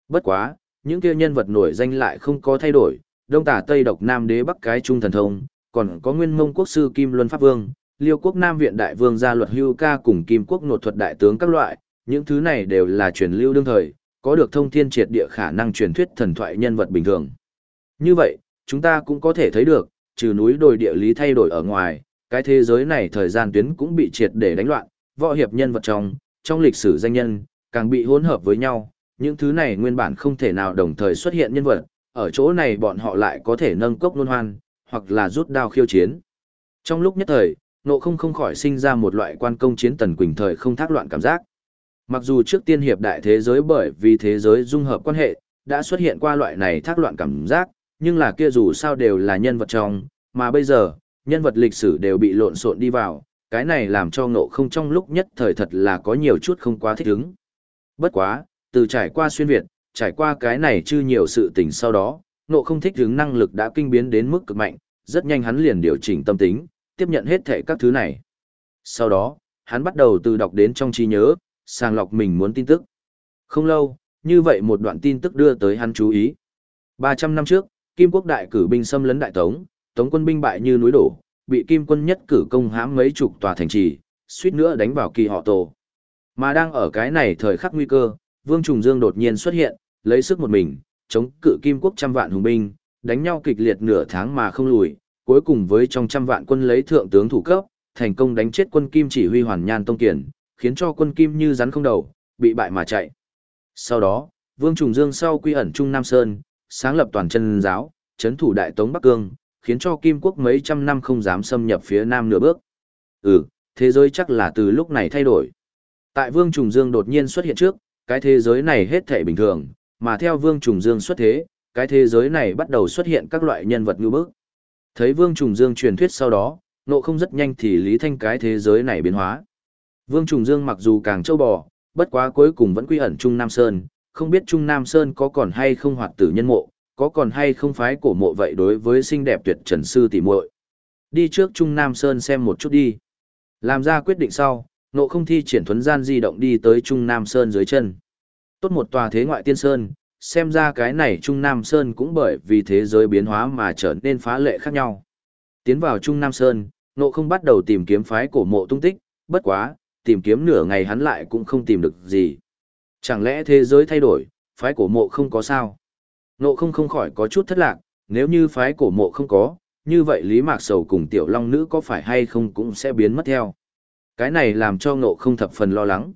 Bất quá, những kia nhân vật nổi danh lại không có thay đổi, đông tả tây độc nam đế bắc cái trung thần thông, còn có nguyên mông quốc sư Kim Luân Pháp Vương, liêu quốc nam viện đại vương gia luật hưu ca cùng kim quốc nột thuật đại tướng các loại, những thứ này đều là truyền lưu đương thời, có được thông thiên triệt địa khả năng truyền thuyết thần thoại nhân vật bình thường. Như vậy, chúng ta cũng có thể thấy được, trừ núi đồi địa lý thay đổi ở ngoài, cái thế giới này thời gian tuyến cũng bị triệt để đánh loạn, võ hiệp nhân vật trong, trong lịch sử danh nhân, càng bị hỗn hợp với nhau, những thứ này nguyên bản không thể nào đồng thời xuất hiện nhân vật, ở chỗ này bọn họ lại có thể nâng cốc luân hoan, hoặc là rút đao khiêu chiến. Trong lúc nhất thời, nộ không không khỏi sinh ra một loại quan công chiến tần quỳnh thời không thác loạn cảm giác. Mặc dù trước tiên hiệp đại thế giới bởi vì thế giới dung hợp quan hệ, đã xuất hiện qua loại này thác loạn cảm giác, nhưng là kia dù sao đều là nhân vật trong, mà bây giờ, nhân vật lịch sử đều bị lộn xộn đi vào, cái này làm cho ngộ không trong lúc nhất thời thật là có nhiều chút không quá thích ứng. Bất quá, từ trải qua xuyên Việt, trải qua cái này chưa nhiều sự tình sau đó, ngộ không thích ứng năng lực đã kinh biến đến mức cực mạnh, rất nhanh hắn liền điều chỉnh tâm tính, tiếp nhận hết thể các thứ này. Sau đó, hắn bắt đầu từ đọc đến trong trí nhớ, sàng lọc mình muốn tin tức. Không lâu, như vậy một đoạn tin tức đưa tới hắn chú ý. 300 năm trước, Kim quốc đại cử binh xâm lấn đại tống, tống quân binh bại như núi đổ, bị Kim quân nhất cử công hãm mấy chục tòa thành trì, suýt nữa đánh vào kỳ họ tổ. Mà đang ở cái này thời khắc nguy cơ, Vương Trùng Dương đột nhiên xuất hiện, lấy sức một mình, chống cự Kim quốc trăm vạn hùng binh, đánh nhau kịch liệt nửa tháng mà không lùi, cuối cùng với trong trăm vạn quân lấy thượng tướng thủ cấp, thành công đánh chết quân Kim chỉ huy Hoàn Nhan Tông Kiền, khiến cho quân Kim như rắn không đầu, bị bại mà chạy. Sau đó, Vương Trùng Dương sau quy ẩn Trung Nam Sơn, sáng lập toàn chân giáo, chấn thủ đại tống Bắc Cương, khiến cho Kim quốc mấy trăm năm không dám xâm nhập phía Nam nửa bước. Ừ, thế giới chắc là từ lúc này thay đổi. Tại Vương Trùng Dương đột nhiên xuất hiện trước, cái thế giới này hết thể bình thường, mà theo Vương Trùng Dương xuất thế, cái thế giới này bắt đầu xuất hiện các loại nhân vật ngư bức. Thấy Vương Trùng Dương truyền thuyết sau đó, nộ không rất nhanh thì lý thanh cái thế giới này biến hóa. Vương Trùng Dương mặc dù càng châu bò, bất quá cuối cùng vẫn quy ẩn Trung Nam Sơn, không biết Trung Nam Sơn có còn hay không hoạt tử nhân mộ, có còn hay không phái cổ mộ vậy đối với xinh đẹp tuyệt trần sư tỷ muội. Đi trước Trung Nam Sơn xem một chút đi. Làm ra quyết định sau, nộ không thi triển thuấn gian di động đi tới Trung Nam Sơn dưới chân. Tốt một tòa thế ngoại tiên sơn, xem ra cái này Trung Nam Sơn cũng bởi vì thế giới biến hóa mà trở nên phá lệ khác nhau. Tiến vào Trung Nam Sơn, nộ không bắt đầu tìm kiếm phái cổ mộ tung tích, bất quá, tìm kiếm nửa ngày hắn lại cũng không tìm được gì. Chẳng lẽ thế giới thay đổi, phái cổ mộ không có sao? Nộ không không khỏi có chút thất lạc, nếu như phái cổ mộ không có, như vậy Lý Mạc Sầu cùng Tiểu Long Nữ có phải hay không cũng sẽ biến mất theo. Cái này làm cho nộ không thập phần lo lắng.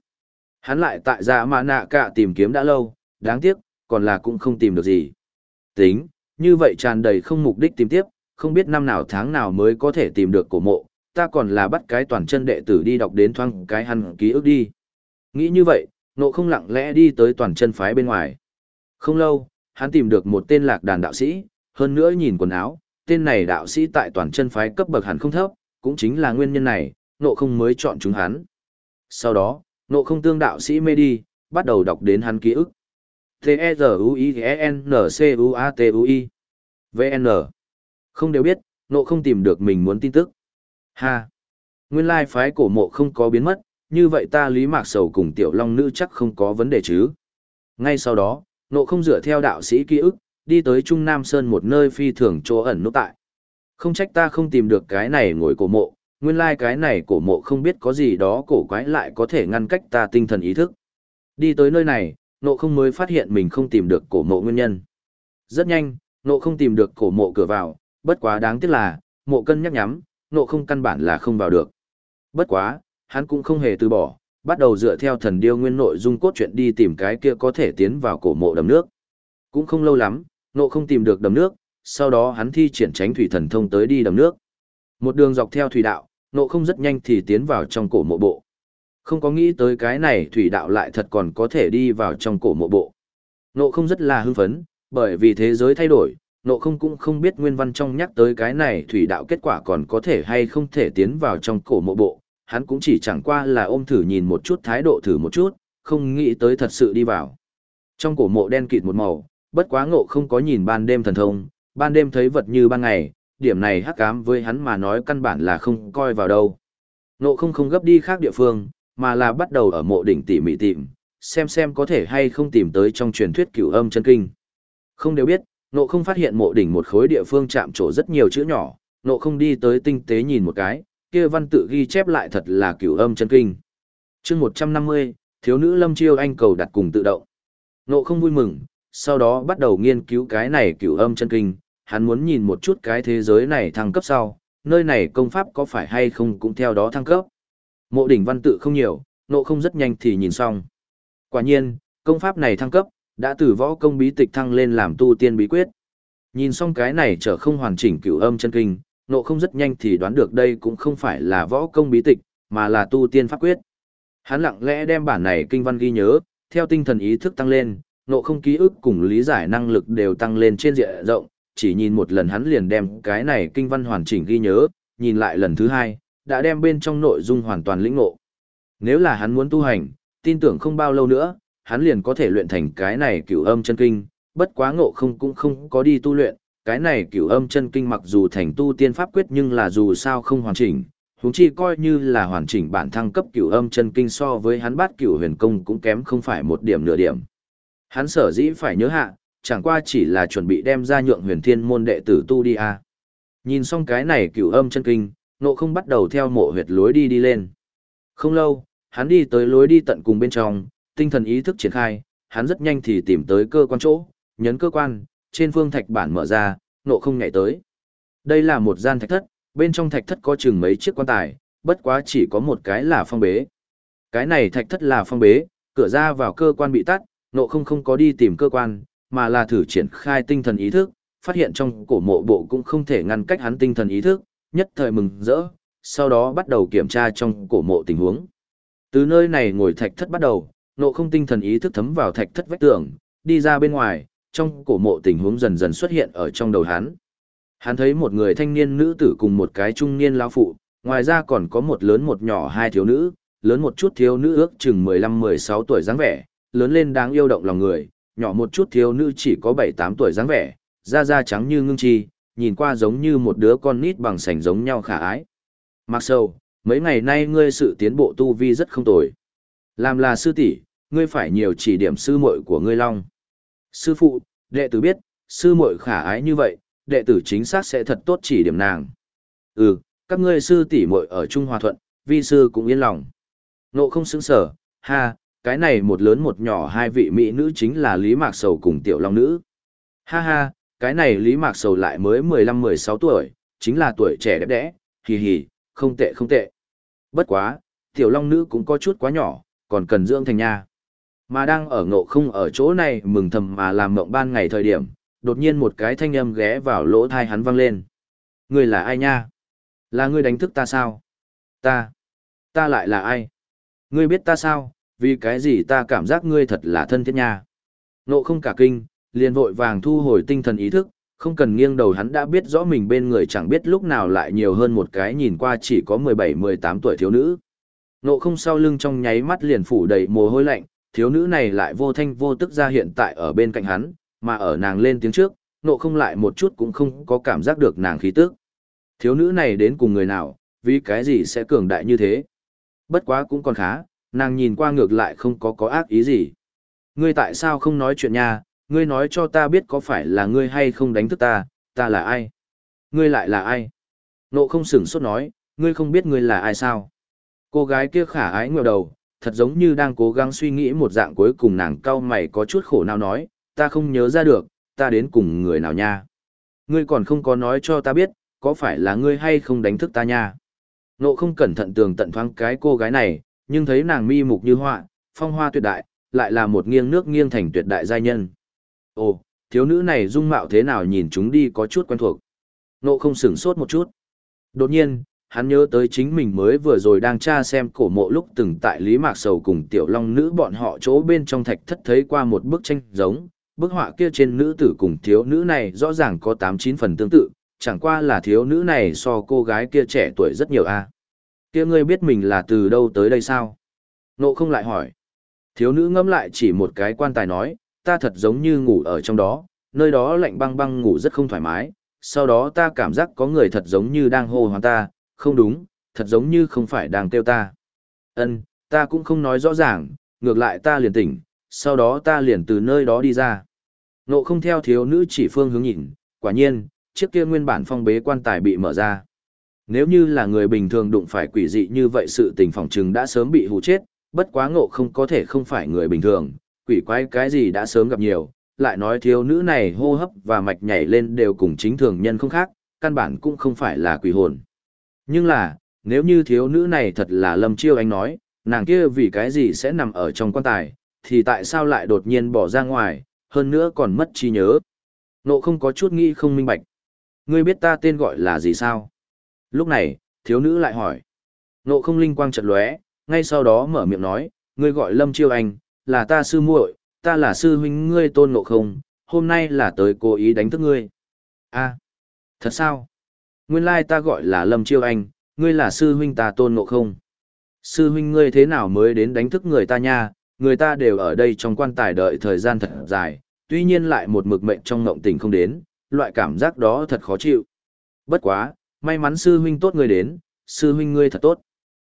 Hắn lại tại dạ mã nạ cả tìm kiếm đã lâu, đáng tiếc, còn là cũng không tìm được gì. Tính, như vậy tràn đầy không mục đích tìm tiếp, không biết năm nào tháng nào mới có thể tìm được cổ mộ, ta còn là bắt cái toàn chân đệ tử đi đọc đến thoang cái hằn ký ức đi. Nghĩ như vậy, nộ không lặng lẽ đi tới toàn chân phái bên ngoài. Không lâu, hắn tìm được một tên lạc đàn đạo sĩ, hơn nữa nhìn quần áo, tên này đạo sĩ tại toàn chân phái cấp bậc hẳn không thấp, cũng chính là nguyên nhân này, nộ không mới chọn chúng hắn. Sau đó, nộ không tương đạo sĩ mê đi, bắt đầu đọc đến hắn ký ức. T-E-Z-U-I-N-C-U-A-T-U-I VN Không đều biết, nộ không tìm được mình muốn tin tức. Ha! Nguyên lai phái cổ mộ không có biến mất, như vậy ta Lý Mạc Sầu cùng Tiểu Long Nữ chắc không có vấn đề chứ. Ngay sau đó, nộ không dựa theo đạo sĩ ký ức, đi tới Trung Nam Sơn một nơi phi thường chỗ ẩn nốt tại. Không trách ta không tìm được cái này ngồi cổ mộ, nguyên lai cái này cổ mộ không biết có gì đó cổ quái lại có thể ngăn cách ta tinh thần ý thức. Đi tới nơi này, nộ không mới phát hiện mình không tìm được cổ mộ nguyên nhân. Rất nhanh, nộ không tìm được cổ mộ cửa vào, bất quá đáng tiếc là, mộ cân nhắc nhắm, nộ không căn bản là không vào được. Bất quá, hắn cũng không hề từ bỏ, bắt đầu dựa theo thần điêu nguyên nội dung cốt truyện đi tìm cái kia có thể tiến vào cổ mộ đầm nước. Cũng không lâu lắm, nộ không tìm được đầm nước, sau đó hắn thi triển tránh thủy thần thông tới đi đầm nước. Một đường dọc theo thủy đạo, nộ không rất nhanh thì tiến vào trong cổ mộ bộ. Không có nghĩ tới cái này thủy đạo lại thật còn có thể đi vào trong cổ mộ bộ. Nộ không rất là hưng phấn, bởi vì thế giới thay đổi, nộ không cũng không biết nguyên văn trong nhắc tới cái này thủy đạo kết quả còn có thể hay không thể tiến vào trong cổ mộ bộ, hắn cũng chỉ chẳng qua là ôm thử nhìn một chút thái độ thử một chút, không nghĩ tới thật sự đi vào. Trong cổ mộ đen kịt một màu, bất quá ngộ không có nhìn ban đêm thần thông, ban đêm thấy vật như ban ngày, điểm này hắc ám với hắn mà nói căn bản là không coi vào đâu. Ngộ không không gấp đi khác địa phương, mà là bắt đầu ở mộ đỉnh tỉ mỉ tìm, xem xem có thể hay không tìm tới trong truyền thuyết cửu âm chân kinh. Không đều biết, nộ không phát hiện mộ đỉnh một khối địa phương chạm trổ rất nhiều chữ nhỏ, nộ không đi tới tinh tế nhìn một cái, kia văn tự ghi chép lại thật là cửu âm chân kinh. chương 150, thiếu nữ lâm chiêu anh cầu đặt cùng tự động. Nộ không vui mừng, sau đó bắt đầu nghiên cứu cái này cửu âm chân kinh, hắn muốn nhìn một chút cái thế giới này thăng cấp sau, nơi này công pháp có phải hay không cũng theo đó thăng cấp. Mộ đỉnh văn tự không nhiều, nộ không rất nhanh thì nhìn xong. Quả nhiên, công pháp này thăng cấp, đã từ võ công bí tịch thăng lên làm tu tiên bí quyết. Nhìn xong cái này trở không hoàn chỉnh cửu âm chân kinh, nộ không rất nhanh thì đoán được đây cũng không phải là võ công bí tịch, mà là tu tiên pháp quyết. Hắn lặng lẽ đem bản này kinh văn ghi nhớ, theo tinh thần ý thức tăng lên, nộ không ký ức cùng lý giải năng lực đều tăng lên trên diện rộng, chỉ nhìn một lần hắn liền đem cái này kinh văn hoàn chỉnh ghi nhớ, nhìn lại lần thứ hai, đã đem bên trong nội dung hoàn toàn lĩnh ngộ. Nếu là hắn muốn tu hành, tin tưởng không bao lâu nữa, hắn liền có thể luyện thành cái này cửu âm chân kinh, bất quá ngộ không cũng không có đi tu luyện, cái này cửu âm chân kinh mặc dù thành tu tiên pháp quyết nhưng là dù sao không hoàn chỉnh, huống chi coi như là hoàn chỉnh bản thăng cấp cửu âm chân kinh so với hắn bát cửu huyền công cũng kém không phải một điểm nửa điểm. Hắn sở dĩ phải nhớ hạ, chẳng qua chỉ là chuẩn bị đem ra nhượng huyền thiên môn đệ tử tu đi à. Nhìn xong cái này cửu âm chân kinh, nộ không bắt đầu theo mộ huyệt lối đi đi lên. Không lâu, hắn đi tới lối đi tận cùng bên trong, tinh thần ý thức triển khai, hắn rất nhanh thì tìm tới cơ quan chỗ, nhấn cơ quan, trên phương thạch bản mở ra, nộ không nhảy tới. Đây là một gian thạch thất, bên trong thạch thất có chừng mấy chiếc quan tài, bất quá chỉ có một cái là phong bế. Cái này thạch thất là phong bế, cửa ra vào cơ quan bị tắt, nộ không không có đi tìm cơ quan, mà là thử triển khai tinh thần ý thức, phát hiện trong cổ mộ bộ cũng không thể ngăn cách hắn tinh thần ý thức, nhất thời mừng rỡ, sau đó bắt đầu kiểm tra trong cổ mộ tình huống. Từ nơi này ngồi thạch thất bắt đầu, nộ không tinh thần ý thức thấm vào thạch thất vách tường, đi ra bên ngoài, trong cổ mộ tình huống dần dần xuất hiện ở trong đầu hắn. Hắn thấy một người thanh niên nữ tử cùng một cái trung niên lão phụ, ngoài ra còn có một lớn một nhỏ hai thiếu nữ, lớn một chút thiếu nữ ước chừng 15-16 tuổi dáng vẻ, lớn lên đáng yêu động lòng người, nhỏ một chút thiếu nữ chỉ có 7-8 tuổi dáng vẻ, da da trắng như ngưng chi, nhìn qua giống như một đứa con nít bằng sành giống nhau khả ái. Mặc sâu, mấy ngày nay ngươi sự tiến bộ tu vi rất không tồi. Làm là sư tỷ, ngươi phải nhiều chỉ điểm sư muội của ngươi long. Sư phụ, đệ tử biết, sư muội khả ái như vậy, đệ tử chính xác sẽ thật tốt chỉ điểm nàng. Ừ, các ngươi sư tỷ muội ở Trung Hòa Thuận, vi sư cũng yên lòng. Nộ không xứng sở, ha, cái này một lớn một nhỏ hai vị mỹ nữ chính là Lý Mạc Sầu cùng Tiểu Long Nữ. Ha ha, cái này Lý Mạc Sầu lại mới 15-16 tuổi, chính là tuổi trẻ đẹp đẽ, hì hì, không tệ không tệ. Bất quá, Tiểu Long Nữ cũng có chút quá nhỏ, còn cần dưỡng thành nha. Mà đang ở ngộ không ở chỗ này mừng thầm mà làm mộng ban ngày thời điểm, đột nhiên một cái thanh âm ghé vào lỗ thai hắn vang lên. Ngươi là ai nha? Là ngươi đánh thức ta sao? Ta? Ta lại là ai? Ngươi biết ta sao? Vì cái gì ta cảm giác ngươi thật là thân thiết nha? Nộ không cả kinh, liền vội vàng thu hồi tinh thần ý thức, không cần nghiêng đầu hắn đã biết rõ mình bên người chẳng biết lúc nào lại nhiều hơn một cái nhìn qua chỉ có 17-18 tuổi thiếu nữ. Nộ không sau lưng trong nháy mắt liền phủ đầy mồ hôi lạnh, thiếu nữ này lại vô thanh vô tức ra hiện tại ở bên cạnh hắn, mà ở nàng lên tiếng trước, nộ không lại một chút cũng không có cảm giác được nàng khí tức. Thiếu nữ này đến cùng người nào, vì cái gì sẽ cường đại như thế? Bất quá cũng còn khá, nàng nhìn qua ngược lại không có có ác ý gì. Ngươi tại sao không nói chuyện nha, ngươi nói cho ta biết có phải là ngươi hay không đánh thức ta, ta là ai? Ngươi lại là ai? Nộ không sửng sốt nói, ngươi không biết ngươi là ai sao? Cô gái kia khả ái ngờ đầu, thật giống như đang cố gắng suy nghĩ một dạng cuối cùng nàng cau mày có chút khổ nào nói, ta không nhớ ra được, ta đến cùng người nào nha. Ngươi còn không có nói cho ta biết, có phải là ngươi hay không đánh thức ta nha. Nộ không cẩn thận tường tận thoáng cái cô gái này, nhưng thấy nàng mi mục như họa, phong hoa tuyệt đại, lại là một nghiêng nước nghiêng thành tuyệt đại giai nhân. Ồ, thiếu nữ này dung mạo thế nào nhìn chúng đi có chút quen thuộc. Nộ không sửng sốt một chút. Đột nhiên, hắn nhớ tới chính mình mới vừa rồi đang tra xem cổ mộ lúc từng tại Lý Mạc Sầu cùng Tiểu Long nữ bọn họ chỗ bên trong thạch thất thấy qua một bức tranh giống, bức họa kia trên nữ tử cùng thiếu nữ này rõ ràng có 8-9 phần tương tự, chẳng qua là thiếu nữ này so cô gái kia trẻ tuổi rất nhiều a. Kia ngươi biết mình là từ đâu tới đây sao? Nộ không lại hỏi. Thiếu nữ ngẫm lại chỉ một cái quan tài nói, ta thật giống như ngủ ở trong đó, nơi đó lạnh băng băng ngủ rất không thoải mái, sau đó ta cảm giác có người thật giống như đang hô hoán ta, không đúng, thật giống như không phải đang kêu ta. Ân, ta cũng không nói rõ ràng, ngược lại ta liền tỉnh, sau đó ta liền từ nơi đó đi ra. Nộ không theo thiếu nữ chỉ phương hướng nhìn, quả nhiên, chiếc kia nguyên bản phong bế quan tài bị mở ra. Nếu như là người bình thường đụng phải quỷ dị như vậy sự tình phòng trừng đã sớm bị hù chết, bất quá ngộ không có thể không phải người bình thường, quỷ quái cái gì đã sớm gặp nhiều, lại nói thiếu nữ này hô hấp và mạch nhảy lên đều cùng chính thường nhân không khác, căn bản cũng không phải là quỷ hồn. Nhưng là, nếu như thiếu nữ này thật là Lâm Chiêu Anh nói, nàng kia vì cái gì sẽ nằm ở trong quan tài, thì tại sao lại đột nhiên bỏ ra ngoài, hơn nữa còn mất trí nhớ. Nộ không có chút nghĩ không minh bạch. Ngươi biết ta tên gọi là gì sao? Lúc này, thiếu nữ lại hỏi. Nộ không linh quang chợt lóe, ngay sau đó mở miệng nói, ngươi gọi Lâm Chiêu Anh, là ta sư muội, ta là sư huynh ngươi tôn nộ không, hôm nay là tới cố ý đánh thức ngươi. a thật sao? Nguyên lai ta gọi là Lâm Chiêu Anh, ngươi là sư huynh ta tôn ngộ không? Sư huynh ngươi thế nào mới đến đánh thức người ta nha, người ta đều ở đây trong quan tài đợi thời gian thật dài, tuy nhiên lại một mực mệnh trong ngộng tình không đến, loại cảm giác đó thật khó chịu. Bất quá, may mắn sư huynh tốt ngươi đến, sư huynh ngươi thật tốt.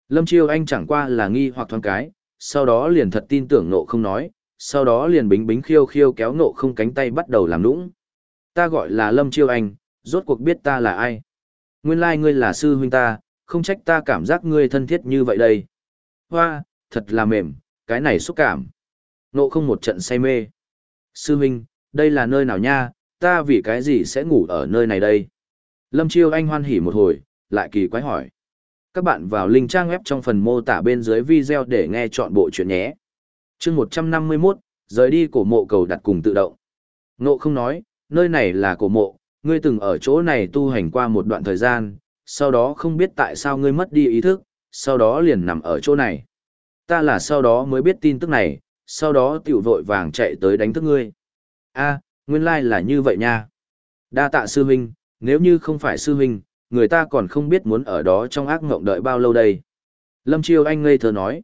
Lâm Chiêu Anh chẳng qua là nghi hoặc thoáng cái, sau đó liền thật tin tưởng nộ không nói, sau đó liền bính bính khiêu khiêu kéo nộ không cánh tay bắt đầu làm nũng. Ta gọi là Lâm Chiêu Anh, rốt cuộc biết ta là ai. Nguyên lai like ngươi là sư huynh ta, không trách ta cảm giác ngươi thân thiết như vậy đây. Hoa, thật là mềm, cái này xúc cảm. Nộ không một trận say mê. Sư huynh, đây là nơi nào nha, ta vì cái gì sẽ ngủ ở nơi này đây? Lâm Chiêu Anh hoan hỉ một hồi, lại kỳ quái hỏi. Các bạn vào link trang web trong phần mô tả bên dưới video để nghe chọn bộ chuyện nhé. chương 151, rời đi cổ mộ cầu đặt cùng tự động. Nộ không nói, nơi này là cổ mộ, ngươi từng ở chỗ này tu hành qua một đoạn thời gian, sau đó không biết tại sao ngươi mất đi ý thức, sau đó liền nằm ở chỗ này. Ta là sau đó mới biết tin tức này, sau đó tiểu vội vàng chạy tới đánh thức ngươi. a nguyên lai like là như vậy nha. Đa tạ sư huynh, nếu như không phải sư huynh, người ta còn không biết muốn ở đó trong ác ngộng đợi bao lâu đây. Lâm Chiêu Anh ngây thơ nói.